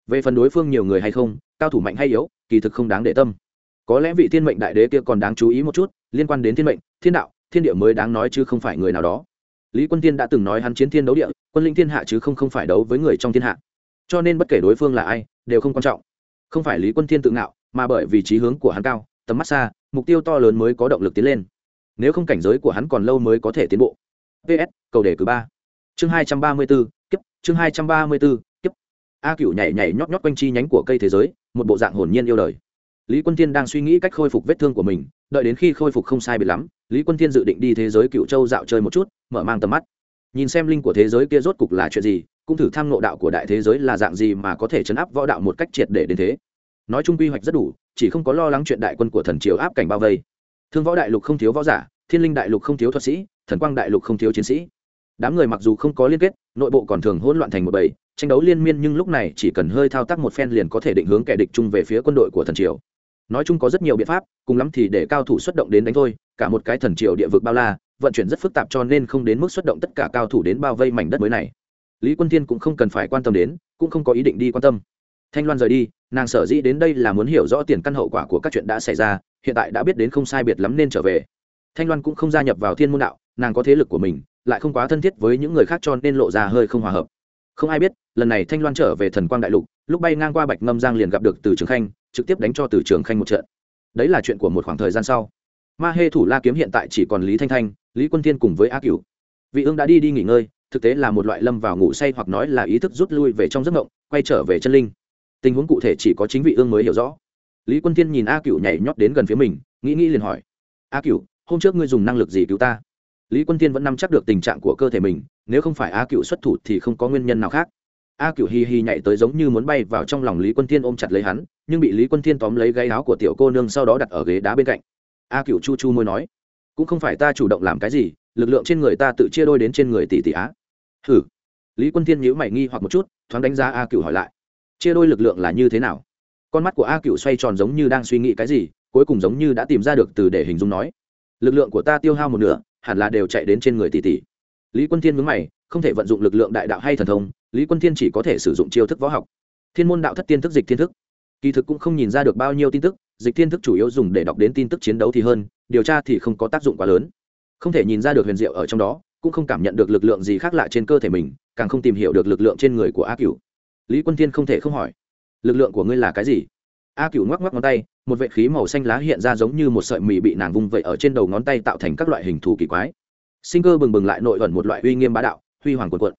Về phần đối phương nhiều người hay không, cao thủ mạnh hay yếu, kỳ thực không đáng để tâm. Có lẽ vị thiên mệnh đại đế kia còn đáng chú ý một chút, liên quan đến thiên mệnh, thiên đạo, thiên địa mới đáng nói chứ không phải người nào đó. Lý quân tiên đã từng nói hắn chiến thiên đấu địa, quân linh thiên hạ chứ không không phải đấu với người trong thiên hạ. Cho nên bất kể đối phương là ai, đều không quan trọng. Không phải lý quân thiên tự ngạo, mà bởi vì trí hướng của hắn cao, tầm mắt xa, mục tiêu to lớn mới có động lực tiến lên. Nếu không cảnh giới của hắn còn lâu mới có thể tiến bộ ps, cầu đề cử ba. Chương hai trăm ba mươi b ố kiếp. Chương hai trăm ba mươi b ố kiếp. A cựu nhảy nhảy nhót nhót quanh chi nhánh của cây thế giới, một bộ dạng hồn nhiên yêu đời. Lý quân thiên đang suy nghĩ cách khôi phục vết thương của mình, đợi đến khi khôi phục không sai biệt lắm, lý quân thiên dự định đi thế giới cựu châu dạo chơi một chút, mở mang tầm mắt. Nhìn xem linh của thế giới kia rốt cục là chuyện gì, cũng thử tham ngộ đạo của đại thế giới là dạng gì mà có thể chấn áp võ đạo một cách triệt để đến thế. Nói chung quy hoạch rất đủ, chỉ không có lo lắng chuyện đại quân của thần triều áp cảnh bao vây. Thương võ đại lục không thiếu võ giả, thiên linh đại lục không thiếu thuật sĩ thần quang đại lục không thiếu chiến sĩ. Đám người mặc dù không có liên kết, nội bộ còn thường hỗn loạn thành một bầy, tranh đấu liên miên nhưng lúc này chỉ cần hơi thao tác một phen liền có thể định hướng kẻ địch chung về phía quân đội của thần triều. Nói chung có rất nhiều biện pháp, cùng lắm thì để cao thủ xuất động đến đánh thôi, cả một cái thần triều địa vực bao la, vận chuyển rất phức tạp cho nên không đến mức xuất động tất cả cao thủ đến bao vây mảnh đất mới này. Lý quân thiên cũng không cần phải quan tâm đến, cũng không có ý định đi quan tâm. Thanh loan rời đi, nàng sở dĩ đến đây là muốn hiểu rõ tiền căn hậu quả của các chuyện đã xảy ra, hiện tại đã biết đến không sai biệt lắm nên trở về. Thanh loan cũng không gia nhập vào thiên môn đạo nàng có thế lực của mình, lại không quá thân thiết với những người khác cho nên lộ ra hơi không hòa hợp. Không ai biết, lần này thanh loan trở về thần quang đại lục, lúc bay ngang qua bạch ngâm giang liền gặp được từ trường khanh, trực tiếp đánh cho từ trường khanh một trận. Đấy là chuyện của một khoảng thời gian sau. Ma hê thủ la kiếm hiện tại chỉ còn lý thanh thanh, lý quân thiên cùng với á cửu. Vị ương đã đi đi nghỉ ngơi, thực tế là một loại lâm vào ngủ say hoặc nói là ý thức rút lui về trong giấc mộng, quay trở về chân linh. Tình huống cụ thể chỉ có chính vị ương mới hiểu rõ. Lý quân thiên nhìn a cửu nhảy nhót đến gần phía mình, nghĩ nghĩ liền hỏi, a cửu, hôm trước ngươi dùng năng lực gì cứu ta? Lý quân thiên vẫn nắm chắc được tình trạng của cơ thể mình, nếu không phải a Cựu xuất thủ thì không có nguyên nhân nào khác. A Cựu hi hi nhảy tới giống như muốn bay vào trong lòng lý quân thiên ôm chặt lấy hắn, nhưng bị lý quân thiên tóm lấy gáy áo của tiểu cô nương sau đó đặt ở ghế đá bên cạnh. A Cựu chu chu môi nói, cũng không phải ta chủ động làm cái gì, lực lượng trên người ta tự chia đôi đến trên người tỷ tỷ á. Hử lý quân thiên nhíu mày nghi hoặc một chút, thoáng đánh giá a Cựu hỏi lại, chia đôi lực lượng là như thế nào? Con mắt của a Cựu xoay tròn giống như đang suy nghĩ cái gì, cuối cùng giống như đã tìm ra được từ để hình dung nói, lực lượng của ta tiêu hao một nửa hẳn là đều chạy đến trên người tỷ tỷ. Lý quân thiên mướn mày, không thể vận dụng lực lượng đại đạo hay thần thông, lý quân thiên chỉ có thể sử dụng chiêu thức võ học. Thiên môn đạo thất tiên thức, dịch thiên thức. Kỳ thực cũng không nhìn ra được bao nhiêu tin tức, dịch thiên thức chủ yếu dùng để đọc đến tin tức chiến đấu thì hơn, điều tra thì không có tác dụng quá lớn. Không thể nhìn ra được huyền diệu ở trong đó, cũng không cảm nhận được lực lượng gì khác lạ trên cơ thể mình, càng không tìm hiểu được lực lượng trên người của a cửu. Lý quân thiên không thể không hỏi, lực lượng của ngươi là cái gì? A cửu ngoắc ngoắc ngón tay một vệ khí màu xanh lá hiện ra giống như một sợi mì bị nàng vung vậy ở trên đầu ngón tay tạo thành các loại hình thù kỳ quái. Sinh cơ bừng bừng lại nội ẩn một loại uy nghiêm bá đạo, huy hoàng quần quận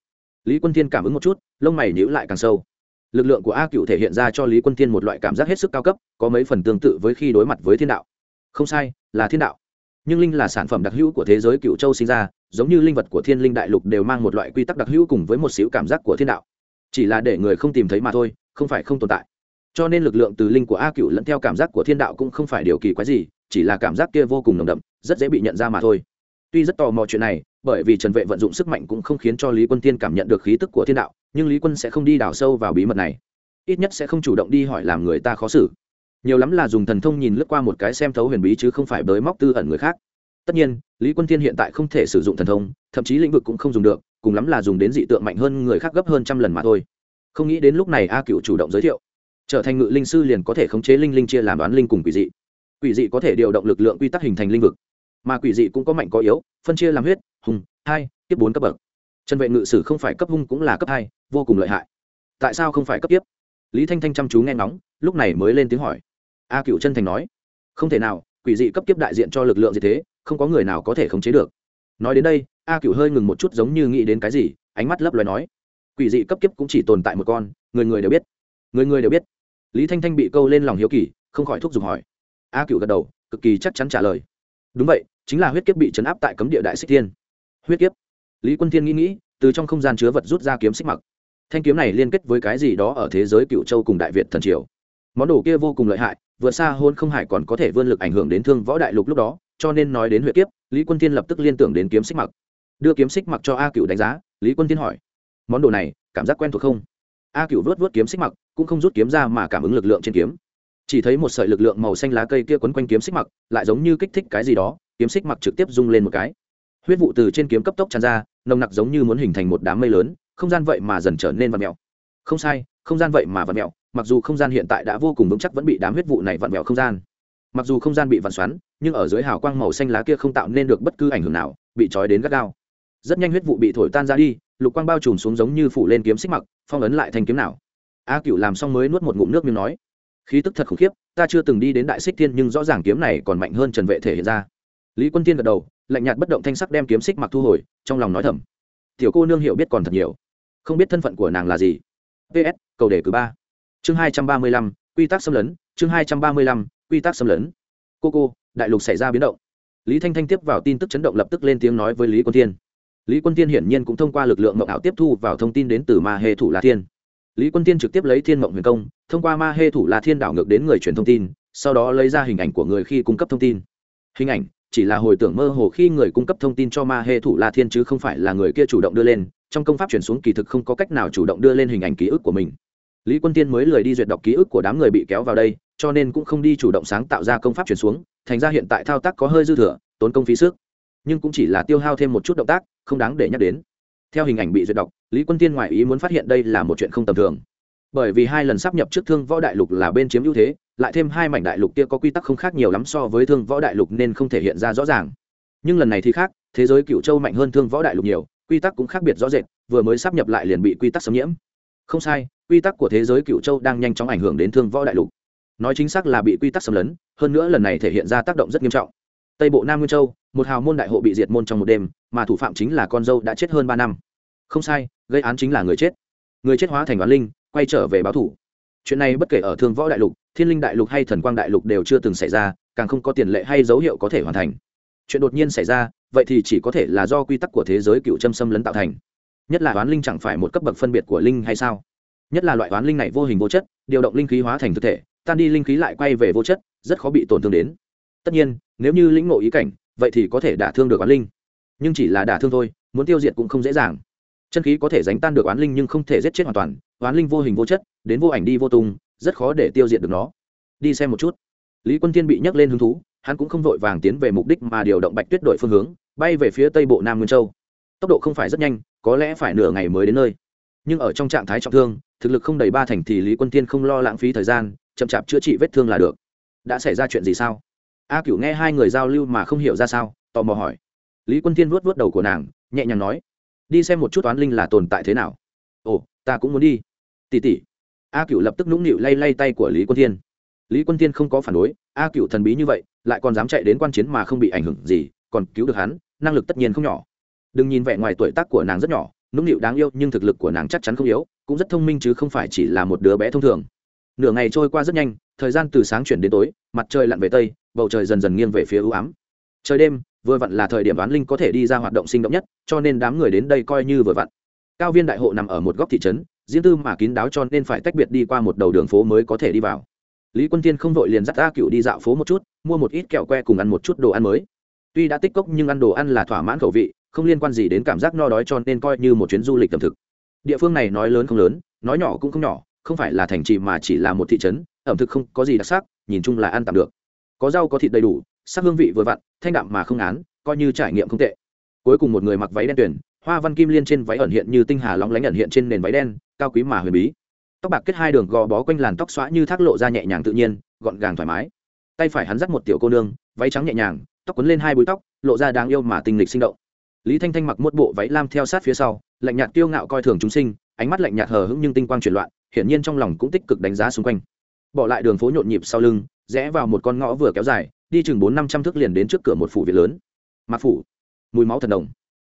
lý quân thiên cảm ứng một chút, lông mày nhíu lại càng sâu. Lực lượng của a cựu thể hiện ra cho lý quân thiên một loại cảm giác hết sức cao cấp, có mấy phần tương tự với khi đối mặt với thiên đạo. Không sai, là thiên đạo. Nhưng linh là sản phẩm đặc hữu của thế giới cựu châu sinh ra, giống như linh vật của thiên linh đại lục đều mang một loại quy tắc đặc hữu cùng với một xíu cảm giác của thiên đạo. Chỉ là để người không tìm thấy mà thôi, không phải không tồn tại cho nên lực lượng từ linh của a cựu lẫn theo cảm giác của thiên đạo cũng không phải điều kỳ quái gì, chỉ là cảm giác kia vô cùng nồng đậm, rất dễ bị nhận ra mà thôi. Tuy rất tò mò chuyện này, bởi vì trần vệ vận dụng sức mạnh cũng không khiến cho lý quân tiên cảm nhận được khí tức của thiên đạo, nhưng lý quân sẽ không đi đào sâu vào bí mật này. Ít nhất sẽ không chủ động đi hỏi làm người ta khó xử. Nhiều lắm là dùng thần thông nhìn lướt qua một cái xem thấu huyền bí chứ không phải bới móc tư ẩn người khác. Tất nhiên, lý quân thiên hiện tại không thể sử dụng thần thông, thậm chí lĩnh vực cũng không dùng được, cùng lắm là dùng đến dị tượng mạnh hơn người khác gấp hơn trăm lần mà thôi. Không nghĩ đến lúc này a cựu chủ động giới thiệu trở thành ngự linh sư liền có thể khống chế linh linh chia làm đoán linh cùng quỷ dị. Quỷ dị có thể điều động lực lượng quy tắc hình thành linh vực, mà quỷ dị cũng có mạnh có yếu, phân chia làm huyết, hùng, hai tiếp bốn cấp bậc. Trần vệ ngự sử không phải cấp hung cũng là cấp hai, vô cùng lợi hại. Tại sao không phải cấp tiếp? Lý thanh thanh chăm chú nghe ngóng, lúc này mới lên tiếng hỏi. A cựu chân thành nói, không thể nào, quỷ dị cấp tiếp đại diện cho lực lượng gì thế, không có người nào có thể khống chế được. Nói đến đây, a cựu hơi ngừng một chút giống như nghĩ đến cái gì, ánh mắt lấp loài nói, quỷ dị cấp kiếp cũng chỉ tồn tại một con, người người đều biết người người đều biết. Lý thanh thanh bị câu lên lòng hiếu kỳ, không khỏi thúc giục hỏi. A cựu gật đầu, cực kỳ chắc chắn trả lời. Đúng vậy, chính là huyết kiếp bị chấn áp tại cấm địa đại xích thiên. Huyết kiếp? Lý quân thiên nghĩ nghĩ, từ trong không gian chứa vật rút ra kiếm xích mặc. Thanh kiếm này liên kết với cái gì đó ở thế giới cựu châu cùng đại việt thần triều. Món đồ kia vô cùng lợi hại, vượt xa hôn không hải còn có thể vươn lực ảnh hưởng đến thương võ đại lục lúc đó, cho nên nói đến huyết kiếp, lý quân thiên lập tức liên tưởng đến kiếm xích mặc. Đưa kiếm xích mặc cho a cựu đánh giá, lý quân thiên hỏi, món đồ này, cảm giác quen thuộc không? A cựu vớt vớt kiếm xích mặc, cũng không rút kiếm ra mà cảm ứng lực lượng trên kiếm. Chỉ thấy một sợi lực lượng màu xanh lá cây kia quấn quanh kiếm xích mặc, lại giống như kích thích cái gì đó, kiếm xích mặc trực tiếp rung lên một cái. Huyết vụ từ trên kiếm cấp tốc tràn ra, nồng nặc giống như muốn hình thành một đám mây lớn, không gian vậy mà dần trở nên vặn mẹo không sai, không gian vậy mà vặn mẹo mặc dù không gian hiện tại đã vô cùng vững chắc vẫn bị đám huyết vụ này vặn mẹo không gian. Mặc dù không gian bị vặn xoắn, nhưng ở dưới hào quang màu xanh lá kia không tạo nên được bất cứ ảnh hưởng nào, bị trói đến gắt gao. Rất nhanh huyết vụ bị thổi tan ra đi, lục quang bao trùm xuống giống như phủ lên kiếm xích mặc phong ấn lại thanh kiếm nào. A cựu làm xong mới nuốt một ngụm nước miếng nói, khí tức thật khủng khiếp, ta chưa từng đi đến đại xích thiên, nhưng rõ ràng kiếm này còn mạnh hơn trần vệ thể hiện ra. Lý quân tiên gật đầu, lạnh nhạt bất động thanh sắc đem kiếm xích mặc thu hồi, trong lòng nói thầm, tiểu cô nương hiểu biết còn thật nhiều, không biết thân phận của nàng là gì. Ps cầu đề cử ba. Chương hai trăm ba mươi lăm, quy tắc xâm lấn, chương hai trăm ba mươi lăm, quy tắc xâm lấn. Cô cô, đại lục xảy ra biến động. Lý thanh thanh tiếp vào tin tức chấn động lập tức lên tiếng nói với lý quân tiên lý quân tiên hiển nhiên cũng thông qua lực lượng mộng ảo tiếp thu vào thông tin đến từ ma hê thủ la thiên. Lý quân tiên trực tiếp lấy thiên mộng huyền công, thông qua ma hê thủ la thiên đảo ngược đến người truyền thông tin, sau đó lấy ra hình ảnh của người khi cung cấp thông tin. Hình ảnh chỉ là hồi tưởng mơ hồ khi người cung cấp thông tin cho ma hê thủ la thiên chứ không phải là người kia chủ động đưa lên, trong công pháp chuyển xuống kỳ thực không có cách nào chủ động đưa lên hình ảnh ký ức của mình. Lý quân tiên mới lười đi duyệt đọc ký ức của đám người bị kéo vào đây, cho nên cũng không đi chủ động sáng tạo ra công pháp chuyển xuống, thành ra hiện tại thao tác có hơi dư thừa, tốn công phí sức nhưng cũng chỉ là tiêu hao thêm một chút động tác, không đáng để nhắc đến. Theo hình ảnh bị duyệt đọc, lý quân tiên ngoại ý muốn phát hiện đây là một chuyện không tầm thường. Bởi vì hai lần sắp nhập trước thương võ đại lục là bên chiếm ưu thế, lại thêm hai mảnh đại lục kia có quy tắc không khác nhiều lắm so với thương võ đại lục nên không thể hiện ra rõ ràng. Nhưng lần này thì khác, thế giới cựu châu mạnh hơn thương võ đại lục nhiều, quy tắc cũng khác biệt rõ rệt, vừa mới sắp nhập lại liền bị quy tắc xâm nhiễm. Không sai, quy tắc của thế giới cựu châu đang nhanh chóng ảnh hưởng đến thương võ đại lục. Nói chính xác là bị quy tắc xâm lấn, hơn nữa lần này thể hiện ra tác động rất nghiêm trọng tây bộ nam nguyên châu, một hào môn đại hộ bị diệt môn trong một đêm, mà thủ phạm chính là con dâu đã chết hơn ba năm. Không sai, gây án chính là người chết. Người chết hóa thành đoán linh, quay trở về báo thủ. Chuyện này bất kể ở thương võ đại lục, thiên linh đại lục hay thần quang đại lục đều chưa từng xảy ra, càng không có tiền lệ hay dấu hiệu có thể hoàn thành. Chuyện đột nhiên xảy ra, vậy thì chỉ có thể là do quy tắc của thế giới cựu châm xâm lấn tạo thành. Nhất là đoán linh chẳng phải một cấp bậc phân biệt của linh hay sao? Nhất là loại đoán linh này vô hình vô chất, điều động linh khí hóa thành thực thể, tan đi linh khí lại quay về vô chất, rất khó bị tổn thương đến tất nhiên, nếu như lĩnh ngộ ý cảnh, vậy thì có thể đả thương được oán linh. Nhưng chỉ là đả thương thôi, muốn tiêu diệt cũng không dễ dàng. Chân khí có thể đánh tan được oán linh nhưng không thể giết chết hoàn toàn, oán linh vô hình vô chất, đến vô ảnh đi vô tung, rất khó để tiêu diệt được nó. Đi xem một chút. Lý quân thiên bị nhắc lên hứng thú, hắn cũng không vội vàng tiến về mục đích mà điều động bạch tuyết đội phương hướng, bay về phía tây bộ nam nguyên châu. Tốc độ không phải rất nhanh, có lẽ phải nửa ngày mới đến nơi. Nhưng ở trong trạng thái trọng thương, thực lực không đầy ba thành thì lý quân tiên không lo lãng phí thời gian, chậm chạp chữa trị vết thương là được. Đã xảy ra chuyện gì sao? A cựu nghe hai người giao lưu mà không hiểu ra sao, tò mò hỏi. Lý quân Thiên vuốt vuốt đầu của nàng, nhẹ nhàng nói, đi xem một chút toán linh là tồn tại thế nào. Ồ, ta cũng muốn đi. Tỉ tỉ. A cựu lập tức nũng nịu lay lay tay của lý quân Thiên. lý quân Thiên không có phản đối, a cựu thần bí như vậy, lại còn dám chạy đến quan chiến mà không bị ảnh hưởng gì, còn cứu được hắn, năng lực tất nhiên không nhỏ. Đừng nhìn vẻ ngoài tuổi tác của nàng rất nhỏ, nũng nịu đáng yêu nhưng thực lực của nàng chắc chắn không yếu, cũng rất thông minh chứ không phải chỉ là một đứa bé thông thường. Nửa ngày trôi qua rất nhanh, thời gian từ sáng chuyển đến tối, mặt trời lặn về tây bầu trời dần dần nghiêng về phía ưu ám. Trời đêm, vừa vặn là thời điểm đoán linh có thể đi ra hoạt động sinh động nhất, cho nên đám người đến đây coi như vừa vặn. Cao viên đại hộ nằm ở một góc thị trấn, riêng tư mà kín đáo cho nên phải tách biệt đi qua một đầu đường phố mới có thể đi vào. Lý quân tiên không vội liền dắt a cựu đi dạo phố một chút, mua một ít kẹo que cùng ăn một chút đồ ăn mới. Tuy đã tích cốc nhưng ăn đồ ăn là thỏa mãn khẩu vị, không liên quan gì đến cảm giác no đói cho nên coi như một chuyến du lịch tầm thực. Địa phương này nói lớn không lớn, nói nhỏ cũng không nhỏ, không phải là thành trì mà chỉ là một thị trấn, ẩm thực không có gì đặc sắc, nhìn chung là ăn tạm được có rau có thịt đầy đủ, sắc hương vị vừa vặn, thanh đạm mà không án coi như trải nghiệm không tệ. Cuối cùng một người mặc váy đen tuyển, hoa văn kim liên trên váy ẩn hiện như tinh hà lóng lánh ẩn hiện trên nền váy đen, cao quý mà huyền bí. Tóc bạc kết hai đường gò bó quanh làn tóc xóa như thác lộ ra nhẹ nhàng tự nhiên, gọn gàng thoải mái. Tay phải hắn dắt một tiểu cô nương, váy trắng nhẹ nhàng, tóc quấn lên hai búi tóc, lộ ra đáng yêu mà tinh lịch sinh động. Lý thanh thanh mặc một bộ váy lam theo sát phía sau, lạnh nhạt tiêu ngạo coi thường chúng sinh, ánh mắt lạnh nhạt hờ hững nhưng tinh quang chuyển loạn, hiển nhiên trong lòng cũng tích cực đánh giá xung quanh. Bỏ lại đường phố nhộn nhịp sau lưng rẽ vào một con ngõ vừa kéo dài, đi chừng bốn năm trăm thước liền đến trước cửa một phủ viện lớn. Mặc phủ. Mùi máu thần đồng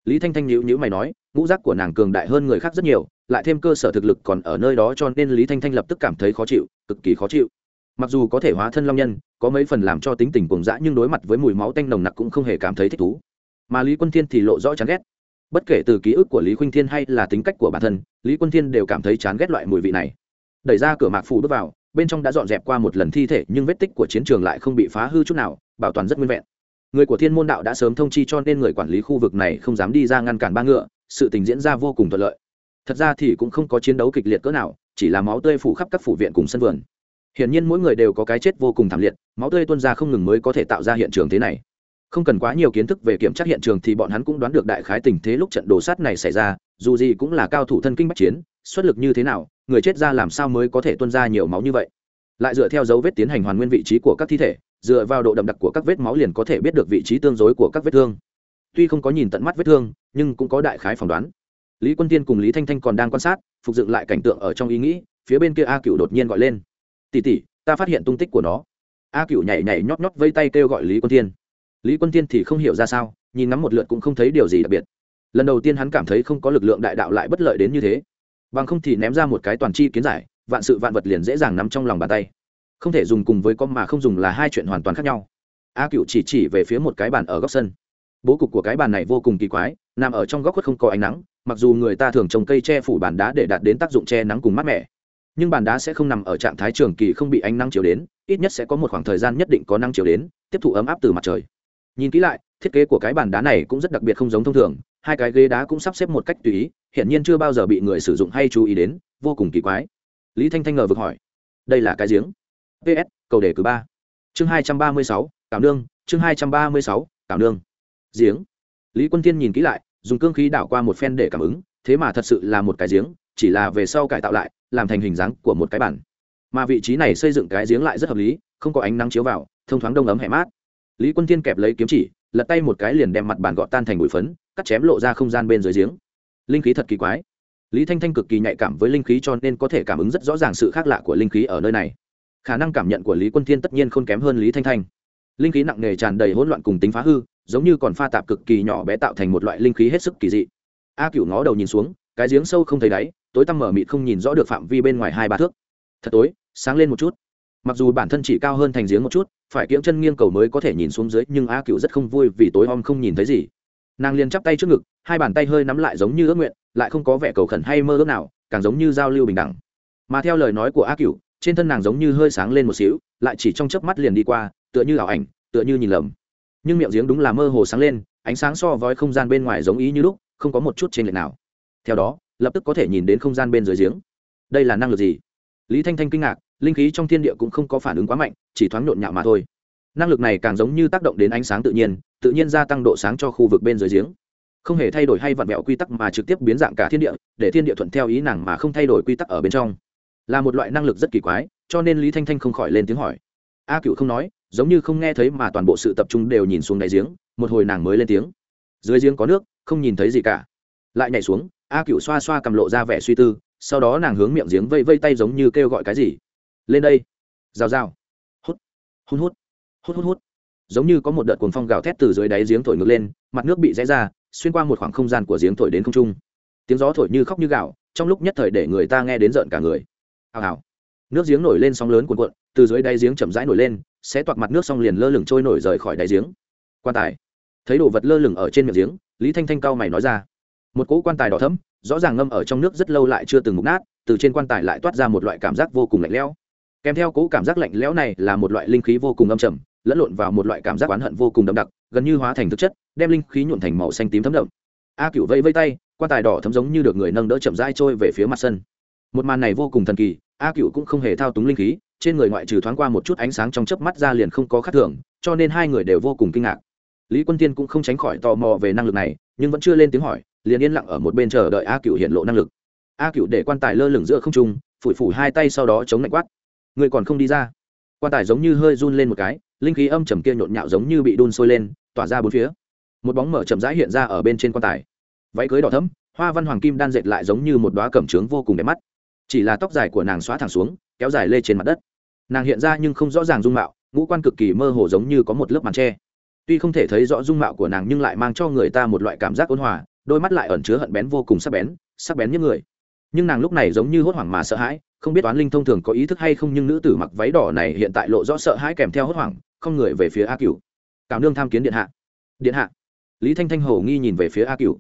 lý thanh thanh nhữ nhữ mày nói, ngũ giác của nàng cường đại hơn người khác rất nhiều, lại thêm cơ sở thực lực còn ở nơi đó cho nên lý thanh thanh lập tức cảm thấy khó chịu, cực kỳ khó chịu. Mặc dù có thể hóa thân long nhân, có mấy phần làm cho tính tình cuồng dã nhưng đối mặt với mùi máu tanh nồng nặc cũng không hề cảm thấy thích thú. Mà lý quân thiên thì lộ rõ chán ghét. Bất kể từ ký ức của lý khuynh thiên hay là tính cách của bản thân, lý quân thiên đều cảm thấy chán ghét loại mùi vị này. Đẩy ra cửa mạc phủ bước vào bên trong đã dọn dẹp qua một lần thi thể, nhưng vết tích của chiến trường lại không bị phá hư chút nào, bảo toàn rất nguyên vẹn. Người của thiên môn đạo đã sớm thông chi cho nên người quản lý khu vực này không dám đi ra ngăn cản ba ngựa, sự tình diễn ra vô cùng thuận lợi. Thật ra thì cũng không có chiến đấu kịch liệt cỡ nào, chỉ là máu tươi phủ khắp các phủ viện cùng sân vườn. Hiển nhiên mỗi người đều có cái chết vô cùng thảm liệt, máu tươi tuôn ra không ngừng mới có thể tạo ra hiện trường thế này. Không cần quá nhiều kiến thức về kiểm tra hiện trường thì bọn hắn cũng đoán được đại khái tình thế lúc trận đổ sát này xảy ra, dù gì cũng là cao thủ thân kinh bách chiến, xuất lực như thế nào người chết ra làm sao mới có thể tuôn ra nhiều máu như vậy? Lại dựa theo dấu vết tiến hành hoàn nguyên vị trí của các thi thể, dựa vào độ đậm đặc của các vết máu liền có thể biết được vị trí tương đối của các vết thương. Tuy không có nhìn tận mắt vết thương, nhưng cũng có đại khái phỏng đoán. Lý quân tiên cùng lý thanh thanh còn đang quan sát, phục dựng lại cảnh tượng ở trong ý nghĩ, phía bên kia a cựu đột nhiên gọi lên. Tỉ tỉ ta phát hiện tung tích của nó. A cựu nhảy nhảy nhót nhót vây tay kêu gọi lý quân tiên lý quân tiên thì không hiểu ra sao, nhìn ngắm một lượt cũng không thấy điều gì đặc biệt. Lần đầu tiên hắn cảm thấy không có lực lượng đại đạo lại bất lợi đến như thế bằng không thì ném ra một cái toàn chi kiến giải, vạn sự vạn vật liền dễ dàng nắm trong lòng bàn tay. Không thể dùng cùng với con mà không dùng là hai chuyện hoàn toàn khác nhau. A cựu chỉ chỉ về phía một cái bàn ở góc sân. Bố cục của cái bàn này vô cùng kỳ quái, nằm ở trong góc khuất không có ánh nắng, mặc dù người ta thường trồng cây che phủ bàn đá để đạt đến tác dụng che nắng cùng mát mẻ. Nhưng bàn đá sẽ không nằm ở trạng thái trường kỳ không bị ánh nắng chiếu đến, ít nhất sẽ có một khoảng thời gian nhất định có năng chiếu đến, tiếp thụ ấm áp từ mặt trời. Nhìn kỹ lại, thiết kế của cái bàn đá này cũng rất đặc biệt không giống thông thường hai cái ghế đá cũng sắp xếp một cách tùy ý hiện nhiên chưa bao giờ bị người sử dụng hay chú ý đến, vô cùng kỳ quái. Lý thanh thanh ngờ vực hỏi, đây là cái giếng? Ps cầu đề cử ba. Chương hai trăm ba mươi sáu, cảm nương. Chương hai trăm ba mươi sáu, cảm nương. Giếng? Lý quân tiên nhìn kỹ lại, dùng cương khí đảo qua một phen để cảm ứng, thế mà thật sự là một cái giếng, chỉ là về sau cải tạo lại, làm thành hình dáng của một cái bản mà vị trí này xây dựng cái giếng lại rất hợp lý, không có ánh nắng chiếu vào, thông thoáng đông ấm hẻ mát. Lý quân tiên kẹp lấy kiếm chỉ lật tay một cái liền đem mặt bàn gọt tan thành bụi phấn, cắt chém lộ ra không gian bên dưới giếng. Linh khí thật kỳ quái. Lý thanh thanh cực kỳ nhạy cảm với linh khí cho nên có thể cảm ứng rất rõ ràng sự khác lạ của linh khí ở nơi này. Khả năng cảm nhận của lý quân thiên tất nhiên không kém hơn lý thanh thanh. Linh khí nặng nề tràn đầy hỗn loạn cùng tính phá hư, giống như còn pha tạp cực kỳ nhỏ bé tạo thành một loại linh khí hết sức kỳ dị. A cựu ngó đầu nhìn xuống, cái giếng sâu không thấy đáy, tối tăm mở mịt không nhìn rõ được phạm vi bên ngoài hai ba thước. Thật tối, sáng lên một chút mặc dù bản thân chỉ cao hơn thành giếng một chút, phải kiễng chân nghiêng cầu mới có thể nhìn xuống dưới, nhưng a cựu rất không vui vì tối om không nhìn thấy gì. Nàng liền chắp tay trước ngực, hai bàn tay hơi nắm lại giống như ước nguyện, lại không có vẻ cầu khẩn hay mơ ước nào, càng giống như giao lưu bình đẳng. Mà theo lời nói của a cựu trên thân nàng giống như hơi sáng lên một xíu, lại chỉ trong chớp mắt liền đi qua, tựa như ảo ảnh, tựa như nhìn lầm. Nhưng miệng giếng đúng là mơ hồ sáng lên, ánh sáng so với không gian bên ngoài giống ý như lúc, không có một chút trên lệch nào. Theo đó, lập tức có thể nhìn đến không gian bên dưới giếng. Đây là năng lực gì? Lý thanh thanh kinh ngạc, linh khí trong thiên địa cũng không có phản ứng quá mạnh, chỉ thoáng nhộn nhạo mà thôi. Năng lực này càng giống như tác động đến ánh sáng tự nhiên tự nhiên gia tăng độ sáng cho khu vực bên dưới giếng. Không hề thay đổi hay vặn vẹo quy tắc mà trực tiếp biến dạng cả thiên địa, để thiên địa thuận theo ý nàng mà không thay đổi quy tắc ở bên trong. Là một loại năng lực rất kỳ quái, cho nên lý thanh thanh không khỏi lên tiếng hỏi. A cựu không nói, giống như không nghe thấy mà toàn bộ sự tập trung đều nhìn xuống đáy giếng, một hồi nàng mới lên tiếng. Dưới giếng có nước, không nhìn thấy gì cả. Lại nhảy xuống, a cựu xoa xoa cầm lộ ra vẻ suy tư sau đó nàng hướng miệng giếng vây vây tay giống như kêu gọi cái gì. Lên đây. Rào rào. Hút. Hút hút. Hút hút hút. Giống như có một đợt cuồng phong gào thét từ dưới đáy giếng thổi ngược lên, mặt nước bị rẽ ra, xuyên qua một khoảng không gian của giếng thổi đến không trung. Tiếng gió thổi như khóc như gạo trong lúc nhất thời để người ta nghe đến rợn cả người. Hào hào. Nước giếng nổi lên sóng lớn cuộn cuộn, từ dưới đáy giếng chậm rãi nổi lên sẽ toạc mặt nước xong liền lơ lửng trôi nổi rời khỏi đáy giếng. Quan tài. Thấy đồ vật lơ lửng ở trên miệng giếng, lý thanh thanh cao mày nói ra. Một cỗ quan tài đỏ thấm rõ ràng ngâm ở trong nước rất lâu lại chưa từng mục nát, từ trên quan tài lại toát ra một loại cảm giác vô cùng lạnh lẽo. Kèm theo cố cảm giác lạnh lẽo này là một loại linh khí vô cùng âm trầm, lẫn lộn vào một loại cảm giác oán hận vô cùng đậm đặc, gần như hóa thành thực chất, đem linh khí nhuộn thành màu xanh tím thấm đậm. A cựu vây vây tay, quan tài đỏ thấm giống như được người nâng đỡ chậm rãi trôi về phía mặt sân. Một màn này vô cùng thần kỳ, a cựu cũng không hề thao túng linh khí, trên người ngoại trừ thoáng qua một chút ánh sáng trong chớp mắt ra liền không có khác thường, cho nên hai người đều vô cùng kinh ngạc. Lý quân tiên cũng không tránh khỏi tò mò về năng lực này, nhưng vẫn chưa lên tiếng hỏi liền yên lặng ở một bên chờ đợi a cựu hiện lộ năng lực. A cựu để quan tài lơ lửng giữa không trung, phủi phủi hai tay sau đó chống lạnh quát. Người còn không đi ra. Quan tài giống như hơi run lên một cái, linh khí âm trầm kia nhộn nhạo giống như bị đun sôi lên, tỏa ra bốn phía. Một bóng mở chậm rãi hiện ra ở bên trên quan tài. Váy cưới đỏ thấm hoa văn hoàng kim đan dệt lại giống như một đoá cẩm trướng vô cùng đẹp mắt. Chỉ là tóc dài của nàng xóa thẳng xuống, kéo dài lê trên mặt đất. Nàng hiện ra nhưng không rõ ràng dung mạo, ngũ quan cực kỳ mơ hồ giống như có một lớp màn tre tuy không thể thấy rõ dung mạo của nàng nhưng lại mang cho người ta một loại cảm giác ôn hòa đôi mắt lại ẩn chứa hận bén vô cùng sắc bén sắc bén như người. Nhưng nàng lúc này giống như hốt hoảng mà sợ hãi, không biết toán linh thông thường có ý thức hay không nhưng nữ tử mặc váy đỏ này hiện tại lộ rõ sợ hãi kèm theo hốt hoảng, không người về phía a cửu. Cào nương tham kiến điện hạ. Điện hạ. Lý thanh thanh hầu nghi nhìn về phía a cửu.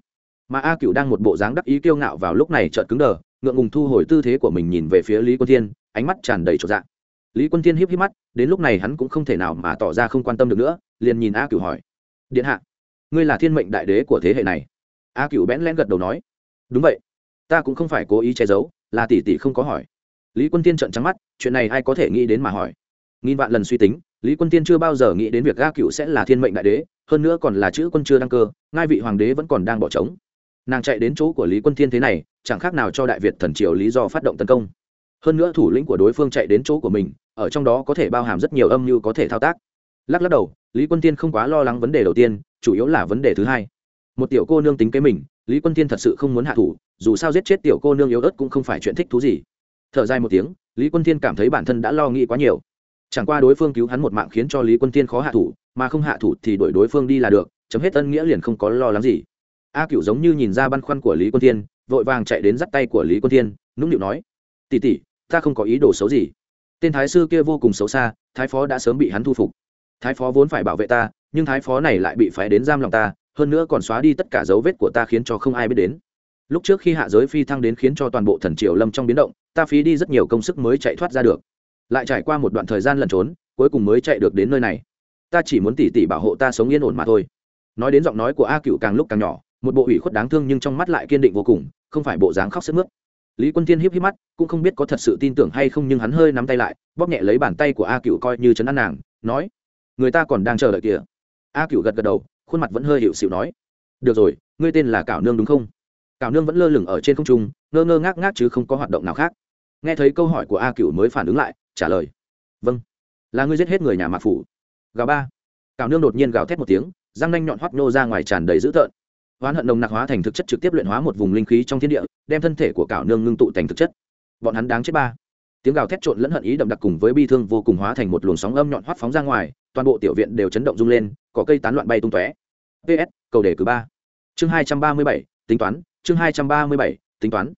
Mà a cửu đang một bộ dáng đắc ý kiêu ngạo vào lúc này chợt cứng đờ, ngượng ngùng thu hồi tư thế của mình nhìn về phía lý quân thiên, ánh mắt tràn đầy trột dạng lý quân thiên hiếp hiếp mắt, đến lúc này hắn cũng không thể nào mà tỏ ra không quan tâm được nữa, liền nhìn a cửu hỏi. Điện hạ, ngươi là thiên mệnh đại đế của thế hệ này a Cựu bẽn lẽn gật đầu nói, đúng vậy, ta cũng không phải cố ý che giấu, là tỷ tỷ không có hỏi. Lý quân tiên trợn trắng mắt, chuyện này ai có thể nghĩ đến mà hỏi? Nghìn vạn lần suy tính, lý quân tiên chưa bao giờ nghĩ đến việc a cựu sẽ là thiên mệnh đại đế, hơn nữa còn là chữ quân chưa đăng cơ ngai vị hoàng đế vẫn còn đang bỏ trống. Nàng chạy đến chỗ của lý quân thiên thế này, chẳng khác nào cho đại việt thần triều lý do phát động tấn công. Hơn nữa thủ lĩnh của đối phương chạy đến chỗ của mình, ở trong đó có thể bao hàm rất nhiều âm mưu có thể thao tác. Lắc lắc đầu, lý quân tiên không quá lo lắng vấn đề đầu tiên, chủ yếu là vấn đề thứ hai một tiểu cô nương tính kế mình, lý quân Thiên thật sự không muốn hạ thủ, dù sao giết chết tiểu cô nương yếu ớt cũng không phải chuyện thích thú gì. Thở dài một tiếng, lý quân thiên cảm thấy bản thân đã lo nghĩ quá nhiều. Chẳng qua đối phương cứu hắn một mạng khiến cho lý quân thiên khó hạ thủ, mà không hạ thủ thì đuổi đối phương đi là được, chấm hết ân nghĩa liền không có lo lắng gì. A cựu giống như nhìn ra băn khoăn của lý quân thiên, vội vàng chạy đến dắt tay của lý quân thiên, nũng nịu nói tỉ tỉ ta không có ý đồ xấu gì. Tên thái sư kia vô cùng xấu xa, thái phó đã sớm bị hắn thu phục. Thái phó vốn phải bảo vệ ta, nhưng thái phó này lại bị phái đến giam lòng ta hơn nữa còn xóa đi tất cả dấu vết của ta khiến cho không ai biết đến. Lúc trước khi hạ giới phi thăng đến khiến cho toàn bộ thần triều lâm trong biến động, ta phí đi rất nhiều công sức mới chạy thoát ra được. Lại trải qua một đoạn thời gian lẩn trốn, cuối cùng mới chạy được đến nơi này. Ta chỉ muốn tỉ tỉ bảo hộ ta sống yên ổn mà thôi. Nói đến giọng nói của a cựu càng lúc càng nhỏ, một bộ ủy khuất đáng thương nhưng trong mắt lại kiên định vô cùng, không phải bộ dáng khóc sức mướt. Lý quân tiên hiếp hiếp mắt, cũng không biết có thật sự tin tưởng hay không nhưng hắn hơi nắm tay lại, bóp nhẹ lấy bàn tay của a cựu coi như chấn an nàng, nói, người ta còn đang chờ đợi kìa. A cựu gật gật đầu khuôn mặt vẫn hơi hiệu xịu nói, được rồi, ngươi tên là cảo nương đúng không? Cảo nương vẫn lơ lửng ở trên không trung, ngơ ngơ ngác ngác chứ không có hoạt động nào khác. Nghe thấy câu hỏi của a cựu mới phản ứng lại, trả lời vâng là ngươi giết hết người nhà mạc phủ. Gào ba. Cảo nương đột nhiên gào thét một tiếng, răng nanh nhọn hoắt nô ra ngoài tràn đầy dữ tợn. Hoán hận nồng nặc hóa thành thực chất trực tiếp luyện hóa một vùng linh khí trong thiên địa, đem thân thể của cảo nương ngưng tụ thành thực chất. Bọn hắn đáng chết ba. Tiếng gào thét trộn lẫn hận ý đậm đặc cùng với bi thương vô cùng hóa thành một luồng sóng âm nhọn hoắt phóng ra ngoài toàn bộ tiểu viện đều chấn động rung lên có cây tán loạn bay tung tóe. Ps cầu đề cử ba. Chương hai trăm ba mươi bảy, tính toán, chương hai trăm ba mươi bảy, tính toán.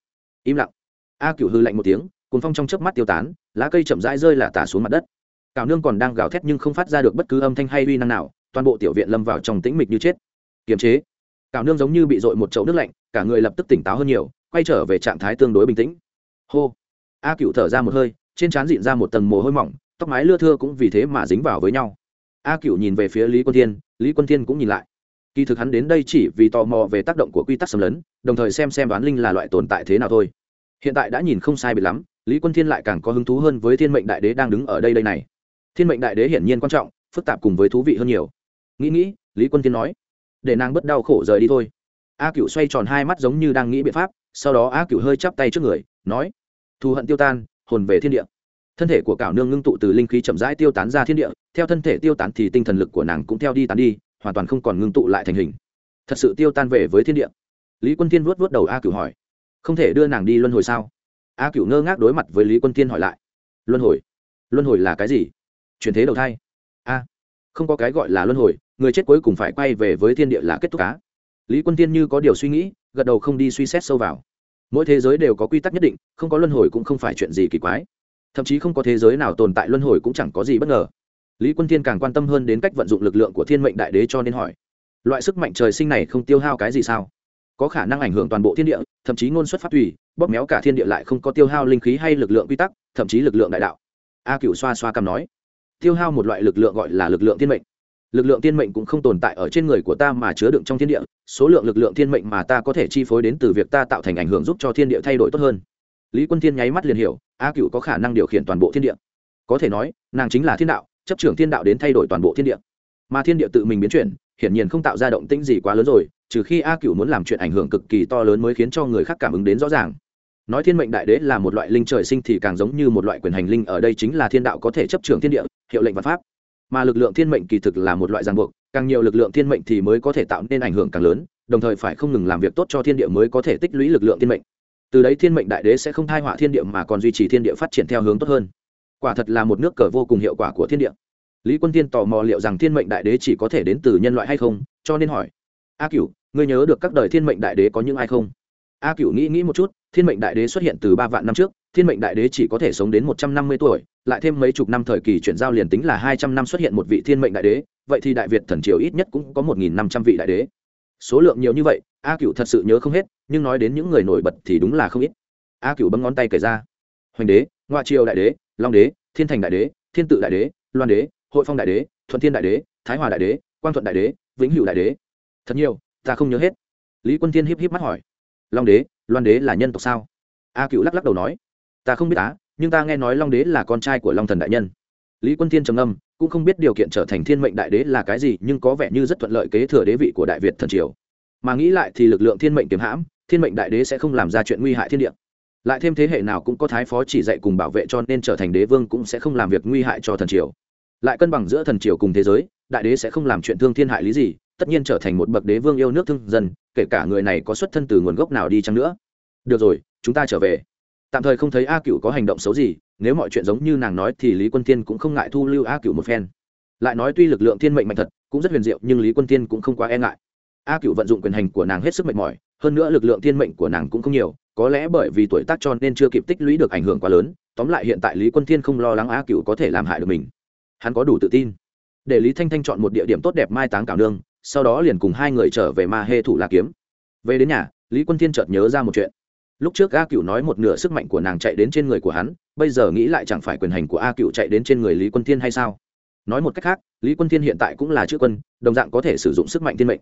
Im lặng. A cửu hư lạnh một tiếng cuốn phong trong chớp mắt tiêu tán, lá cây chậm rãi rơi là tả xuống mặt đất. Cào nương còn đang gào thét nhưng không phát ra được bất cứ âm thanh hay uy năng nào, toàn bộ tiểu viện lâm vào trong tĩnh mịch như chết. Kiềm chế. Cào nương giống như bị dội một chậu nước lạnh, cả người lập tức tỉnh táo hơn nhiều, quay trở về trạng thái tương đối bình tĩnh. Hô. A cửu thở ra một hơi, trên trán dịn ra một tầng mồ hôi mỏng, tóc mái lưa thưa cũng vì thế mà dính vào với nhau a cửu nhìn về phía lý quân thiên, lý quân thiên cũng nhìn lại. Kỳ thực hắn đến đây chỉ vì tò mò về tác động của quy tắc xâm lấn, đồng thời xem xem đoán linh là loại tồn tại thế nào thôi. Hiện tại đã nhìn không sai biệt lắm, lý quân thiên lại càng có hứng thú hơn với thiên mệnh đại đế đang đứng ở đây đây này. Thiên mệnh đại đế hiển nhiên quan trọng, phức tạp cùng với thú vị hơn nhiều. Nghĩ nghĩ, lý quân thiên nói, để nàng bất đau khổ rời đi thôi. A cựu xoay tròn hai mắt giống như đang nghĩ biện pháp, sau đó a cựu hơi chắp tay trước người, nói, thù hận tiêu tan, hồn về thiên địa thân thể của cảo nương ngưng tụ từ linh khí chậm rãi tiêu tán ra thiên địa, theo thân thể tiêu tán thì tinh thần lực của nàng cũng theo đi tán đi, hoàn toàn không còn ngưng tụ lại thành hình. Thật sự tiêu tan về với thiên địa. Lý quân thiên vuốt vuốt đầu a cửu hỏi, không thể đưa nàng đi luân hồi sao? A cửu ngơ ngác đối mặt với lý quân thiên hỏi lại, luân hồi? Luân hồi là cái gì? Chuyển thế đầu thai. A, không có cái gọi là luân hồi, người chết cuối cùng phải quay về với thiên địa là kết thúc cá lý quân thiên như có điều suy nghĩ, gật đầu không đi suy xét sâu vào. Mỗi thế giới đều có quy tắc nhất định, không có luân hồi cũng không phải chuyện gì kỳ quái thậm chí không có thế giới nào tồn tại luân hồi cũng chẳng có gì bất ngờ. Lý quân thiên càng quan tâm hơn đến cách vận dụng lực lượng của thiên mệnh đại đế cho nên hỏi, loại sức mạnh trời sinh này không tiêu hao cái gì sao? Có khả năng ảnh hưởng toàn bộ thiên địa, thậm chí ngôn xuất phát tùy, bóp méo cả thiên địa lại không có tiêu hao linh khí hay lực lượng quy tắc, thậm chí lực lượng đại đạo. A cựu xoa xoa cằm nói, tiêu hao một loại lực lượng gọi là lực lượng thiên mệnh. Lực lượng thiên mệnh cũng không tồn tại ở trên người của ta mà chứa đựng trong thiên địa, số lượng lực lượng thiên mệnh mà ta có thể chi phối đến từ việc ta tạo thành ảnh hưởng giúp cho thiên địa thay đổi tốt hơn lý quân thiên nháy mắt liền hiểu, a cựu có khả năng điều khiển toàn bộ thiên địa. Có thể nói, nàng chính là thiên đạo, chấp trưởng thiên đạo đến thay đổi toàn bộ thiên địa. Mà thiên địa tự mình biến chuyển, hiển nhiên không tạo ra động tĩnh gì quá lớn rồi, trừ khi a cựu muốn làm chuyện ảnh hưởng cực kỳ to lớn mới khiến cho người khác cảm ứng đến rõ ràng. Nói thiên mệnh đại đế là một loại linh trời sinh thì càng giống như một loại quyền hành linh, ở đây chính là thiên đạo có thể chấp trưởng thiên địa, hiệu lệnh và pháp. Mà lực lượng thiên mệnh kỳ thực là một loại ràng buộc, càng nhiều lực lượng thiên mệnh thì mới có thể tạo nên ảnh hưởng càng lớn, đồng thời phải không ngừng làm việc tốt cho thiên địa mới có thể tích lũy lực lượng thiên mệnh từ đấy thiên mệnh đại đế sẽ không thai họa thiên địa mà còn duy trì thiên địa phát triển theo hướng tốt hơn. Quả thật là một nước cờ vô cùng hiệu quả của thiên địa. Lý quân tiên tò mò liệu rằng thiên mệnh đại đế chỉ có thể đến từ nhân loại hay không, cho nên hỏi. A cửu, ngươi nhớ được các đời thiên mệnh đại đế có những ai không? A cửu nghĩ nghĩ một chút, thiên mệnh đại đế xuất hiện từ ba vạn năm trước, thiên mệnh đại đế chỉ có thể sống đến một trăm năm mươi tuổi, lại thêm mấy chục năm thời kỳ chuyển giao liền tính là hai trăm năm xuất hiện một vị thiên mệnh đại đế, vậy thì đại việt thần triều ít nhất cũng có một nghìn năm trăm vị đại đế. Số lượng nhiều như vậy, a cửu thật sự nhớ không hết nhưng nói đến những người nổi bật thì đúng là không ít. A cửu bấm ngón tay kể ra. Hoành đế, ngoại triều đại đế, long đế, thiên thành đại đế, thiên tự đại đế, loan đế, hội phong đại đế, thuận thiên đại đế, thái hòa đại đế, quang thuận đại đế, vĩnh hữu đại đế. Thật nhiều, ta không nhớ hết. Lý quân thiên híp híp mắt hỏi. Long đế, loan đế là nhân tộc sao? A cựu lắc lắc đầu nói. Ta không biết á, nhưng ta nghe nói long đế là con trai của long thần đại nhân. Lý quân thiên trầm ngâm, cũng không biết điều kiện trở thành thiên mệnh đại đế là cái gì, nhưng có vẻ như rất thuận lợi kế thừa đế vị của đại việt thần triều. Mà nghĩ lại thì lực lượng thiên mệnh kiếm hãm thiên mệnh đại đế sẽ không làm ra chuyện nguy hại thiên địa. Lại thêm thế hệ nào cũng có thái phó chỉ dạy cùng bảo vệ cho nên trở thành đế vương cũng sẽ không làm việc nguy hại cho thần triều. Lại cân bằng giữa thần triều cùng thế giới, đại đế sẽ không làm chuyện thương thiên hại lý gì, tất nhiên trở thành một bậc đế vương yêu nước thương dân, kể cả người này có xuất thân từ nguồn gốc nào đi chăng nữa. Được rồi, chúng ta trở về. Tạm thời không thấy a cựu có hành động xấu gì, nếu mọi chuyện giống như nàng nói thì lý quân tiên cũng không ngại thu lưu a cựu một phen. Lại nói tuy lực lượng thiên mệnh mạnh thật, cũng rất huyền diệu, nhưng lý quân tiên cũng không quá e ngại a cựu vận dụng quyền hành của nàng hết sức mệt mỏi, hơn nữa lực lượng thiên mệnh của nàng cũng không nhiều, có lẽ bởi vì tuổi tác cho nên chưa kịp tích lũy được ảnh hưởng quá lớn, tóm lại hiện tại lý quân thiên không lo lắng a cựu có thể làm hại được mình. Hắn có đủ tự tin. Để lý thanh thanh chọn một địa điểm tốt đẹp mai táng cảo nương, sau đó liền cùng hai người trở về ma hê thủ la kiếm. Về đến nhà, lý quân thiên chợt nhớ ra một chuyện. Lúc trước a cựu nói một nửa sức mạnh của nàng chạy đến trên người của hắn, bây giờ nghĩ lại chẳng phải quyền hành của a cựu chạy đến trên người lý quân thiên hay sao? Nói một cách khác, lý quân thiên hiện tại cũng là chữ quân, đồng dạng có thể sử dụng sức mạnh thiên mệnh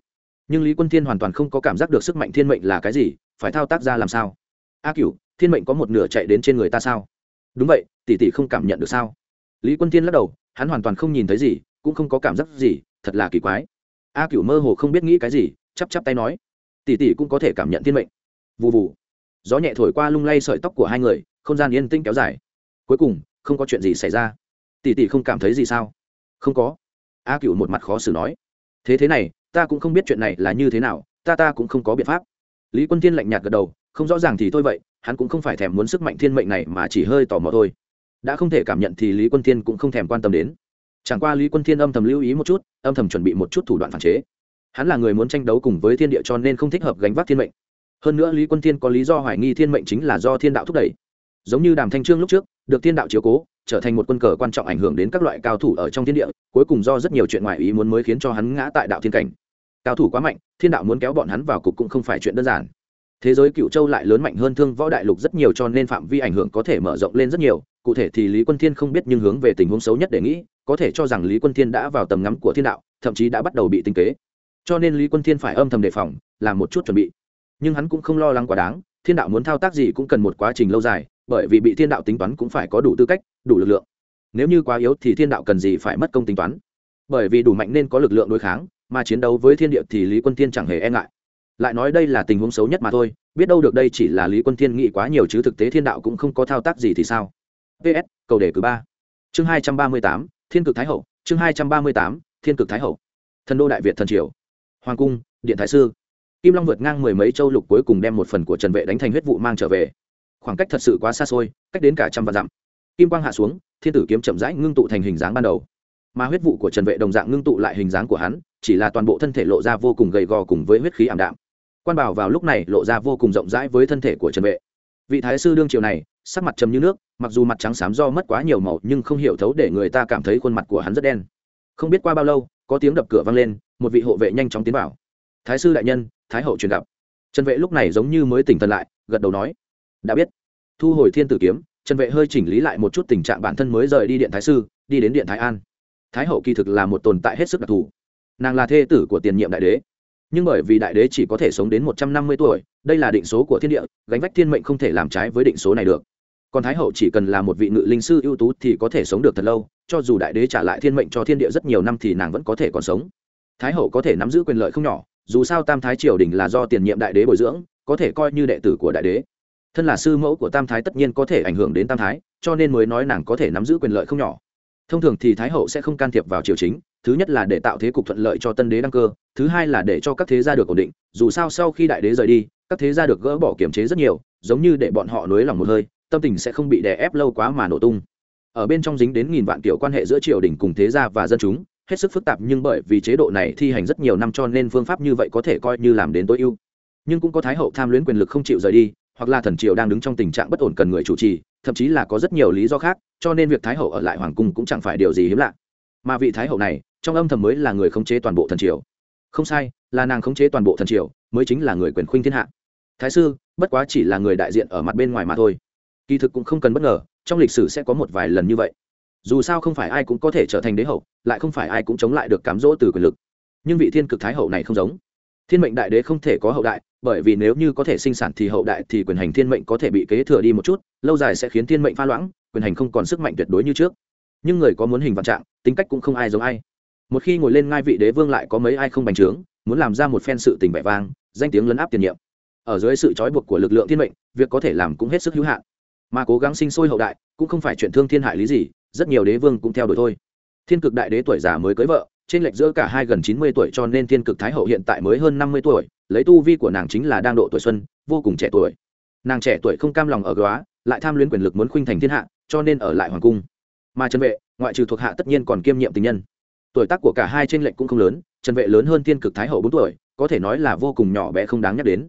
nhưng lý quân thiên hoàn toàn không có cảm giác được sức mạnh thiên mệnh là cái gì, phải thao tác ra làm sao? A cựu thiên mệnh có một nửa chạy đến trên người ta sao? Đúng vậy, tỷ tỷ không cảm nhận được sao? Lý quân thiên lắc đầu, hắn hoàn toàn không nhìn thấy gì, cũng không có cảm giác gì, thật là kỳ quái. A cựu mơ hồ không biết nghĩ cái gì, chắp chắp tay nói, tỷ tỷ cũng có thể cảm nhận thiên mệnh. Vụ vụ gió nhẹ thổi qua lung lay sợi tóc của hai người, không gian yên tĩnh kéo dài. Cuối cùng, không có chuyện gì xảy ra. Tỷ tỷ không cảm thấy gì sao? Không có. A cựu một mặt khó xử nói. Thế thế này ta cũng không biết chuyện này là như thế nào, ta ta cũng không có biện pháp. Lý quân thiên lạnh nhạt gật đầu, không rõ ràng thì thôi vậy, hắn cũng không phải thèm muốn sức mạnh thiên mệnh này mà chỉ hơi tò mò thôi. Đã không thể cảm nhận thì lý quân thiên cũng không thèm quan tâm đến. Chẳng qua lý quân thiên âm thầm lưu ý một chút, âm thầm chuẩn bị một chút thủ đoạn phản chế. Hắn là người muốn tranh đấu cùng với thiên địa cho nên không thích hợp gánh vác thiên mệnh. Hơn nữa lý quân thiên có lý do hoài nghi thiên mệnh chính là do thiên đạo thúc đẩy. Giống như đàm thanh trương lúc trước, được thiên đạo chiếu cố, trở thành một quân cờ quan trọng ảnh hưởng đến các loại cao thủ ở trong thiên địa, cuối cùng do rất nhiều chuyện ngoài ý muốn mới khiến cho hắn ngã tại đạo thiên cảnh cao thủ quá mạnh, thiên đạo muốn kéo bọn hắn vào cục cũng không phải chuyện đơn giản. Thế giới cựu châu lại lớn mạnh hơn thương võ đại lục rất nhiều cho nên phạm vi ảnh hưởng có thể mở rộng lên rất nhiều. Cụ thể thì lý quân thiên không biết nhưng hướng về tình huống xấu nhất để nghĩ, có thể cho rằng lý quân thiên đã vào tầm ngắm của thiên đạo, thậm chí đã bắt đầu bị tinh kế. Cho nên lý quân thiên phải âm thầm đề phòng, làm một chút chuẩn bị. Nhưng hắn cũng không lo lắng quá đáng, thiên đạo muốn thao tác gì cũng cần một quá trình lâu dài, bởi vì bị thiên đạo tính toán cũng phải có đủ tư cách, đủ lực lượng. Nếu như quá yếu thì thiên đạo cần gì phải mất công tính toán. Bởi vì đủ mạnh nên có lực lượng đối kháng mà chiến đấu với thiên địa thì lý quân thiên chẳng hề e ngại. Lại nói đây là tình huống xấu nhất mà thôi, biết đâu được đây chỉ là lý quân thiên nghĩ quá nhiều chứ thực tế thiên đạo cũng không có thao tác gì thì sao? Ps cầu đề cử ba. Chương hai trăm ba mươi tám, thiên cực thái hậu, chương hai trăm ba mươi tám, thiên cực thái hậu. Thần đô đại việt thần triều. Hoàng cung, điện thái sư. Kim long vượt ngang mười mấy châu lục cuối cùng đem một phần của trần vệ đánh thành huyết vụ mang trở về. Khoảng cách thật sự quá xa xôi, cách đến cả trăm vạn dặm. Kim quang hạ xuống, thiên tử kiếm chậm rãi ngưng tụ thành hình dáng ban đầu mà huyết vụ của trần vệ đồng dạng ngưng tụ lại hình dáng của hắn, chỉ là toàn bộ thân thể lộ ra vô cùng gầy gò cùng với huyết khí ảm đạm. Quan bảo vào lúc này lộ ra vô cùng rộng rãi với thân thể của trần vệ. Vị thái sư đương triều này, sắc mặt trầm như nước, mặc dù mặt trắng xám do mất quá nhiều màu, nhưng không hiểu thấu để người ta cảm thấy khuôn mặt của hắn rất đen. Không biết qua bao lâu, có tiếng đập cửa vang lên, một vị hộ vệ nhanh chóng tiến vào. Thái sư đại nhân, thái hậu truyền gặp. Trần vệ lúc này giống như mới tỉnh thần lại, gật đầu nói, đã biết. Thu hồi thiên tử kiếm, trần vệ hơi chỉnh lý lại một chút tình trạng bản thân mới rời đi điện thái sư, đi đến điện thái an thái hậu kỳ thực là một tồn tại hết sức đặc thù. Nàng là thê tử của tiền nhiệm đại đế. Nhưng bởi vì đại đế chỉ có thể sống đến một trăm năm mươi tuổi, đây là định số của thiên địa, gánh vách thiên mệnh không thể làm trái với định số này được. Còn thái hậu chỉ cần là một vị ngự linh sư ưu tú thì có thể sống được thật lâu, cho dù đại đế trả lại thiên mệnh cho thiên địa rất nhiều năm thì nàng vẫn có thể còn sống. Thái hậu có thể nắm giữ quyền lợi không nhỏ, dù sao tam thái triều đình là do tiền nhiệm đại đế bồi dưỡng, có thể coi như đệ tử của đại đế. Thân là sư mẫu của tam thái tất nhiên có thể ảnh hưởng đến tam thái, cho nên mới nói nàng có thể nắm giữ quyền lợi không nhỏ thông thường thì thái hậu sẽ không can thiệp vào triều chính, thứ nhất là để tạo thế cục thuận lợi cho tân đế đăng cơ, thứ hai là để cho các thế gia được ổn định, dù sao sau khi đại đế rời đi, các thế gia được gỡ bỏ kiểm chế rất nhiều, giống như để bọn họ nới lòng một hơi, tâm tình sẽ không bị đè ép lâu quá mà nổ tung. Ở bên trong dính đến nghìn vạn kiểu quan hệ giữa triều đình cùng thế gia và dân chúng, hết sức phức tạp nhưng bởi vì chế độ này thi hành rất nhiều năm cho nên phương pháp như vậy có thể coi như làm đến tối ưu. Nhưng cũng có thái hậu tham luyến quyền lực không chịu rời đi hoặc là thần triều đang đứng trong tình trạng bất ổn cần người chủ trì, thậm chí là có rất nhiều lý do khác, cho nên việc thái hậu ở lại hoàng cung cũng chẳng phải điều gì hiếm lạ. Mà vị thái hậu này, trong âm thầm mới là người khống chế toàn bộ thần triều. Không sai, là nàng khống chế toàn bộ thần triều, mới chính là người quyền khuynh thiên hạ. Thái sư, bất quá chỉ là người đại diện ở mặt bên ngoài mà thôi. Kỳ thực cũng không cần bất ngờ, trong lịch sử sẽ có một vài lần như vậy. Dù sao không phải ai cũng có thể trở thành đế hậu, lại không phải ai cũng chống lại được cám dỗ từ quyền lực. Nhưng vị thiên cực thái hậu này không giống. Thiên mệnh đại đế không thể có hậu đại bởi vì nếu như có thể sinh sản thì hậu đại thì quyền hành thiên mệnh có thể bị kế thừa đi một chút, lâu dài sẽ khiến thiên mệnh pha loãng, quyền hành không còn sức mạnh tuyệt đối như trước. Nhưng người có muốn hình vạn trạng, tính cách cũng không ai giống ai. Một khi ngồi lên ngai vị đế vương lại có mấy ai không bành trướng, muốn làm ra một phen sự tình vẻ vang, danh tiếng lấn áp tiền nhiệm. Ở dưới sự trói buộc của lực lượng thiên mệnh, việc có thể làm cũng hết sức hữu hạn. Mà cố gắng sinh sôi hậu đại, cũng không phải chuyện thương thiên hại lý gì, rất nhiều đế vương cũng theo đuổi thôi. Thiên cực đại đế tuổi già mới cưới vợ, trên lệch giữa cả hai gần chín mươi tuổi cho nên thiên cực thái hậu hiện tại mới hơn năm mươi tuổi lấy tu vi của nàng chính là đang độ tuổi xuân, vô cùng trẻ tuổi. Nàng trẻ tuổi không cam lòng ở góa lại tham luyến quyền lực muốn khuynh thành thiên hạ, cho nên ở lại hoàng cung. Mà trần vệ, ngoại trừ thuộc hạ tất nhiên còn kiêm nhiệm tình nhân. Tuổi tác của cả hai trên lệnh cũng không lớn, trần vệ lớn hơn thiên cực thái hậu bốn tuổi, có thể nói là vô cùng nhỏ bé không đáng nhắc đến.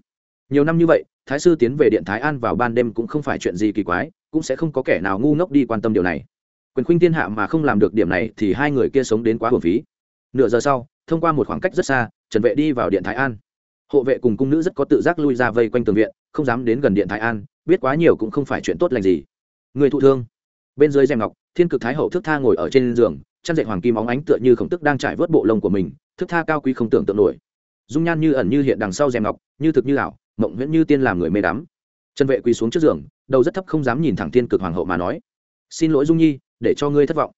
Nhiều năm như vậy, thái sư tiến về điện thái an vào ban đêm cũng không phải chuyện gì kỳ quái, cũng sẽ không có kẻ nào ngu ngốc đi quan tâm điều này. Quyền khuynh thiên hạ mà không làm được điểm này thì hai người kia sống đến quá hồn phí. Nửa giờ sau, thông qua một khoảng cách rất xa, trần vệ đi vào điện thái an hộ vệ cùng cung nữ rất có tự giác lui ra vây quanh tường viện, không dám đến gần điện thái an, biết quá nhiều cũng không phải chuyện tốt lành gì. Người thụ thương. Bên dưới rèm ngọc, thiên cực thái hậu thức tha ngồi ở trên giường, chăn dậy hoàng kim óng ánh tựa như khổng tức đang trải vớt bộ lông của mình, thức tha cao quý không tưởng tượng nổi. Dung nhan như ẩn như hiện đằng sau rèm ngọc, như thực như ảo, mộng nguyễn như tiên làm người mê đắm. Chân vệ quỳ xuống trước giường, đầu rất thấp không dám nhìn thẳng thiên cực hoàng hậu mà nói, xin lỗi dung nhi, để cho ngươi thất vọng.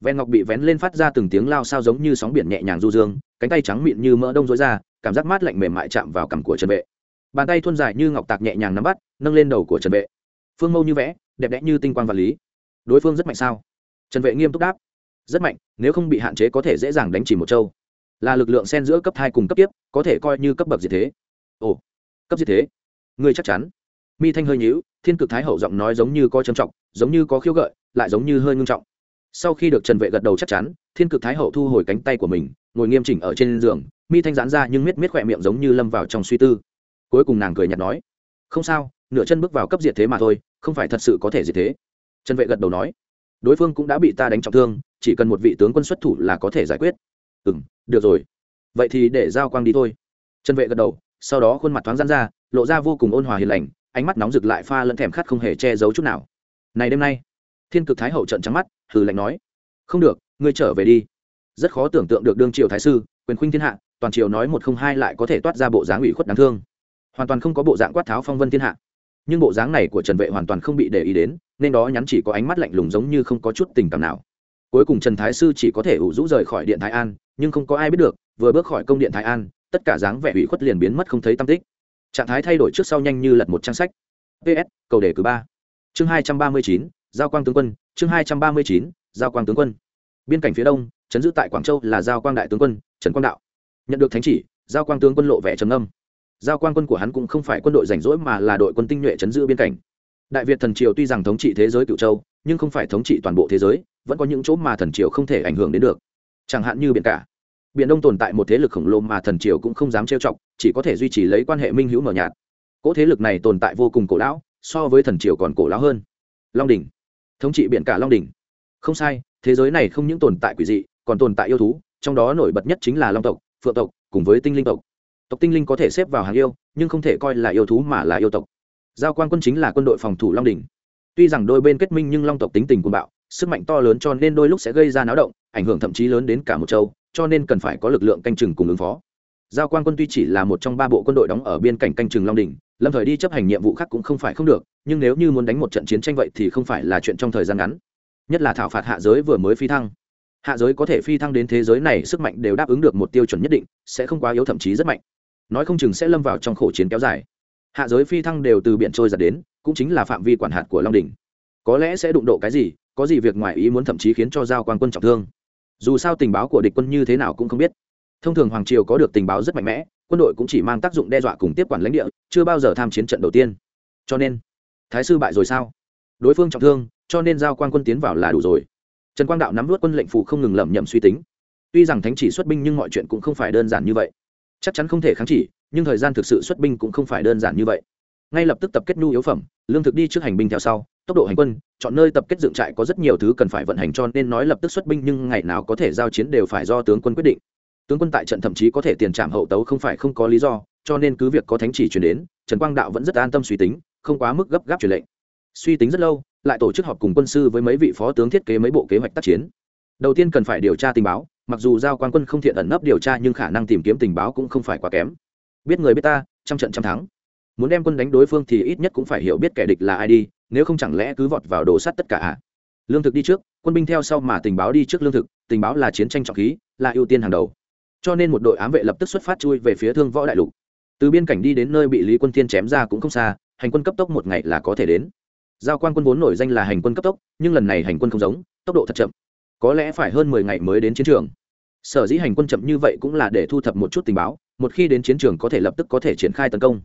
Ven ngọc bị vén lên phát ra từng tiếng lao sao giống như sóng biển nhẹ nhàng du dương, cánh tay trắng mịn như mỡ đông dối ra cảm giác mát lạnh mềm mại chạm vào cằm của trần vệ. Bàn tay thuôn dài như ngọc tạc nhẹ nhàng nắm bắt, nâng lên đầu của trần vệ. Phương mâu như vẽ, đẹp đẽ như tinh quang vật lý. Đối phương rất mạnh sao? Trần vệ nghiêm túc đáp. Rất mạnh, nếu không bị hạn chế có thể dễ dàng đánh chỉ một châu. Là lực lượng sen giữa cấp hai cùng cấp tiếp, có thể coi như cấp bậc gì thế? Ồ, cấp gì thế? Ngươi chắc chắn. Mi thanh hơi nhíu, thiên cực thái hậu giọng nói giống như có trầm trọng, giống như có khiêu gợi, lại giống như hơi ngưng trọng. Sau khi được trần vệ gật đầu chắc chắn, thiên cực thái hậu thu hồi cánh tay của mình, ngồi nghiêm chỉnh ở trên giường mi thanh giãn ra nhưng miết miết khỏe miệng giống như lâm vào trong suy tư. Cuối cùng nàng cười nhạt nói, không sao, nửa chân bước vào cấp diệt thế mà thôi, không phải thật sự có thể diệt thế. Trần vệ gật đầu nói, đối phương cũng đã bị ta đánh trọng thương, chỉ cần một vị tướng quân xuất thủ là có thể giải quyết. Ừ m được rồi. Vậy thì để giao quang đi thôi. Trần vệ gật đầu, sau đó khuôn mặt thoáng rán ra, lộ ra vô cùng ôn hòa hiền lành, ánh mắt nóng rực lại pha lẫn thèm khát không hề che giấu chút nào. Này đêm nay. Thiên cực thái hậu trận trắng mắt, hừ lạnh nói, không được, ngươi trở về đi. Rất khó tưởng tượng được đương triều thái sư, quyền khuynh thiên hạ toàn triều nói một không hai lại có thể toát ra bộ dáng ủy khuất đáng thương. Hoàn toàn không có bộ dạng quát tháo phong vân thiên hạ. Nhưng bộ dáng này của trần vệ hoàn toàn không bị để ý đến, nên đó nhắn chỉ có ánh mắt lạnh lùng giống như không có chút tình cảm nào. Cuối cùng trần thái sư chỉ có thể ủ rũ rời khỏi điện thái an, nhưng không có ai biết được, vừa bước khỏi công điện thái an, tất cả dáng vẻ ủy khuất liền biến mất không thấy tam tích. Trạng thái thay đổi trước sau nhanh như lật một trang sách. Ps cầu đề cử ba. Chương hai trăm ba mươi chín, giao quang tướng quân, chương hai trăm ba mươi chín, giao quang tướng quân. Biên cảnh phía đông, chấn giữ tại quảng châu là giao quang đại tướng quân, trần quang đạo nhận được thánh chỉ, giao quang tướng quân lộ vẻ trầm âm giao quang quân của hắn cũng không phải quân đội rảnh rỗi mà là đội quân tinh nhuệ chấn giữ biên cảnh. Đại việt thần triều tuy rằng thống trị thế giới cựu châu, nhưng không phải thống trị toàn bộ thế giới, vẫn có những chỗ mà thần triều không thể ảnh hưởng đến được. Chẳng hạn như biển cả. Biển đông tồn tại một thế lực khổng lồ mà thần triều cũng không dám trêu chọc, chỉ có thể duy trì lấy quan hệ minh hữu mờ nhạt. Cỗ thế lực này tồn tại vô cùng cổ lão, so với thần triều còn cổ lão hơn. Long đình thống trị biển cả long đình không sai, thế giới này không những tồn tại quỷ dị, còn tồn tại yêu thú, trong đó nổi bật nhất chính là long tộc phượng tộc cùng với tinh linh tộc. Tộc tinh linh có thể xếp vào hàng yêu, nhưng không thể coi là yêu thú mà là yêu tộc. Giao quan quân chính là quân đội phòng thủ long đình tuy rằng đôi bên kết minh nhưng long tộc tính tình cuồng bạo, sức mạnh to lớn cho nên đôi lúc sẽ gây ra náo động, ảnh hưởng thậm chí lớn đến cả một châu, cho nên cần phải có lực lượng canh chừng cùng ứng phó. Giao quan quân tuy chỉ là một trong ba bộ quân đội đóng ở biên cảnh canh chừng long đình lâm thời đi chấp hành nhiệm vụ khác cũng không phải không được, nhưng nếu như muốn đánh một trận chiến tranh vậy thì không phải là chuyện trong thời gian ngắn. Nhất là thảo phạt hạ giới vừa mới phi thăng hạ giới có thể phi thăng đến thế giới này sức mạnh đều đáp ứng được một tiêu chuẩn nhất định, sẽ không quá yếu thậm chí rất mạnh. Nói không chừng sẽ lâm vào trong khổ chiến kéo dài. Hạ giới phi thăng đều từ biển trôi giặt đến, cũng chính là phạm vi quản hạt của long đình có lẽ sẽ đụng độ cái gì, có gì việc ngoài ý muốn thậm chí khiến cho giao quan quân trọng thương. Dù sao tình báo của địch quân như thế nào cũng không biết. Thông thường hoàng triều có được tình báo rất mạnh mẽ, quân đội cũng chỉ mang tác dụng đe dọa cùng tiếp quản lãnh địa, chưa bao giờ tham chiến trận đầu tiên. Cho nên, thái sư bại rồi sao? Đối phương trọng thương, cho nên giao quan quân tiến vào là đủ rồi trần quang đạo nắm vút quân lệnh phủ không ngừng lẩm nhẩm suy tính. Tuy rằng thánh chỉ xuất binh nhưng mọi chuyện cũng không phải đơn giản như vậy. Chắc chắn không thể kháng chỉ, nhưng thời gian thực sự xuất binh cũng không phải đơn giản như vậy. Ngay lập tức tập kết nhu yếu phẩm, lương thực đi trước hành binh theo sau, tốc độ hành quân, chọn nơi tập kết dựng trại có rất nhiều thứ cần phải vận hành cho nên nói lập tức xuất binh nhưng ngày nào có thể giao chiến đều phải do tướng quân quyết định. Tướng quân tại trận thậm chí có thể tiền trạm hậu tấu không phải không có lý do, cho nên cứ việc có thánh chỉ truyền đến, trần quang đạo vẫn rất an tâm suy tính, không quá mức gấp gáp truyền lệnh. Suy tính rất lâu lại tổ chức họp cùng quân sư với mấy vị phó tướng thiết kế mấy bộ kế hoạch tác chiến. Đầu tiên cần phải điều tra tình báo, mặc dù giao quan quân không thiện ẩn nấp điều tra nhưng khả năng tìm kiếm tình báo cũng không phải quá kém. Biết người biết ta, trăm trận trăm thắng. Muốn đem quân đánh đối phương thì ít nhất cũng phải hiểu biết kẻ địch là ai đi, nếu không chẳng lẽ cứ vọt vào đồ sắt tất cả à? lương thực đi trước, quân binh theo sau mà tình báo đi trước lương thực, tình báo là chiến tranh trọng khí, là ưu tiên hàng đầu. Cho nên một đội ám vệ lập tức xuất phát chui về phía thương võ đại lục. Từ biên cảnh đi đến nơi bị lý quân thiên chém ra cũng không xa, hành quân cấp tốc một ngày là có thể đến giao quan quân vốn nổi danh là hành quân cấp tốc, nhưng lần này hành quân không giống, tốc độ thật chậm. Có lẽ phải hơn mười ngày mới đến chiến trường. Sở dĩ hành quân chậm như vậy cũng là để thu thập một chút tình báo, một khi đến chiến trường có thể lập tức có thể triển khai tấn công.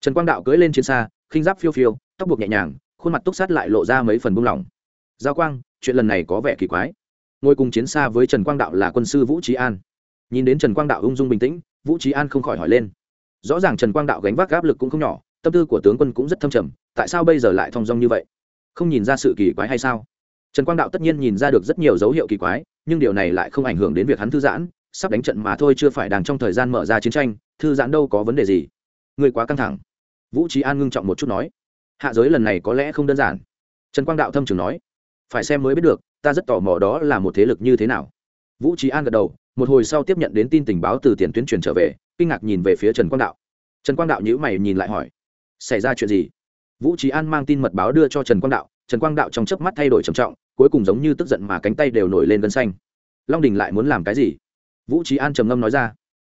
Trần quang đạo cưỡi lên chiến xa, khinh giáp phiêu phiêu, tóc buộc nhẹ nhàng, khuôn mặt túc sát lại lộ ra mấy phần buông lỏng. Giao quang, chuyện lần này có vẻ kỳ quái. Ngồi cùng chiến xa với trần quang đạo là quân sư vũ trí an. Nhìn đến trần quang đạo ung dung bình tĩnh, vũ trí an không khỏi hỏi lên. Rõ ràng trần quang đạo gánh vác áp lực cũng không nhỏ, tâm tư của tướng quân cũng rất thâm trầm tại sao bây giờ lại thong dong như vậy? Không nhìn ra sự kỳ quái hay sao? Trần quang đạo tất nhiên nhìn ra được rất nhiều dấu hiệu kỳ quái, nhưng điều này lại không ảnh hưởng đến việc hắn thư giãn, sắp đánh trận mà thôi chưa phải đang trong thời gian mở ra chiến tranh, thư giãn đâu có vấn đề gì. Người quá căng thẳng. Vũ trí an ngưng trọng một chút nói. Hạ giới lần này có lẽ không đơn giản. Trần quang đạo thâm trường nói. Phải xem mới biết được, ta rất tò mò đó là một thế lực như thế nào. Vũ trí an gật đầu, một hồi sau tiếp nhận đến tin tình báo từ tiền tuyến truyền trở về, kinh ngạc nhìn về phía trần quang đạo. Trần quang đạo nhữ mày nhìn lại hỏi, xảy ra chuyện gì? Vũ trí an mang tin mật báo đưa cho trần quang đạo, trần quang đạo trong chớp mắt thay đổi trầm trọng, cuối cùng giống như tức giận mà cánh tay đều nổi lên gân xanh. Long đình lại muốn làm cái gì? Vũ trí an trầm ngâm nói ra.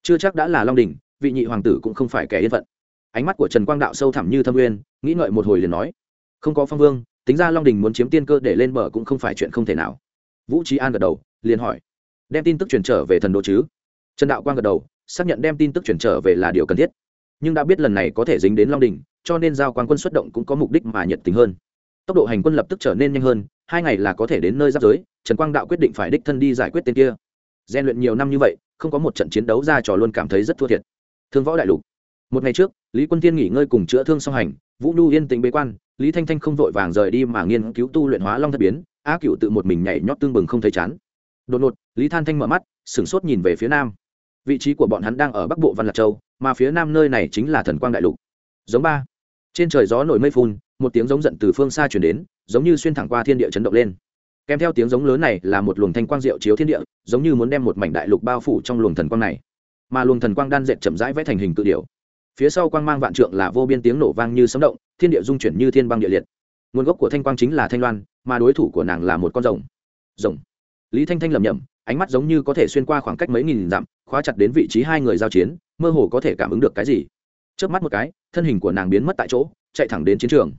Chưa chắc đã là long đình, vị nhị hoàng tử cũng không phải kẻ yên phận. Ánh mắt của trần quang đạo sâu thẳm như thâm uyên, nghĩ ngợi một hồi liền nói. Không có phong vương, tính ra long đình muốn chiếm tiên cơ để lên bờ cũng không phải chuyện không thể nào. Vũ trí an gật đầu, liền hỏi. Đem tin tức truyền trở về thần đô chứ? Trần đạo quang gật đầu, xác nhận đem tin tức truyền trở về là điều cần thiết nhưng đã biết lần này có thể dính đến long đình, cho nên giao quan quân xuất động cũng có mục đích mà nhiệt tình hơn. Tốc độ hành quân lập tức trở nên nhanh hơn, hai ngày là có thể đến nơi giáp giới, trần quang đạo quyết định phải đích thân đi giải quyết tên kia. Gian luyện nhiều năm như vậy, không có một trận chiến đấu ra trò luôn cảm thấy rất thua thiệt. Thương võ đại lục. Một ngày trước, lý quân tiên nghỉ ngơi cùng chữa thương song hành, vũ nhu yên tĩnh bế quan, lý thanh thanh không vội vàng rời đi mà nghiên cứu tu luyện hóa long thất biến, a cựu tự một mình nhảy nhót tương bừng không thấy chán. Đột ngột, lý than thanh mở mắt, sửng sốt nhìn về phía nam. Vị trí của bọn hắn đang ở bắc bộ văn lạc châu mà phía nam nơi này chính là thần quang đại lục. Giống ba. Trên trời gió nổi mây phun, một tiếng giống giận từ phương xa chuyển đến, giống như xuyên thẳng qua thiên địa chấn động lên. Kèm theo tiếng giống lớn này là một luồng thanh quang diệu chiếu thiên địa, giống như muốn đem một mảnh đại lục bao phủ trong luồng thần quang này. Mà luồng thần quang đan dệt chậm rãi vẽ thành hình tự điều phía sau quang mang vạn trượng là vô biên tiếng nổ vang như sấm động, thiên địa dung chuyển như thiên băng địa liệt. Nguồn gốc của thanh quang chính là thanh loan, mà đối thủ của nàng là một con rồng. Rồng. Lý thanh thanh lầm nhầm ánh mắt giống như có thể xuyên qua khoảng cách mấy nghìn dặm, khóa chặt đến vị trí hai người giao chiến, mơ hồ có thể cảm ứng được cái gì. Trước mắt một cái, thân hình của nàng biến mất tại chỗ, chạy thẳng đến chiến trường.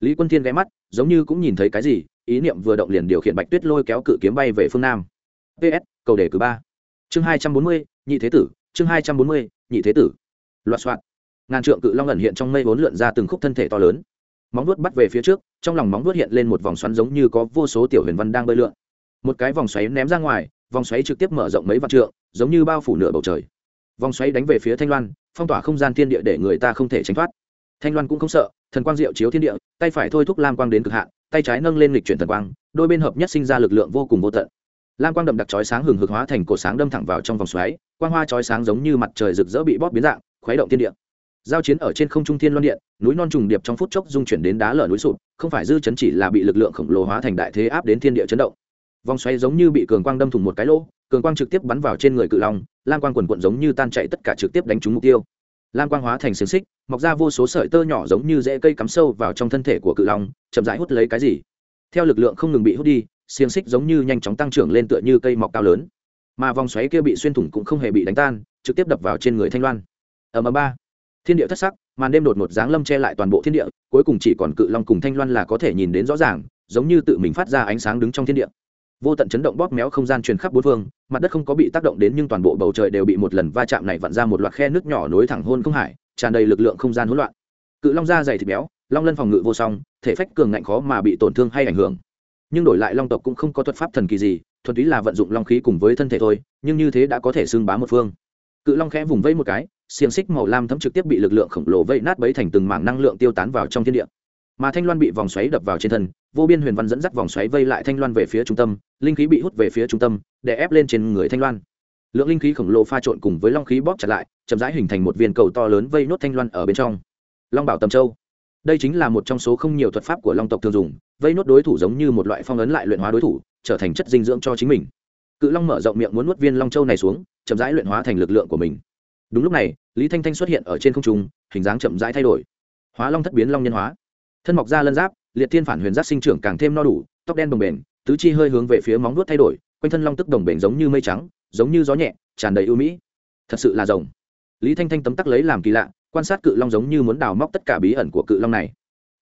Lý quân thiên ghé mắt, giống như cũng nhìn thấy cái gì, ý niệm vừa động liền điều khiển bạch tuyết lôi kéo cự kiếm bay về phương nam. Ps cầu đề cử ba. Chương hai trăm bốn mươi, nhị thế tử, chương hai trăm bốn mươi, nhị thế tử. Loạt soạn ngàn trượng cự long ẩn hiện trong mây vốn lượn ra từng khúc thân thể to lớn. Móng vuốt bắt về phía trước, trong lòng móng vuốt hiện lên một vòng xoắn giống như có vô số tiểu huyền văn đang bơi lượn. Một cái vòng xoáy ném ra ngoài vòng xoáy trực tiếp mở rộng mấy vạn trượng, giống như bao phủ nửa bầu trời. Vòng xoáy đánh về phía thanh loan, phong tỏa không gian thiên địa để người ta không thể tránh thoát. Thanh loan cũng không sợ, thần quang diệu chiếu thiên địa, tay phải thôi thúc lam quang đến cực hạn, tay trái nâng lên lịch chuyển thần quang, đôi bên hợp nhất sinh ra lực lượng vô cùng vô tận. Lam quang đậm đặc chói sáng hừng hực hóa thành cổ sáng đâm thẳng vào trong vòng xoáy, quang hoa chói sáng giống như mặt trời rực rỡ bị bóp biến dạng, khuấy động thiên địa. Giao chiến ở trên không trung thiên loan điện, núi non trùng điệp trong phút chốc dung chuyển đến đá lở núi sụp, không phải dư chấn chỉ là bị lực lượng khổng lồ hóa thành đại thế áp đến thiên địa chấn động vòng xoáy giống như bị cường quang đâm thủng một cái lỗ, cường quang trực tiếp bắn vào trên người cự long, lam quang quần quận giống như tan chạy tất cả trực tiếp đánh trúng mục tiêu. Lam quang hóa thành xiềng xích, mọc ra vô số sợi tơ nhỏ giống như rễ cây cắm sâu vào trong thân thể của cự long, chậm rãi hút lấy cái gì. Theo lực lượng không ngừng bị hút đi, xiềng xích giống như nhanh chóng tăng trưởng lên tựa như cây mọc cao lớn. Mà vòng xoáy kia bị xuyên thủng cũng không hề bị đánh tan, trực tiếp đập vào trên người thanh loan. Ở mờ ba. Thiên địa thất sắc, màn đêm đột một dáng lâm che lại toàn bộ thiên địa, cuối cùng chỉ còn cự long cùng thanh loan là có thể nhìn đến rõ ràng, giống như tự mình phát ra ánh sáng đứng trong thiên địa vô tận chấn động bóp méo không gian truyền khắp bốn phương, mặt đất không có bị tác động đến nhưng toàn bộ bầu trời đều bị một lần va chạm này vặn ra một loạt khe nước nhỏ nối thẳng hôn không hải, tràn đầy lực lượng không gian hỗn loạn. Cự long da dày thịt béo, long lân phòng ngự vô song, thể phách cường ngạnh khó mà bị tổn thương hay ảnh hưởng. Nhưng đổi lại long tộc cũng không có thuật pháp thần kỳ gì, thuần túy là vận dụng long khí cùng với thân thể thôi, nhưng như thế đã có thể xưng bá một phương. Cự long khẽ vùng vây một cái, xiềng xích màu lam thấm trực tiếp bị lực lượng khổng lồ vây nát bấy thành từng mảng năng lượng tiêu tán vào trong thiên địa. Mà thanh loan bị vòng xoáy đập vào trên thân vô biên huyền văn dẫn dắt vòng xoáy vây lại thanh loan về phía trung tâm, linh khí bị hút về phía trung tâm để ép lên trên người thanh loan. Lượng linh khí khổng lồ pha trộn cùng với long khí bóp chặt lại, chậm rãi hình thành một viên cầu to lớn vây nốt thanh loan ở bên trong. Long bảo tầm châu. Đây chính là một trong số không nhiều thuật pháp của long tộc thường dùng, vây nốt đối thủ giống như một loại phong ấn lại luyện hóa đối thủ, trở thành chất dinh dưỡng cho chính mình. Cự long mở rộng miệng muốn nuốt viên long châu này xuống, chậm rãi luyện hóa thành lực lượng của mình. Đúng lúc này, lý thanh thanh xuất hiện ở trên không trung, hình dáng chậm rãi thay đổi. Hóa long thất biến long nhân hóa thân mọc ra lân giáp, liệt thiên phản huyền giáp sinh trưởng càng thêm no đủ, tóc đen đồng bền tứ chi hơi hướng về phía móng vuốt thay đổi, quanh thân long tức đồng bền giống như mây trắng, giống như gió nhẹ, tràn đầy ưu mỹ. Thật sự là rồng. Lý thanh thanh tấm tắc lấy làm kỳ lạ, quan sát cự long giống như muốn đào móc tất cả bí ẩn của cự long này.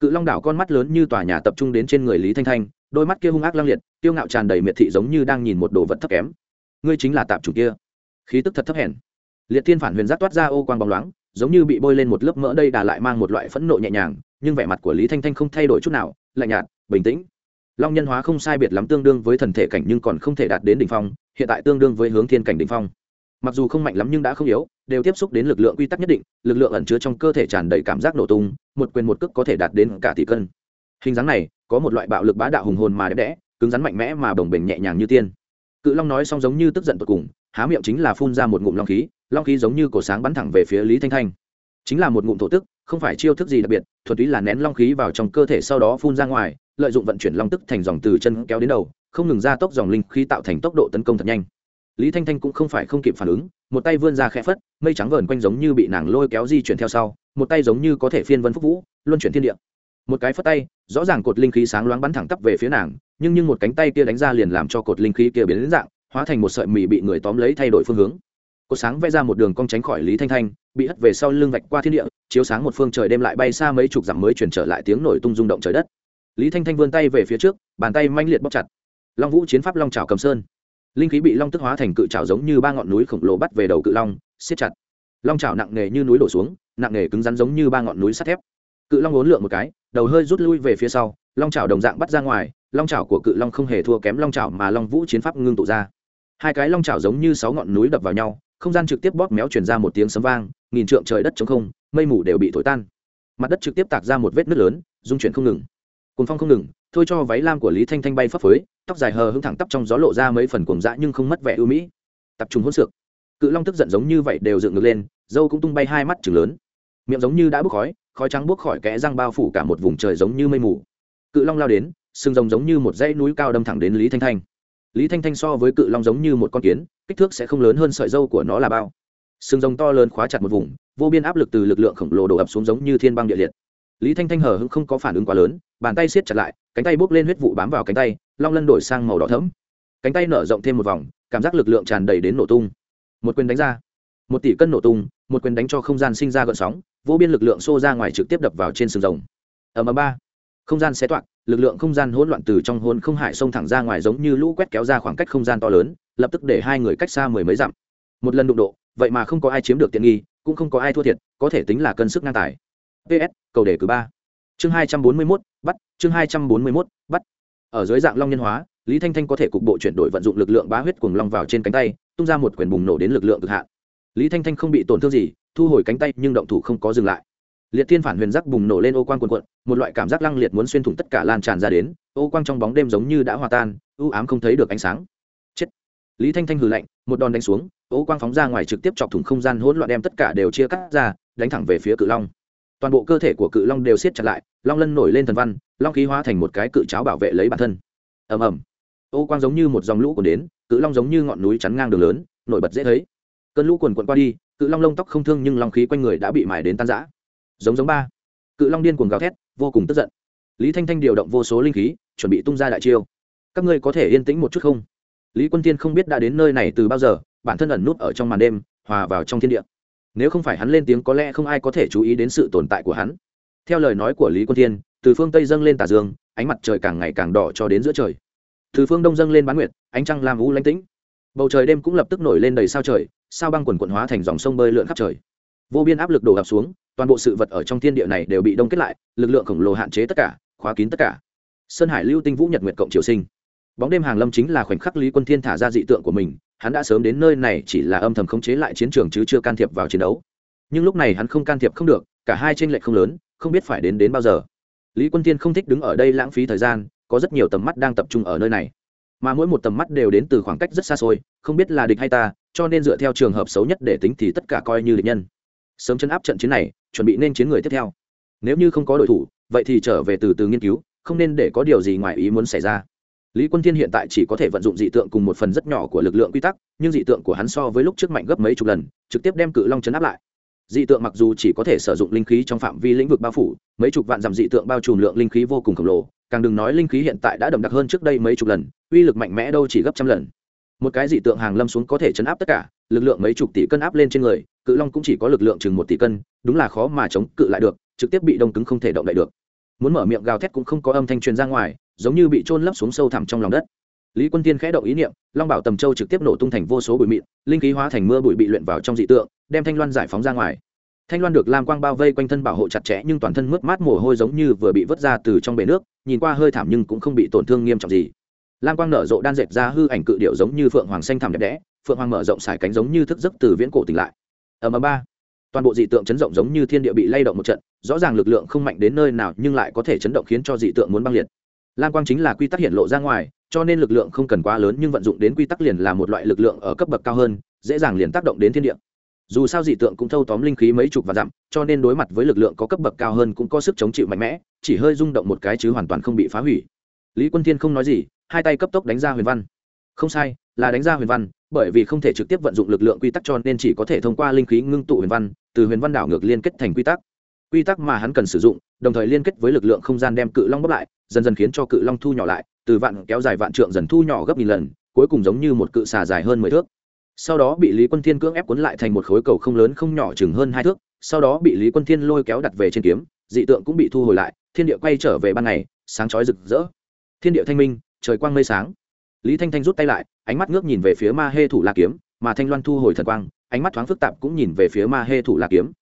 Cự long đảo con mắt lớn như tòa nhà tập trung đến trên người lý thanh thanh, đôi mắt kia hung ác lăng liệt tiêu ngạo tràn đầy miệt thị giống như đang nhìn một đồ vật thấp kém. Ngươi chính là tạp chủ kia. Khí tức thật thấp hèn. Liệt thiên phản huyền giác toát ra ô quang bóng loáng giống như bị bôi lên một lớp mỡ đây đà lại mang một loại phẫn nộ nhẹ nhàng, nhưng vẻ mặt của lý thanh thanh không thay đổi chút nào, lạnh nhạt, bình tĩnh. Long nhân hóa không sai biệt lắm tương đương với thần thể cảnh nhưng còn không thể đạt đến đ ỉ n h phong, hiện tại tương đương với hướng thiên cảnh đ ỉ n h phong. Mặc dù không mạnh lắm nhưng đã không yếu, đều tiếp xúc đến lực lượng quy tắc nhất định, lực lượng ẩn chứa trong cơ thể tràn đầy cảm giác nổ tung, một quyền một cước có thể đạt đến cả tỷ cân. Hình dáng này, có một loại bạo lực bá đạo hùng hồn mà đẹp đẽ, cứng rắn mạnh mẽ mà bồng bềnh nhẹ nhàng như tiên. Cự long nói xong giống như tức giận tột cùng, há miệng chính là phun ra một ngụm long khí long khí giống như cổ sáng bắn thẳng về phía lý thanh thanh chính là một ngụm thổ tức không phải chiêu thức gì đặc biệt thuần túy là nén long khí vào trong cơ thể sau đó phun ra ngoài lợi dụng vận chuyển long tức thành dòng từ chân kéo đến đầu không ngừng ra tốc dòng linh khí tạo thành tốc độ tấn công thật nhanh lý thanh thanh cũng không phải không kịp phản ứng một tay vươn ra khẽ phất mây trắng vờn quanh giống như bị nàng lôi kéo di chuyển theo sau một tay giống như có thể phiên vân phúc vũ luân chuyển thiên địa một cái phất tay rõ ràng cột linh khí sáng loáng bắn thẳng tắp về phía nàng nhưng nhưng một cánh tay kia đánh ra liền làm cho cột linh khí kia biến đến dạng hóa thành một sợi mì bị người tóm lấy thay đổi phương hướng Cô sáng vẽ ra một đường cong tránh khỏi lý thanh thanh, bị hất về sau lưng vạch qua thiên địa, chiếu sáng một phương trời đêm lại bay xa mấy chục dặm mới chuyển trở lại tiếng nổi tung rung động trời đất. Lý thanh thanh vươn tay về phía trước, bàn tay manh liệt bóc chặt. Long vũ chiến pháp long trào cầm sơn. Linh khí bị long tức hóa thành cự trào giống như ba ngọn núi khổng lồ bắt về đầu cự long, siết chặt. Long trào nặng nề như núi đổ xuống, nặng nề cứng rắn giống như ba ngọn núi sắt thép. Cự long ốn lượn một cái, đầu hơi rút lui về phía sau, long trào đồng dạng bắt ra ngoài, long trào của cự long không hề thua kém long trào mà long vũ chiến pháp ngưng tụ ra. Hai cái long trào giống như sáu ngọn núi đập vào nhau không gian trực tiếp bóp méo chuyển ra một tiếng sấm vang, nghìn trượng trời đất chống không, mây mù đều bị thổi tan. Mặt đất trực tiếp tạc ra một vết nứt lớn dung chuyển không ngừng. Cuồng phong không ngừng, thôi cho váy lam của lý thanh thanh bay phấp phới, tóc dài hờ hững thẳng tắp trong gió lộ ra mấy phần cuồng dã nhưng không mất vẻ ưu mỹ. Tập trung hỗn xược. Cự long tức giận giống như vậy đều dựng ngược lên, dâu cũng tung bay hai mắt chừng lớn. Miệng giống như đã bốc khói khói trắng bốc khỏi kẽ răng bao phủ cả một vùng trời giống như mây mù. Cự long lao đến sừng rồng giống như một dãy núi cao đâm thẳng đến lý thanh thanh lý thanh thanh so với cự long giống như một con kiến, kích thước sẽ không lớn hơn sợi dâu của nó là bao. Sừng rồng to lớn khóa chặt một vùng, vô biên áp lực từ lực lượng khổng lồ đổ ập xuống giống như thiên băng địa liệt. Lý thanh thanh hờ hững không có phản ứng quá lớn, bàn tay siết chặt lại, cánh tay bốc lên huyết vụ bám vào cánh tay, long lân đổi sang màu đỏ thẫm. Cánh tay nở rộng thêm một vòng, cảm giác lực lượng tràn đầy đến nổ tung. Một quyền đánh ra. Một tỷ cân nổ tung, một quyền đánh cho không gian sinh ra gợn sóng, vô biên lực lượng xô ra ngoài trực tiếp đập vào trên sừng rồng. Ở m ba không gian xé toạc, lực lượng không gian hỗn loạn từ trong hôn không hại xông thẳng ra ngoài giống như lũ quét kéo ra khoảng cách không gian to lớn, lập tức để hai người cách xa mười mấy dặm. Một lần đụng độ, vậy mà không có ai chiếm được tiện nghi, cũng không có ai thua thiệt, có thể tính là cân sức ngang tài. Ps cầu đề cử ba. Chương hai trăm bốn mươi mốt, bắt, chương hai trăm bốn mươi mốt, bắt. Ở dưới dạng long nhân hóa, lý thanh thanh có thể cục bộ chuyển đổi vận dụng lực lượng bá huyết cuồng long vào trên cánh tay, tung ra một quyền bùng nổ đến lực lượng cực hạn. Lý thanh thanh không bị tổn thương gì, thu hồi cánh tay nhưng động thủ không có dừng lại liệt thiên phản huyền giác bùng nổ lên ô quang quần quận một loại cảm giác lăng liệt muốn xuyên thủng tất cả lan tràn ra đến, ô quang trong bóng đêm giống như đã hòa tan ưu ám không thấy được ánh sáng. Chết. Lý thanh thanh hừ lạnh, một đòn đánh xuống, ô quang phóng ra ngoài trực tiếp chọc thủng không gian hỗn loạn đem tất cả đều chia cắt ra, đánh thẳng về phía cự long. Toàn bộ cơ thể của cự long đều siết chặt lại, long lân nổi lên thần văn, long khí hóa thành một cái cự cháo bảo vệ lấy bản thân. Ầm ầm. Ô quang giống như một dòng lũ cuốn đến, cự long giống như ngọn núi chắn ngang đường lớn, nổi bật dễ thấy. Cơn lũ cuồn cuộn qua đi, cự long lông tóc không thương nhưng long khí quanh người đã bị mài đến tan rã giống giống ba. Cự long điên cuồng gào thét, vô cùng tức giận. Lý thanh thanh điều động vô số linh khí, chuẩn bị tung ra đại chiêu. Các ngươi có thể yên tĩnh một chút không? Lý quân tiên không biết đã đến nơi này từ bao giờ, bản thân ẩn nút ở trong màn đêm, hòa vào trong thiên địa. Nếu không phải hắn lên tiếng có lẽ không ai có thể chú ý đến sự tồn tại của hắn. Theo lời nói của lý quân tiên từ phương tây dâng lên tà dương, ánh mặt trời càng ngày càng đỏ cho đến giữa trời. Từ phương đông dâng lên bán nguyệt, ánh trăng làm u lánh tĩnh. Bầu trời đêm cũng lập tức nổi lên đầy sao trời, sao băng quần quận hóa thành dòng sông bơi lượn khắp trời. Vô biên áp lực đổ ập xuống toàn bộ sự vật ở trong thiên địa này đều bị đông kết lại, lực lượng khổng lồ hạn chế tất cả, khóa kín tất cả. Sơn hải lưu tinh vũ nhật Nguyệt cộng triều sinh. Bóng đêm hàng lâm chính là khoảnh khắc lý quân thiên thả ra dị tượng của mình, hắn đã sớm đến nơi này chỉ là âm thầm khống chế lại chiến trường chứ chưa can thiệp vào chiến đấu. Nhưng lúc này hắn không can thiệp không được, cả hai tranh lệch không lớn, không biết phải đến đến bao giờ. Lý quân thiên không thích đứng ở đây lãng phí thời gian, có rất nhiều tầm mắt đang tập trung ở nơi này. Mà mỗi một tầm mắt đều đến từ khoảng cách rất xa xôi, không biết là địch hay ta, cho nên dựa theo trường hợp xấu nhất để tính thì tất cả coi như địch nhân sớm chấn áp trận chiến này, chuẩn bị nên chiến người tiếp theo. Nếu như không có đội thủ, vậy thì trở về từ từ nghiên cứu, không nên để có điều gì ngoài ý muốn xảy ra. Lý quân thiên hiện tại chỉ có thể vận dụng dị tượng cùng một phần rất nhỏ của lực lượng quy tắc, nhưng dị tượng của hắn so với lúc trước mạnh gấp mấy chục lần, trực tiếp đem cự long chấn áp lại. Dị tượng mặc dù chỉ có thể sử dụng linh khí trong phạm vi lĩnh vực bao phủ, mấy chục vạn dặm dị tượng bao trùm lượng linh khí vô cùng khổng lồ, càng đừng nói linh khí hiện tại đã đậm đặc hơn trước đây mấy chục lần, uy lực mạnh mẽ đâu chỉ gấp trăm lần. Một cái dị tượng hàng lâm xuống có thể chấn áp tất cả lực lượng mấy chục tỷ cân áp lên trên người, cự long cũng chỉ có lực lượng chừng một tỷ cân, đúng là khó mà chống cự lại được, trực tiếp bị đông cứng không thể động đậy được. Muốn mở miệng gào thét cũng không có âm thanh truyền ra ngoài, giống như bị trôn lấp xuống sâu thẳm trong lòng đất. Lý quân tiên khẽ động ý niệm, long bảo tầm châu trực tiếp nổ tung thành vô số bụi mịn, linh khí hóa thành mưa bụi bị luyện vào trong dị tượng, đem thanh loan giải phóng ra ngoài. Thanh loan được lam quang bao vây quanh thân bảo hộ chặt chẽ nhưng toàn thân mướt mát mồ hôi giống như vừa bị vớt ra từ trong bể nước, nhìn qua hơi thảm nhưng cũng không bị tổn thương nghiêm trọng gì. Lam quang nở rộ đan dệt ra hư ảnh cự điệu giống như phượng hoàng xanh thảm đẹp đẽ phượng hoàng mở rộng sải cánh giống như thức giấc từ viễn cổ tỉnh lại. Ầm ầm ba. Toàn bộ dị tượng chấn động giống như thiên địa bị lay động một trận, rõ ràng lực lượng không mạnh đến nơi nào nhưng lại có thể chấn động khiến cho dị tượng muốn băng liệt. Lam quang chính là quy tắc hiện lộ ra ngoài, cho nên lực lượng không cần quá lớn nhưng vận dụng đến quy tắc liền là một loại lực lượng ở cấp bậc cao hơn, dễ dàng liền tác động đến thiên địa. Dù sao dị tượng cũng thâu tóm linh khí mấy chục và dặm, cho nên đối mặt với lực lượng có cấp bậc cao hơn cũng có sức chống chịu mạnh mẽ, chỉ hơi rung động một cái chứ hoàn toàn không bị phá hủy. Lý quân thiên không nói gì, hai tay cấp tốc đánh ra huyền văn. Không sai, là đánh ra huyền văn bởi vì không thể trực tiếp vận dụng lực lượng quy tắc cho nên chỉ có thể thông qua linh khí ngưng tụ huyền văn, từ huyền văn đảo ngược liên kết thành quy tắc. Quy tắc mà hắn cần sử dụng, đồng thời liên kết với lực lượng không gian đem cự long bóc lại, dần dần khiến cho cự long thu nhỏ lại, từ vạn kéo dài vạn trượng dần thu nhỏ gấp nghìn lần, cuối cùng giống như một cự xà dài hơn mười thước. Sau đó bị lý quân thiên cưỡng ép cuốn lại thành một khối cầu không lớn không nhỏ chừng hơn hai thước, sau đó bị lý quân thiên lôi kéo đặt về trên kiếm, dị tượng cũng bị thu hồi lại, thiên địa quay trở về ban ngày, sáng chói rực rỡ. Thiên địa thanh minh, trời quang mây sáng lý thanh thanh rút tay lại, ánh mắt ngước nhìn về phía ma hê thủ la kiếm, mà thanh loan thu hồi thần quang, ánh mắt thoáng phức tạp cũng nhìn về phía ma hê thủ la kiếm.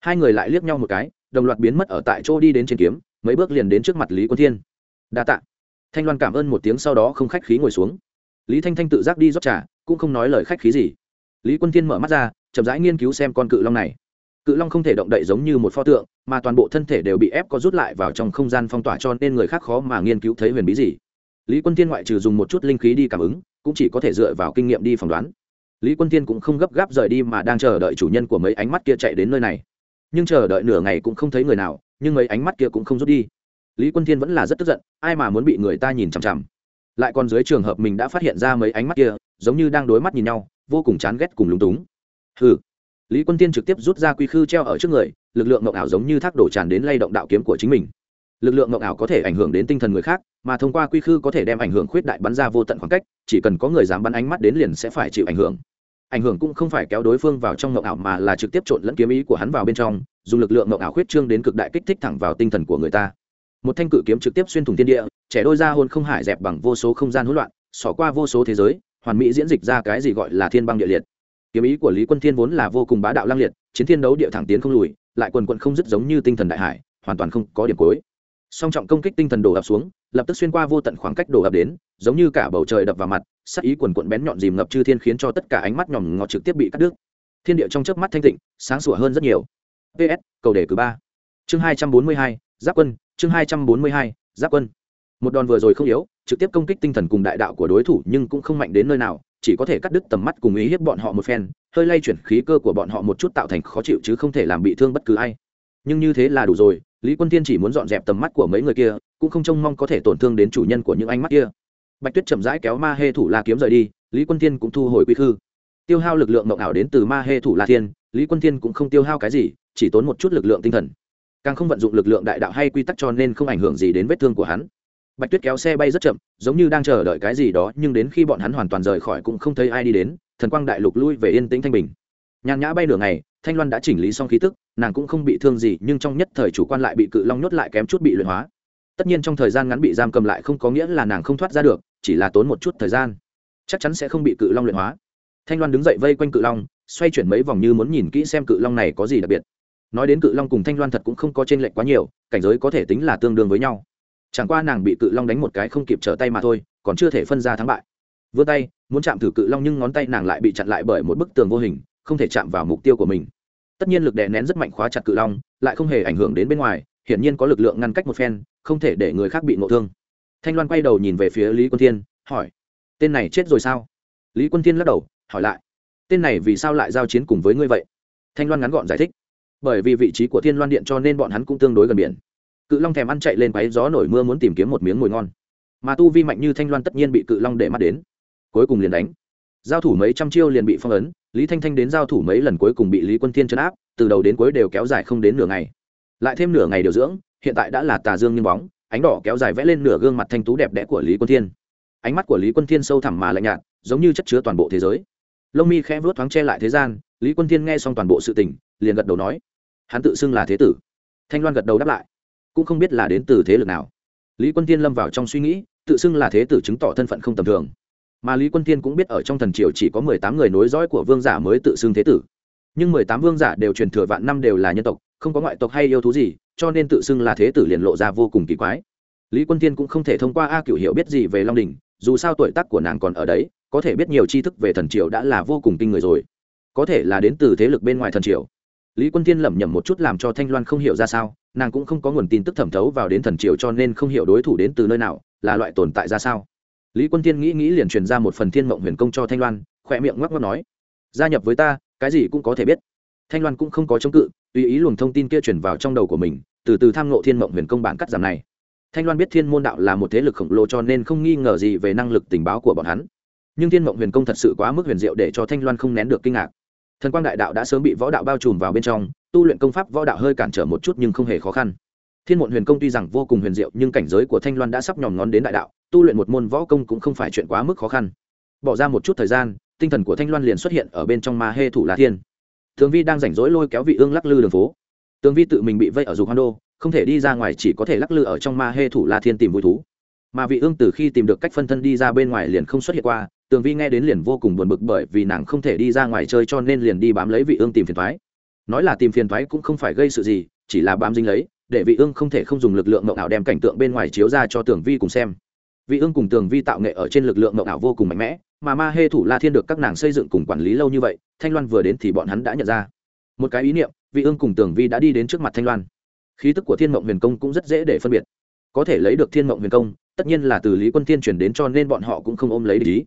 Hai người lại liếc nhau một cái, đồng loạt biến mất ở tại chỗ đi đến trên kiếm, mấy bước liền đến trước mặt lý quân thiên. Đa tạ. Thanh loan cảm ơn một tiếng sau đó không khách khí ngồi xuống. Lý thanh thanh tự giác đi rót trà, cũng không nói lời khách khí gì. Lý quân thiên mở mắt ra, chậm rãi nghiên cứu xem con cự long này. Cự long không thể động đậy giống như một pho tượng, mà toàn bộ thân thể đều bị ép có rút lại vào trong không gian phong tỏa cho nên người khác khó mà nghiên cứu thấy huyền bí gì lý quân thiên ngoại trừ dùng một chút linh khí đi cảm ứng, cũng chỉ có thể dựa vào kinh nghiệm đi phỏng đoán. Lý quân thiên cũng không gấp gáp rời đi mà đang chờ đợi chủ nhân của mấy ánh mắt kia chạy đến nơi này. Nhưng chờ đợi nửa ngày cũng không thấy người nào, nhưng mấy ánh mắt kia cũng không rút đi. Lý quân thiên vẫn là rất tức giận, ai mà muốn bị người ta nhìn chằm chằm. Lại còn dưới trường hợp mình đã phát hiện ra mấy ánh mắt kia, giống như đang đối mắt nhìn nhau, vô cùng chán ghét cùng lúng túng. Hừ. Lý quân tiên trực tiếp rút ra quy khư treo ở trước người, lực lượng mộng ảo giống như thác đổ tràn đến lay động đạo kiếm của chính mình lực lượng ngộng ảo có thể ảnh hưởng đến tinh thần người khác, mà thông qua quy khư có thể đem ảnh hưởng khuyết đại bắn ra vô tận khoảng cách, chỉ cần có người dám bắn ánh mắt đến liền sẽ phải chịu ảnh hưởng. Ảnh hưởng cũng không phải kéo đối phương vào trong ngộng ảo mà là trực tiếp trộn lẫn kiếm ý của hắn vào bên trong, dùng lực lượng ngộng ảo khuyết trương đến cực đại kích thích thẳng vào tinh thần của người ta. Một thanh cự kiếm trực tiếp xuyên thủng thiên địa, trẻ đôi ra hôn không hải dẹp bằng vô số không gian hỗn loạn, xỏ qua vô số thế giới, hoàn mỹ diễn dịch ra cái gì gọi là thiên băng địa liệt. Kiếm ý của lý quân thiên vốn là vô cùng bá đạo lang liệt, chiến thiên đấu địa thẳng tiến không lùi, lại quần quận không dứt giống như tinh thần đại hải, hoàn toàn không có điểm cuối song trọng công kích tinh thần đổ ập xuống, lập tức xuyên qua vô tận khoảng cách đổ ập đến, giống như cả bầu trời đập vào mặt sắc ý quần quận bén nhọn dìm ngập chư thiên khiến cho tất cả ánh mắt nhòm ngọt trực tiếp bị cắt đứt. Thiên địa trong chớp mắt thanh tịnh, sáng sủa hơn rất nhiều. Ps cầu đề cử ba. Chương hai trăm bốn mươi hai, giáp quân, chương hai trăm bốn mươi hai, giáp quân. Một đòn vừa rồi không yếu, trực tiếp công kích tinh thần cùng đại đạo của đối thủ nhưng cũng không mạnh đến nơi nào, chỉ có thể cắt đứt tầm mắt cùng ý hiếp bọn họ một phen, hơi lay chuyển khí cơ của bọn họ một chút tạo thành khó chịu chứ không thể làm bị thương bất cứ ai. Nhưng như thế là đủ rồi lý quân tiên chỉ muốn dọn dẹp tầm mắt của mấy người kia, cũng không trông mong có thể tổn thương đến chủ nhân của những ánh mắt kia. Bạch tuyết chậm rãi kéo ma hê thủ la kiếm rời đi, lý quân tiên cũng thu hồi quy khư. Tiêu hao lực lượng mộng ảo đến từ ma hê thủ la thiên, lý quân tiên cũng không tiêu hao cái gì, chỉ tốn một chút lực lượng tinh thần. Càng không vận dụng lực lượng đại đạo hay quy tắc cho nên không ảnh hưởng gì đến vết thương của hắn. Bạch tuyết kéo xe bay rất chậm, giống như đang chờ đợi cái gì đó, nhưng đến khi bọn hắn hoàn toàn rời khỏi cũng không thấy ai đi đến, thần quang đại lục lui về yên tĩnh thanh bình nhàn nhã bay nửa ngày, thanh loan đã chỉnh lý xong khí tức, nàng cũng không bị thương gì, nhưng trong nhất thời chủ quan lại bị cự long nhốt lại kém chút bị luyện hóa. Tất nhiên trong thời gian ngắn bị giam cầm lại không có nghĩa là nàng không thoát ra được, chỉ là tốn một chút thời gian. Chắc chắn sẽ không bị cự long luyện hóa. Thanh loan đứng dậy vây quanh cự long, xoay chuyển mấy vòng như muốn nhìn kỹ xem cự long này có gì đặc biệt. Nói đến cự long cùng thanh loan thật cũng không có t r ê n lệch quá nhiều, cảnh giới có thể tính là tương đương với nhau. Chẳng qua nàng bị cự long đánh một cái không kịp trở tay mà thôi, còn chưa thể phân ra thắng bại. Vươn tay, muốn chạm thử cự long nhưng ngón tay nàng lại bị chặn lại bởi một bức tường vô hình không thể chạm vào mục tiêu của mình. Tất nhiên lực đè nén rất mạnh khóa chặt cự long, lại không hề ảnh hưởng đến bên ngoài, hiển nhiên có lực lượng ngăn cách một phen, không thể để người khác bị ngộ thương. Thanh loan quay đầu nhìn về phía lý quân thiên, hỏi, tên này chết rồi sao? Lý quân thiên lắc đầu, hỏi lại, tên này vì sao lại giao chiến cùng với ngươi vậy? Thanh loan ngắn gọn giải thích, bởi vì vị trí của thiên loan điện cho nên bọn hắn cũng tương đối gần biển. Cự long thèm ăn chạy lên quáy gió nổi mưa muốn tìm kiếm một miếng mồi ngon. Mà tu vi mạnh như thanh loan tất nhiên bị cự long để mắt đến. Cuối cùng liền đánh. Giao thủ mấy trăm chiêu liền bị phong ấn lý thanh thanh đến giao thủ mấy lần cuối cùng bị lý quân thiên chấn áp, từ đầu đến cuối đều kéo dài không đến nửa ngày. Lại thêm nửa ngày điều dưỡng, hiện tại đã là tà dương nghiêng bóng, ánh đỏ kéo dài vẽ lên nửa gương mặt thanh tú đẹp đẽ của lý quân thiên. Ánh mắt của lý quân thiên sâu thẳm mà lạnh nhạt, giống như chất chứa toàn bộ thế giới. Lông mi khẽ vuốt thoáng che lại thế gian, lý quân thiên nghe xong toàn bộ sự tình, liền gật đầu nói, hắn tự xưng là thế tử. Thanh loan gật đầu đáp lại, cũng không biết là đến từ thế lực nào. Lý quân Thiên lâm vào trong suy nghĩ, tự xưng là thế tử chứng tỏ thân phận không tầm thường mà lý quân Thiên cũng biết ở trong thần triều chỉ có mười tám người nối dõi của vương giả mới tự xưng thế tử. Nhưng mười tám vương giả đều truyền thừa vạn năm đều là nhân tộc, không có ngoại tộc hay yêu thú gì, cho nên tự xưng là thế tử liền lộ ra vô cùng kỳ quái. Lý quân Thiên cũng không thể thông qua a cựu hiểu biết gì về long đình, dù sao tuổi tác của nàng còn ở đấy, có thể biết nhiều tri thức về thần triều đã là vô cùng kinh người rồi. Có thể là đến từ thế lực bên ngoài thần triều. Lý quân Thiên lẩm nhẩm một chút làm cho thanh loan không hiểu ra sao, nàng cũng không có nguồn tin tức thẩm thấu vào đến thần triều cho nên không hiểu đối thủ đến từ nơi nào, là loại tồn tại ra sao lý quân tiên nghĩ nghĩ liền truyền ra một phần thiên mộng huyền công cho thanh loan, khỏe miệng ngoắc ngoắc nói, gia nhập với ta, cái gì cũng có thể biết. Thanh loan cũng không có chống cự, tùy ý luồng thông tin kia chuyển vào trong đầu của mình, từ từ tham ngộ thiên mộng huyền công bản cắt giảm này. Thanh loan biết thiên môn đạo là một thế lực khổng lồ cho nên không nghi ngờ gì về năng lực tình báo của bọn hắn. Nhưng thiên mộng huyền công thật sự quá mức huyền diệu để cho thanh loan không nén được kinh ngạc. Thần quang đại đạo đã sớm bị võ đạo bao trùm vào bên trong, tu luyện công pháp võ đạo hơi cản trở một chút nhưng không hề khó khăn. Thiên mộng huyền công tuy rằng vô cùng huyền diệu nhưng cảnh giới của thanh loan đã sắp nhòm ngón đến đại đạo tu luyện một môn võ công cũng không phải chuyện quá mức khó khăn. Bỏ ra một chút thời gian, tinh thần của thanh loan liền xuất hiện ở bên trong ma hê thủ la thiên. Thường vi đang rảnh rỗi lôi kéo vị ương lắc lư đường phố. Tường vi tự mình bị vây ở dục hoan đô, không thể đi ra ngoài, chỉ có thể lắc lư ở trong ma hê thủ la thiên tìm vui thú. Mà vị ương từ khi tìm được cách phân thân đi ra bên ngoài liền không xuất hiện qua tường vi nghe đến liền vô cùng buồn bực bởi vì nàng không thể đi ra ngoài chơi cho nên liền đi bám lấy vị ương tìm phiền thoái nói là tìm phiền thoái cũng không phải gây sự gì, chỉ là bám dính lấy, để vị ương không thể không dùng lực lượng mộng ảo đem cảnh tượng bên ngoài chiếu ra cho tường vi cùng xem vị ương cùng tường vi tạo nghệ ở trên lực lượng mộng ảo vô cùng mạnh mẽ, mà ma hê thủ la thiên được các nàng xây dựng cùng quản lý lâu như vậy, thanh loan vừa đến thì bọn hắn đã nhận ra. Một cái ý niệm, vị ương cùng tường vi đã đi đến trước mặt thanh loan. Khí tức của thiên mộng huyền công cũng rất dễ để phân biệt. Có thể lấy được thiên mộng huyền công, tất nhiên là từ lý quân thiên chuyển đến cho nên bọn họ cũng không ôm lấy lý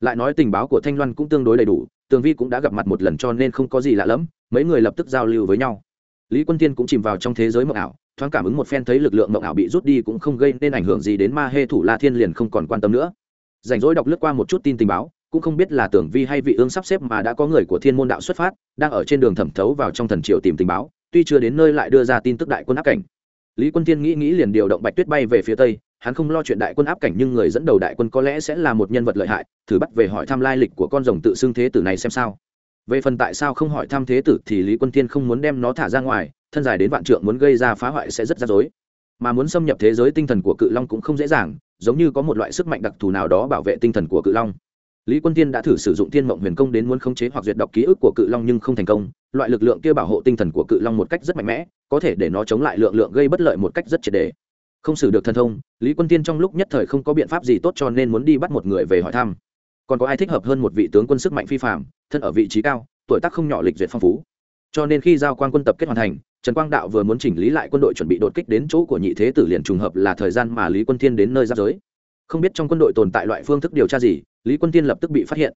lại nói tình báo của thanh loan cũng tương đối đầy đủ, tường vi cũng đã gặp mặt một lần cho nên không có gì lạ lẫm, mấy người lập tức giao lưu với nhau. Lý quân thiên cũng chìm vào trong thế giới mộng ảo thoáng cảm ứng một phen thấy lực lượng mộng ảo bị rút đi cũng không gây nên ảnh hưởng gì đến ma hê thủ la thiên liền không còn quan tâm nữa. Rảnh rỗi đọc lướt qua một chút tin tình báo, cũng không biết là tưởng vi hay vị ương sắp xếp mà đã có người của thiên môn đạo xuất phát, đang ở trên đường thẩm thấu vào trong thần triều tìm tình báo, tuy chưa đến nơi lại đưa ra tin tức đại quân áp cảnh. Lý quân Thiên nghĩ nghĩ liền điều động bạch tuyết bay về phía tây, hắn không lo chuyện đại quân áp cảnh nhưng người dẫn đầu đại quân có lẽ sẽ là một nhân vật lợi hại, thử bắt về hỏi thăm lai lịch của con rồng tự xưng thế tử này xem sao về phần tại sao không hỏi thăm thế tử thì lý quân tiên không muốn đem nó thả ra ngoài, thân dài đến vạn trượng muốn gây ra phá hoại sẽ rất rắc rối. Mà muốn xâm nhập thế giới tinh thần của cự long cũng không dễ dàng, giống như có một loại sức mạnh đặc thù nào đó bảo vệ tinh thần của cự long. Lý quân tiên đã thử sử dụng tiên mộng huyền công đến muốn khống chế hoặc duyệt đọc ký ức của cự long nhưng không thành công. Loại lực lượng kia bảo hộ tinh thần của cự long một cách rất mạnh mẽ, có thể để nó chống lại lượng lượng gây bất lợi một cách rất triệt đề không xử được thần thông, lý quân tiên trong lúc nhất thời không có biện pháp gì tốt cho nên muốn đi bắt một người về hỏi thăm còn có ai thích hợp hơn một vị tướng quân sức mạnh phi phạm thân ở vị trí cao, tuổi tác không nhỏ lịch duyệt phong phú. Cho nên khi giao quan quân tập kết hoàn thành, trần quang đạo vừa muốn chỉnh lý lại quân đội chuẩn bị đột kích đến chỗ của nhị thế tử liền trùng hợp là thời gian mà lý quân thiên đến nơi giáp giới. Không biết trong quân đội tồn tại loại phương thức điều tra gì, lý quân tiên lập tức bị phát hiện.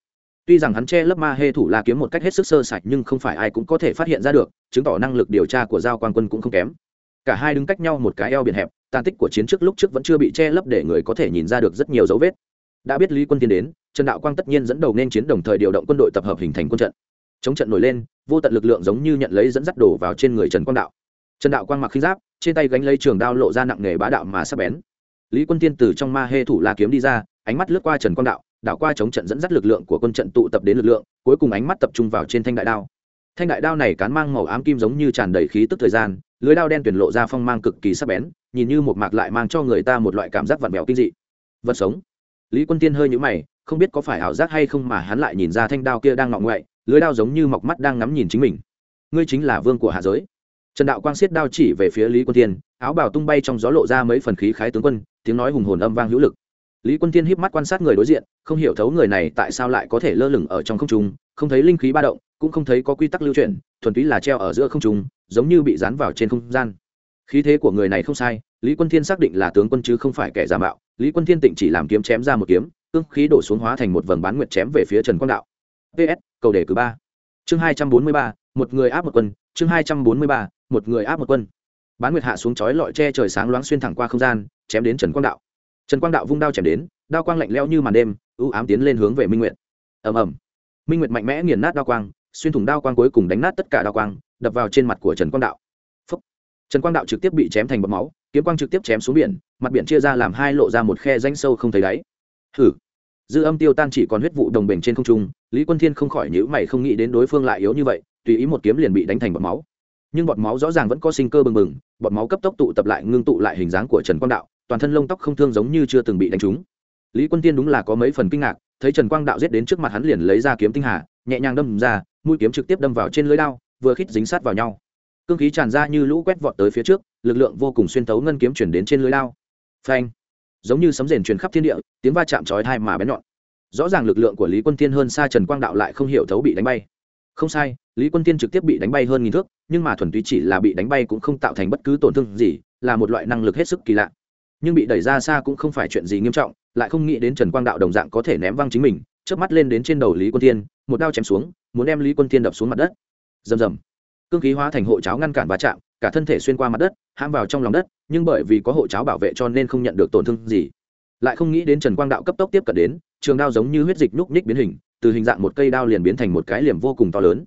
Tuy rằng hắn che lấp ma hê thủ la kiếm một cách hết sức sơ sạch nhưng không phải ai cũng có thể phát hiện ra được, chứng tỏ năng lực điều tra của giao quan quân cũng không kém. Cả hai đứng cách nhau một cái eo biển hẹp, tàn tích của chiến trước lúc trước vẫn chưa bị che lấp để người có thể nhìn ra được rất nhiều dấu vết. Đã biết lý quân tiên đến trần đạo quang tất nhiên dẫn đầu nên chiến đồng thời điều động quân đội tập hợp hình thành quân trận. Chống trận nổi lên, vô tận lực lượng giống như nhận lấy dẫn dắt đổ vào trên người trần quang đạo. Trần đạo quang mặc khinh giáp, trên tay gánh lấy trường đao lộ ra nặng nghề bá đạo mà sắp bén. Lý quân tiên từ trong ma hê thủ la kiếm đi ra, ánh mắt lướt qua trần quang đạo đạo qua chống trận dẫn dắt lực lượng của quân trận tụ tập đến lực lượng, cuối cùng ánh mắt tập trung vào trên thanh đại đao. Thanh đại đao này cán mang màu ám kim giống như tràn đầy khí tức thời gian, lưới đao đen tuyển lộ ra phong mang cực kỳ sắc bén, nhìn như một mạc lại mang cho người ta một loại cảm giác vặn vẹo kinh dị. Vật sống. Lý quân tiên hơi nhũ mày không biết có phải ảo giác hay không mà hắn lại nhìn ra thanh đao kia đang ngọ ngoại, lưới đao giống như mọc mắt đang ngắm nhìn chính mình. Ngươi chính là vương của hạ giới. Trần đạo quang xiết đao chỉ về phía lý quân tiên áo bào tung bay trong gió lộ ra mấy phần khí khái tướng quân, tiếng nói hùng hồn âm vang hữu lực. Lý quân tiên híp mắt quan sát người đối diện, không hiểu thấu người này tại sao lại có thể lơ lửng ở trong không trung, không thấy linh khí ba động, cũng không thấy có quy tắc lưu chuyển, thuần túy là treo ở giữa không trung, giống như bị dán vào trên không gian. Khí thế của người này không sai, lý quân thiên xác định là tướng quân chứ không phải kẻ giả mạo, lý quân thiên tịnh chỉ làm kiếm chém ra một kiếm ương khí đổ xuống hóa thành một vầng bán nguyệt chém về phía trần quang đạo. Ps cầu đề cử ba. Chương hai trăm bốn mươi ba, một người áp một quân. Chương hai trăm bốn mươi ba, một người áp một quân. Bán nguyệt hạ xuống chói lọi che trời sáng loáng xuyên thẳng qua không gian, chém đến trần quang đạo. Trần quang đạo vung đao chém đến, đao quang lạnh lẽo như màn đêm, ưu ám tiến lên hướng về minh nguyệt. Ầm ầm. Minh nguyệt mạnh mẽ nghiền nát đao quang, xuyên thủng đao quang cuối cùng đánh nát tất cả đao quang, đập vào trên mặt của trần quang đạo. Phúc. trần quang đạo trực tiếp bị chém thành bọt máu, kiếm quang trực tiếp chém xuống biển, mặt biển chia ra làm hai lộ ra một khe danh sâu không thấy đáy. Hử dư âm tiêu tan chỉ còn huyết vụ đồng bình trên không trung, lý quân thiên không khỏi nhữ mày không nghĩ đến đối phương lại yếu như vậy, tùy ý một kiếm liền bị đánh thành bọt máu. Nhưng bọt máu rõ ràng vẫn có sinh cơ bừng bừng, bọt máu cấp tốc tụ tập lại ngưng tụ lại hình dáng của trần quang đạo, toàn thân lông tóc không thương giống như chưa từng bị đánh trúng. Lý quân tiên đúng là có mấy phần kinh ngạc, thấy trần quang đạo giết đến trước mặt hắn liền lấy ra kiếm tinh hà, nhẹ nhàng đâm ra, mũi kiếm trực tiếp đâm vào trên lưới đao, vừa khít dính sát vào nhau. Cương khí tràn ra như lũ quét vọt tới phía trước, lực lượng vô cùng xuyên tấu ngân kiếm chuyển đến trên lưới đao. Phanh! Giống như sấm rền truyền khắp thiên địa, tiếng va chạm chói tai mà bén nhọn. Rõ ràng lực lượng của lý quân tiên hơn xa trần quang đạo lại không hiểu thấu bị đánh bay. Không sai, lý quân tiên trực tiếp bị đánh bay hơn nghìn thước, nhưng mà thuần túy chỉ là bị đánh bay cũng không tạo thành bất cứ tổn thương gì, là một loại năng lực hết sức kỳ lạ. Nhưng bị đẩy ra xa cũng không phải chuyện gì nghiêm trọng, lại không nghĩ đến trần quang đạo đồng dạng có thể ném văng chính mình, chớp mắt lên đến trên đầu lý quân tiên một đao chém xuống, muốn đem lý quân tiên đập xuống mặt đất. Rầm rầm cương khí hóa thành hộ cháo ngăn cản va chạm, cả thân thể xuyên qua mặt đất, hãm vào trong lòng đất, nhưng bởi vì có hộ cháo bảo vệ cho nên không nhận được tổn thương gì. Lại không nghĩ đến trần quang đạo cấp tốc tiếp cận đến, trường đao giống như huyết dịch nhúc nhích biến hình, từ hình dạng một cây đao liền biến thành một cái liềm vô cùng to lớn.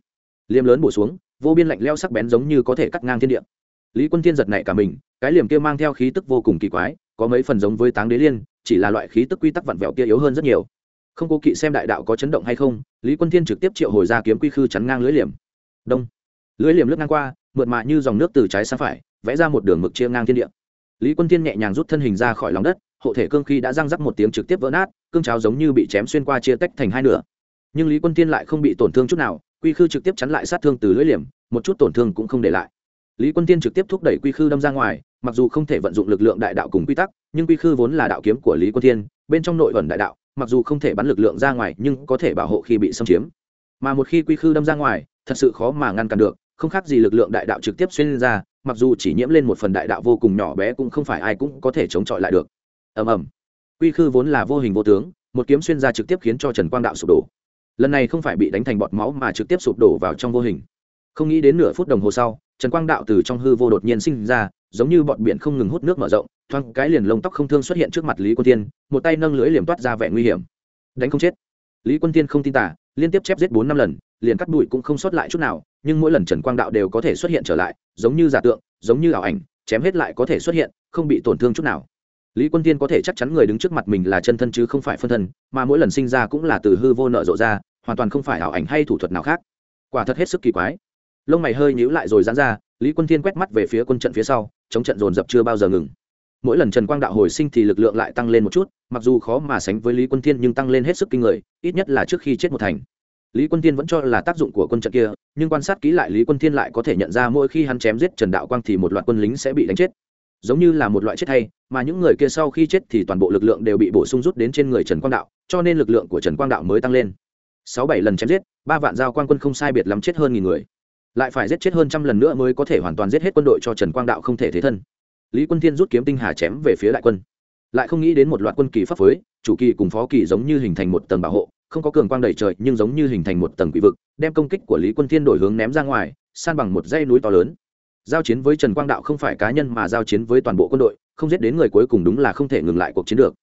Liềm lớn bổ xuống, vô biên lạnh leo sắc bén giống như có thể cắt ngang thiên địa. Lý quân thiên giật nảy cả mình, cái liềm kia mang theo khí tức vô cùng kỳ quái, có mấy phần giống với táng đế liên, chỉ là loại khí tức quy tắc vặn vẹo kia yếu hơn rất nhiều. Không cố kỵ xem đại đạo có chấn động hay không, lý quân thiên trực tiếp triệu hồi ra kiếm quy khư chắn ngang lưới liềm. Đông lưới liềm lướt ngang qua, mượt mạ như dòng nước từ trái sang phải, vẽ ra một đường mực chia ngang thiên địa. Lý quân thiên nhẹ nhàng rút thân hình ra khỏi lòng đất, hộ thể cương khí đã răng rắc một tiếng trực tiếp vỡ nát, cương cháo giống như bị chém xuyên qua chia tách thành hai nửa. Nhưng lý quân thiên lại không bị tổn thương chút nào, quy khư trực tiếp chắn lại sát thương từ lưỡi liềm, một chút tổn thương cũng không để lại. Lý quân tiên trực tiếp thúc đẩy quy khư đâm ra ngoài, mặc dù không thể vận dụng lực lượng đại đạo cùng quy tắc, nhưng quy khư vốn là đạo kiếm của lý quân tiên bên trong nội ẩn đại đạo, mặc dù không thể bắn lực lượng ra ngoài, nhưng có thể bảo hộ khi bị xâm chiếm. Mà một khi quy khư đâm ra ngoài, thật sự khó mà ngăn cản được không khác gì lực lượng đại đạo trực tiếp xuyên ra, mặc dù chỉ nhiễm lên một phần đại đạo vô cùng nhỏ bé cũng không phải ai cũng có thể chống chọi lại được. Ầm ầm. Quy khư vốn là vô hình vô tướng, một kiếm xuyên ra trực tiếp khiến cho trần quang đạo sụp đổ. Lần này không phải bị đánh thành bọt máu mà trực tiếp sụp đổ vào trong vô hình. Không nghĩ đến nửa phút đồng hồ sau, trần quang đạo từ trong hư vô đột nhiên sinh ra, giống như bọn biển không ngừng hút nước mở rộng, thoáng cái liền lông tóc không thương xuất hiện trước mặt lý quân tiên một tay nâng lưỡi liềm toát ra vẻ nguy hiểm. Đánh không chết. Lý quân tiên không tin tả, liên tiếp chép giết bốn năm lần liền cắt bụi cũng không sót lại chút nào, nhưng mỗi lần trần quang đạo đều có thể xuất hiện trở lại, giống như giả tượng, giống như ảo ảnh, chém hết lại có thể xuất hiện, không bị tổn thương chút nào. Lý quân tiên có thể chắc chắn người đứng trước mặt mình là chân thân chứ không phải phân thân, mà mỗi lần sinh ra cũng là từ hư vô nợ rộ ra, hoàn toàn không phải ảo ảnh hay thủ thuật nào khác. Quả thật hết sức kỳ quái. Lông mày hơi nhíu lại rồi dán ra, lý quân thiên quét mắt về phía quân trận phía sau, chống trận dồn dập chưa bao giờ ngừng. Mỗi lần trần quang đạo hồi sinh thì lực lượng lại tăng lên một chút, mặc dù khó mà sánh với lý quân thiên nhưng tăng lên hết sức kinh người, ít nhất là trước khi chết một thành lý quân thiên vẫn cho là tác dụng của quân trận kia, nhưng quan sát kỹ lại lý quân thiên lại có thể nhận ra mỗi khi hắn chém giết trần đạo quang thì một loạt quân lính sẽ bị đánh chết. Giống như là một loại chết hay mà những người kia sau khi chết thì toàn bộ lực lượng đều bị bổ sung rút đến trên người trần quang đạo, cho nên lực lượng của trần quang đạo mới tăng lên. Sáu bảy lần chém giết, ba vạn giao quan quân không sai biệt lắm chết hơn nghìn người. Lại phải giết chết hơn trăm lần nữa mới có thể hoàn toàn giết hết quân đội cho trần quang đạo không thể thế thân. Lý quân thiên rút kiếm tinh hà chém về phía đại quân. Lại không nghĩ đến một loạt quân kỳ pháp phối, chủ kỳ cùng phó kỳ giống như hình thành một tầng bảo hộ không có cường quang đầy trời, nhưng giống như hình thành một tầng quỷ vực, đem công kích của lý quân thiên đổi hướng ném ra ngoài, san bằng một dãy núi to lớn. Giao chiến với trần quang đạo không phải cá nhân mà giao chiến với toàn bộ quân đội, không giết đến người cuối cùng đúng là không thể ngừng lại cuộc chiến được.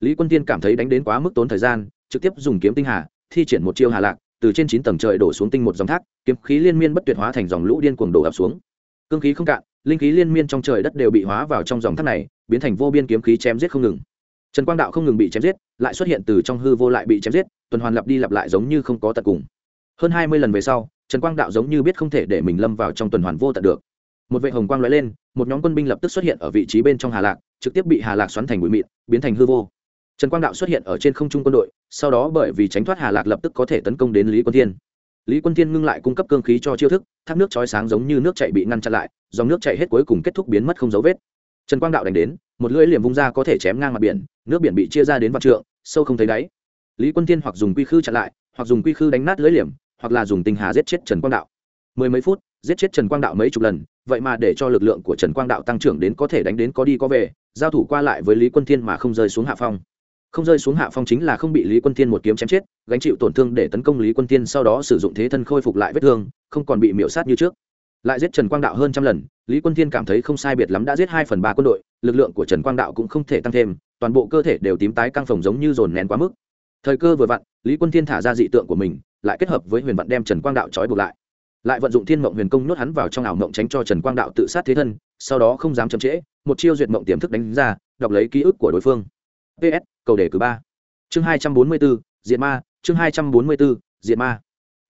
Lý quân tiên cảm thấy đánh đến quá mức tốn thời gian, trực tiếp dùng kiếm tinh hà, thi triển một chiêu hà lạc, từ trên chín tầng trời đổ xuống tinh một dòng thác, kiếm khí liên miên bất tuyệt hóa thành dòng lũ điên cuồng đổ ập xuống. Cương khí không cạn, linh khí liên miên trong trời đất đều bị hóa vào trong dòng thác này, biến thành vô biên kiếm khí chém giết không ngừng trần quang đạo không ngừng bị chém giết, lại xuất hiện từ trong hư vô lại bị chém giết, tuần hoàn lặp đi lặp lại giống như không có tận cùng. Hơn hai mươi lần về sau, trần quang đạo giống như biết không thể để mình lâm vào trong tuần hoàn vô tận được. Một vệ hồng quang lóe lên, một nhóm quân binh lập tức xuất hiện ở vị trí bên trong hà lạc, trực tiếp bị hà lạc xoắn thành bụi mịn, biến thành hư vô. Trần quang đạo xuất hiện ở trên không trung quân đội, sau đó bởi vì tránh thoát hà lạc lập tức có thể tấn công đến lý quân thiên. Lý quân thiên ngưng lại cung cấp cương khí cho chiêu thức, thác nước chói sáng giống như nước chạy bị ngăn chặn lại, dòng nước chạy hết cuối cùng kết thúc biến mất không dấu vết. Trần quang đạo đánh đến, một lưỡi liềm vung ra có thể chém ngang mặt biển nước biển bị chia ra đến vạn trượng, sâu không thấy đáy. Lý quân thiên hoặc dùng quy khư chặn lại, hoặc dùng quy khư đánh nát lưỡi liềm, hoặc là dùng tinh hà giết chết trần quang đạo. Mười mấy phút, giết chết trần quang đạo mấy chục lần, vậy mà để cho lực lượng của trần quang đạo tăng trưởng đến có thể đánh đến có đi có về, giao thủ qua lại với lý quân thiên mà không rơi xuống hạ phong. Không rơi xuống hạ phong chính là không bị lý quân thiên một kiếm chém chết, gánh chịu tổn thương để tấn công lý quân thiên sau đó sử dụng thế thân khôi phục lại vết thương, không còn bị miễu sát như trước. Lại giết trần quang đạo hơn trăm lần, lý quân thiên cảm thấy không sai biệt lắm đã giết hai phần ba quân đội, lực lượng của trần quang đạo cũng không thể tăng thêm toàn bộ cơ thể đều tím tái căng phồng giống như dồn nén quá mức. Thời cơ vừa vặn, lý quân thiên thả ra dị tượng của mình, lại kết hợp với huyền vận đem trần quang đạo trói buộc lại. Lại vận dụng thiên mộng huyền công nhốt hắn vào trong ảo mộng tránh cho trần quang đạo tự sát thế thân, sau đó không dám chậm trễ, một chiêu duyệt mộng tiềm thức đánh ra, đọc lấy ký ức của đối phương. Ps cầu đề cử ba. Chương hai trăm bốn mươi bốn diệt ma, chương hai trăm bốn mươi bốn diệt ma.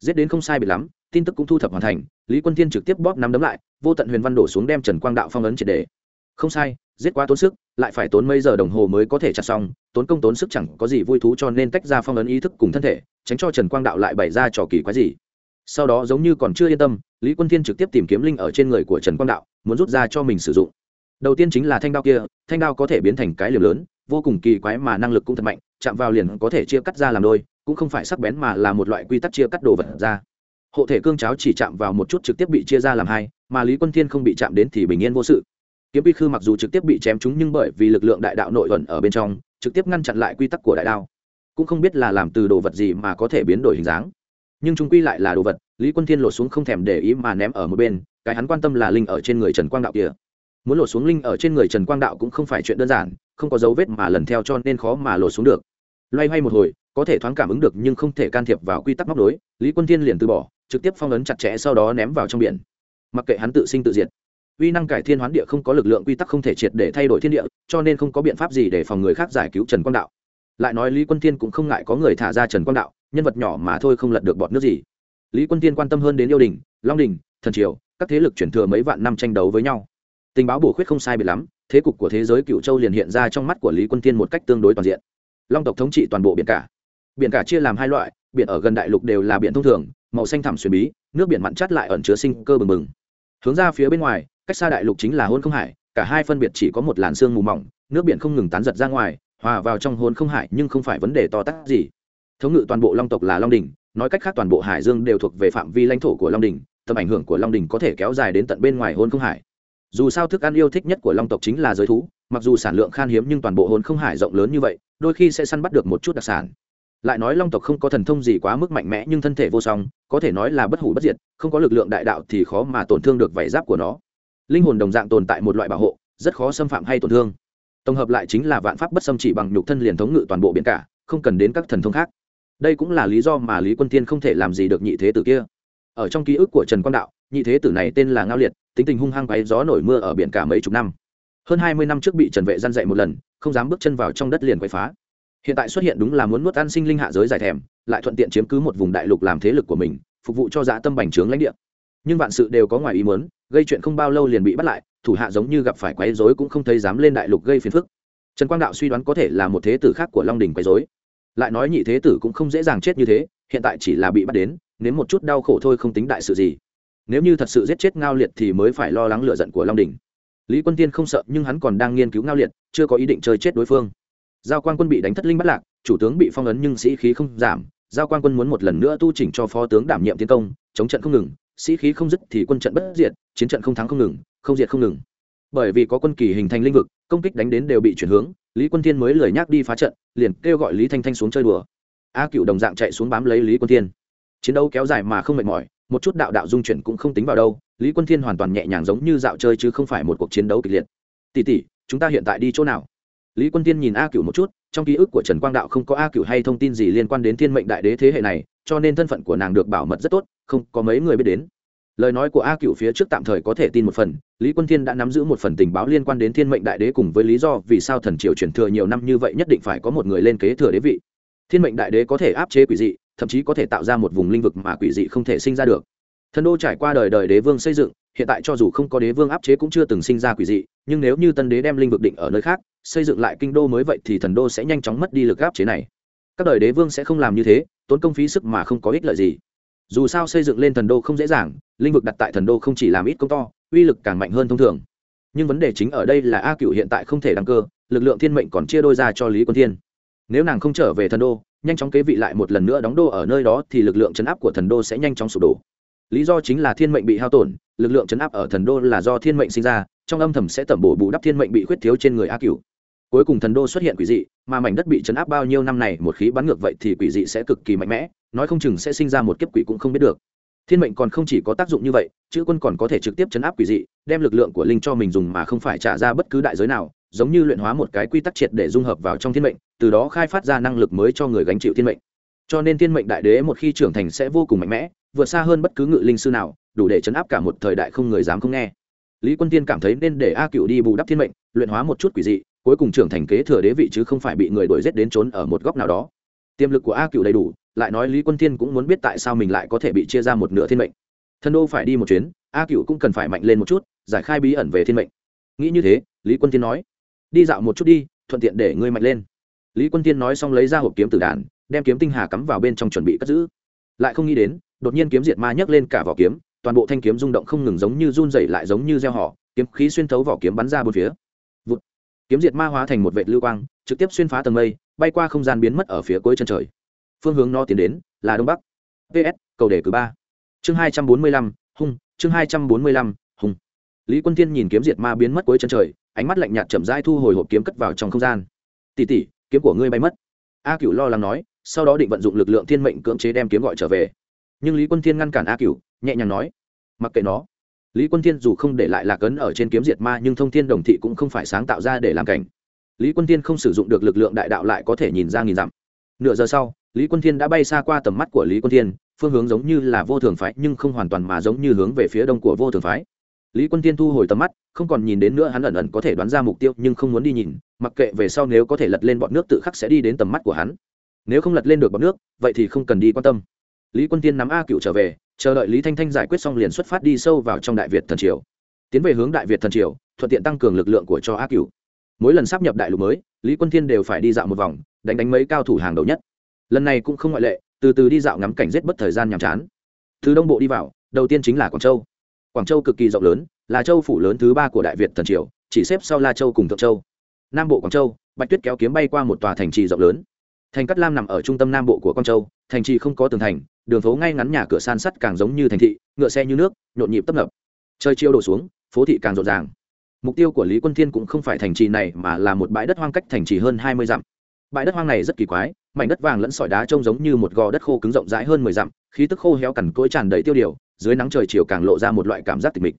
Giết đến không sai biệt lắm, tin tức cũng thu thập hoàn thành, lý quân thiên trực tiếp bóp nắm đấm lại, vô tận huyền văn đổ xuống đem trần quang đạo phong ấn triệt đề không sai giết quá tốn sức, lại phải tốn mấy giờ đồng hồ mới có thể chặt xong, tốn công tốn sức chẳng có gì vui thú cho nên tách ra phong ấn ý thức cùng thân thể, tránh cho trần quang đạo lại bày ra trò kỳ quái gì. Sau đó giống như còn chưa yên tâm, lý quân thiên trực tiếp tìm kiếm linh ở trên người của trần quang đạo, muốn rút ra cho mình sử dụng. Đầu tiên chính là thanh đao kia, thanh đao có thể biến thành cái liều lớn, vô cùng kỳ quái mà năng lực cũng thật mạnh, chạm vào liền có thể chia cắt ra làm đôi, cũng không phải sắc bén mà là một loại quy tắc chia cắt đồ vật ra. Hộ thể cương cháo chỉ chạm vào một chút trực tiếp bị chia ra làm hai, mà lý quân thiên không bị chạm đến thì bình yên vô sự kiếm quy khư mặc dù trực tiếp bị chém trúng nhưng bởi vì lực lượng đại đạo nội ẩn ở bên trong, trực tiếp ngăn chặn lại quy tắc của đại đao cũng không biết là làm từ đồ vật gì mà có thể biến đổi hình dáng. Nhưng chúng quy lại là đồ vật, lý quân thiên lột xuống không thèm để ý mà ném ở một bên, cái hắn quan tâm là linh ở trên người trần quang đạo kia muốn lột xuống linh ở trên người trần quang đạo cũng không phải chuyện đơn giản, không có dấu vết mà lần theo cho nên khó mà lột xuống được. Loay hoay một hồi, có thể thoáng cảm ứng được nhưng không thể can thiệp vào quy tắc móc đối lý quân thiên liền từ bỏ, trực tiếp phong ấn chặt chẽ sau đó ném vào trong biển. Mặc kệ hắn tự sinh tự diệt uy năng cải thiên hoán địa không có lực lượng quy tắc không thể triệt để thay đổi thiên địa, cho nên không có biện pháp gì để phòng người khác giải cứu trần quang đạo. Lại nói lý quân thiên cũng không ngại có người thả ra trần quang đạo, nhân vật nhỏ mà thôi không lật được bọt nước gì. Lý quân tiên quan tâm hơn đến yêu đình, long đình, thần triều, các thế lực chuyển thừa mấy vạn năm tranh đấu với nhau. Tình báo bổ khuyết không sai biệt lắm, thế cục của thế giới cựu châu liền hiện ra trong mắt của lý quân tiên một cách tương đối toàn diện. Long tộc thống trị toàn bộ biển cả. Biển cả chia làm hai loại, biển ở gần đại lục đều là biển thông thường, màu xanh thẳm xuyên bí, nước biển mặn chát lại ẩn chứa sinh cơ bừng bừng. Hướng ra phía bên ngoài cách xa đại lục chính là hôn không hải, cả hai phân biệt chỉ có một làn sương mù mỏng, nước biển không ngừng tán giật ra ngoài, hòa vào trong hôn không hải nhưng không phải vấn đề to tát gì. Thống ngự toàn bộ long tộc là long đình, nói cách khác toàn bộ hải dương đều thuộc về phạm vi lãnh thổ của long đình, tầm ảnh hưởng của long đình có thể kéo dài đến tận bên ngoài hôn không hải. Dù sao thức ăn yêu thích nhất của long tộc chính là giới thú, mặc dù sản lượng khan hiếm nhưng toàn bộ hôn không hải rộng lớn như vậy, đôi khi sẽ săn bắt được một chút đặc sản. Lại nói long tộc không có thần thông gì quá mức mạnh mẽ nhưng thân thể vô song, có thể nói là bất hủ bất diệt, không có lực lượng đại đạo thì khó mà tổn thương được vảy giáp của nó linh hồn đồng dạng tồn tại một loại bảo hộ, rất khó xâm phạm hay tổn thương. Tổng hợp lại chính là vạn pháp bất xâm chỉ bằng nhục thân liền thống ngự toàn bộ biển cả, không cần đến các thần thông khác. Đây cũng là lý do mà lý quân tiên không thể làm gì được nhị thế tử kia. Ở trong ký ức của trần quang đạo, nhị thế tử này tên là ngao liệt, tính tình hung hăng quáy gió nổi mưa ở biển cả mấy chục năm. Hơn hai mươi năm trước bị trần vệ gian dậy một lần, không dám bước chân vào trong đất liền quậy phá. Hiện tại xuất hiện đúng là muốn nuốt ăn sinh linh hạ giới giải thèm, lại thuận tiện chiếm cứ một vùng đại lục làm thế lực của mình, phục vụ cho dã tâm bành trướng lãnh địa. Nhưng vạn sự đều có ngoài ý muốn gây chuyện không bao lâu liền bị bắt lại, thủ hạ giống như gặp phải quấy rối cũng không thấy dám lên đại lục gây phiền phức. Trần quang đạo suy đoán có thể là một thế tử khác của long đình quấy rối. Lại nói nhị thế tử cũng không dễ dàng chết như thế, hiện tại chỉ là bị bắt đến, nếm một chút đau khổ thôi không tính đại sự gì. Nếu như thật sự giết chết ngao liệt thì mới phải lo lắng lựa giận của long đình. Lý quân tiên không sợ, nhưng hắn còn đang nghiên cứu ngao liệt, chưa có ý định chơi chết đối phương. Giao quan quân bị đánh thất linh bắt lạc, chủ tướng bị phong ấn nhưng sĩ khí không giảm. Giao quan quân muốn một lần nữa tu chỉnh cho phó tướng đảm nhiệm tiến công, chống trận không ngừng sĩ khí không dứt thì quân trận bất diệt, chiến trận không thắng không ngừng, không diệt không ngừng. Bởi vì có quân kỳ hình thành linh vực, công kích đánh đến đều bị chuyển hướng, lý quân thiên mới lười nhắc đi phá trận, liền kêu gọi lý thanh thanh xuống chơi đùa. A cựu đồng dạng chạy xuống bám lấy lý quân thiên. Chiến đấu kéo dài mà không mệt mỏi, một chút đạo đạo dung chuyển cũng không tính vào đâu, lý quân thiên hoàn toàn nhẹ nhàng giống như dạo chơi chứ không phải một cuộc chiến đấu kịch liệt. Tỉ tỉ chúng ta hiện tại đi chỗ nào? Lý quân thiên nhìn a cựu một chút, trong ký ức của trần quang đạo không có a cựu hay thông tin gì liên quan đến thiên mệnh đại đế thế hệ này cho nên thân phận của nàng được bảo mật rất tốt, không có mấy người biết đến. Lời nói của a cựu phía trước tạm thời có thể tin một phần, lý quân thiên đã nắm giữ một phần tình báo liên quan đến thiên mệnh đại đế cùng với lý do vì sao thần triều truyền thừa nhiều năm như vậy nhất định phải có một người lên kế thừa đế vị. Thiên mệnh đại đế có thể áp chế quỷ dị, thậm chí có thể tạo ra một vùng linh vực mà quỷ dị không thể sinh ra được. Thần đô trải qua đời đời đế vương xây dựng, hiện tại cho dù không có đế vương áp chế cũng chưa từng sinh ra quỷ dị, nhưng nếu như tân đế đem linh vực định ở nơi khác, xây dựng lại kinh đô mới vậy thì thần đô sẽ nhanh chóng mất đi lực áp chế này. Các đời đế vương sẽ không làm như thế tốn công phí sức mà không có ích lợi gì. Dù sao xây dựng lên thần đô không dễ dàng, linh vực đặt tại thần đô không chỉ làm ít công to, uy lực càng mạnh hơn thông thường. Nhưng vấn đề chính ở đây là a cựu hiện tại không thể đăng cơ, lực lượng thiên mệnh còn chia đôi ra cho lý quân thiên. Nếu nàng không trở về thần đô, nhanh chóng kế vị lại một lần nữa đóng đô ở nơi đó thì lực lượng chấn áp của thần đô sẽ nhanh chóng sụp đổ. Lý do chính là thiên mệnh bị hao tổn, lực lượng chấn áp ở thần đô là do thiên mệnh sinh ra, trong âm thầm sẽ tẩm bổ bù đắp thiên mệnh bị khuyết thiếu trên người a cựu cuối cùng thần đô xuất hiện quỷ dị, mà mảnh đất bị chấn áp bao nhiêu năm này, một khí bắn ngược vậy thì quỷ dị sẽ cực kỳ mạnh mẽ, nói không chừng sẽ sinh ra một kiếp quỷ cũng không biết được. Thiên mệnh còn không chỉ có tác dụng như vậy, chữ quân còn có thể trực tiếp chấn áp quỷ dị, đem lực lượng của linh cho mình dùng mà không phải trả ra bất cứ đại giới nào, giống như luyện hóa một cái quy tắc triệt để dung hợp vào trong thiên mệnh, từ đó khai phát ra năng lực mới cho người gánh chịu thiên mệnh. Cho nên thiên mệnh đại đế một khi trưởng thành sẽ vô cùng mạnh mẽ, vượt xa hơn bất cứ ngự linh sư nào, đủ để chấn áp cả một thời đại không người dám không nghe. Lý quân tiên cảm thấy nên để a cựu đi bù đắp thiên mệnh, luyện hóa một chút quỷ dị cuối cùng trưởng thành kế thừa đế vị chứ không phải bị người đuổi giết đến trốn ở một góc nào đó. Tiềm lực của a cựu đầy đủ, lại nói lý quân thiên cũng muốn biết tại sao mình lại có thể bị chia ra một nửa thiên mệnh. Thần đô phải đi một chuyến, a cựu cũng cần phải mạnh lên một chút, giải khai bí ẩn về thiên mệnh. Nghĩ như thế, lý quân thiên nói, đi dạo một chút đi, thuận tiện để ngươi mạnh lên. Lý quân thiên nói xong lấy ra hộp kiếm tử đàn, đem kiếm tinh hà cắm vào bên trong chuẩn bị cất giữ. Lại không nghĩ đến, đột nhiên kiếm diệt ma nhấc lên cả vỏ kiếm, toàn bộ thanh kiếm rung động không ngừng giống như run dày lại giống như gieo họ, kiếm khí xuyên thấu vỏ kiếm bắn ra bốn phía kiếm diệt ma hóa thành một vệ lưu quang, trực tiếp xuyên phá tầng mây, bay qua không gian biến mất ở phía cuối chân trời. Phương hướng nó tiến đến là đông bắc. Ps cầu đề cử ba. Chương hai trăm bốn mươi lăm, hung, chương hai trăm bốn mươi lăm, hung. Lý quân thiên nhìn kiếm diệt ma biến mất cuối chân trời, ánh mắt lạnh nhạt chậm rãi thu hồi hộp kiếm cất vào trong không gian. Tỉ tỉ kiếm của ngươi bay mất. A cửu lo lắng nói, sau đó định vận dụng lực lượng thiên mệnh cưỡng chế đem kiếm gọi trở về. Nhưng lý quân thiên ngăn cản a cửu, nhẹ nhàng nói, mặc kệ nó lý quân thiên dù không để lại lạc ấn ở trên kiếm diệt ma, nhưng thông thiên đồng thị cũng không phải sáng tạo ra để làm cảnh. Lý quân thiên không sử dụng được lực lượng đại đạo lại có thể nhìn ra nghìn dặm. Nửa giờ sau, lý quân thiên đã bay xa qua tầm mắt của lý quân thiên, phương hướng giống như là vô thường phái, nhưng không hoàn toàn mà giống như hướng về phía đông của vô thường phái. Lý quân thiên thu hồi tầm mắt, không còn nhìn đến nữa, hắn ẩn ẩn có thể đoán ra mục tiêu, nhưng không muốn đi nhìn, mặc kệ về sau nếu có thể lật lên bọn nước tự khắc sẽ đi đến tầm mắt của hắn. Nếu không lật lên được bọn nước, vậy thì không cần đi quan tâm. Lý quân tiên nắm a cựu trở về chờ đợi lý thanh thanh giải quyết xong liền xuất phát đi sâu vào trong đại việt thần triều. Tiến về hướng đại việt thần triều, thuận tiện tăng cường lực lượng của cho a cựu mỗi lần sắp nhập đại lục mới, lý quân thiên đều phải đi dạo một vòng, đánh đánh mấy cao thủ hàng đầu nhất. Lần này cũng không ngoại lệ, từ từ đi dạo ngắm cảnh rét bất thời gian nhàm chán. Từ đông bộ đi vào, đầu tiên chính là quảng châu. Quảng châu cực kỳ rộng lớn, là châu phủ lớn thứ ba của đại việt thần triều, chỉ xếp sau la châu cùng thượng châu. Nam bộ quảng châu, bạch tuyết kéo kiếm bay qua một tòa thành trì rộng lớn. Thành cát lam nằm ở trung tâm nam bộ của quảng châu, thành trì không có tường thành đường phố ngay ngắn nhà cửa san sắt càng giống như thành thị, ngựa xe như nước, nhộn nhịp tấp nập. Trời chiều đổ xuống, phố thị càng rộn ràng. Mục tiêu của lý quân thiên cũng không phải thành trì này mà là một bãi đất hoang cách thành trì hơn hai mươi dặm. Bãi đất hoang này rất kỳ quái, mảnh đất vàng lẫn sỏi đá trông giống như một gò đất khô cứng rộng rãi hơn mười dặm, khí tức khô héo cằn cỗi tràn đầy tiêu điều, dưới nắng trời chiều càng lộ ra một loại cảm giác tịch mịch.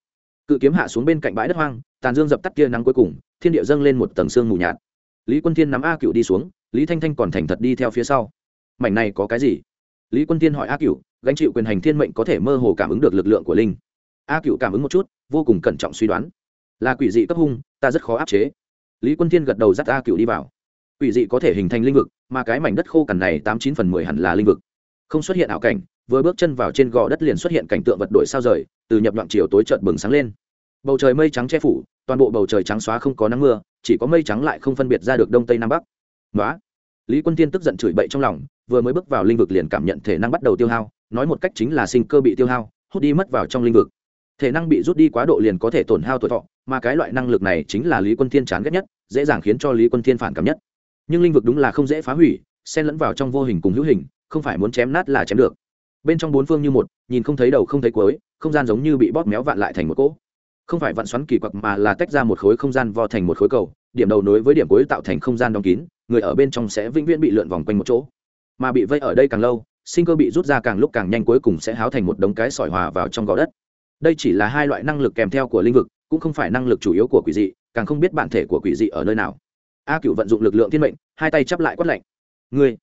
Cự kiếm hạ xuống bên cạnh bãi đất hoang, tàn dương dập tắt kia nắng cuối cùng, thiên địa dâng lên một tầng sương mù nhạt. Lý quân thiên nắm a cựu đi xuống, lý thanh thanh còn thành thật đi theo phía sau. Mảnh này có cái gì? Lý quân thiên hỏi a cựu gánh chịu quyền hành thiên mệnh có thể mơ hồ cảm ứng được lực lượng của linh. A cựu cảm ứng một chút, vô cùng cẩn trọng suy đoán. Là quỷ dị cấp hung, ta rất khó áp chế. Lý quân thiên gật đầu dắt a cựu đi vào. Quỷ dị có thể hình thành linh vực, mà cái mảnh đất khô cằn này tám chín phần mười hẳn là linh vực. Không xuất hiện ảo cảnh, vừa bước chân vào trên gò đất liền xuất hiện cảnh tượng vật đổi sao rời, từ nhập đoạn chiều tối chợt bừng sáng lên. Bầu trời mây trắng che phủ, toàn bộ bầu trời trắng xóa không có nắng mưa, chỉ có mây trắng lại không phân biệt ra được đông tây nam bắc. Nói lý quân tiên tức giận chửi bậy trong lòng, vừa mới bước vào linh vực liền cảm nhận thể năng bắt đầu tiêu hao, nói một cách chính là sinh cơ bị tiêu hao, hút đi mất vào trong linh vực. Thể năng bị rút đi quá độ liền có thể tổn hao tuổi thọ, mà cái loại năng lực này chính là lý quân thiên chán ghét nhất, dễ dàng khiến cho lý quân thiên phản cảm nhất. Nhưng linh vực đúng là không dễ phá hủy, xen lẫn vào trong vô hình cùng hữu hình, không phải muốn chém nát là chém được. Bên trong bốn phương như một, nhìn không thấy đầu không thấy cuối, không gian giống như bị bóp méo vặn lại thành một cỗ. Không phải vặn xoắn kỳ quặc mà là tách ra một khối không gian vo thành một khối cầu, điểm đầu nối với điểm cuối tạo thành không gian đóng kín người ở bên trong sẽ vĩnh viễn bị lượn vòng quanh một chỗ. Mà bị vây ở đây càng lâu, sinh cơ bị rút ra càng lúc càng nhanh cuối cùng sẽ háo thành một đống cái sỏi hòa vào trong gò đất. Đây chỉ là hai loại năng lực kèm theo của linh vực, cũng không phải năng lực chủ yếu của quỷ dị, càng không biết bản thể của quỷ dị ở nơi nào. A cựu vận dụng lực lượng thiên mệnh, hai tay chắp lại quất lạnh. Người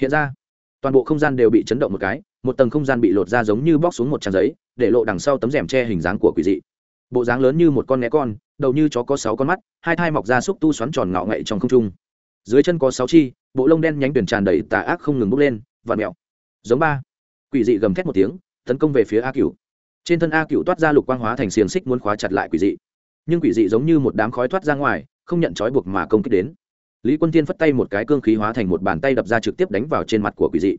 hiện ra. Toàn bộ không gian đều bị chấn động một cái, một tầng không gian bị lột ra giống như bóc xuống một trang giấy, để lộ đằng sau tấm rèm che hình dáng của quỷ dị. Bộ dáng lớn như một con né con, đầu như chó có sáu con mắt, hai thai mọc ra xúc tu xoắn tròn ngạo ngậy trong không trung dưới chân có sáu chi, bộ lông đen nhánh tuyển tràn đầy tà ác không ngừng bốc lên và mẹo giống ba. Quỷ dị gầm thét một tiếng, tấn công về phía a cựu trên thân a cựu toát ra lục quang hóa thành xiềng xích muốn khóa chặt lại quỷ dị. Nhưng quỷ dị giống như một đám khói thoát ra ngoài, không nhận trói buộc mà công kích đến. Lý quân tiên phất tay một cái cương khí hóa thành một bàn tay đập ra trực tiếp đánh vào trên mặt của quỷ dị.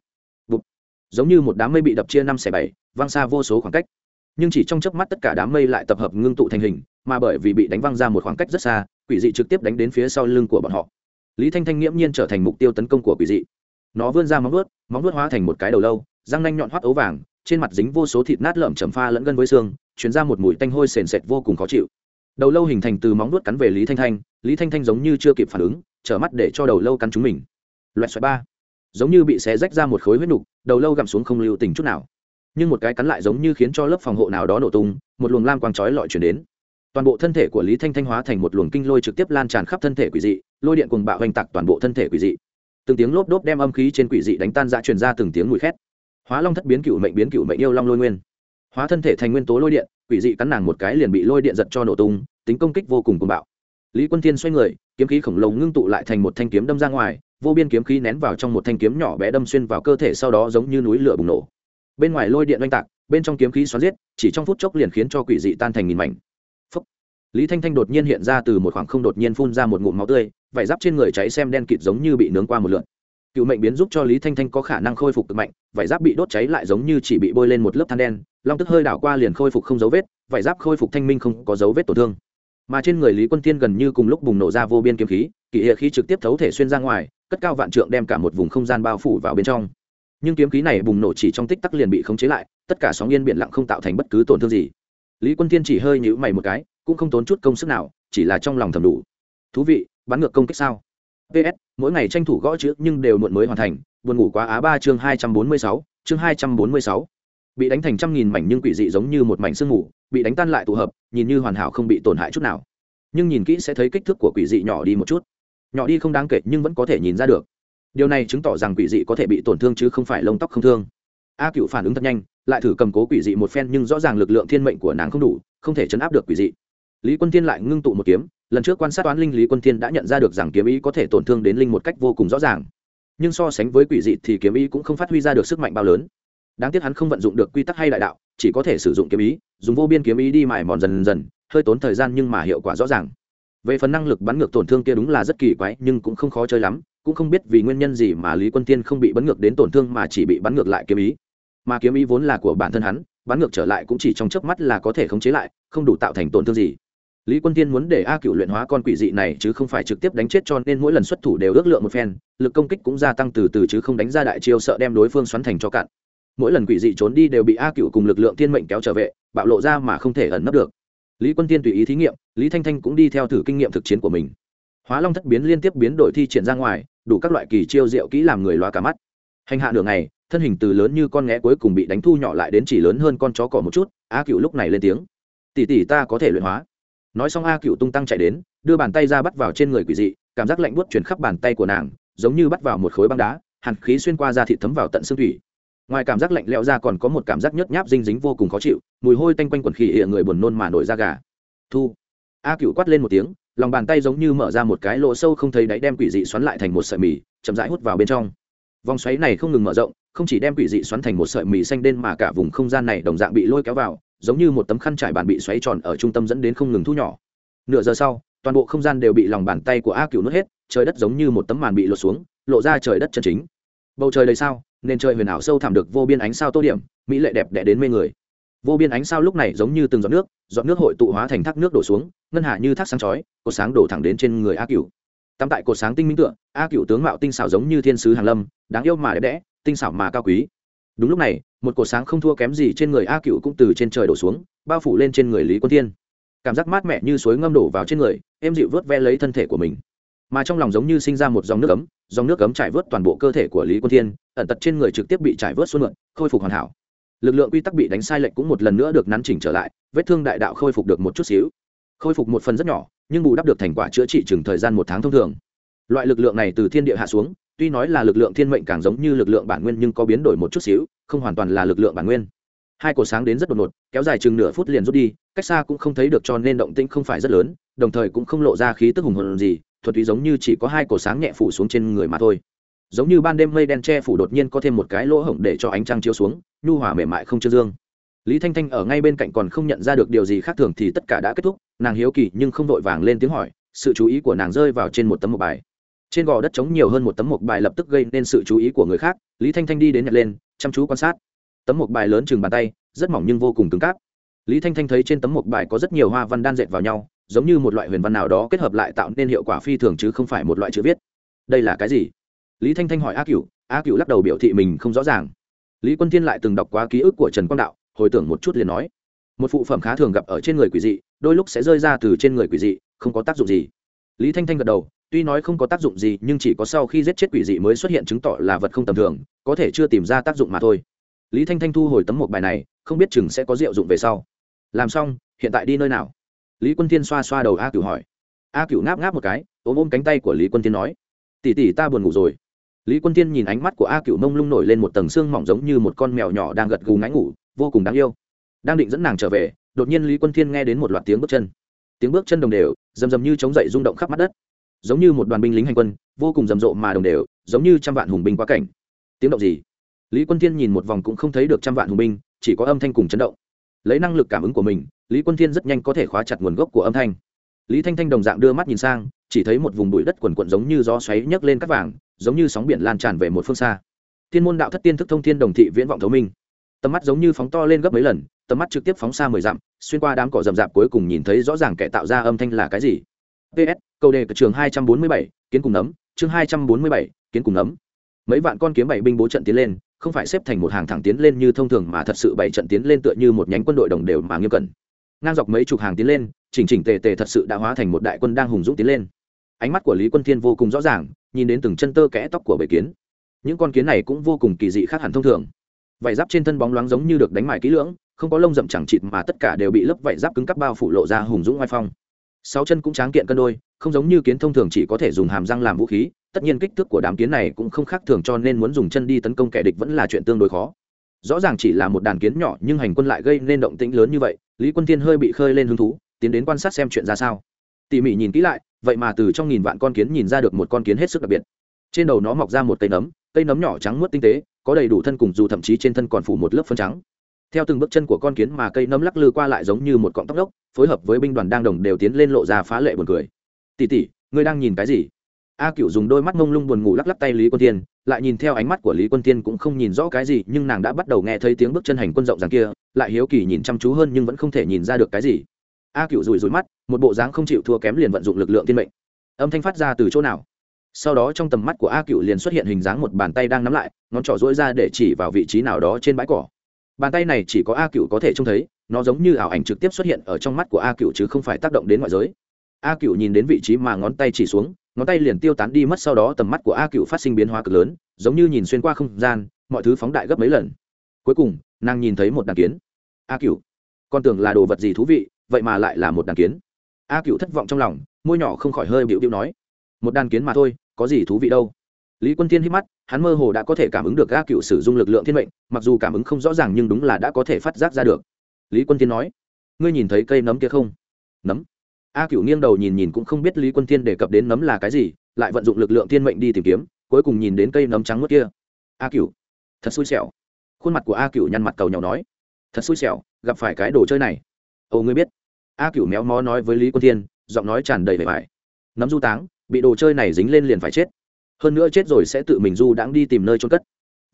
Bụt. giống như một đám mây bị đập chia năm xẻ bảy văng xa vô số khoảng cách. Nhưng chỉ trong chớp mắt tất cả đám mây lại tập hợp ngưng tụ thành hình, mà bởi vì bị đánh văng ra một khoảng cách rất xa, quỷ dị trực tiếp đánh đến phía sau lưng của bọn họ lý thanh thanh nghiễm nhiên trở thành mục tiêu tấn công của quỷ dị. Nó vươn ra móng vuốt móng vuốt hóa thành một cái đầu lâu, răng nanh nhọn hoắt ấu vàng, trên mặt dính vô số thịt nát lợm chầm pha lẫn gân với xương chuyển ra một mùi tanh hôi sền sệt vô cùng khó chịu. Đầu lâu hình thành từ móng vuốt cắn về lý thanh thanh, lý thanh thanh giống như chưa kịp phản ứng, trở mắt để cho đầu lâu cắn chúng mình. Loẹt xoẹt ba. Giống như bị xé rách ra một khối huyết nục, đầu lâu gặm xuống không lưu tình chút nào. Nhưng một cái cắn lại giống như khiến cho lớp phòng hộ nào đó nổ tung, một luồng lam quang chói lọi chuyển đến toàn bộ thân thể của lý thanh thanh hóa thành một luồng kinh lôi trực tiếp lan tràn khắp thân thể quỷ dị, lôi điện cùng bạo hoành tạc toàn bộ thân thể quỷ dị. Từng tiếng lốp đốp đem âm khí trên quỷ dị đánh tan ra truyền ra từng tiếng mùi khét. Hóa long thất biến cựu mệnh biến cựu mệnh yêu long lôi nguyên. Hóa thân thể thành nguyên tố lôi điện, quỷ dị cắn nàng một cái liền bị lôi điện giật cho nổ tung, tính công kích vô cùng cuồng bạo. Lý quân thiên xoay người, kiếm khí khổng lồ ngưng tụ lại thành một thanh kiếm đâm ra ngoài, vô biên kiếm khí nén vào trong một thanh kiếm nhỏ bé đâm xuyên vào cơ thể sau đó giống như núi lửa bùng nổ. Bên ngoài lôi điện oanh tạc, bên trong kiếm khí xoắn giết, chỉ trong phút chốc liền khiến cho quỷ dị tan thành nghìn mảnh lý thanh thanh đột nhiên hiện ra từ một khoảng không đột nhiên phun ra một ngụm máu tươi, vải giáp trên người cháy xem đen kịt giống như bị nướng qua một lượn cựu mệnh biến giúp cho lý thanh thanh có khả năng khôi phục cực mạnh, vải giáp bị đốt cháy lại giống như chỉ bị bôi lên một lớp than đen, long tức hơi đảo qua liền khôi phục không dấu vết, vải giáp khôi phục thanh minh không có dấu vết tổn thương. Mà trên người lý quân tiên gần như cùng lúc bùng nổ ra vô biên kiếm khí kỷ hệ khí trực tiếp thấu thể xuyên ra ngoài, cất cao vạn trượng đem cả một vùng không gian bao phủ vào bên trong. Nhưng kiếm khí này bùng nổ chỉ trong tích tắc liền bị khống chế lại, tất cả sóng yên biển lặng không tạo thành bất cứ tổn thương gì. Lý quân tiên chỉ hơi nhữ mày một cái cũng không tốn chút công sức nào, chỉ là trong lòng thầm đủ. Thú vị, bắn ngược công kích sao? Ps mỗi ngày tranh thủ gõ chữ nhưng đều muộn mới hoàn thành, buồn ngủ quá á ba chương hai trăm bốn mươi sáu, chương hai trăm bốn mươi sáu. Bị đánh thành trăm nghìn mảnh nhưng quỷ dị giống như một mảnh sương mù, bị đánh tan lại tụ hợp, nhìn như hoàn hảo không bị tổn hại chút nào. Nhưng nhìn kỹ sẽ thấy kích thước của quỷ dị nhỏ đi một chút. Nhỏ đi không đáng kể nhưng vẫn có thể nhìn ra được. Điều này chứng tỏ rằng quỷ dị có thể bị tổn thương chứ không phải lông tóc không thương. A cựu phản ứng thật nhanh, lại thử cầm cố quỷ dị một phen nhưng rõ ràng lực lượng thiên mệnh của nàng không đủ, không thể chấn áp được quỷ dị lý quân thiên lại ngưng tụ một kiếm, lần trước quan sát toán linh lý quân thiên đã nhận ra được rằng kiếm ý có thể tổn thương đến linh một cách vô cùng rõ ràng. Nhưng so sánh với quỷ dị thì kiếm ý cũng không phát huy ra được sức mạnh bao lớn. Đáng tiếc hắn không vận dụng được quy tắc hay đại đạo, chỉ có thể sử dụng kiếm ý, dùng vô biên kiếm ý đi mài mòn dần dần, hơi tốn thời gian nhưng mà hiệu quả rõ ràng. Về phần năng lực bắn ngược tổn thương kia đúng là rất kỳ quái, nhưng cũng không khó chơi lắm, cũng không biết vì nguyên nhân gì mà lý quân tiên không bị bắn ngược đến tổn thương mà chỉ bị bắn ngược lại kiếm ý. Mà kiếm ý vốn là của bản thân hắn, bắn ngược trở lại cũng chỉ trong chớp mắt là có thể khống chế lại, không đủ tạo thành tổn thương gì lý quân tiên muốn để a cựu luyện hóa con quỷ dị này chứ không phải trực tiếp đánh chết cho nên mỗi lần xuất thủ đều ước lượng một phen, lực công kích cũng gia tăng từ từ chứ không đánh ra đại chiêu sợ đem đối phương xoắn thành cho cạn. Mỗi lần quỷ dị trốn đi đều bị a cựu cùng lực lượng tiên mệnh kéo trở về, bạo lộ ra mà không thể ẩn nấp được. Lý quân tiên tùy ý thí nghiệm, lý thanh thanh cũng đi theo thử kinh nghiệm thực chiến của mình. Hóa long thất biến liên tiếp biến đổi thi triển ra ngoài, đủ các loại kỳ chiêu diệu kỹ làm người loa cả mắt. Hành hạ nửa ngày, thân hình từ lớn như con nghé cuối cùng bị đánh thu nhỏ lại đến chỉ lớn hơn con chó cỏ một chút, a cựu lúc này lên tiếng. Tỷ tỷ ta có thể luyện hóa nói xong a cựu tung tăng chạy đến, đưa bàn tay ra bắt vào trên người quỷ dị, cảm giác lạnh buốt chuyển khắp bàn tay của nàng, giống như bắt vào một khối băng đá, hàn khí xuyên qua da thịt thấm vào tận xương thủy. Ngoài cảm giác lạnh lẽo ra còn có một cảm giác nhớt nháp dinh dính vô cùng khó chịu, mùi hôi tanh quanh quần khỉ ỉa người buồn nôn mà nổi da gà. Thu. A cựu quát lên một tiếng, lòng bàn tay giống như mở ra một cái lỗ sâu không thấy đáy đem quỷ dị xoắn lại thành một sợi mì, chậm rãi hút vào bên trong. Vòng xoáy này không ngừng mở rộng, không chỉ đem quỷ dị xoắn thành một sợi mì xanh đen mà cả vùng không gian này đồng dạng bị lôi kéo vào giống như một tấm khăn trải bàn bị xoáy tròn ở trung tâm dẫn đến không ngừng thu nhỏ. Nửa giờ sau, toàn bộ không gian đều bị lòng bàn tay của a cựu nuốt hết, trời đất giống như một tấm màn bị lột xuống, lộ ra trời đất chân chính. Bầu trời đầy sao nên trời huyền ảo sâu thẳm được vô biên ánh sao tô điểm, mỹ lệ đẹp đẽ đến mê người. Vô biên ánh sao lúc này giống như từng giọt nước giọt nước hội tụ hóa thành thác nước đổ xuống, ngân hạ như thác sáng chói, cột sáng đổ thẳng đến trên người a cựu tắm tại cột sáng tinh minh tựa, a cựu tướng mạo tinh xảo giống như thiên sứ hàng lâm, đáng yêu mà đẹp đẽ, tinh xảo mà cao quý. Đúng lúc này một cổ sáng không thua kém gì trên người a cựu cũng từ trên trời đổ xuống, bao phủ lên trên người lý quân thiên. Cảm giác mát mẻ như suối ngâm đổ vào trên người em dịu vớt ve lấy thân thể của mình. Mà trong lòng giống như sinh ra một dòng nước ấm, dòng nước ấm trải vớt toàn bộ cơ thể của lý quân thiên, ẩn tật trên người trực tiếp bị trải vớt xuống mượn, khôi phục hoàn hảo. Lực lượng quy tắc bị đánh sai lệch cũng một lần nữa được nắn chỉnh trở lại, vết thương đại đạo khôi phục được một chút xíu. Khôi phục một phần rất nhỏ, nhưng bù đắp được thành quả chữa trị chừng thời gian một tháng thông thường. Loại lực lượng này từ thiên địa hạ xuống tuy nói là lực lượng thiên mệnh càng giống như lực lượng bản nguyên nhưng có biến đổi một chút xíu, không hoàn toàn là lực lượng bản nguyên. Hai cột sáng đến rất đột ngột, kéo dài chừng nửa phút liền rút đi, cách xa cũng không thấy được cho nên động tĩnh không phải rất lớn, đồng thời cũng không lộ ra khí tức hùng hồn gì, thuật ý giống như chỉ có hai cột sáng nhẹ phủ xuống trên người mà thôi. Giống như ban đêm mây đen che phủ đột nhiên có thêm một cái lỗ hổng để cho ánh trăng chiếu xuống, nhu hòa mềm mại không chưa dương. Lý thanh thanh ở ngay bên cạnh còn không nhận ra được điều gì khác thường thì tất cả đã kết thúc, nàng hiếu kỳ nhưng không vội vàng lên tiếng hỏi, sự chú ý của nàng rơi vào trên một tấm một bài trên gò đất trống nhiều hơn một tấm mộc bài lập tức gây nên sự chú ý của người khác, lý thanh thanh đi đến nhặt lên, chăm chú quan sát. Tấm mộc bài lớn chừng bàn tay, rất mỏng nhưng vô cùng cứng cáp. Lý thanh thanh thấy trên tấm mộc bài có rất nhiều hoa văn đan dệt vào nhau, giống như một loại huyền văn nào đó kết hợp lại tạo nên hiệu quả phi thường chứ không phải một loại chữ viết. Đây là cái gì? Lý thanh thanh hỏi a cựu a cựu lắc đầu biểu thị mình không rõ ràng. Lý quân thiên lại từng đọc qua ký ức của trần quang đạo, hồi tưởng một chút liền nói, một phụ phẩm khá thường gặp ở trên người quỷ dị, đôi lúc sẽ rơi ra từ trên người quỷ dị, không có tác dụng gì. Lý thanh thanh gật đầu tuy nói không có tác dụng gì, nhưng chỉ có sau khi giết chết quỷ dị mới xuất hiện chứng tỏ là vật không tầm thường, có thể chưa tìm ra tác dụng mà thôi. Lý thanh thanh thu hồi tấm một bài này, không biết chừng sẽ có diệu dụng về sau. Làm xong, hiện tại đi nơi nào? Lý quân thiên xoa xoa đầu a cửu hỏi. A cửu ngáp ngáp một cái, ôm ôm cánh tay của lý quân thiên nói. Tỉ tỉ ta buồn ngủ rồi. Lý quân thiên nhìn ánh mắt của a cửu mông lung nổi lên một tầng xương mỏng giống như một con mèo nhỏ đang gật gù ngáy ngủ, vô cùng đáng yêu. Đang định dẫn nàng trở về, đột nhiên lý quân thiên nghe đến một loạt tiếng bước chân. Tiếng bước chân đồng đều, rầm rầm như chống dậy rung động khắp mắt đất giống như một đoàn binh lính hành quân, vô cùng rầm rộ mà đồng đều, giống như trăm vạn hùng binh quá cảnh. Tiếng động gì? Lý quân thiên nhìn một vòng cũng không thấy được trăm vạn hùng binh, chỉ có âm thanh cùng chấn động. Lấy năng lực cảm ứng của mình, lý quân thiên rất nhanh có thể khóa chặt nguồn gốc của âm thanh. Lý thanh thanh đồng dạng đưa mắt nhìn sang, chỉ thấy một vùng bụi đất quần quận giống như gió xoáy nhấc lên cắt vàng, giống như sóng biển lan tràn về một phương xa. Thiên môn đạo thất tiên thức thông thiên đồng thị viễn vọng thấu minh. Tầm mắt giống như phóng to lên gấp mấy lần, tầm mắt trực tiếp phóng xa mười dặm, xuyên qua đám cỏ rậm rạp cuối cùng nhìn thấy rõ ràng kẻ tạo ra âm thanh là cái gì ps câu đề của trường hai trăm bốn mươi bảy, kiến cùng nấm, chương hai trăm bốn mươi bảy, kiến cùng nấm. Mấy vạn con kiếm bảy binh bố trận tiến lên, không phải xếp thành một hàng thẳng tiến lên như thông thường mà thật sự bảy trận tiến lên tựa như một nhánh quân đội đồng đều mà nghiêm cẩn. Ngang dọc mấy chục hàng tiến lên, chỉnh chỉnh tề tề thật sự đã hóa thành một đại quân đang hùng dũng tiến lên. Ánh mắt của lý quân thiên vô cùng rõ ràng, nhìn đến từng chân tơ kẽ tóc của bầy kiến. Những con kiến này cũng vô cùng kỳ dị khác hẳn thông thường. Vải giáp trên thân bóng loáng giống như được đánh mại kỹ lưỡng, không có lông rậm chẳng chịt mà tất cả đều bị lớp vải giáp cứng cắp bao phủ lộ ra hùng dũng oai phong sáu chân cũng tráng kiện cân đôi, không giống như kiến thông thường chỉ có thể dùng hàm răng làm vũ khí, tất nhiên kích thước của đám kiến này cũng không khác thường cho nên muốn dùng chân đi tấn công kẻ địch vẫn là chuyện tương đối khó. Rõ ràng chỉ là một đàn kiến nhỏ nhưng hành quân lại gây nên động tĩnh lớn như vậy, lý quân thiên hơi bị khơi lên hứng thú, tiến đến quan sát xem chuyện ra sao. Tỉ mỉ nhìn kỹ lại, vậy mà từ trong nghìn vạn con kiến nhìn ra được một con kiến hết sức đặc biệt. Trên đầu nó mọc ra một cây nấm cây nấm nhỏ trắng muốt tinh tế, có đầy đủ thân cùng dù thậm chí trên thân còn phủ một lớp phân trắng theo từng bước chân của con kiến mà cây nấm lắc lư qua lại giống như một cọng tóc lốc, phối hợp với binh đoàn đang đồng đều tiến lên lộ ra phá lệ buồn cười. Tỉ tỉ ngươi đang nhìn cái gì? A cựu dùng đôi mắt mông lung buồn ngủ lắc lắc tay lý quân tiên lại nhìn theo ánh mắt của lý quân tiên cũng không nhìn rõ cái gì nhưng nàng đã bắt đầu nghe thấy tiếng bước chân hành quân rộng ràng kia lại hiếu kỳ nhìn chăm chú hơn nhưng vẫn không thể nhìn ra được cái gì. A cựu rủi rủi mắt một bộ dáng không chịu thua kém liền vận dụng lực lượng tiên mệnh. Âm thanh phát ra từ chỗ nào? Sau đó trong tầm mắt của a cựu liền xuất hiện hình dáng một bàn tay đang nắm lại ngón trỏ dỗi ra để chỉ vào vị trí nào đó trên bãi cỏ bàn tay này chỉ có a cựu có thể trông thấy, nó giống như ảo ảnh trực tiếp xuất hiện ở trong mắt của a cựu chứ không phải tác động đến ngoại giới. A cựu nhìn đến vị trí mà ngón tay chỉ xuống, ngón tay liền tiêu tán đi mất sau đó tầm mắt của a cựu phát sinh biến hóa cực lớn, giống như nhìn xuyên qua không gian, mọi thứ phóng đại gấp mấy lần. Cuối cùng, nàng nhìn thấy một đàn kiến. A cựu, con tưởng là đồ vật gì thú vị, vậy mà lại là một đàn kiến. A cựu thất vọng trong lòng, môi nhỏ không khỏi hơi bịu bịu nói, một đàn kiến mà thôi, có gì thú vị đâu? Lý quân thiên hít mắt, hắn mơ hồ đã có thể cảm ứng được a cựu sử dụng lực lượng thiên mệnh, mặc dù cảm ứng không rõ ràng nhưng đúng là đã có thể phát giác ra được. Lý quân thiên nói, ngươi nhìn thấy cây nấm kia không? Nấm? A cựu nghiêng đầu nhìn nhìn cũng không biết lý quân thiên đề cập đến nấm là cái gì, lại vận dụng lực lượng thiên mệnh đi tìm kiếm, cuối cùng nhìn đến cây nấm trắng mất kia. A cựu thật xui xẻo. Khuôn mặt của a cựu nhăn mặt cầu nhau nói, thật xui xẻo, gặp phải cái đồ chơi này. Ồ, ngươi biết. A cựu méo mó nói với lý quân thiên, giọng nói tràn đầy vẻ vải nấm du táng, bị đồ chơi này dính lên liền phải chết hơn nữa chết rồi sẽ tự mình du đãng đi tìm nơi trôn cất.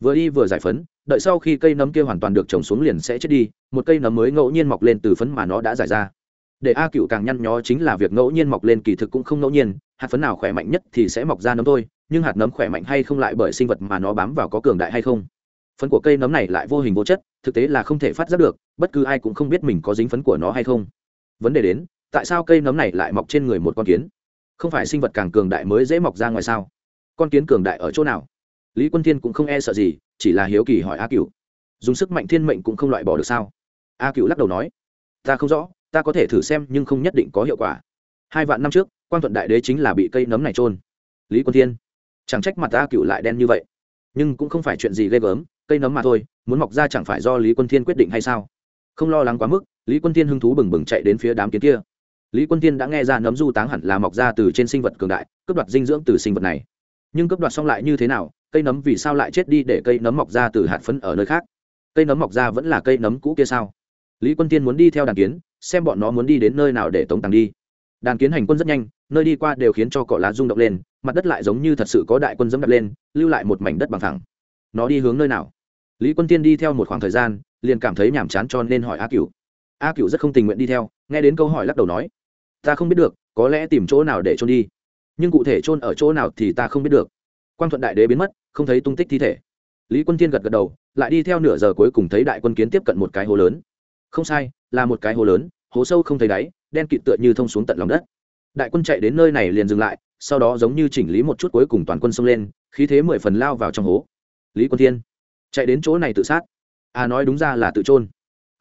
Vừa đi vừa giải phấn, đợi sau khi cây nấm kia hoàn toàn được trồng xuống liền sẽ chết đi, một cây nấm mới ngẫu nhiên mọc lên từ phấn mà nó đã giải ra. Để a cựu càng nhăn nhó chính là việc ngẫu nhiên mọc lên kỳ thực cũng không ngẫu nhiên, hạt phấn nào khỏe mạnh nhất thì sẽ mọc ra nấm thôi, nhưng hạt nấm khỏe mạnh hay không lại bởi sinh vật mà nó bám vào có cường đại hay không? Phấn của cây nấm này lại vô hình vô chất, thực tế là không thể phát giác được, bất cứ ai cũng không biết mình có dính phấn của nó hay không. Vấn đề đến, tại sao cây nấm này lại mọc trên người một con kiến? Không phải sinh vật càng cường đại mới dễ mọc ra ngoài sao? Con kiến cường đại ở chỗ nào? Lý quân thiên cũng không e sợ gì, chỉ là hiếu kỳ hỏi a cựu dùng sức mạnh thiên mệnh cũng không loại bỏ được sao? A cựu lắc đầu nói, ta không rõ, ta có thể thử xem nhưng không nhất định có hiệu quả. Hai vạn năm trước quan thuận đại đế chính là bị cây nấm này trôn lý quân thiên, chẳng trách mặt a cựu lại đen như vậy. Nhưng cũng không phải chuyện gì ghê gớm, cây nấm mà thôi, muốn mọc ra chẳng phải do lý quân thiên quyết định hay sao? Không lo lắng quá mức, lý quân thiên hứng thú bừng bừng chạy đến phía đám kiến kia. Lý quân thiên đã nghe ra nấm du táng hẳn là mọc ra từ trên sinh vật cường đại, cướp đoạt dinh dưỡng từ sinh vật này nhưng cướp đoạt xong lại như thế nào, cây nấm vì sao lại chết đi để cây nấm mọc ra từ hạt phấn ở nơi khác? Cây nấm mọc ra vẫn là cây nấm cũ kia sao? Lý quân tiên muốn đi theo đàn kiến, xem bọn nó muốn đi đến nơi nào để tống tàng đi. Đàn kiến hành quân rất nhanh, nơi đi qua đều khiến cho cỏ lá rung động lên, mặt đất lại giống như thật sự có đại quân dẫm đập lên, lưu lại một mảnh đất bằng thẳng. Nó đi hướng nơi nào? Lý quân tiên đi theo một khoảng thời gian, liền cảm thấy nhàm chán cho nên hỏi a cựu a cựu rất không tình nguyện đi theo, nghe đến câu hỏi lắc đầu nói, ta không biết được, có lẽ tìm chỗ nào để trôn đi? Nhưng cụ thể trôn ở chỗ nào thì ta không biết được. Quang thuận đại đế biến mất, không thấy tung tích thi thể. Lý quân tiên gật gật đầu, lại đi theo nửa giờ cuối cùng thấy đại quân kiến tiếp cận một cái hố lớn. Không sai, là một cái hố lớn, hố sâu không thấy đáy, đen kịt tựa như thông xuống tận lòng đất. Đại quân chạy đến nơi này liền dừng lại, sau đó giống như chỉnh lý một chút cuối cùng toàn quân xông lên, khí thế mười phần lao vào trong hố. Lý quân thiên, chạy đến chỗ này tự sát. À nói đúng ra là tự trôn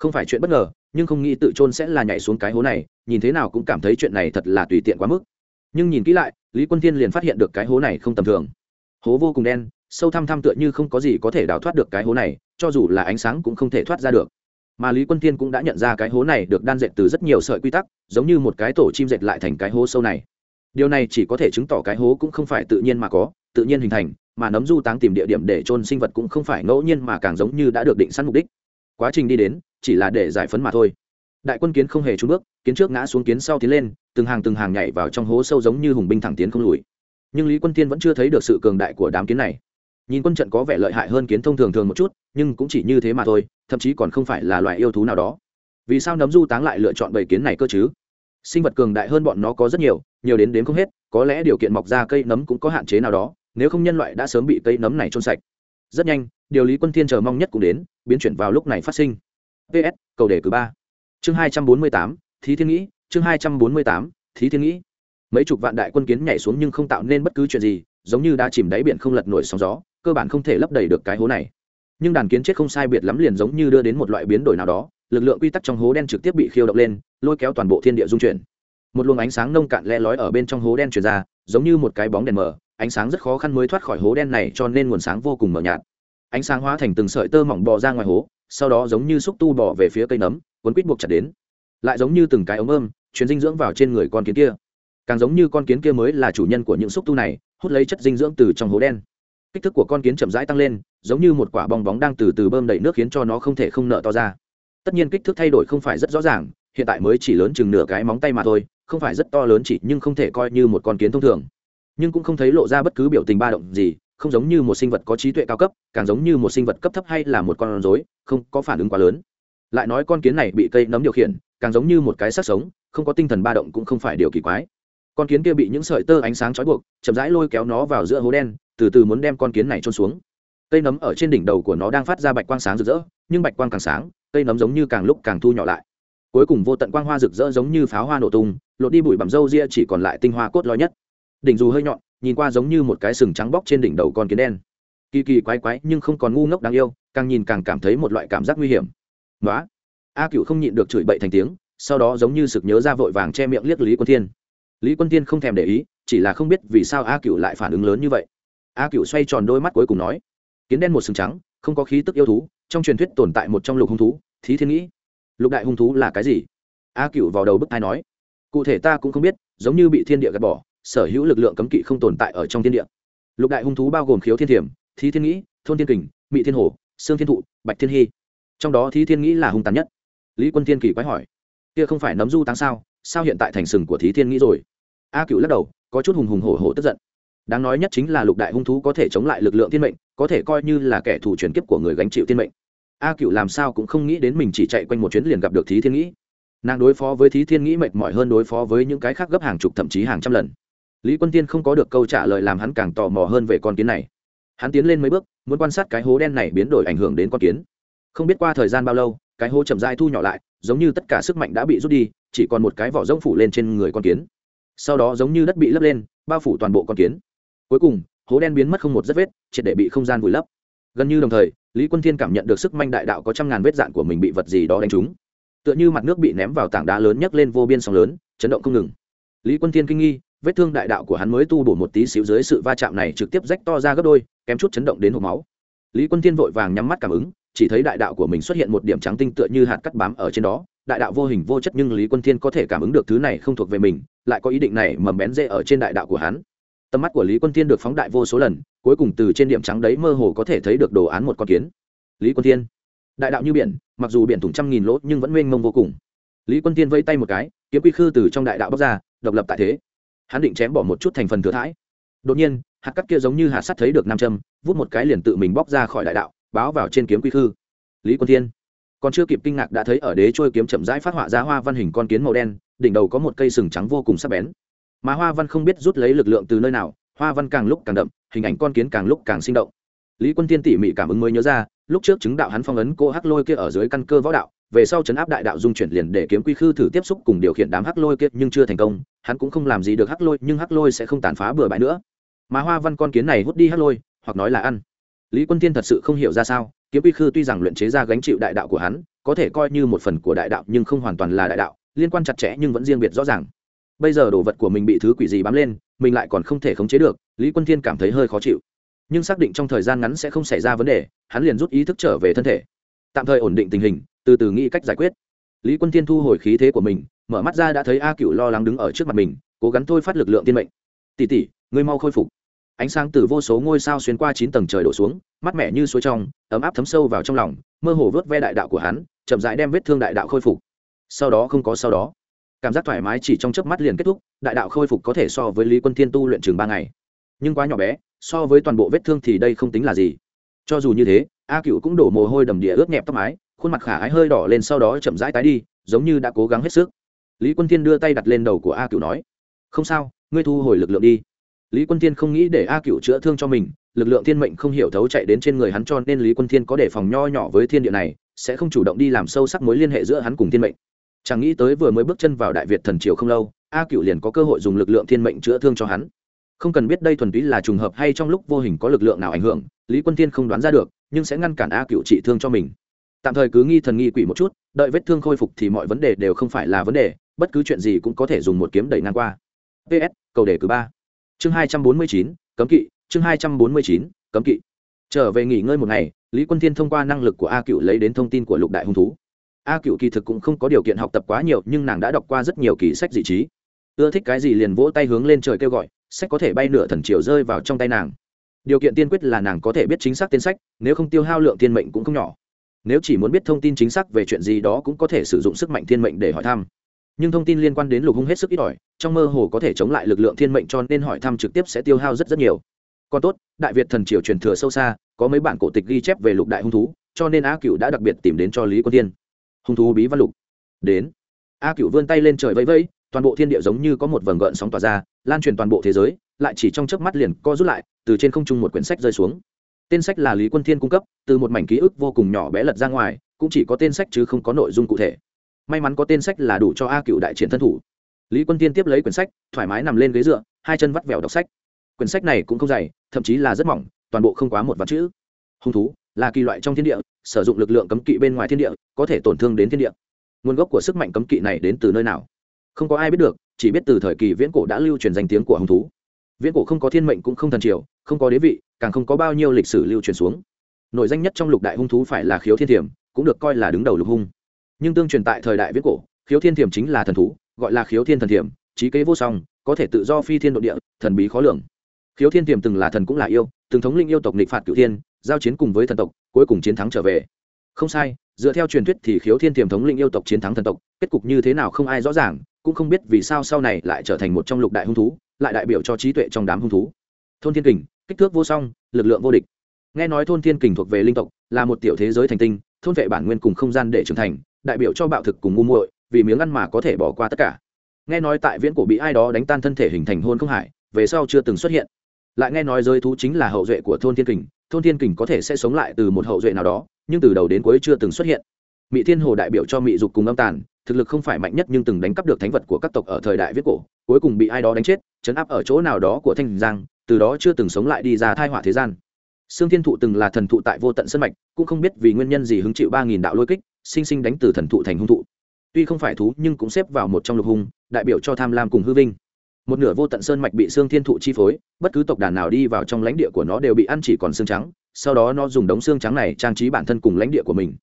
không phải chuyện bất ngờ, nhưng không nghĩ tự trôn sẽ là nhảy xuống cái hố này, nhìn thế nào cũng cảm thấy chuyện này thật là tùy tiện quá mức. Nhưng nhìn kỹ lại lý quân thiên liền phát hiện được cái hố này không tầm thường. Hố vô cùng đen, sâu thăm thăm tựa như không có gì có thể đào thoát được cái hố này, cho dù là ánh sáng cũng không thể thoát ra được. Mà lý quân thiên cũng đã nhận ra cái hố này được đan dệt từ rất nhiều sợi quy tắc, giống như một cái tổ chim dệt lại thành cái hố sâu này. Điều này chỉ có thể chứng tỏ cái hố cũng không phải tự nhiên mà có, tự nhiên hình thành, mà nấm du táng tìm địa điểm để trôn sinh vật cũng không phải ngẫu nhiên mà càng giống như đã được định sẵn mục đích. Quá trình đi đến, chỉ là để giải phấn mà thôi. Đại quân kiến không hề trúng bước, kiến trước ngã xuống kiến sau tiến lên từng hàng từng hàng nhảy vào trong hố sâu giống như hùng binh thẳng tiến không lùi. Nhưng lý quân tiên vẫn chưa thấy được sự cường đại của đám kiến này. Nhìn quân trận có vẻ lợi hại hơn kiến thông thường thường một chút, nhưng cũng chỉ như thế mà thôi, thậm chí còn không phải là loài yêu thú nào đó. Vì sao nấm du táng lại lựa chọn bầy kiến này cơ chứ? Sinh vật cường đại hơn bọn nó có rất nhiều nhiều đến đến không hết, có lẽ điều kiện mọc ra cây nấm cũng có hạn chế nào đó, nếu không nhân loại đã sớm bị cây nấm này trôn sạch. Rất nhanh, điều lý quân thiên chờ mong nhất cũng đến, biến chuyển vào lúc này phát sinh. Ps cầu đề cử ba. Chương hai trăm bốn mươi tám, thí thiên nghĩ chương hai trăm bốn mươi tám, thí thiên nghĩ. Mấy chục vạn đại quân kiến nhảy xuống nhưng không tạo nên bất cứ chuyện gì, giống như đã chìm đáy biển không lật nổi sóng gió, cơ bản không thể lấp đầy được cái hố này. Nhưng đàn kiến chết không sai biệt lắm liền giống như đưa đến một loại biến đổi nào đó, lực lượng quy tắc trong hố đen trực tiếp bị khiêu động lên, lôi kéo toàn bộ thiên địa dung chuyển. Một luồng ánh sáng nông cạn le lói ở bên trong hố đen truyền ra, giống như một cái bóng đèn mờ, ánh sáng rất khó khăn mới thoát khỏi hố đen này cho nên nguồn sáng vô cùng mờ nhạt. Ánh sáng hóa thành từng sợi tơ mỏng bò ra ngoài hố, sau đó giống như xúc tu bò về phía cây nấm, cuốn quýt buộc chặt đến. Lại giống như từng cái ống ôm chuyến dinh dưỡng vào trên người con kiến kia. Càng giống như con kiến kia mới là chủ nhân của những xúc tu này, hút lấy chất dinh dưỡng từ trong hố đen. Kích thước của con kiến chậm rãi tăng lên, giống như một quả bong bóng đang từ từ bơm đầy nước khiến cho nó không thể không nợ to ra. Tất nhiên kích thước thay đổi không phải rất rõ ràng, hiện tại mới chỉ lớn chừng nửa cái móng tay mà thôi, không phải rất to lớn chỉ nhưng không thể coi như một con kiến thông thường. Nhưng cũng không thấy lộ ra bất cứ biểu tình ba động gì, không giống như một sinh vật có trí tuệ cao cấp, càng giống như một sinh vật cấp thấp hay là một con rối, không có phản ứng quá lớn. Lại nói con kiến này bị cây nấm điều khiển, càng giống như một cái sắc sống không có tinh thần ba động cũng không phải điều kỳ quái. Con kiến kia bị những sợi tơ ánh sáng trói buộc, chậm rãi lôi kéo nó vào giữa hố đen, từ từ muốn đem con kiến này trôn xuống. Cây nấm ở trên đỉnh đầu của nó đang phát ra bạch quang sáng rực rỡ, nhưng bạch quang càng sáng, cây nấm giống như càng lúc càng thu nhỏ lại. Cuối cùng vô tận quang hoa rực rỡ giống như pháo hoa nổ tung, lột đi bụi bặm râu ria chỉ còn lại tinh hoa cốt lõi nhất. Đỉnh dù hơi nhọn, nhìn qua giống như một cái sừng trắng bóc trên đỉnh đầu con kiến đen. Kỳ kỳ quái quái, nhưng không còn ngu ngốc đáng yêu, càng nhìn càng cảm thấy một loại cảm giác nguy hiểm. Nói a cựu không nhịn được chửi bậy thành tiếng sau đó giống như sực nhớ ra vội vàng che miệng liếc lý quân thiên. Lý quân thiên không thèm để ý, chỉ là không biết vì sao a cựu lại phản ứng lớn như vậy. A cựu xoay tròn đôi mắt cuối cùng nói, kiến đen một sừng trắng, không có khí tức yêu thú, trong truyền thuyết tồn tại một trong lục hung thú, thí thiên nghĩ. Lục đại hung thú là cái gì? A cựu vào đầu bức thai nói, cụ thể ta cũng không biết, giống như bị thiên địa gạt bỏ, sở hữu lực lượng cấm kỵ không tồn tại ở trong thiên địa. Lục đại hung thú bao gồm khiếu thiên thiểm, thí thiên nghĩ, thôn thiên kình mỹ thiên hồ sương thiên thụ, bạch thiên hy. Trong đó thí thiên nghĩ là hung tàn nhất. Lý quân thiên kỳ quái hỏi kia không phải nấm du tăng sao? Sao hiện tại thành sừng của thí thiên nghĩ rồi? A cựu lắc đầu, có chút hùng hùng hổ hổ tức giận. Đáng nói nhất chính là lục đại hung thú có thể chống lại lực lượng thiên mệnh, có thể coi như là kẻ thù chuyển kiếp của người gánh chịu thiên mệnh. A cựu làm sao cũng không nghĩ đến mình chỉ chạy quanh một chuyến liền gặp được thí thiên nghĩ. Nàng đối phó với thí thiên nghĩ mệt mỏi hơn đối phó với những cái khác gấp hàng chục thậm chí hàng trăm lần. Lý quân tiên không có được câu trả lời làm hắn càng tò mò hơn về con kiến này. Hắn tiến lên mấy bước, muốn quan sát cái hố đen này biến đổi ảnh hưởng đến con kiến. Không biết qua thời gian bao lâu cái hố chậm dai thu nhỏ lại, giống như tất cả sức mạnh đã bị rút đi, chỉ còn một cái vỏ rỗng phủ lên trên người con kiến. Sau đó giống như đất bị lấp lên, bao phủ toàn bộ con kiến. Cuối cùng, hố đen biến mất không một dấu vết, triệt để bị không gian vùi lấp. Gần như đồng thời, lý quân thiên cảm nhận được sức manh đại đạo có trăm ngàn vết dạn của mình bị vật gì đó đánh trúng. Tựa như mặt nước bị ném vào tảng đá lớn nhấc lên vô biên sóng lớn, chấn động không ngừng. Lý quân thiên kinh nghi, vết thương đại đạo của hắn mới tu bổ một tí xíu dưới sự va chạm này trực tiếp rách to ra gấp đôi, kém chút chấn động đến hộp máu. Lý quân thiên vội vàng nhắm mắt cảm ứng chỉ thấy đại đạo của mình xuất hiện một điểm trắng tinh tựa như hạt cắt bám ở trên đó. Đại đạo vô hình vô chất nhưng lý quân thiên có thể cảm ứng được thứ này không thuộc về mình, lại có ý định này mầm bén rễ ở trên đại đạo của hắn. Tầm mắt của lý quân thiên được phóng đại vô số lần, cuối cùng từ trên điểm trắng đấy mơ hồ có thể thấy được đồ án một con kiến. Lý quân thiên, đại đạo như biển, mặc dù biển thủng trăm nghìn lỗ nhưng vẫn mênh mông vô cùng. Lý quân thiên vây tay một cái, kiếm quy khư từ trong đại đạo bóc ra, độc lập tại thế. Hắn định chém bỏ một chút thành phần thừa thãi. Đột nhiên, hạt cắt kia giống như hạt sắt thấy được nam châm, vút một cái liền tự mình bóc ra khỏi đại đạo báo vào trên kiếm quy khư. Lý quân thiên. Còn chưa kịp kinh ngạc đã thấy ở đế trôi kiếm chậm rãi phát họa ra hoa văn hình con kiến màu đen, đỉnh đầu có một cây sừng trắng vô cùng sắc bén. Mà hoa văn không biết rút lấy lực lượng từ nơi nào, hoa văn càng lúc càng đậm, hình ảnh con kiến càng lúc càng sinh động. Lý quân tiên tỉ mỉ cảm ứng mới nhớ ra, lúc trước chứng đạo hắn phong ấn cô hắc lôi kia ở dưới căn cơ võ đạo, về sau chấn áp đại đạo dung chuyển liền để kiếm quy khư thử tiếp xúc cùng điều khiển đám hắc lôi kia, nhưng chưa thành công, hắn cũng không làm gì được hắc lôi, nhưng hắc lôi sẽ không tàn phá bừa bãi nữa. Mà hoa văn con kiến này hút đi hắc lôi, hoặc nói là ăn lý quân tiên thật sự không hiểu ra sao, kiếm quy khư tuy rằng luyện chế ra gánh chịu đại đạo của hắn, có thể coi như một phần của đại đạo nhưng không hoàn toàn là đại đạo, liên quan chặt chẽ nhưng vẫn riêng biệt rõ ràng. Bây giờ đồ vật của mình bị thứ quỷ gì bám lên, mình lại còn không thể khống chế được, lý quân thiên cảm thấy hơi khó chịu. Nhưng xác định trong thời gian ngắn sẽ không xảy ra vấn đề, hắn liền rút ý thức trở về thân thể. Tạm thời ổn định tình hình, từ từ nghĩ cách giải quyết. Lý quân thiên thu hồi khí thế của mình, mở mắt ra đã thấy a cựu lo lắng đứng ở trước mặt mình, cố gắng thôi phát lực lượng tiên mệnh. Tỉ tỉ ngươi mau khôi phục ánh sáng từ vô số ngôi sao xuyên qua chín tầng trời đổ xuống mắt mẻ như suối trong, ấm áp thấm sâu vào trong lòng, mơ hồ vớt ve đại đạo của hắn, chậm rãi đem vết thương đại đạo khôi phục. Sau đó không có sau đó. Cảm giác thoải mái chỉ trong chớp mắt liền kết thúc, đại đạo khôi phục có thể so với lý quân thiên tu luyện chừng ba ngày. Nhưng quá nhỏ bé, so với toàn bộ vết thương thì đây không tính là gì. Cho dù như thế, a cựu cũng đổ mồ hôi đầm địa ướt nhẹp tóc mái, khuôn mặt khả ái hơi đỏ lên sau đó chậm rãi tái đi, giống như đã cố gắng hết sức. Lý quân thiên đưa tay đặt lên đầu của a cựu nói, không sao, ngươi thu hồi lực lượng đi lý quân thiên không nghĩ để a cựu chữa thương cho mình, lực lượng thiên mệnh không hiểu thấu chạy đến trên người hắn cho nên lý quân thiên có đề phòng nho nhỏ với thiên địa này, sẽ không chủ động đi làm sâu sắc mối liên hệ giữa hắn cùng thiên mệnh. Chẳng nghĩ tới vừa mới bước chân vào đại việt thần triều không lâu, a cựu liền có cơ hội dùng lực lượng thiên mệnh chữa thương cho hắn. Không cần biết đây thuần túy là trùng hợp hay trong lúc vô hình có lực lượng nào ảnh hưởng, lý quân thiên không đoán ra được, nhưng sẽ ngăn cản a cựu trị thương cho mình. Tạm thời cứ nghi thần nghi quỷ một chút, đợi vết thương khôi phục thì mọi vấn đề đều không phải là vấn đề, bất cứ chuyện gì cũng có thể dùng một kiếm đẩy ngang qua. Ps cầu đề cứ ba chương hai trăm bốn mươi chín, cấm kỵ. Chương hai trăm bốn mươi chín, cấm kỵ. Trở về nghỉ ngơi một ngày, lý quân thiên thông qua năng lực của a cựu lấy đến thông tin của lục đại hung thú. A cựu kỳ thực cũng không có điều kiện học tập quá nhiều, nhưng nàng đã đọc qua rất nhiều kỳ sách dị trí. Ưa thích cái gì liền vỗ tay hướng lên trời kêu gọi, sách có thể bay nửa thần chiều rơi vào trong tay nàng. Điều kiện tiên quyết là nàng có thể biết chính xác tên sách, nếu không tiêu hao lượng tiên mệnh cũng không nhỏ. Nếu chỉ muốn biết thông tin chính xác về chuyện gì đó cũng có thể sử dụng sức mạnh thiên mệnh để hỏi thăm nhưng thông tin liên quan đến lục hung hết sức ít ỏi, trong mơ hồ có thể chống lại lực lượng thiên mệnh cho nên hỏi thăm trực tiếp sẽ tiêu hao rất rất nhiều. Còn tốt, đại việt thần triều truyền thừa sâu xa, có mấy bản cổ tịch ghi chép về lục đại hung thú, cho nên a cựu đã đặc biệt tìm đến cho lý quân tiên hung thú bí văn lục. Đến. A cựu vươn tay lên trời vẫy vẫy, toàn bộ thiên địa giống như có một vầng gợn sóng tỏa ra, lan truyền toàn bộ thế giới, lại chỉ trong chớp mắt liền co rút lại, từ trên không trung một quyển sách rơi xuống. Tên sách là lý quân thiên cung cấp, từ một mảnh ký ức vô cùng nhỏ bé lật ra ngoài, cũng chỉ có tên sách chứ không có nội dung cụ thể may mắn có tên sách là đủ cho a cựu đại triển thân thủ. Lý quân tiên tiếp lấy quyển sách, thoải mái nằm lên ghế dựa, hai chân vắt vẻo đọc sách. Quyển sách này cũng không dày, thậm chí là rất mỏng, toàn bộ không quá một vạn chữ. Hung thú, là kỳ loại trong thiên địa, sử dụng lực lượng cấm kỵ bên ngoài thiên địa, có thể tổn thương đến thiên địa. Nguồn gốc của sức mạnh cấm kỵ này đến từ nơi nào? Không có ai biết được, chỉ biết từ thời kỳ viễn cổ đã lưu truyền danh tiếng của hung thú. Viễn cổ không có thiên mệnh cũng không thần triều, không có đế vị, càng không có bao nhiêu lịch sử lưu truyền xuống. Nội danh nhất trong lục đại hung thú phải là khiếu thiên thiểm, cũng được coi là đứng đầu lục hung nhưng tương truyền tại thời đại viết cổ, khiếu thiên thiểm chính là thần thú, gọi là khiếu thiên thần thiểm, trí kế vô song, có thể tự do phi thiên nội địa, thần bí khó lường. Khiếu thiên tiềm từng là thần cũng là yêu, từng thống linh yêu tộc nịch phạt cửu thiên, giao chiến cùng với thần tộc, cuối cùng chiến thắng trở về. Không sai, dựa theo truyền thuyết thì khiếu thiên tiềm thống linh yêu tộc chiến thắng thần tộc, kết cục như thế nào không ai rõ ràng, cũng không biết vì sao sau này lại trở thành một trong lục đại hung thú, lại đại biểu cho trí tuệ trong đám hung thú. Thôn thiên kình, kích thước vô song, lực lượng vô địch. Nghe nói thôn thiên kình thuộc về linh tộc, là một tiểu thế giới thành tinh, thôn vệ bản nguyên cùng không gian để trưởng thành đại biểu cho bạo thực cùng ngu muội vì miếng ăn mà có thể bỏ qua tất cả. Nghe nói tại viễn cổ bị ai đó đánh tan thân thể hình thành hôn không hải về sau chưa từng xuất hiện. Lại nghe nói giới thú chính là hậu duệ của thôn thiên kình thôn thiên kình có thể sẽ sống lại từ một hậu duệ nào đó nhưng từ đầu đến cuối chưa từng xuất hiện. Mỹ thiên hồ đại biểu cho mỹ dục cùng âm tàn thực lực không phải mạnh nhất nhưng từng đánh cắp được thánh vật của các tộc ở thời đại viết cổ cuối cùng bị ai đó đánh chết chấn áp ở chỗ nào đó của thanh giang từ đó chưa từng sống lại đi ra thai họa thế gian. Sương Thiên Thụ từng là thần thụ tại vô tận sơn mạch, cũng không biết vì nguyên nhân gì hứng chịu ba nghìn đạo lôi kích, sinh sinh đánh từ thần thụ thành hung thụ. Tuy không phải thú, nhưng cũng xếp vào một trong lục hung, đại biểu cho tham lam cùng hư vinh. Một nửa vô tận sơn mạch bị xương thiên thụ chi phối bất cứ tộc đàn nào đi vào trong lãnh địa của nó đều bị ăn chỉ còn xương trắng sau đó nó dùng đống xương trắng này trang trí bản thân cùng lãnh địa của mình.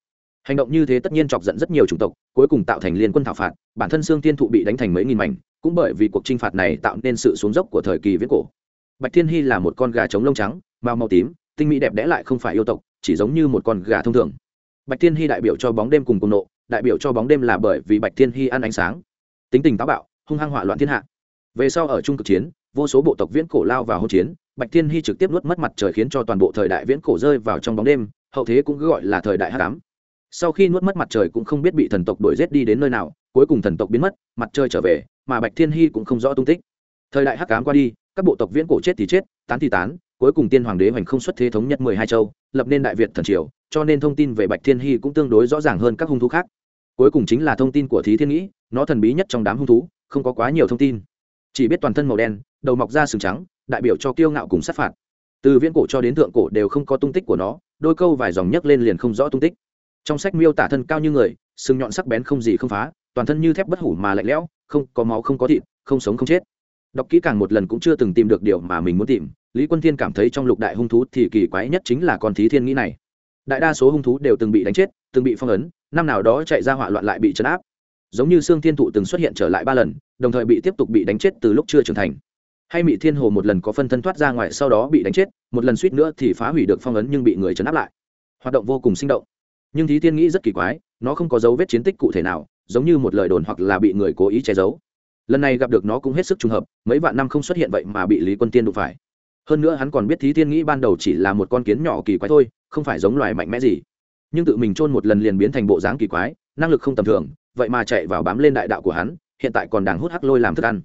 Hành động như thế tất nhiên chọc giận rất nhiều chủng tộc cuối cùng tạo thành liên quân thảo phạt bản thân xương thiên thụ bị đánh thành mấy nghìn mảnh cũng bởi vì cuộc chinh phạt này tạo nên sự xuống dốc của thời kỳ viễn cổ. Bạch thiên hy là một con gà trống lông trắng màu màu tím tinh mỹ đẹp đẽ lại không phải yêu tộc chỉ giống như một con gà thông thường bạch thiên hy đại biểu cho bóng đêm cùng cùng nộ, đại biểu cho bóng đêm là bởi vì bạch thiên hy ăn ánh sáng. Tính tình táo bạo, hung hăng hỏa loạn thiên hạ. Về sau ở trung cực chiến, vô số bộ tộc viễn cổ lao vào hỗn chiến, bạch thiên hy trực tiếp nuốt mất mặt trời khiến cho toàn bộ thời đại viễn cổ rơi vào trong bóng đêm, hậu thế cũng gọi là thời đại hắc ám. Sau khi nuốt mất mặt trời cũng không biết bị thần tộc đuổi giết đi đến nơi nào, cuối cùng thần tộc biến mất, mặt trời trở về, mà bạch thiên hy cũng không rõ tung tích. Thời đại hắc ám qua đi, các bộ tộc viễn cổ chết thì chết, tán thì tán cuối cùng tiên hoàng đế hoành không xuất thế thống nhất mười hai châu, lập nên đại việt thần triều, cho nên thông tin về bạch thiên hy cũng tương đối rõ ràng hơn các hung thú khác. Cuối cùng chính là thông tin của thí thiên nghĩ, nó thần bí nhất trong đám hung thú, không có quá nhiều thông tin. Chỉ biết toàn thân màu đen, đầu mọc ra sừng trắng, đại biểu cho kiêu ngạo cùng sát phạt. Từ viễn cổ cho đến thượng cổ đều không có tung tích của nó, đôi câu vài dòng nhấc lên liền không rõ tung tích. Trong sách miêu tả thân cao như người, sừng nhọn sắc bén không gì không phá, toàn thân như thép bất hủ mà lạnh lẽo, không có máu không có thịt, không sống không chết. Đọc kỹ càng một lần cũng chưa từng tìm được điều mà mình muốn tìm lý quân thiên cảm thấy trong lục đại hung thú thì kỳ quái nhất chính là con thí thiên nghĩ này. Đại đa số hung thú đều từng bị đánh chết, từng bị phong ấn, năm nào đó chạy ra hỏa loạn lại bị chấn áp. Giống như xương thiên thụ từng xuất hiện trở lại ba lần, đồng thời bị tiếp tục bị đánh chết từ lúc chưa trưởng thành. Hay Mị thiên hồ một lần có phân thân thoát ra ngoài sau đó bị đánh chết, một lần suýt nữa thì phá hủy được phong ấn nhưng bị người chấn áp lại. Hoạt động vô cùng sinh động. Nhưng thí thiên nghĩ rất kỳ quái, nó không có dấu vết chiến tích cụ thể nào, giống như một lời đồn hoặc là bị người cố ý che giấu. Lần này gặp được nó cũng hết sức trùng hợp, mấy vạn năm không xuất hiện vậy mà bị lý quân tiên đụng phải hơn nữa hắn còn biết thí thiên nghĩ ban đầu chỉ là một con kiến nhỏ kỳ quái thôi, không phải giống loài mạnh mẽ gì. Nhưng tự mình chôn một lần liền biến thành bộ dáng kỳ quái, năng lực không tầm thường, vậy mà chạy vào bám lên đại đạo của hắn, hiện tại còn đang hút hắc lôi làm thức ăn.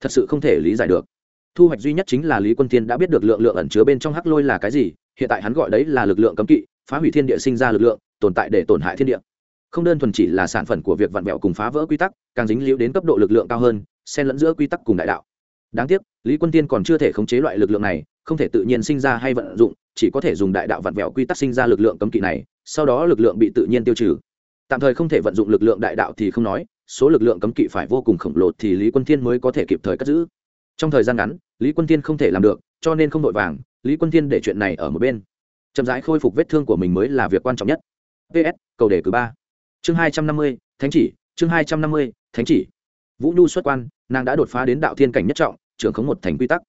Thật sự không thể lý giải được. Thu hoạch duy nhất chính là lý quân tiên đã biết được lượng lượng ẩn chứa bên trong hắc lôi là cái gì, hiện tại hắn gọi đấy là lực lượng cấm kỵ, phá hủy thiên địa sinh ra lực lượng, tồn tại để tổn hại thiên địa. Không đơn thuần chỉ là sản phẩm của việc vặn vẹo cùng phá vỡ quy tắc, càng dính liễu đến cấp độ lực lượng cao hơn, xen lẫn giữa quy tắc cùng đại đạo đáng tiếc, lý quân tiên còn chưa thể khống chế loại lực lượng này, không thể tự nhiên sinh ra hay vận dụng, chỉ có thể dùng đại đạo vặn vẹo quy tắc sinh ra lực lượng cấm kỵ này, sau đó lực lượng bị tự nhiên tiêu trừ. Tạm thời không thể vận dụng lực lượng đại đạo thì không nói, số lực lượng cấm kỵ phải vô cùng khổng lồ thì lý quân thiên mới có thể kịp thời cất giữ. Trong thời gian ngắn, lý quân thiên không thể làm được, cho nên không vội vàng, lý quân thiên để chuyện này ở một bên. Chậm rãi khôi phục vết thương của mình mới là việc quan trọng nhất. Ps cầu đề cử ba. Chương hai trăm năm mươi, thánh chỉ, chương hai trăm năm mươi, thánh chỉ. Vũ nhu xuất quan, nàng đã đột phá đến đạo thiên cảnh nhất trọng trưởng khống một thành quy tắc.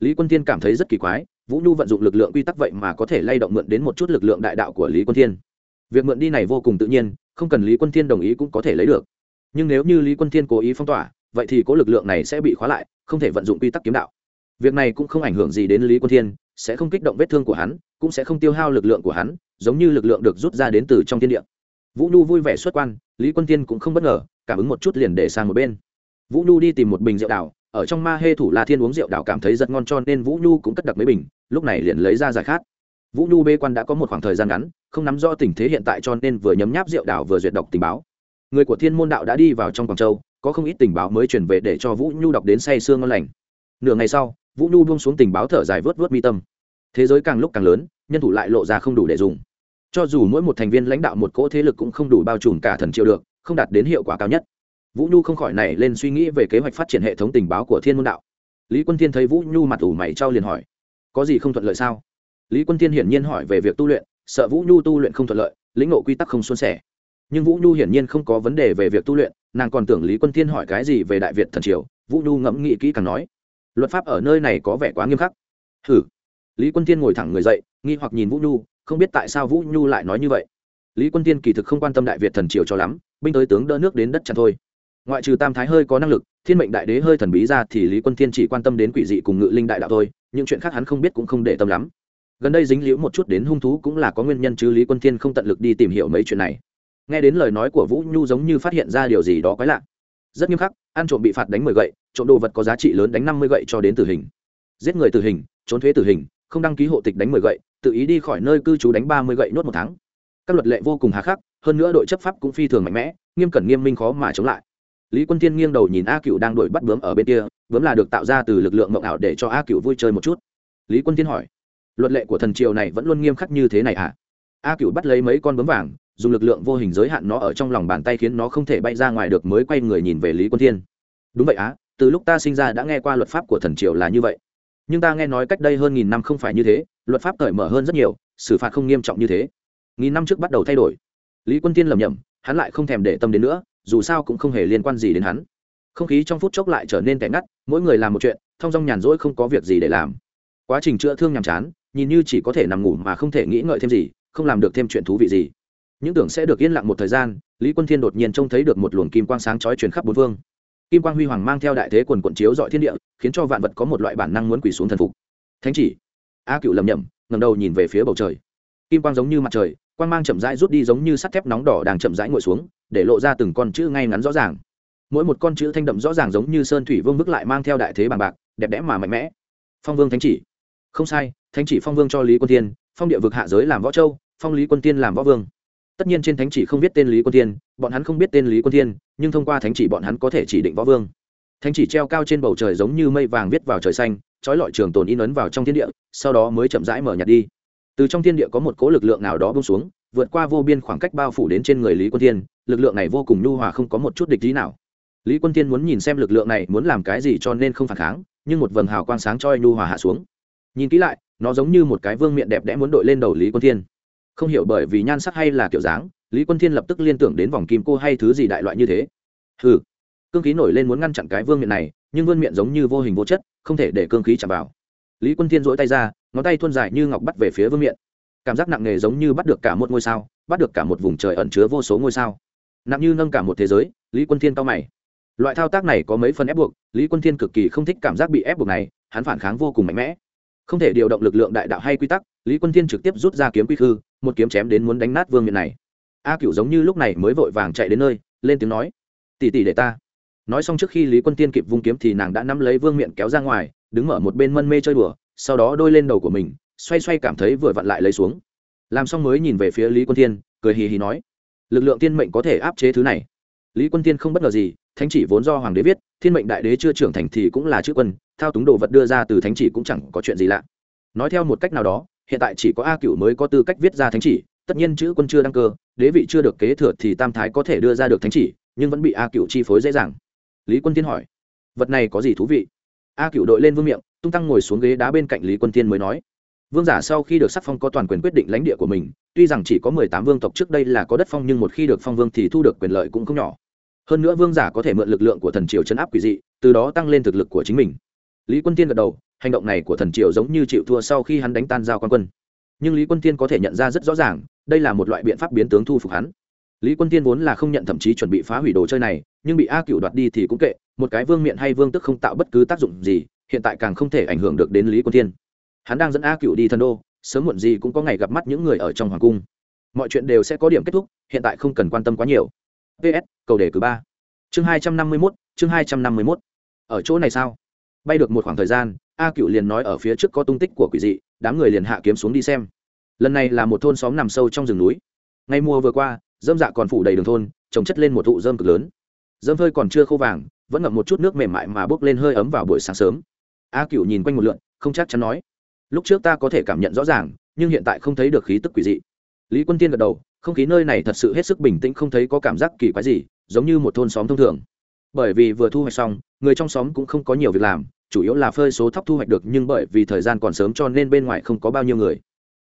Lý quân thiên cảm thấy rất kỳ quái, vũ nhu vận dụng lực lượng quy tắc vậy mà có thể lay động mượn đến một chút lực lượng đại đạo của lý quân thiên. Việc mượn đi này vô cùng tự nhiên, không cần lý quân thiên đồng ý cũng có thể lấy được. Nhưng nếu như lý quân thiên cố ý phong tỏa, vậy thì cố lực lượng này sẽ bị khóa lại, không thể vận dụng quy tắc kiếm đạo. Việc này cũng không ảnh hưởng gì đến lý quân thiên, sẽ không kích động vết thương của hắn, cũng sẽ không tiêu hao lực lượng của hắn, giống như lực lượng được rút ra đến từ trong thiên địa. Vũ nhu vui vẻ xuất quan, lý quân thiên cũng không bất ngờ, cảm ứng một chút liền để sang một bên. Vũ nhu đi tìm một bình rượu đào ở trong ma hê thủ la thiên uống rượu đảo cảm thấy rất ngon cho nên vũ nhu cũng cất đặc mấy bình, lúc này liền lấy ra giải khát. Vũ nhu bê quan đã có một khoảng thời gian ngắn, không nắm rõ tình thế hiện tại cho nên vừa nhấm nháp rượu đảo vừa duyệt đọc tình báo. Người của thiên môn đạo đã đi vào trong quảng châu, có không ít tình báo mới truyền về để cho vũ nhu đọc đến say sương ngon lành. Nửa ngày sau, vũ nhu buông xuống tình báo thở dài vớt vớt mi tâm. Thế giới càng lúc càng lớn, nhân thủ lại lộ ra không đủ để dùng. Cho dù mỗi một thành viên lãnh đạo một cỗ thế lực cũng không đủ bao trùm cả thần triệu được, không đạt đến hiệu quả cao nhất vũ nhu không khỏi này lên suy nghĩ về kế hoạch phát triển hệ thống tình báo của thiên môn đạo. Lý quân thiên thấy vũ nhu mặt ủ mày trao liền hỏi, có gì không thuận lợi sao? Lý quân Thiên hiển nhiên hỏi về việc tu luyện, sợ vũ nhu tu luyện không thuận lợi, lĩnh ngộ quy tắc không xuân sẻ. Nhưng vũ nhu hiển nhiên không có vấn đề về việc tu luyện, nàng còn tưởng lý quân Thiên hỏi cái gì về đại việt thần triều, vũ nhu ngẫm nghĩ kỹ càng nói, luật pháp ở nơi này có vẻ quá nghiêm khắc. Hử lý quân Thiên ngồi thẳng người dậy, nghi hoặc nhìn vũ nhu, không biết tại sao vũ nhu lại nói như vậy. Lý quân tiên kỳ thực không quan tâm đại việt thần triều cho lắm, binh tới tướng đỡ nước đến đất chặt thôi ngoại trừ tam thái hơi có năng lực, thiên mệnh đại đế hơi thần bí ra thì lý quân Thiên chỉ quan tâm đến quỷ dị cùng ngự linh đại đạo thôi, những chuyện khác hắn không biết cũng không để tâm lắm. Gần đây dính liễu một chút đến hung thú cũng là có nguyên nhân chứ lý quân Thiên không tận lực đi tìm hiểu mấy chuyện này. Nghe đến lời nói của vũ nhu giống như phát hiện ra điều gì đó quái lạ. Rất nghiêm khắc, ăn trộm bị phạt đánh mười gậy, trộm đồ vật có giá trị lớn đánh năm mươi gậy cho đến tử hình. Giết người tử hình, trốn thuế tử hình, không đăng ký hộ tịch đánh mười gậy, tự ý đi khỏi nơi cư trú đánh ba mươi gậy nốt một tháng. Các luật lệ vô cùng hà khắc, hơn nữa đội chấp pháp cũng phi thường mạnh mẽ, nghiêm cẩn nghiêm minh khó mà chống lại lý quân Thiên nghiêng đầu nhìn a cựu đang đuổi bắt bướm ở bên kia, bướm là được tạo ra từ lực lượng mộng ảo để cho a cựu vui chơi một chút. Lý quân Thiên hỏi, luật lệ của thần triều này vẫn luôn nghiêm khắc như thế này à a cựu bắt lấy mấy con bướm vàng, dùng lực lượng vô hình giới hạn nó ở trong lòng bàn tay khiến nó không thể bay ra ngoài được mới quay người nhìn về lý quân thiên. Đúng vậy á, từ lúc ta sinh ra đã nghe qua luật pháp của thần triều là như vậy. Nhưng ta nghe nói cách đây hơn nghìn năm không phải như thế, luật pháp cởi mở hơn rất nhiều, xử phạt không nghiêm trọng như thế. Nghìn năm trước bắt đầu thay đổi. Lý quân tiên lầm nhầm hắn lại không thèm để tâm đến nữa dù sao cũng không hề liên quan gì đến hắn. Không khí trong phút chốc lại trở nên tẻ ngắt, mỗi người làm một chuyện, thong dong nhàn rỗi không có việc gì để làm. Quá trình chữa thương nhàm chán, nhìn như chỉ có thể nằm ngủ mà không thể nghĩ ngợi thêm gì, không làm được thêm chuyện thú vị gì. Những tưởng sẽ được yên lặng một thời gian, lý quân thiên đột nhiên trông thấy được một luồng kim quang sáng chói truyền khắp bốn phương. Kim quang huy hoàng mang theo đại thế quần quận chiếu dọi thiên địa, khiến cho vạn vật có một loại bản năng muốn quỳ xuống thần phục. Thánh chỉ, a cựu lầm nhầm ngầm đầu nhìn về phía bầu trời. Kim quang giống như mặt trời, quang mang chậm rãi rút đi giống như sắt thép nóng đỏ đang chậm rãi ngồi xuống để lộ ra từng con chữ ngay ngắn rõ ràng. Mỗi một con chữ thanh đậm rõ ràng giống như sơn thủy vương bức lại mang theo đại thế bằng bạc, đẹp đẽ mà mạnh mẽ. Phong vương thánh chỉ. Không sai, thánh chỉ phong vương cho lý quân tiên phong địa vực hạ giới làm võ châu, phong lý quân tiên làm võ vương. Tất nhiên trên thánh chỉ không biết tên lý quân tiên bọn hắn không biết tên lý quân tiên nhưng thông qua thánh chỉ bọn hắn có thể chỉ định võ vương. Thánh chỉ treo cao trên bầu trời giống như mây vàng viết vào trời xanh, trói lọi trường tồn in ấn vào trong thiên địa, sau đó mới chậm rãi mở nhạt đi. Từ trong thiên địa có một cố lực lượng nào đó bông xuống, vượt qua vô biên khoảng cách bao phủ đến trên người lý quân tiên lực lượng này vô cùng nhu hòa, không có một chút địch ý nào. Lý quân tiên muốn nhìn xem lực lượng này muốn làm cái gì cho nên không phản kháng, nhưng một vầng hào quang sáng choi nhu hòa hạ xuống. Nhìn kỹ lại, nó giống như một cái vương miệng đẹp đẽ muốn đội lên đầu lý quân tiên không hiểu bởi vì nhan sắc hay là kiểu dáng, lý quân thiên lập tức liên tưởng đến vòng kim cô hay thứ gì đại loại như thế. Hừ, cương khí nổi lên muốn ngăn chặn cái vương miện này, nhưng vương miện giống như vô hình vô chất, không thể để cương khí chạm vào. Lý quân thiên dỗi tay ra, ngón tay thuôn dài như ngọc bắt về phía vương miện. Cảm giác nặng nề giống như bắt được cả một ngôi sao, bắt được cả một vùng trời ẩn chứa vô số ngôi sao nặng như nâng cả một thế giới, lý quân thiên cao mày. Loại thao tác này có mấy phần ép buộc, lý quân thiên cực kỳ không thích cảm giác bị ép buộc này, hắn phản kháng vô cùng mạnh mẽ. Không thể điều động lực lượng đại đạo hay quy tắc, lý quân thiên trực tiếp rút ra kiếm quy khư, một kiếm chém đến muốn đánh nát vương miện này. A cựu giống như lúc này mới vội vàng chạy đến nơi, lên tiếng nói tỉ tỉ để ta. Nói xong trước khi lý quân tiên kịp vung kiếm thì nàng đã nắm lấy vương miện kéo ra ngoài, đứng ở một bên mân mê chơi đùa, sau đó đôi lên đầu của mình, xoay xoay cảm thấy vừa vặn lại lấy xuống. Làm xong mới nhìn về phía lý quân tiên cười hì hì nói lực lượng tiên mệnh có thể áp chế thứ này. Lý quân tiên không bất ngờ gì, thánh chỉ vốn do hoàng đế viết, thiên mệnh đại đế chưa trưởng thành thì cũng là chữ quân, thao túng đồ vật đưa ra từ thánh chỉ cũng chẳng có chuyện gì lạ. Nói theo một cách nào đó, hiện tại chỉ có a cựu mới có tư cách viết ra thánh chỉ, tất nhiên chữ quân chưa đăng cơ, đế vị chưa được kế thừa thì tam thái có thể đưa ra được thánh chỉ, nhưng vẫn bị a cựu chi phối dễ dàng. Lý quân tiên hỏi, vật này có gì thú vị? A cựu đội lên vương miệng, tung tăng ngồi xuống ghế đá bên cạnh lý quân tiên mới nói vương giả sau khi được sắc phong có toàn quyền quyết định lãnh địa của mình, tuy rằng chỉ có mười tám vương tộc trước đây là có đất phong nhưng một khi được phong vương thì thu được quyền lợi cũng không nhỏ. Hơn nữa vương giả có thể mượn lực lượng của thần triều chấn áp quỷ dị, từ đó tăng lên thực lực của chính mình. Lý quân tiên gật đầu, hành động này của thần triều giống như chịu thua sau khi hắn đánh tan giao quan quân. Nhưng lý quân tiên có thể nhận ra rất rõ ràng, đây là một loại biện pháp biến tướng thu phục hắn. Lý quân tiên vốn là không nhận thậm chí chuẩn bị phá hủy đồ chơi này, nhưng bị a cựu đoạt đi thì cũng kệ, một cái vương miện hay vương tức không tạo bất cứ tác dụng gì, hiện tại càng không thể ảnh hưởng được đến lý quân tiên hắn đang dẫn a cựu đi thần đô, sớm muộn gì cũng có ngày gặp mắt những người ở trong hoàng cung. Mọi chuyện đều sẽ có điểm kết thúc, hiện tại không cần quan tâm quá nhiều. Ps cầu đề cử ba. Chương hai trăm năm mươi mốt, chương hai trăm năm mươi mốt. Ở chỗ này sao? Bay được một khoảng thời gian, a cựu liền nói ở phía trước có tung tích của quỷ dị, đám người liền hạ kiếm xuống đi xem. Lần này là một thôn xóm nằm sâu trong rừng núi. Ngay mùa vừa qua, dơm dạ còn phủ đầy đường thôn, trồng chất lên một thụ dơm cực lớn. Dơm hơi còn chưa khô vàng, vẫn ngậm một chút nước mềm mại mà bốc lên hơi ấm vào buổi sáng sớm. A cựu nhìn quanh một lượn, không chắc chắn nói lúc trước ta có thể cảm nhận rõ ràng, nhưng hiện tại không thấy được khí tức quỷ dị. Lý quân tiên gật đầu, không khí nơi này thật sự hết sức bình tĩnh, không thấy có cảm giác kỳ quái gì, giống như một thôn xóm thông thường. Bởi vì vừa thu hoạch xong, người trong xóm cũng không có nhiều việc làm, chủ yếu là phơi số thóc thu hoạch được, nhưng bởi vì thời gian còn sớm cho nên bên ngoài không có bao nhiêu người.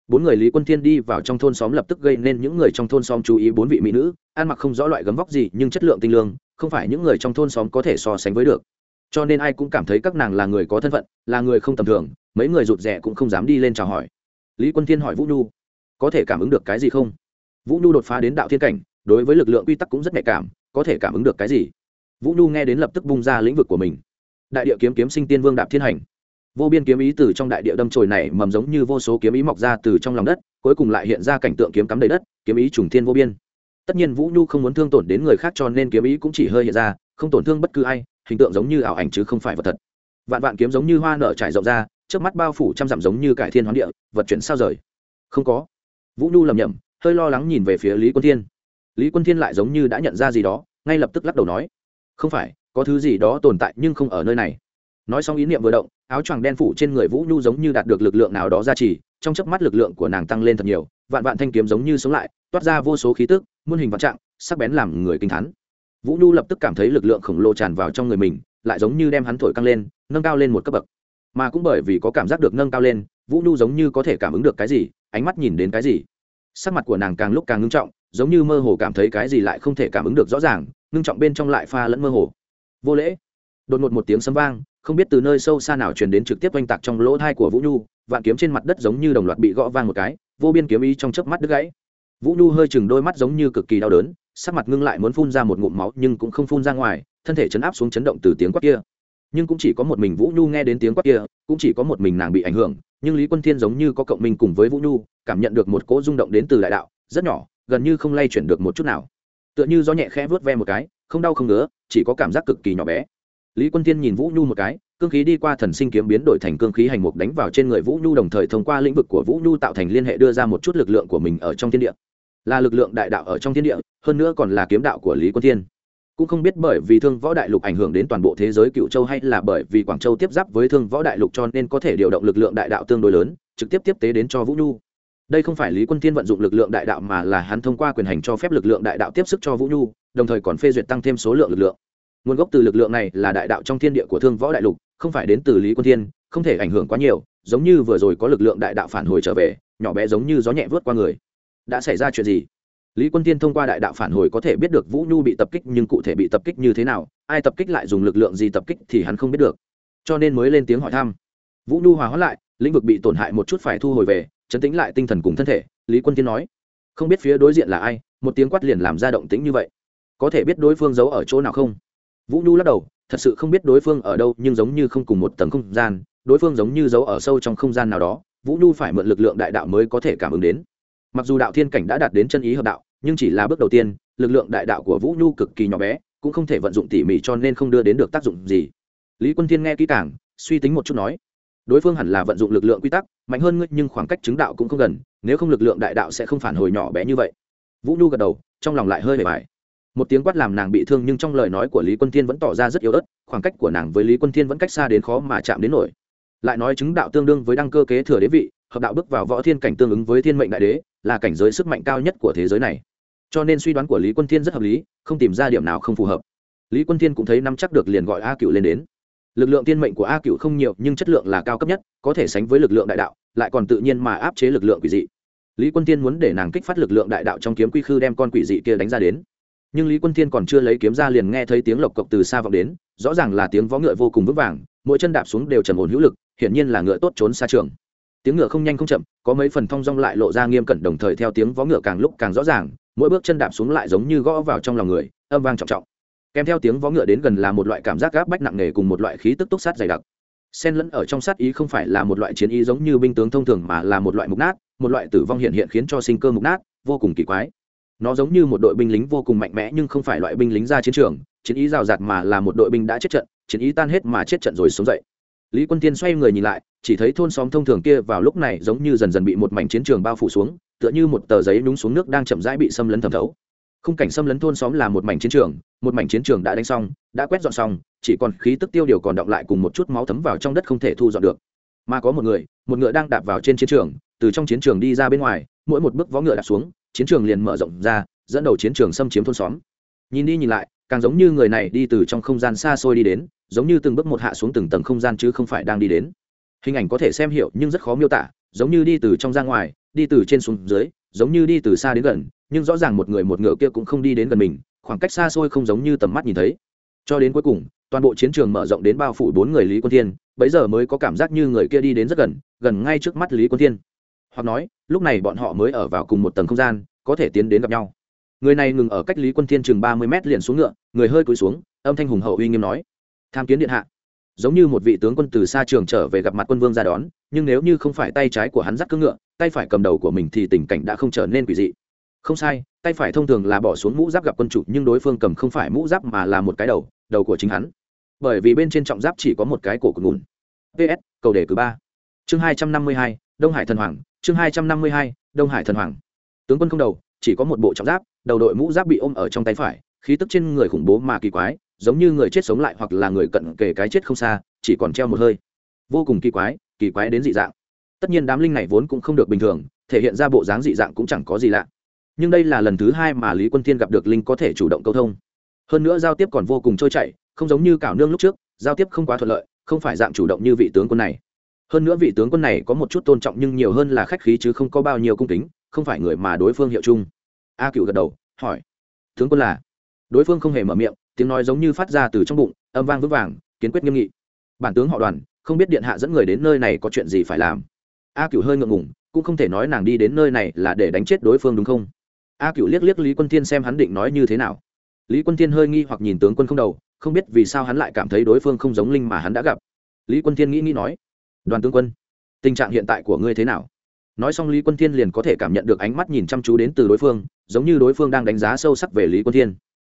Bốn người lý quân thiên đi vào trong thôn xóm lập tức gây nên những người trong thôn xóm chú ý bốn vị mỹ nữ, ăn mặc không rõ loại gấm vóc gì, nhưng chất lượng tinh lương, không phải những người trong thôn xóm có thể so sánh với được cho nên ai cũng cảm thấy các nàng là người có thân phận, là người không tầm thường, mấy người rụt rè cũng không dám đi lên chào hỏi. Lý quân thiên hỏi vũ nhu, có thể cảm ứng được cái gì không? Vũ nhu đột phá đến đạo thiên cảnh, đối với lực lượng quy tắc cũng rất nhạy cảm, có thể cảm ứng được cái gì? Vũ nhu nghe đến lập tức bung ra lĩnh vực của mình. Đại địa kiếm kiếm sinh tiên vương đạp thiên hành. Vô biên kiếm ý từ trong đại địa đâm trồi này mầm giống như vô số kiếm ý mọc ra từ trong lòng đất, cuối cùng lại hiện ra cảnh tượng kiếm cắm đầy đất, kiếm ý trùng thiên vô biên. Tất nhiên vũ nhu không muốn thương tổn đến người khác cho nên kiếm ý cũng chỉ hơi hiện ra, không tổn thương bất cứ ai hình tượng giống như ảo ảnh chứ không phải vật thật. Vạn vạn kiếm giống như hoa nở trải rộng ra, trước mắt bao phủ trăm dặm giống như cải thiên hoán địa, vật chuyển sao rời? Không có. Vũ nhu lầm nhầm hơi lo lắng nhìn về phía lý quân thiên. Lý quân thiên lại giống như đã nhận ra gì đó, ngay lập tức lắc đầu nói, không phải, có thứ gì đó tồn tại nhưng không ở nơi này. Nói xong ý niệm vừa động, áo choàng đen phủ trên người vũ nhu giống như đạt được lực lượng nào đó ra trì, trong chớp mắt lực lượng của nàng tăng lên thật nhiều, vạn vạn thanh kiếm giống như sống lại, toát ra vô số khí tức, muôn hình vạn trạng, sắc bén làm người kinh thán vũ nhu lập tức cảm thấy lực lượng khổng lồ tràn vào trong người mình, lại giống như đem hắn thổi căng lên, nâng cao lên một cấp bậc. Mà cũng bởi vì có cảm giác được nâng cao lên, vũ nhu giống như có thể cảm ứng được cái gì, ánh mắt nhìn đến cái gì. Sắc mặt của nàng càng lúc càng ngưng trọng, giống như mơ hồ cảm thấy cái gì lại không thể cảm ứng được rõ ràng, ngưng trọng bên trong lại pha lẫn mơ hồ. Vô lễ. Đột ngột một tiếng sấm vang, không biết từ nơi sâu xa nào truyền đến trực tiếp oanh tạc trong lỗ thai của vũ nhu, vạn kiếm trên mặt đất giống như đồng loạt bị gõ vang một cái, vô biên kiếm ý trong chớp mắt đứt gãy vũ nhu hơi chừng đôi mắt giống như cực kỳ đau đớn, sắc mặt ngưng lại muốn phun ra một ngụm máu nhưng cũng không phun ra ngoài, thân thể chấn áp xuống chấn động từ tiếng quát kia. Nhưng cũng chỉ có một mình vũ nhu nghe đến tiếng quát kia, cũng chỉ có một mình nàng bị ảnh hưởng, nhưng lý quân thiên giống như có cộng minh cùng với vũ nhu, cảm nhận được một cỗ rung động đến từ đại đạo, rất nhỏ, gần như không lay chuyển được một chút nào. Tựa như gió nhẹ khẽ vớt ve một cái, không đau không ngứa, chỉ có cảm giác cực kỳ nhỏ bé. Lý quân thiên nhìn vũ nhu một cái, cương khí đi qua thần sinh kiếm biến đổi thành cương khí hành mục đánh vào trên người vũ nhu đồng thời thông qua lĩnh vực của vũ nhu tạo thành liên hệ đưa ra một chút lực lượng của mình ở trong thiên địa là lực lượng đại đạo ở trong thiên địa, hơn nữa còn là kiếm đạo của lý quân thiên. Cũng không biết bởi vì thương võ đại lục ảnh hưởng đến toàn bộ thế giới cựu châu hay là bởi vì quảng châu tiếp giáp với thương võ đại lục cho nên có thể điều động lực lượng đại đạo tương đối lớn, trực tiếp tiếp tế đến cho vũ nhu. Đây không phải lý quân thiên vận dụng lực lượng đại đạo mà là hắn thông qua quyền hành cho phép lực lượng đại đạo tiếp sức cho vũ nhu, đồng thời còn phê duyệt tăng thêm số lượng lực lượng. Nguồn gốc từ lực lượng này là đại đạo trong thiên địa của thương võ đại lục, không phải đến từ lý quân thiên, không thể ảnh hưởng quá nhiều, giống như vừa rồi có lực lượng đại đạo phản hồi trở về, nhỏ bé giống như gió nhẹ vớt qua người đã xảy ra chuyện gì? Lý quân tiên thông qua đại đạo phản hồi có thể biết được vũ nhu bị tập kích nhưng cụ thể bị tập kích như thế nào, ai tập kích lại dùng lực lượng gì tập kích thì hắn không biết được. Cho nên mới lên tiếng hỏi thăm. Vũ nhu hòa hóa lại, lĩnh vực bị tổn hại một chút phải thu hồi về, chấn tĩnh lại tinh thần cùng thân thể, lý quân tiên nói. Không biết phía đối diện là ai, một tiếng quát liền làm ra động tĩnh như vậy. Có thể biết đối phương giấu ở chỗ nào không? Vũ nhu lắc đầu, thật sự không biết đối phương ở đâu nhưng giống như không cùng một tầng không gian, đối phương giống như giấu ở sâu trong không gian nào đó, vũ nhu phải mượn lực lượng đại đạo mới có thể cảm ứng đến mặc dù đạo thiên cảnh đã đạt đến chân ý hợp đạo, nhưng chỉ là bước đầu tiên, lực lượng đại đạo của vũ nhu cực kỳ nhỏ bé, cũng không thể vận dụng tỉ mỉ cho nên không đưa đến được tác dụng gì. Lý quân thiên nghe kỹ càng, suy tính một chút nói, đối phương hẳn là vận dụng lực lượng quy tắc, mạnh hơn ngươi, nhưng khoảng cách chứng đạo cũng không gần, nếu không lực lượng đại đạo sẽ không phản hồi nhỏ bé như vậy. Vũ nhu gật đầu, trong lòng lại hơi bề bài một tiếng quát làm nàng bị thương nhưng trong lời nói của lý quân thiên vẫn tỏ ra rất yếu ớt, khoảng cách của nàng với lý quân thiên vẫn cách xa đến khó mà chạm đến nổi. Lại nói chứng đạo tương đương với đăng cơ kế thừa đế vị hợp đạo bước vào võ thiên cảnh tương ứng với thiên mệnh đại đế, là cảnh giới sức mạnh cao nhất của thế giới này. Cho nên suy đoán của lý quân thiên rất hợp lý, không tìm ra điểm nào không phù hợp. Lý quân thiên cũng thấy nắm chắc được liền gọi a cựu lên đến. Lực lượng thiên mệnh của a cựu không nhiều, nhưng chất lượng là cao cấp nhất, có thể sánh với lực lượng đại đạo, lại còn tự nhiên mà áp chế lực lượng quỷ dị. Lý quân thiên muốn để nàng kích phát lực lượng đại đạo trong kiếm quy khư đem con quỷ dị kia đánh ra đến. Nhưng lý quân thiên còn chưa lấy kiếm ra liền nghe thấy tiếng lộc cộc từ xa vọng đến, rõ ràng là tiếng vó ngựa vô cùng vững vàng, mỗi chân đạp xuống đều trầm ổn hữu lực, hiển nhiên là ngựa tốt trốn xa trường tiếng ngựa không nhanh không chậm, có mấy phần thong dong lại lộ ra nghiêm cẩn đồng thời theo tiếng vó ngựa càng lúc càng rõ ràng, mỗi bước chân đạp xuống lại giống như gõ vào trong lòng người, âm vang trọng trọng. Kèm theo tiếng vó ngựa đến gần là một loại cảm giác gáp bách nặng nề cùng một loại khí tức túc sát dày đặc. Xen lẫn ở trong sát ý không phải là một loại chiến ý giống như binh tướng thông thường mà là một loại mục nát, một loại tử vong hiện hiện khiến cho sinh cơ mục nát, vô cùng kỳ quái. Nó giống như một đội binh lính vô cùng mạnh mẽ nhưng không phải loại binh lính ra chiến trường, chiến ý rào rạt mà là một đội binh đã chết trận, chiến ý tan hết mà chết trận rồi sống dậy. Lý quân tiên xoay người nhìn lại chỉ thấy thôn xóm thông thường kia vào lúc này giống như dần dần bị một mảnh chiến trường bao phủ xuống, tựa như một tờ giấy nhúng xuống nước đang chậm rãi bị xâm lấn thẩm thấu. Khung cảnh xâm lấn thôn xóm là một mảnh chiến trường, một mảnh chiến trường đã đánh xong, đã quét dọn xong, chỉ còn khí tức tiêu điều còn động lại cùng một chút máu thấm vào trong đất không thể thu dọn được. Mà có một người, một ngựa đang đạp vào trên chiến trường, từ trong chiến trường đi ra bên ngoài, mỗi một bước vó ngựa đạp xuống, chiến trường liền mở rộng ra, dẫn đầu chiến trường xâm chiếm thôn xóm. Nhìn đi nhìn lại, càng giống như người này đi từ trong không gian xa xôi đi đến, giống như từng bước một hạ xuống từng tầng không gian chứ không phải đang đi đến hình ảnh có thể xem hiểu nhưng rất khó miêu tả, giống như đi từ trong ra ngoài, đi từ trên xuống dưới, giống như đi từ xa đến gần, nhưng rõ ràng một người một ngựa kia cũng không đi đến gần mình, khoảng cách xa xôi không giống như tầm mắt nhìn thấy. Cho đến cuối cùng, toàn bộ chiến trường mở rộng đến bao phủ bốn người lý quân thiên, bấy giờ mới có cảm giác như người kia đi đến rất gần gần ngay trước mắt lý quân thiên. Hoặc nói, lúc này bọn họ mới ở vào cùng một tầng không gian, có thể tiến đến gặp nhau. Người này ngừng ở cách lý quân thiên chừng ba mươi mét liền xuống ngựa, người hơi cúi xuống, âm thanh hùng hậu uy nghiêm nói, tham kiến điện hạ giống như một vị tướng quân từ xa trường trở về gặp mặt quân vương ra đón, nhưng nếu như không phải tay trái của hắn dắt cưỡng ngựa, tay phải cầm đầu của mình thì tình cảnh đã không trở nên quỷ dị. Không sai, tay phải thông thường là bỏ xuống mũ giáp gặp quân chủ, nhưng đối phương cầm không phải mũ giáp mà là một cái đầu đầu của chính hắn. Bởi vì bên trên trọng giáp chỉ có một cái cổ cụt ngủn ps cầu đề cử ba. Chương hai trăm năm mươi hai, đông hải thần hoàng, chương hai trăm năm mươi hai, đông hải thần hoàng. Tướng quân không đầu, chỉ có một bộ trọng giáp, đầu đội mũ giáp bị ôm ở trong tay phải, khí tức trên người khủng bố mà kỳ quái giống như người chết sống lại hoặc là người cận kề cái chết không xa, chỉ còn treo một hơi. Vô cùng kỳ quái kỳ quái đến dị dạng. Tất nhiên đám linh này vốn cũng không được bình thường, thể hiện ra bộ dáng dị dạng cũng chẳng có gì lạ. Nhưng đây là lần thứ hai mà lý quân Thiên gặp được linh có thể chủ động câu thông. Hơn nữa giao tiếp còn vô cùng trôi chảy, không giống như cảo nương lúc trước, giao tiếp không quá thuận lợi, không phải dạng chủ động như vị tướng quân này. Hơn nữa vị tướng quân này có một chút tôn trọng nhưng nhiều hơn là khách khí chứ không có bao nhiêu cung kính, không phải người mà đối phương hiệu chung. A cựu gật đầu, hỏi, tướng quân là? Đối phương không hề mở miệng tiếng nói giống như phát ra từ trong bụng, âm vang vững vàng kiến quyết nghiêm nghị. Bản tướng họ đoàn, không biết điện hạ dẫn người đến nơi này có chuyện gì phải làm. A cựu hơi ngượng ngùng, cũng không thể nói nàng đi đến nơi này là để đánh chết đối phương đúng không? A cựu liếc liếc lý quân thiên xem hắn định nói như thế nào. Lý quân thiên hơi nghi hoặc nhìn tướng quân không đầu, không biết vì sao hắn lại cảm thấy đối phương không giống linh mà hắn đã gặp. Lý quân thiên nghĩ nghĩ nói, đoàn tướng quân, tình trạng hiện tại của ngươi thế nào? Nói xong lý quân thiên liền có thể cảm nhận được ánh mắt nhìn chăm chú đến từ đối phương, giống như đối phương đang đánh giá sâu sắc về lý quân thiên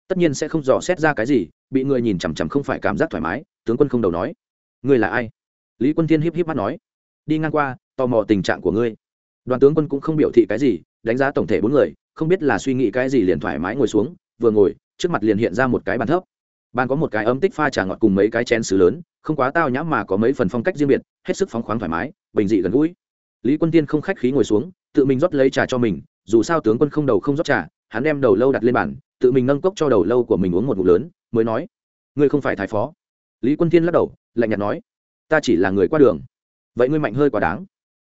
tất nhiên sẽ không dò xét ra cái gì, bị người nhìn chằm chằm không phải cảm giác thoải mái, tướng quân không đầu nói. Ngươi là ai? Lý quân thiên híp híp mắt nói. Đi ngang qua, tò mò tình trạng của ngươi. Đoàn tướng quân cũng không biểu thị cái gì, đánh giá tổng thể bốn người, không biết là suy nghĩ cái gì liền thoải mái ngồi xuống, vừa ngồi, trước mặt liền hiện ra một cái bàn thấp. Bàn có một cái ấm tích pha trà ngọt cùng mấy cái chén xứ lớn, không quá tao nhãm mà có mấy phần phong cách riêng biệt, hết sức phóng khoáng thoải mái, bình dị gần gũi. Lý quân tiên không khách khí ngồi xuống, tự mình rót lấy trà cho mình, dù sao tướng quân không đầu không rót trà, hắn đem đầu lâu đặt lên bàn tự mình nâng cốc cho đầu lâu của mình uống một ngụm lớn, mới nói, ngươi không phải thái phó. Lý quân Thiên lắc đầu, lạnh nhạt nói, ta chỉ là người qua đường. Vậy ngươi mạnh hơi quá đáng.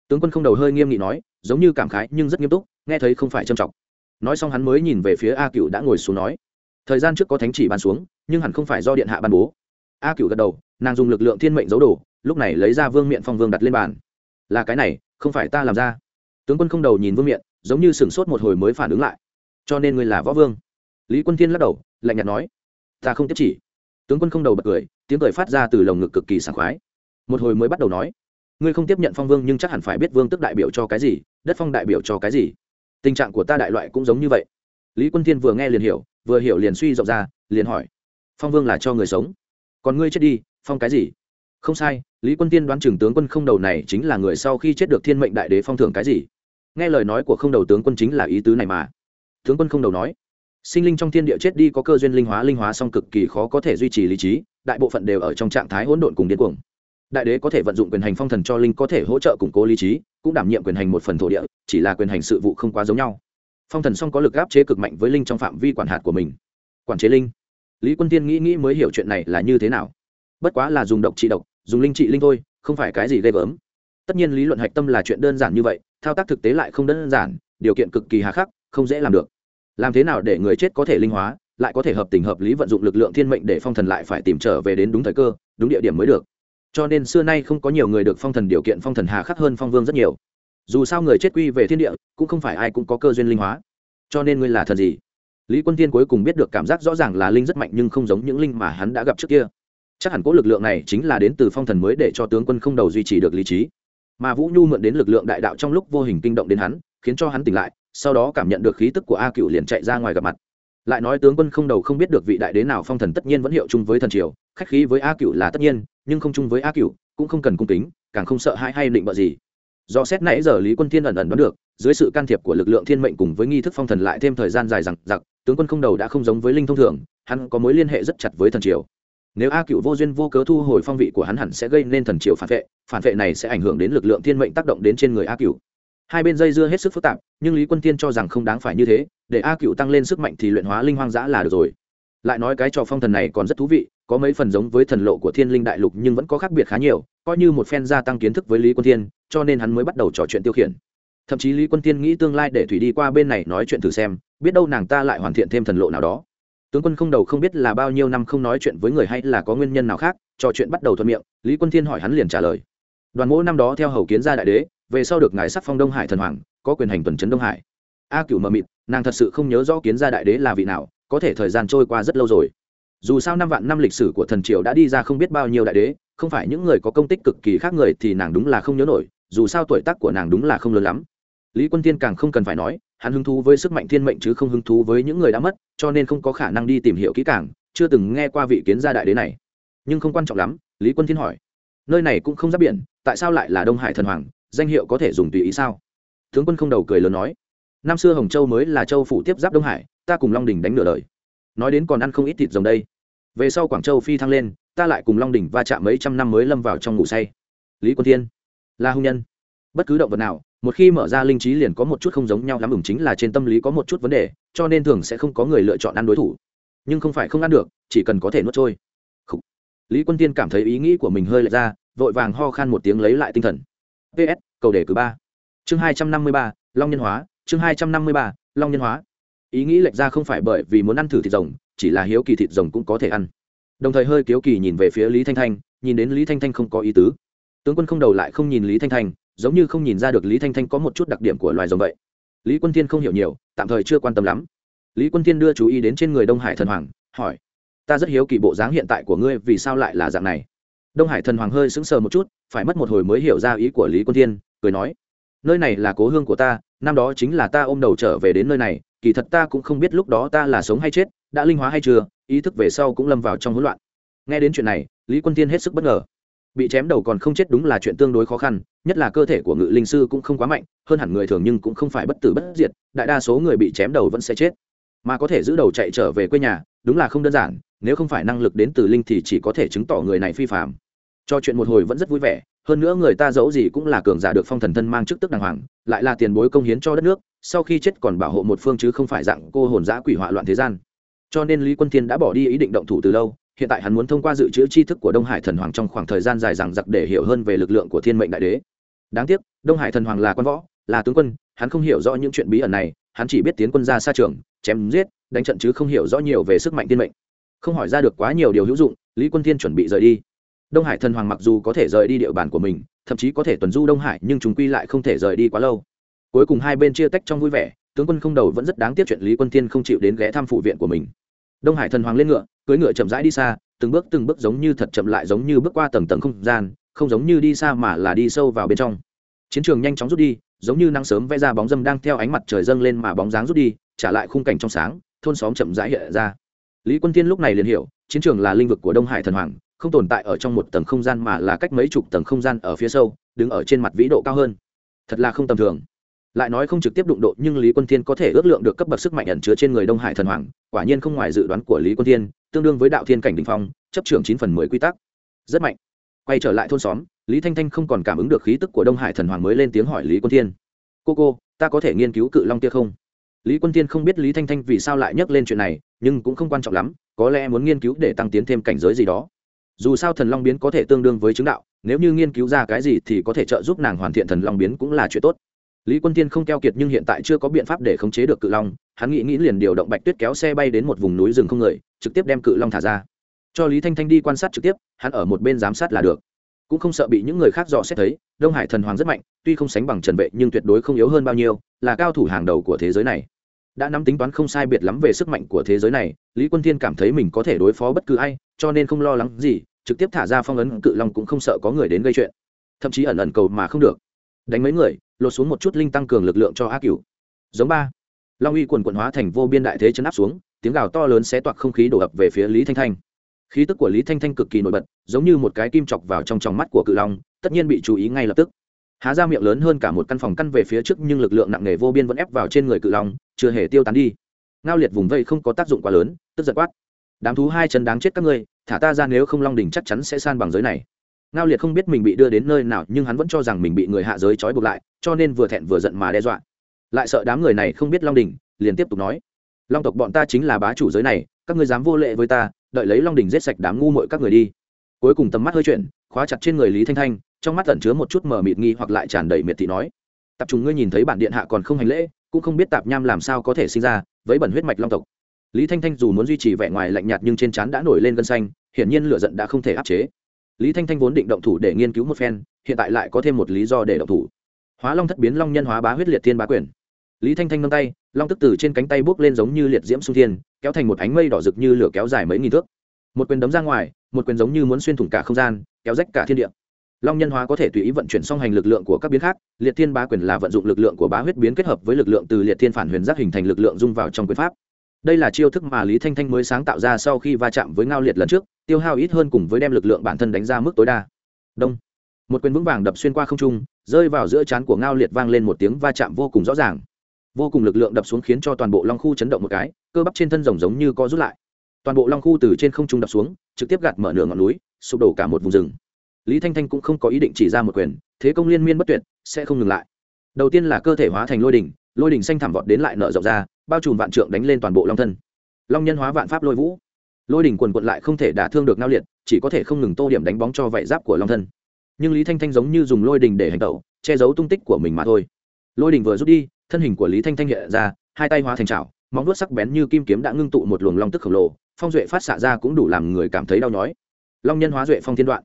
Tướng quân không đầu hơi nghiêm nghị nói, giống như cảm khái nhưng rất nghiêm túc, nghe thấy không phải trầm trọng. Nói xong hắn mới nhìn về phía a cựu đã ngồi xuống nói, thời gian trước có thánh chỉ ban xuống, nhưng hẳn không phải do điện hạ ban bố. A cựu gật đầu, nàng dùng lực lượng thiên mệnh giấu đồ, lúc này lấy ra vương miện phong vương đặt lên bàn. Là cái này, không phải ta làm ra. Tướng quân không đầu nhìn vương miện, giống như sửng sốt một hồi mới phản ứng lại. Cho nên ngươi là võ vương lý quân thiên lắc đầu, lạnh nhạt nói, ta không tiếp chỉ. Tướng quân không đầu bật cười, tiếng cười phát ra từ lồng ngực cực kỳ sảng khoái. Một hồi mới bắt đầu nói, ngươi không tiếp nhận phong vương nhưng chắc hẳn phải biết vương tức đại biểu cho cái gì, đất phong đại biểu cho cái gì. Tình trạng của ta đại loại cũng giống như vậy. Lý quân thiên vừa nghe liền hiểu, vừa hiểu liền suy rộng ra, liền hỏi, phong vương là cho người sống, còn ngươi chết đi, phong cái gì? Không sai, lý quân tiên đoán chừng tướng quân không đầu này chính là người sau khi chết được thiên mệnh đại đế phong thưởng cái gì. Nghe lời nói của không đầu tướng quân chính là ý tứ này mà. Tướng quân không đầu nói sinh linh trong thiên địa chết đi có cơ duyên linh hóa linh hóa song cực kỳ khó có thể duy trì lý trí, đại bộ phận đều ở trong trạng thái hỗn độn cùng điên cuồng. Đại đế có thể vận dụng quyền hành phong thần cho linh có thể hỗ trợ củng cố lý trí, cũng đảm nhiệm quyền hành một phần thổ địa, chỉ là quyền hành sự vụ không quá giống nhau. Phong thần song có lực áp chế cực mạnh với linh trong phạm vi quản hạt của mình. Quản chế linh. Lý quân tiên nghĩ nghĩ mới hiểu chuyện này là như thế nào. Bất quá là dùng độc trị độc, dùng linh trị linh thôi, không phải cái gì ghê gớm. Tất nhiên lý luận hạch tâm là chuyện đơn giản như vậy, thao tác thực tế lại không đơn giản, điều kiện cực kỳ hà khắc, không dễ làm được làm thế nào để người chết có thể linh hóa, lại có thể hợp tình hợp lý vận dụng lực lượng thiên mệnh để phong thần lại phải tìm trở về đến đúng thời cơ, đúng địa điểm mới được. Cho nên xưa nay không có nhiều người được phong thần điều kiện phong thần hà khắc hơn phong vương rất nhiều. Dù sao người chết quy về thiên địa, cũng không phải ai cũng có cơ duyên linh hóa. Cho nên ngươi là thần gì? Lý quân tiên cuối cùng biết được cảm giác rõ ràng là linh rất mạnh nhưng không giống những linh mà hắn đã gặp trước kia. Chắc hẳn cỗ lực lượng này chính là đến từ phong thần mới để cho tướng quân không đầu duy trì được lý trí. Mà vũ nhu mượn đến lực lượng đại đạo trong lúc vô hình kinh động đến hắn, khiến cho hắn tỉnh lại sau đó cảm nhận được khí tức của a cựu liền chạy ra ngoài gặp mặt. Lại nói tướng quân không đầu không biết được vị đại đế nào phong thần tất nhiên vẫn hiệu chung với thần triều, khách khí với a cựu là tất nhiên, nhưng không chung với a cựu cũng không cần cung kính, càng không sợ hãi hay định bợ gì. Do xét nãy giờ lý quân thiên ẩn ẩn đoán được, dưới sự can thiệp của lực lượng thiên mệnh cùng với nghi thức phong thần lại thêm thời gian dài rằng giặc tướng quân không đầu đã không giống với linh thông thường, hắn có mối liên hệ rất chặt với thần triều. Nếu a cựu vô duyên vô cớ thu hồi phong vị của hắn hẳn sẽ gây nên thần triều phản vệ phản vệ này sẽ ảnh hưởng đến lực lượng thiên mệnh tác động đến trên người a cựu hai bên dây dưa hết sức phức tạp, nhưng lý quân tiên cho rằng không đáng phải như thế, để a cựu tăng lên sức mạnh thì luyện hóa linh hoang dã là được rồi. Lại nói cái trò phong thần này còn rất thú vị, có mấy phần giống với thần lộ của thiên linh đại lục nhưng vẫn có khác biệt khá nhiều, coi như một phen gia tăng kiến thức với lý quân thiên, cho nên hắn mới bắt đầu trò chuyện tiêu khiển. Thậm chí lý quân thiên nghĩ tương lai để thủy đi qua bên này nói chuyện thử xem, biết đâu nàng ta lại hoàn thiện thêm thần lộ nào đó. Tướng quân không đầu không biết là bao nhiêu năm không nói chuyện với người hay là có nguyên nhân nào khác, trò chuyện bắt đầu thuận miệng, lý quân thiên hỏi hắn liền trả lời. Đoàn mỗ năm đó theo hầu kiến gia đại đế về sau được ngài sắc phong đông hải thần hoàng, có quyền hành tuần trấn đông hải. A cửu mờ mịt, nàng thật sự không nhớ rõ kiến gia đại đế là vị nào, có thể thời gian trôi qua rất lâu rồi. Dù sao năm vạn năm lịch sử của thần triều đã đi ra không biết bao nhiêu đại đế, không phải những người có công tích cực kỳ khác người thì nàng đúng là không nhớ nổi, dù sao tuổi tác của nàng đúng là không lớn lắm. Lý quân tiên càng không cần phải nói, hắn hứng thú với sức mạnh thiên mệnh chứ không hứng thú với những người đã mất, cho nên không có khả năng đi tìm hiểu kỹ càng, chưa từng nghe qua vị kiến gia đại đế này. Nhưng không quan trọng lắm, lý quân thiên hỏi, nơi này cũng không giáp biển, tại sao lại là đông hải thần hoàng? Danh hiệu có thể dùng tùy ý sao? Tướng quân không đầu cười lớn nói, năm xưa hồng châu mới là châu phủ tiếp giáp đông hải, ta cùng long đình đánh nửa đời. Nói đến còn ăn không ít thịt rồng đây. Về sau quảng châu phi thăng lên, ta lại cùng long đình va chạm mấy trăm năm mới lâm vào trong ngủ say. Lý quân thiên là hung nhân, bất cứ động vật nào, một khi mở ra linh trí liền có một chút không giống nhau lắm, ủng chính là trên tâm lý có một chút vấn đề, cho nên thường sẽ không có người lựa chọn ăn đối thủ. Nhưng không phải không ăn được, chỉ cần có thể nuốt trôi. Khủ. lý quân tiên cảm thấy ý nghĩ của mình hơi lệch ra, vội vàng ho khan một tiếng lấy lại tinh thần. Ps cầu đề cử ba. Chương hai trăm năm mươi ba, long nhân hóa. Chương hai trăm năm mươi ba, long nhân hóa. Ý nghĩ lệch ra không phải bởi vì muốn ăn thử thịt rồng, chỉ là hiếu kỳ thịt rồng cũng có thể ăn. Đồng thời hơi kiếu kỳ nhìn về phía lý thanh thanh, nhìn đến lý thanh thanh không có ý tứ. Tướng quân không đầu lại không nhìn lý thanh thanh, giống như không nhìn ra được lý thanh thanh có một chút đặc điểm của loài rồng vậy. Lý quân thiên không hiểu nhiều, tạm thời chưa quan tâm lắm. Lý quân thiên đưa chú ý đến trên người đông hải thần hoàng, hỏi, ta rất hiếu kỳ bộ dáng hiện tại của ngươi vì sao lại là dạng này? Đông hải thần hoàng hơi sững sờ một chút, phải mất một hồi mới hiểu ra ý của lý quân thiên, cười nói, nơi này là cố hương của ta, năm đó chính là ta ôm đầu trở về đến nơi này, kỳ thật ta cũng không biết lúc đó ta là sống hay chết, đã linh hóa hay chưa, ý thức về sau cũng lâm vào trong hỗn loạn. Nghe đến chuyện này, lý quân thiên hết sức bất ngờ. Bị chém đầu còn không chết đúng là chuyện tương đối khó khăn, nhất là cơ thể của ngự linh sư cũng không quá mạnh, hơn hẳn người thường nhưng cũng không phải bất tử bất diệt, đại đa số người bị chém đầu vẫn sẽ chết. Mà có thể giữ đầu chạy trở về quê nhà, đúng là không đơn giản, nếu không phải năng lực đến từ linh thì chỉ có thể chứng tỏ người này phi phạm cho chuyện một hồi vẫn rất vui vẻ, hơn nữa người ta giấu gì cũng là cường giả được phong thần thân mang chức tức đàng hoàng, lại là tiền bối công hiến cho đất nước, sau khi chết còn bảo hộ một phương chứ không phải dạng cô hồn giã quỷ họa loạn thế gian. Cho nên lý quân thiên đã bỏ đi ý định động thủ từ lâu, hiện tại hắn muốn thông qua dự trữ tri thức của đông hải thần hoàng trong khoảng thời gian dài rằng giặc để hiểu hơn về lực lượng của thiên mệnh đại đế. Đáng tiếc, đông hải thần hoàng là quan võ, là tướng quân, hắn không hiểu rõ những chuyện bí ẩn này, hắn chỉ biết tiến quân ra xa trường, chém giết, đánh trận chứ không hiểu rõ nhiều về sức mạnh thiên mệnh. Không hỏi ra được quá nhiều điều hữu dụng, lý quân thiên chuẩn bị rời đi đông hải thần hoàng mặc dù có thể rời đi địa bàn của mình, thậm chí có thể tuần du đông hải, nhưng chúng quy lại không thể rời đi quá lâu. Cuối cùng hai bên chia tách trong vui vẻ, tướng quân không đầu vẫn rất đáng tiếc chuyện lý quân thiên không chịu đến ghé thăm phụ viện của mình. Đông hải thần hoàng lên ngựa, cưỡi ngựa chậm rãi đi xa, từng bước từng bước giống như thật chậm lại giống như bước qua tầng tầng không gian, không giống như đi xa mà là đi sâu vào bên trong. Chiến trường nhanh chóng rút đi, giống như nắng sớm vẽ ra bóng dâm đang theo ánh mặt trời dâng lên mà bóng dáng rút đi, trả lại khung cảnh trong sáng, thôn xóm chậm rãi hiện ra. Lý quân tiên lúc này liền hiểu, chiến trường là linh vực của đông hải thần hoàng không tồn tại ở trong một tầng không gian mà là cách mấy chục tầng không gian ở phía sâu, đứng ở trên mặt vĩ độ cao hơn. Thật là không tầm thường. Lại nói không trực tiếp đụng độ, nhưng lý quân thiên có thể ước lượng được cấp bậc sức mạnh ẩn chứa trên người đông hải thần hoàng, quả nhiên không ngoài dự đoán của lý quân thiên, tương đương với đạo thiên cảnh đình phong, chấp trưởng chín phần mười quy tắc. Rất mạnh. Quay trở lại thôn xóm, lý thanh thanh không còn cảm ứng được khí tức của đông hải thần hoàng mới lên tiếng hỏi lý quân thiên. Cô cô, ta có thể nghiên cứu cự long kia không? Lý quân thiên không biết lý thanh thanh vì sao lại nhắc lên chuyện này, nhưng cũng không quan trọng lắm, có lẽ muốn nghiên cứu để tăng tiến thêm cảnh giới gì đó dù sao thần long biến có thể tương đương với chứng đạo, nếu như nghiên cứu ra cái gì thì có thể trợ giúp nàng hoàn thiện thần long biến cũng là chuyện tốt. Lý quân tiên không keo kiệt nhưng hiện tại chưa có biện pháp để khống chế được cự long, hắn nghĩ nghĩ liền điều động bạch tuyết kéo xe bay đến một vùng núi rừng không người, trực tiếp đem cự long thả ra. Cho lý thanh thanh đi quan sát trực tiếp, hắn ở một bên giám sát là được. Cũng không sợ bị những người khác dò xét thấy, đông hải thần hoàng rất mạnh, tuy không sánh bằng trần vệ nhưng tuyệt đối không yếu hơn bao nhiêu, là cao thủ hàng đầu của thế giới này đã nắm tính toán không sai biệt lắm về sức mạnh của thế giới này, lý quân thiên cảm thấy mình có thể đối phó bất cứ ai, cho nên không lo lắng gì, trực tiếp thả ra phong ấn cự long cũng không sợ có người đến gây chuyện. Thậm chí ẩn ẩn cầu mà không được. Đánh mấy người, lột xuống một chút linh tăng cường lực lượng cho ác cửu. Giống ba. Long uy quần quận hóa thành vô biên đại thế chấn áp xuống, tiếng gào to lớn xé toạc không khí đổ ập về phía lý thanh thanh. Khí tức của lý thanh thanh cực kỳ nổi bật, giống như một cái kim chọc vào trong tròng mắt của cự long, tất nhiên bị chú ý ngay lập tức há ra miệng lớn hơn cả một căn phòng căn về phía trước nhưng lực lượng nặng nề vô biên vẫn ép vào trên người cự long, chưa hề tiêu tán đi. Ngao liệt vùng vây không có tác dụng quá lớn, tức giật quát. Đám thú hai chân đáng chết các ngươi, thả ta ra nếu không long đỉnh chắc chắn sẽ san bằng giới này. Ngao liệt không biết mình bị đưa đến nơi nào nhưng hắn vẫn cho rằng mình bị người hạ giới trói buộc lại, cho nên vừa thẹn vừa giận mà đe dọa. Lại sợ đám người này không biết long đình, liền tiếp tục nói. Long tộc bọn ta chính là bá chủ giới này, các ngươi dám vô lệ với ta, đợi lấy long đình giết sạch đám ngu mội các người đi cuối cùng tầm mắt hơi chuyển, khóa chặt trên người lý thanh thanh, trong mắt tẩn chứa một chút mờ mịt nghi hoặc lại tràn đầy miệt thị nói, tập trung ngươi nhìn thấy bản điện hạ còn không hành lễ, cũng không biết tạp nham làm sao có thể sinh ra với bẩn huyết mạch long tộc. Lý thanh thanh dù muốn duy trì vẻ ngoài lạnh nhạt nhưng trên trán đã nổi lên gân xanh, hiển nhiên lửa giận đã không thể áp chế. Lý thanh thanh vốn định động thủ để nghiên cứu một phen, hiện tại lại có thêm một lý do để động thủ. Hóa long thất biến long nhân hóa bá huyết liệt thiên bá quyền. Lý thanh thanh nâng tay, long tức từ trên cánh tay bước lên giống như liệt diễm sung thiên, kéo thành một ánh mây đỏ rực như lửa kéo dài mấy nghìn thước. Một quyền đấm ra ngoài một quyền giống như muốn xuyên thủng cả không gian, kéo rách cả thiên địa. Long nhân hóa có thể tùy ý vận chuyển song hành lực lượng của các biến khác, liệt thiên bá quyền là vận dụng lực lượng của bá huyết biến kết hợp với lực lượng từ liệt thiên phản huyền giác hình thành lực lượng dung vào trong quyền pháp. Đây là chiêu thức mà lý thanh thanh mới sáng tạo ra sau khi va chạm với ngao liệt lần trước, tiêu hao ít hơn cùng với đem lực lượng bản thân đánh ra mức tối đa. Đông. Một quyền vững vàng đập xuyên qua không trung, rơi vào giữa trán của ngao liệt vang lên một tiếng va chạm vô cùng rõ ràng. Vô cùng lực lượng đập xuống khiến cho toàn bộ long khu chấn động một cái, cơ bắp trên thân rồng giống như co rút lại. Toàn bộ long khu từ trên không trung đập xuống trực tiếp gạt mở nửa ngọn núi, sụp đổ cả một vùng rừng. Lý thanh thanh cũng không có ý định chỉ ra một quyền, thế công liên miên bất tuyệt, sẽ không ngừng lại. Đầu tiên là cơ thể hóa thành lôi đỉnh lôi đỉnh xanh thảm vọt đến lại nở rộng ra, bao trùm vạn trượng đánh lên toàn bộ long thân. Long nhân hóa vạn pháp lôi vũ. Lôi đỉnh quần quận lại không thể đả thương được nao liệt, chỉ có thể không ngừng tô điểm đánh bóng cho vảy giáp của long thân. Nhưng lý thanh thanh giống như dùng lôi đỉnh để hành tẩu, che giấu tung tích của mình mà thôi. Lôi đỉnh vừa rút đi, thân hình của lý thanh thanh hiện ra, hai tay hóa thành trào móng vuốt sắc bén như kim kiếm đã ngưng tụ một luồng long tức khổng lồ phong duệ phát xạ ra cũng đủ làm người cảm thấy đau nhói. Long nhân hóa duệ phong thiên đoạn.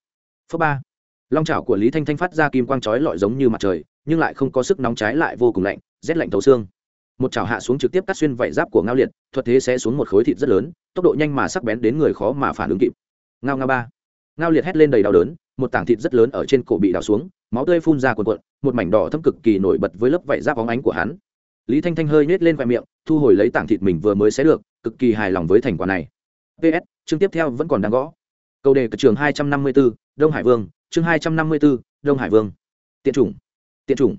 Phớ ba. Long trào của lý thanh thanh phát ra kim quang chói lọi giống như mặt trời, nhưng lại không có sức nóng trái lại vô cùng lạnh, rét lạnh thấu xương. Một chảo hạ xuống trực tiếp cắt xuyên vảy giáp của ngao liệt, thuật thế sẽ xuống một khối thịt rất lớn, tốc độ nhanh mà sắc bén đến người khó mà phản ứng kịp. Ngao ngao ba. Ngao liệt hét lên đầy đau đớn, một tảng thịt rất lớn ở trên cổ bị đào xuống, máu tươi phun ra cuồn cuộn, một mảnh đỏ thâm cực kỳ nổi bật với lớp vảy giáp óng ánh của hắn. Lý thanh thanh hơi nhét lên vẹ miệng, thu hồi lấy tảng thịt mình vừa mới xé được, cực kỳ hài lòng với thành quả này ps chương tiếp theo vẫn còn đang gõ. Câu đề của trường hai trăm năm mươi 254, đông hải vương. Chương hai trăm năm mươi 254, đông hải vương. Tiện chủng tiện chủng.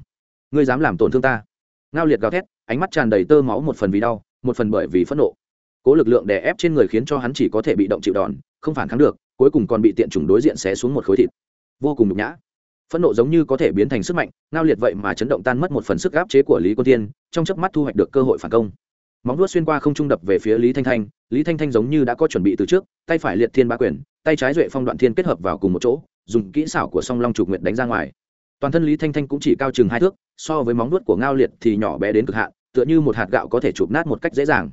Ngươi dám làm tổn thương ta. Ngao liệt gào thét ánh mắt tràn đầy tơ máu một phần vì đau một phần bởi vì phẫn nộ. Cố lực lượng đè ép trên người khiến cho hắn chỉ có thể bị động chịu đòn không phản kháng được cuối cùng còn bị tiện chủng đối diện xé xuống một khối thịt. Vô cùng nhục nhã. Phẫn nộ giống như có thể biến thành sức mạnh ngao liệt vậy mà chấn động tan mất một phần sức áp chế của lý quân tiên trong chớp mắt thu hoạch được cơ hội phản công móng vuốt xuyên qua không trung đập về phía lý thanh thanh, lý thanh thanh giống như đã có chuẩn bị từ trước, tay phải liệt thiên ba quyền, tay trái duệ phong đoạn thiên kết hợp vào cùng một chỗ, dùng kỹ xảo của song long trục nguyện đánh ra ngoài. Toàn thân lý thanh thanh cũng chỉ cao chừng hai thước, so với móng vuốt của ngao liệt thì nhỏ bé đến cực hạn, tựa như một hạt gạo có thể chụp nát một cách dễ dàng.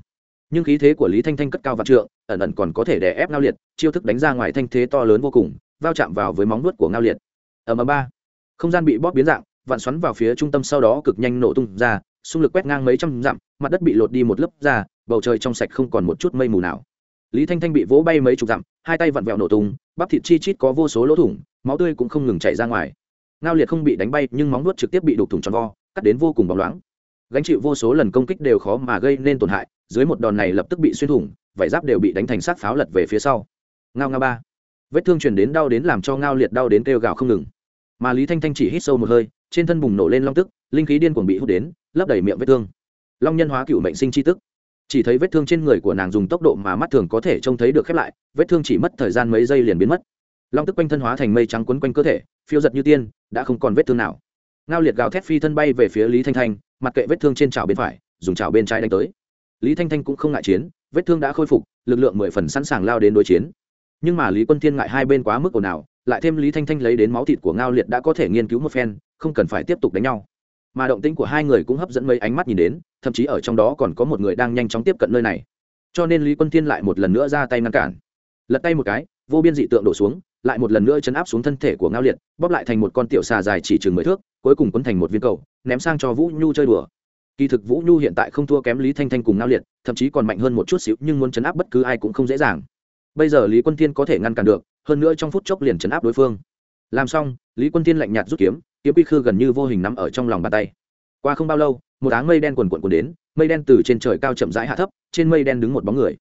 Nhưng khí thế của lý thanh thanh cất cao vạn trượng, ẩn ẩn còn có thể đè ép ngao liệt, chiêu thức đánh ra ngoài thanh thế to lớn vô cùng vao chạm vào với móng vuốt của ngao liệt. Ở ầm ba. Không gian bị bóp biến dạng, vặn xoắn vào phía trung tâm sau đó cực nhanh nổ tung ra xung lực quét ngang mấy trăm dặm, mặt đất bị lột đi một lớp ra bầu trời trong sạch không còn một chút mây mù nào. Lý thanh thanh bị vỗ bay mấy chục dặm, hai tay vặn vẹo nổ tung, bắp thịt chi chít có vô số lỗ thủng, máu tươi cũng không ngừng chảy ra ngoài. Ngao liệt không bị đánh bay, nhưng móng nuốt trực tiếp bị đục thủng tròn vo, cắt đến vô cùng bóng loáng. Gánh chịu vô số lần công kích đều khó mà gây nên tổn hại, dưới một đòn này lập tức bị xuyên thủng vải giáp đều bị đánh thành sát pháo lật về phía sau. Ngao ngao ba. Vết thương truyền đến đau đến làm cho ngao liệt đau đến kêu gào không ngừng. Mà lý thanh thanh chỉ hít sâu một hơi, trên thân bùng nổ lên long tức, linh khí điên cuồng bị hút đến lấp đầy miệng vết thương. Long nhân hóa cựu mệnh sinh chi tức. Chỉ thấy vết thương trên người của nàng dùng tốc độ mà mắt thường có thể trông thấy được khép lại, vết thương chỉ mất thời gian mấy giây liền biến mất. Long tức quanh thân hóa thành mây trắng quấn quanh cơ thể, phiêu giật như tiên, đã không còn vết thương nào. Ngao liệt gào thét phi thân bay về phía lý thanh thanh mặt kệ vết thương trên chảo bên phải, dùng chảo bên trái đánh tới. Lý thanh thanh cũng không ngại chiến, vết thương đã khôi phục, lực lượng mười phần sẵn sàng lao đến đối chiến. Nhưng mà lý quân thiên ngại hai bên quá mức ồn ào, lại thêm lý thanh thanh lấy đến máu thịt của ngao liệt đã có thể nghiên cứu một phen, không cần phải tiếp tục đánh nhau mà động tĩnh của hai người cũng hấp dẫn mấy ánh mắt nhìn đến, thậm chí ở trong đó còn có một người đang nhanh chóng tiếp cận nơi này. Cho nên lý quân thiên lại một lần nữa ra tay ngăn cản. Lật tay một cái, vô biên dị tượng đổ xuống, lại một lần nữa chấn áp xuống thân thể của ngao liệt, bóp lại thành một con tiểu xà dài chỉ chừng mười thước, cuối cùng quấn thành một viên cầu, ném sang cho vũ nhu chơi đùa. Kỳ thực vũ nhu hiện tại không thua kém lý thanh thanh cùng ngao liệt, thậm chí còn mạnh hơn một chút xíu, nhưng muốn chấn áp bất cứ ai cũng không dễ dàng. Bây giờ lý quân thiên có thể ngăn cản được, hơn nữa trong phút chốc liền chấn áp đối phương. Làm xong, lý quân thiên lạnh nhạt rút kiếm kiếm quy khư gần như vô hình nắm ở trong lòng bàn tay. Qua không bao lâu, một áng mây đen quần quần quần đến, mây đen từ trên trời cao chậm rãi hạ thấp, trên mây đen đứng một bóng người.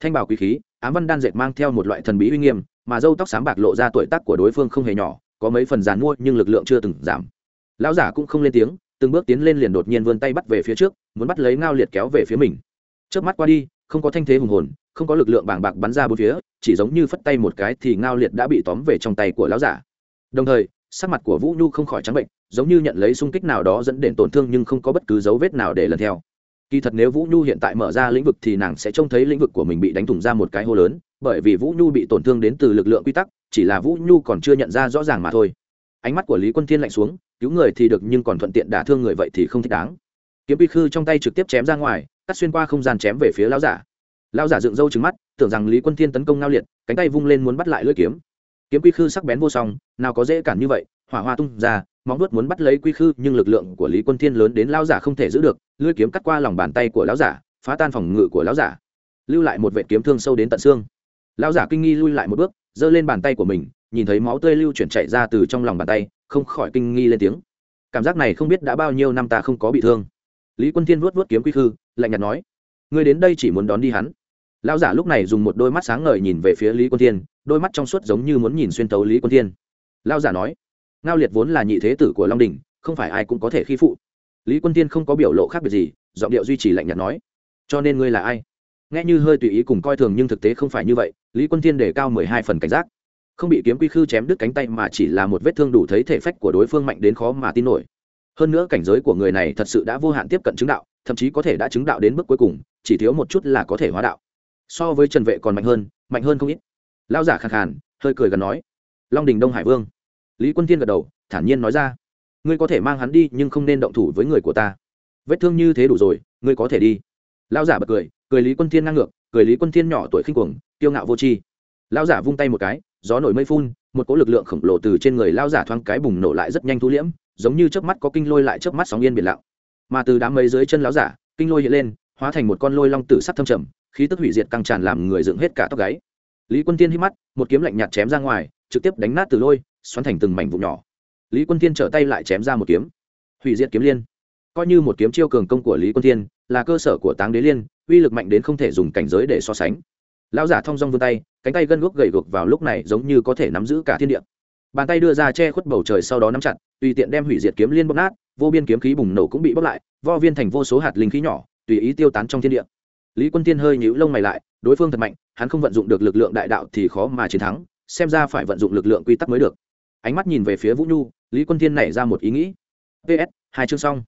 Thanh bảo quý khí, ám văn đan dệt mang theo một loại thần bí uy nghiêm, mà râu tóc sáng bạc lộ ra tuổi tác của đối phương không hề nhỏ, có mấy phần dàn mua nhưng lực lượng chưa từng giảm. Lão giả cũng không lên tiếng, từng bước tiến lên liền đột nhiên vươn tay bắt về phía trước, muốn bắt lấy ngao liệt kéo về phía mình. Trước mắt qua đi, không có thanh thế hùng hồn, không có lực lượng bàng bạc bắn ra bốn phía, chỉ giống như phất tay một cái thì ngao liệt đã bị tóm về trong tay của lão giả. Đồng thời sắc mặt của vũ nhu không khỏi trắng bệnh, giống như nhận lấy xung kích nào đó dẫn đến tổn thương nhưng không có bất cứ dấu vết nào để lần theo. Kỳ thật nếu vũ nhu hiện tại mở ra lĩnh vực thì nàng sẽ trông thấy lĩnh vực của mình bị đánh thủng ra một cái hố lớn, bởi vì vũ nhu bị tổn thương đến từ lực lượng quy tắc, chỉ là vũ nhu còn chưa nhận ra rõ ràng mà thôi. Ánh mắt của lý quân thiên lạnh xuống, cứu người thì được nhưng còn thuận tiện đả thương người vậy thì không thích đáng. Kiếm quy khư trong tay trực tiếp chém ra ngoài, cắt xuyên qua không gian chém về phía lão giả. Lão giả dựng râu trứng mắt, tưởng rằng lý quân thiên tấn công ngao liệt, cánh tay vung lên muốn bắt lại lưỡi kiếm kiếm quy khư sắc bén vô song, nào có dễ cản như vậy, hỏa hoa tung ra, móng vuốt muốn bắt lấy quy khư, nhưng lực lượng của lý quân thiên lớn đến lão giả không thể giữ được, lưỡi kiếm cắt qua lòng bàn tay của lão giả, phá tan phòng ngự của lão giả, lưu lại một vệ kiếm thương sâu đến tận xương. Lão giả kinh nghi lui lại một bước, giơ lên bàn tay của mình, nhìn thấy máu tươi lưu chuyển chạy ra từ trong lòng bàn tay, không khỏi kinh nghi lên tiếng. Cảm giác này không biết đã bao nhiêu năm ta không có bị thương. Lý quân thiên vuốt vuốt kiếm quy khư, lạnh nhạt nói, ngươi đến đây chỉ muốn đón đi hắn lão giả lúc này dùng một đôi mắt sáng ngời nhìn về phía lý quân thiên, đôi mắt trong suốt giống như muốn nhìn xuyên tấu lý quân thiên. Lão giả nói, ngao liệt vốn là nhị thế tử của long đình không phải ai cũng có thể khi phụ. Lý quân thiên không có biểu lộ khác biệt gì, giọng điệu duy trì lạnh nhạt nói, cho nên ngươi là ai? Nghe như hơi tùy ý cùng coi thường nhưng thực tế không phải như vậy, lý quân thiên đề cao mười hai phần cảnh giác. Không bị kiếm quy khư chém đứt cánh tay mà chỉ là một vết thương đủ thấy thể phách của đối phương mạnh đến khó mà tin nổi. Hơn nữa cảnh giới của người này thật sự đã vô hạn tiếp cận chứng đạo, thậm chí có thể đã chứng đạo đến bước cuối cùng, chỉ thiếu một chút là có thể hóa đạo so với trần vệ còn mạnh hơn mạnh hơn không ít. Lao giả khàn khàn, hơi cười gần nói, long đình đông hải vương. Lý quân tiên gật đầu, thản nhiên nói ra, ngươi có thể mang hắn đi, nhưng không nên động thủ với người của ta. Vết thương như thế đủ rồi, ngươi có thể đi. Lao giả bật cười cười lý quân thiên ngang ngược, cười lý quân thiên nhỏ tuổi khinh cuồng tiêu ngạo vô tri. Lao giả vung tay một cái, gió nổi mây phun, một cỗ lực lượng khổng lồ từ trên người lao giả thoáng cái bùng nổ lại rất nhanh thu liễm, giống như chớp mắt có kinh lôi lại chớp mắt sóng yên biển lặng. Mà từ đám mây dưới chân lão giả, kinh lôi hiện lên, hóa thành một con lôi long tử sắc thâm trầm khí tức hủy diệt căng tràn làm người dựng hết cả tóc gáy. Lý quân tiên hít mắt, một kiếm lạnh nhạt chém ra ngoài, trực tiếp đánh nát từ lôi, xoắn thành từng mảnh vụ nhỏ. Lý quân tiên trở tay lại chém ra một kiếm. Hủy diệt kiếm liên. Coi như một kiếm chiêu cường công của lý quân tiên là cơ sở của táng đế liên, uy lực mạnh đến không thể dùng cảnh giới để so sánh. Lão giả thong dong vươn tay, cánh tay gân guốc gầy gộc vào lúc này giống như có thể nắm giữ cả thiên địa. Bàn tay đưa ra che khuất bầu trời sau đó nắm chặt, tùy tiện đem hủy diệt kiếm liên bóp nát, vô biên kiếm khí bùng nổ cũng bị bóp lại, vo viên thành vô số hạt linh khí nhỏ, tùy ý tiêu tán trong thiên địa lý quân tiên hơi nhũ lông mày lại, đối phương thật mạnh, hắn không vận dụng được lực lượng đại đạo thì khó mà chiến thắng, xem ra phải vận dụng lực lượng quy tắc mới được. Ánh mắt nhìn về phía vũ nhu, lý quân tiên nảy ra một ý nghĩ. Ps hai chương xong.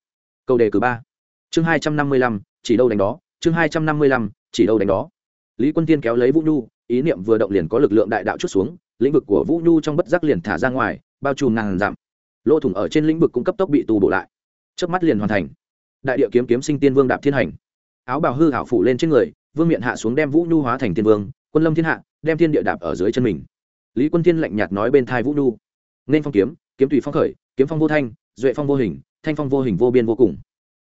Câu đề cử ba. Chương hai trăm năm mươi lăm, chỉ đâu đánh đó. Chương hai trăm năm mươi lăm, chỉ đâu đánh đó. Lý quân tiên kéo lấy vũ nhu, ý niệm vừa động liền có lực lượng đại đạo chút xuống, lĩnh vực của vũ nhu trong bất giác liền thả ra ngoài, bao trùm ngàn dặm. Lỗ thủng ở trên lĩnh vực cũng cấp tốc bị tù bổ lại. Trước mắt liền hoàn thành. Đại địa kiếm kiếm sinh tiên vương đạp thiên hành áo bào hư hảo phủ lên trên người, vương miện hạ xuống đem vũ nhu hóa thành tiên vương, quân lâm thiên hạ, đem thiên địa đạp ở dưới chân mình. Lý quân thiên lạnh nhạt nói bên thai vũ nhu, nên phong kiếm kiếm tùy phong khởi, kiếm phong vô thanh, duệ phong vô hình, thanh phong vô hình vô biên vô cùng.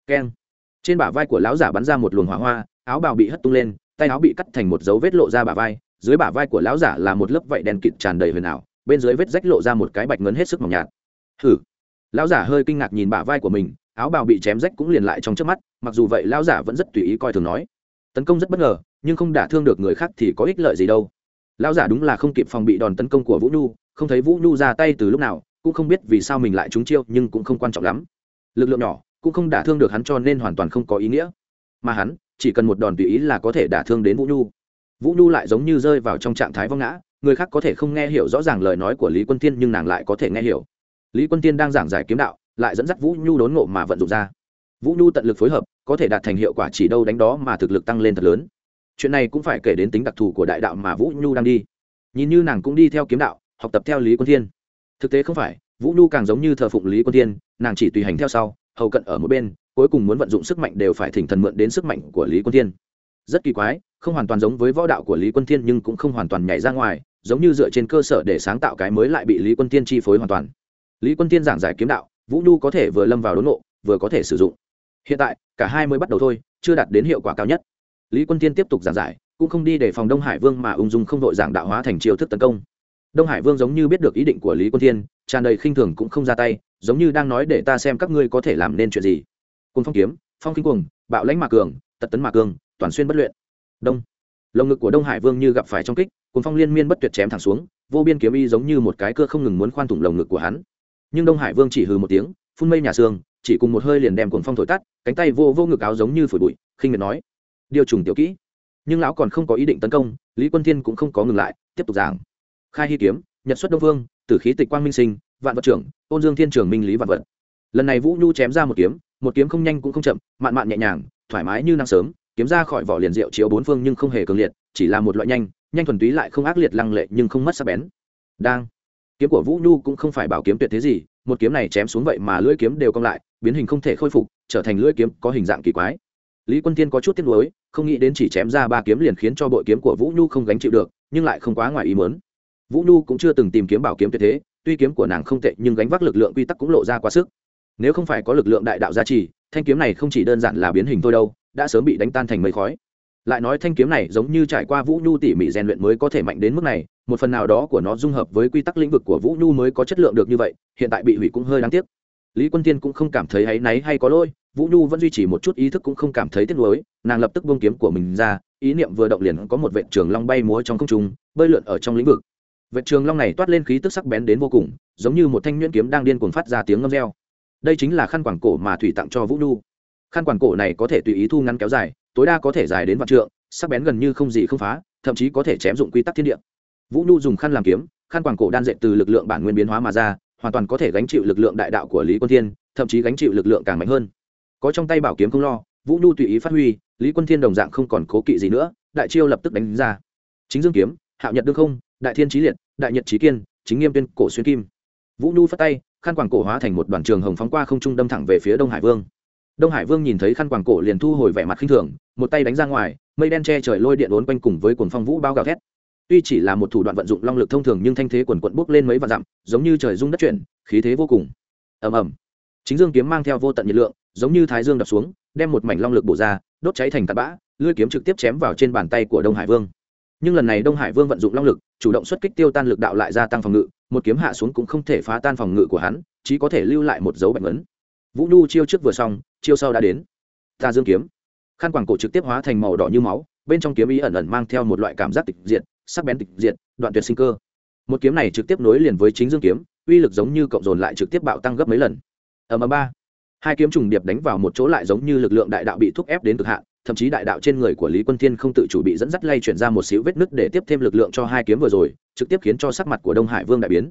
Keng. Trên bả vai của lão giả bắn ra một luồng hỏa hoa, áo bào bị hất tung lên, tay áo bị cắt thành một dấu vết lộ ra bả vai, dưới bả vai của lão giả là một lớp vảy đen kịt tràn đầy huyền ảo, bên dưới vết rách lộ ra một cái bạch ngấn hết sức mỏng nhạt. Hử lão giả hơi kinh ngạc nhìn bả vai của mình áo bào bị chém rách cũng liền lại trong trước mắt, mặc dù vậy lão giả vẫn rất tùy ý coi thường nói. Tấn công rất bất ngờ, nhưng không đả thương được người khác thì có ích lợi gì đâu. Lão giả đúng là không kịp phòng bị đòn tấn công của vũ nhu, không thấy vũ nhu ra tay từ lúc nào, cũng không biết vì sao mình lại trúng chiêu, nhưng cũng không quan trọng lắm. Lực lượng nhỏ, cũng không đả thương được hắn cho nên hoàn toàn không có ý nghĩa. Mà hắn, chỉ cần một đòn tùy ý là có thể đả thương đến vũ nhu. Vũ nhu lại giống như rơi vào trong trạng thái vong ngã, người khác có thể không nghe hiểu rõ ràng lời nói của lý quân tiên nhưng nàng lại có thể nghe hiểu. Lý quân tiên đang giảng giải kiếm đạo lại dẫn dắt vũ nhu đốn ngộ mà vận dụng ra. Vũ nhu tận lực phối hợp, có thể đạt thành hiệu quả chỉ đâu đánh đó mà thực lực tăng lên thật lớn. Chuyện này cũng phải kể đến tính đặc thù của đại đạo mà vũ nhu đang đi. Nhìn như nàng cũng đi theo kiếm đạo, học tập theo lý quân thiên. Thực tế không phải, vũ nhu càng giống như thờ phụng lý quân thiên, nàng chỉ tùy hành theo sau, hầu cận ở một bên, cuối cùng muốn vận dụng sức mạnh đều phải thỉnh thần mượn đến sức mạnh của lý quân thiên. Rất kỳ quái, không hoàn toàn giống với võ đạo của lý quân thiên nhưng cũng không hoàn toàn nhảy ra ngoài, giống như dựa trên cơ sở để sáng tạo cái mới lại bị lý quân thiên chi phối hoàn toàn. Lý quân thiên giảng giải kiếm đạo vũ nhu có thể vừa lâm vào đốn nộ vừa có thể sử dụng. Hiện tại, cả hai mới bắt đầu thôi, chưa đạt đến hiệu quả cao nhất. Lý quân thiên tiếp tục giảng giải, cũng không đi để phòng đông hải vương mà ung dung không đội giảng đạo hóa thành chiêu thức tấn công. Đông hải vương giống như biết được ý định của lý quân thiên, tràn đầy khinh thường cũng không ra tay, giống như đang nói để ta xem các ngươi có thể làm nên chuyện gì. Cùng phong kiếm, phong kinh cuồng, bạo lãnh mạc cường, tật tấn mạc cường, toàn xuyên bất luyện. Đông. Lồng ngực của đông hải vương như gặp phải trong kích cùng phong liên miên bất tuyệt chém thẳng xuống, vô biên kiếm y giống như một cái cưa không ngừng muốn khoan thủng lồng ngực của hắn nhưng đông hải vương chỉ hừ một tiếng, phun mây nhà xương, chỉ cùng một hơi liền đem cuồng phong thổi tắt, cánh tay vô vô ngực áo giống như phổi bụi, khinh miệt nói, điều trùng tiểu kỹ. Nhưng lão còn không có ý định tấn công, lý quân thiên cũng không có ngừng lại, tiếp tục giảng. Khai hy kiếm, nhật xuất đông vương, tử khí tịch quang minh sinh, vạn vật trưởng ôn dương thiên trưởng minh lý vạn vật. Lần này vũ nhu chém ra một kiếm một kiếm không nhanh cũng không chậm, mạn mạn nhẹ nhàng, thoải mái như năng sớm, kiếm ra khỏi vỏ liền rượu chiếu bốn phương nhưng không hề cường liệt, chỉ là một loại nhanh nhanh thuần túy lại không ác liệt lăng lệ nhưng không mất sắc bén. Đang kiếm của vũ nhu cũng không phải bảo kiếm tuyệt thế gì, một kiếm này chém xuống vậy mà lưỡi kiếm đều cong lại, biến hình không thể khôi phục, trở thành lưỡi kiếm có hình dạng kỳ quái. Lý quân tiên có chút tiếc nuối, không nghĩ đến chỉ chém ra ba kiếm liền khiến cho bội kiếm của vũ nhu không gánh chịu được, nhưng lại không quá ngoài ý mớn vũ nhu cũng chưa từng tìm kiếm bảo kiếm tuyệt thế, tuy kiếm của nàng không tệ nhưng gánh vác lực lượng quy tắc cũng lộ ra quá sức. Nếu không phải có lực lượng đại đạo gia trì, thanh kiếm này không chỉ đơn giản là biến hình thôi đâu, đã sớm bị đánh tan thành mây khói. Lại nói thanh kiếm này giống như trải qua vũ nhu tỉ mỉ rèn luyện mới có thể mạnh đến mức này một phần nào đó của nó dung hợp với quy tắc lĩnh vực của vũ nhu mới có chất lượng được như vậy, hiện tại bị hủy cũng hơi đáng tiếc. Lý quân tiên cũng không cảm thấy áy náy hay có lỗi, vũ nhu vẫn duy trì một chút ý thức cũng không cảm thấy tiếc nuối, nàng lập tức buông kiếm của mình ra, ý niệm vừa động liền có một vệ trường long bay múa trong không trung, bơi lượn ở trong lĩnh vực. Vệ trường long này toát lên khí tức sắc bén đến vô cùng, giống như một thanh nhuyễn kiếm đang điên cuồng phát ra tiếng ngâm reo. Đây chính là khăn quảng cổ mà thủy tặng cho vũ nhu. Khăn quảng cổ này có thể tùy ý thu ngắn kéo dài, tối đa có thể dài đến vạn trượng, sắc bén gần như không gì không phá, thậm chí có thể chém dụng quy tắc thiên địa vũ nhu dùng khăn làm kiếm, khăn quảng cổ đan dệt từ lực lượng bản nguyên biến hóa mà ra, hoàn toàn có thể gánh chịu lực lượng đại đạo của lý quân thiên, thậm chí gánh chịu lực lượng càng mạnh hơn. Có trong tay bảo kiếm không lo, vũ nhu tùy ý phát huy, lý quân thiên đồng dạng không còn cố kỵ gì nữa, đại chiêu lập tức đánh ra. Chính dương kiếm, hạo nhật đương không, đại thiên trí liệt, đại nhật trí kiên, chính nghiêm tuyên, cổ xuyên kim. Vũ nhu phát tay, khăn quàng cổ hóa thành một đoàn trường hồng phóng qua không trung đâm thẳng về phía đông hải vương. Đông hải vương nhìn thấy khăn quàng cổ liền thu hồi vẻ mặt khinh thường, một tay đánh ra ngoài, mây đen che trời lôi điện uốn quanh cùng với cuồng phong vũ bao gào thét tuy chỉ là một thủ đoạn vận dụng long lực thông thường nhưng thanh thế quần quận bốc lên mấy vạn dặm, giống như trời rung đất chuyển, khí thế vô cùng. Ầm ầm. Chính dương kiếm mang theo vô tận nhiệt lượng, giống như thái dương đập xuống, đem một mảnh long lực bổ ra, đốt cháy thành tạt bã, lưỡi kiếm trực tiếp chém vào trên bàn tay của đông hải vương. Nhưng lần này đông hải vương vận dụng long lực, chủ động xuất kích tiêu tan lực đạo lại gia tăng phòng ngự, một kiếm hạ xuống cũng không thể phá tan phòng ngự của hắn, chỉ có thể lưu lại một dấu bệnh ấn vũ nhu chiêu trước vừa xong, chiêu sau đã đến. Ta dương kiếm. Khăn quàng cổ trực tiếp hóa thành màu đỏ như máu, bên trong kiếm ý ẩn ẩn mang theo một loại cảm giác tịch diệt sắc bén tịch diệt, đoạn tuyệt sinh cơ. Một kiếm này trực tiếp nối liền với chính dương kiếm, uy lực giống như cộng dồn lại trực tiếp bạo tăng gấp mấy lần. Ở ầm ba. Hai kiếm trùng điệp đánh vào một chỗ lại giống như lực lượng đại đạo bị thúc ép đến cực hạn, thậm chí đại đạo trên người của lý quân thiên không tự chủ bị dẫn dắt lay chuyển ra một xíu vết nứt để tiếp thêm lực lượng cho hai kiếm vừa rồi, trực tiếp khiến cho sắc mặt của đông hải vương đại biến.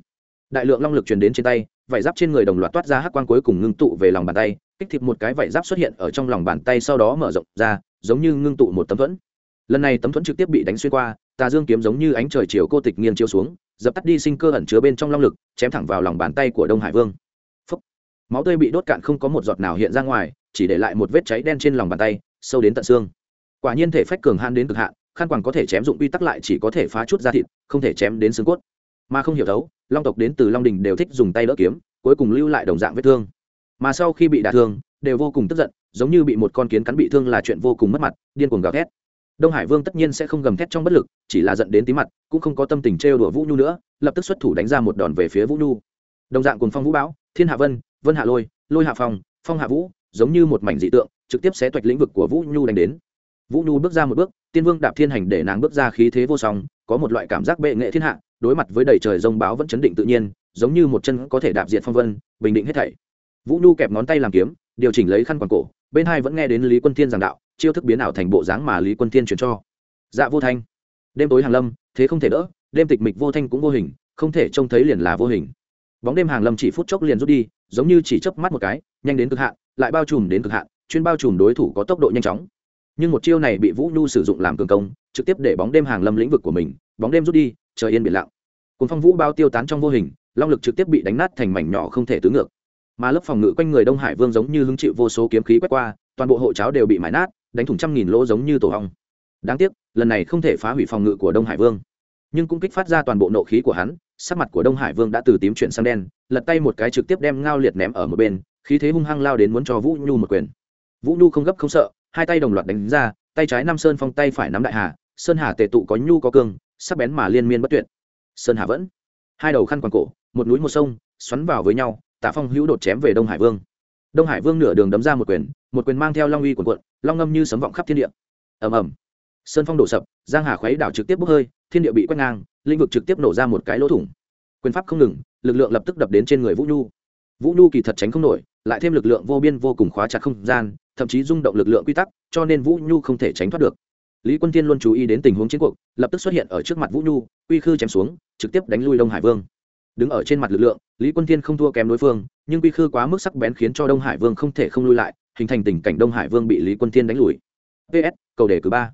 Đại lượng long lực truyền đến trên tay vải giáp trên người đồng loạt toát ra hắc quang cuối cùng ngưng tụ về lòng bàn tay, kích thịt một cái vải giáp xuất hiện ở trong lòng bàn tay sau đó mở rộng ra, giống như ngưng tụ một tấm thuẫn. Lần này tấm thuẫn trực tiếp bị đánh xuyên qua tà dương kiếm giống như ánh trời chiều cô tịch nghiêng chiếu xuống, dập tắt đi sinh cơ ẩn chứa bên trong long lực, chém thẳng vào lòng bàn tay của đông hải vương. Phúc. máu tươi bị đốt cạn không có một giọt nào hiện ra ngoài, chỉ để lại một vết cháy đen trên lòng bàn tay, sâu đến tận xương. Quả nhiên thể phách cường han đến cực hạn, khăn quàng có thể chém dụng quy tắc lại chỉ có thể phá chút ra thịt, không thể chém đến xương cốt. Mà không hiểu thấu, long tộc đến từ long đình đều thích dùng tay đỡ kiếm, cuối cùng lưu lại đồng dạng vết thương. Mà sau khi bị đả thương, đều vô cùng tức giận, giống như bị một con kiến cắn bị thương là chuyện vô cùng mất mặt, điên cuồng gào thét đông hải vương tất nhiên sẽ không gầm thét trong bất lực, chỉ là giận đến tí mặt, cũng không có tâm tình trêu đùa vũ nhu nữa, lập tức xuất thủ đánh ra một đòn về phía vũ nhu. Đồng dạng cùng phong vũ bão, thiên hạ vân vân hạ lôi lôi hạ phong phong hạ vũ, giống như một mảnh dị tượng, trực tiếp xé toạch lĩnh vực của vũ nhu đánh đến. Vũ nhu bước ra một bước, tiên vương đạp thiên hành để nàng bước ra khí thế vô song, có một loại cảm giác bệ nghệ thiên hạ, đối mặt với đầy trời rông báo vẫn chấn định tự nhiên, giống như một chân có thể đạp diệt phong vân, bình định hết thảy. Vũ nhu kẹp ngón tay làm kiếm, điều chỉnh lấy khăn quàng cổ, bên hai vẫn nghe đến lý quân thiên giảng đạo chiêu thức biến ảo thành bộ dáng mà lý quân thiên truyền cho. Dạ vô thanh. Đêm tối hàng lâm, thế không thể đỡ, đêm tịch mịch vô thanh cũng vô hình, không thể trông thấy liền là vô hình. Bóng đêm hàng lâm chỉ phút chốc liền rút đi, giống như chỉ chớp mắt một cái, nhanh đến cực hạn, lại bao trùm đến cực hạn, chuyên bao trùm đối thủ có tốc độ nhanh chóng. Nhưng một chiêu này bị vũ nhu sử dụng làm cường công, trực tiếp để bóng đêm hàng lâm lĩnh vực của mình, bóng đêm rút đi, trời yên biển lặng. Cuốn phong vũ bao tiêu tán trong vô hình, long lực trực tiếp bị đánh nát thành mảnh nhỏ không thể tứ ngược. Mà lớp phòng ngự quanh người đông hải vương giống như hứng chịu vô số kiếm khí quét qua, toàn bộ hộ cháo đều bị mãi nát đánh thủng trăm nghìn lỗ giống như tổ hong. Đáng tiếc, lần này không thể phá hủy phòng ngự của đông hải vương. Nhưng cũng kích phát ra toàn bộ nộ khí của hắn, sắc mặt của đông hải vương đã từ tím chuyển sang đen, lật tay một cái trực tiếp đem ngao liệt ném ở một bên, khí thế hung hăng lao đến muốn cho vũ nhu một quyền. Vũ nhu không gấp không sợ, hai tay đồng loạt đánh ra, tay trái nam sơn phong tay phải nắm đại hà, sơn hà tề tụ có nhu có cương sắc bén mà liên miên bất tuyệt. Sơn hà vẫn. Hai đầu khăn quàng cổ, một núi một sông, xoắn vào với nhau, tả phong hữu đột chém về đông hải vương đông hải vương nửa đường đấm ra một quyền một quyền mang theo long uy quần quận long ngâm như sấm vọng khắp thiên địa. Ầm ầm. Sơn phong đổ sập, giang hà khuấy đảo trực tiếp bốc hơi, thiên địa bị quét ngang, lĩnh vực trực tiếp nổ ra một cái lỗ thủng. Quyền pháp không ngừng, lực lượng lập tức đập đến trên người vũ nhu. Vũ nhu kỳ thật tránh không nổi, lại thêm lực lượng vô biên vô cùng khóa chặt không gian, thậm chí rung động lực lượng quy tắc, cho nên vũ nhu không thể tránh thoát được. Lý quân tiên luôn chú ý đến tình huống chiến cuộc, lập tức xuất hiện ở trước mặt vũ nhu, uy khư chém xuống, trực tiếp đánh lui đông hải vương đứng ở trên mặt lực lượng, lý quân Thiên không thua kém đối phương, nhưng quy khư quá mức sắc bén khiến cho đông hải vương không thể không lui lại, hình thành tình cảnh đông hải vương bị lý quân thiên đánh lùi. Ps cầu đề cử ba.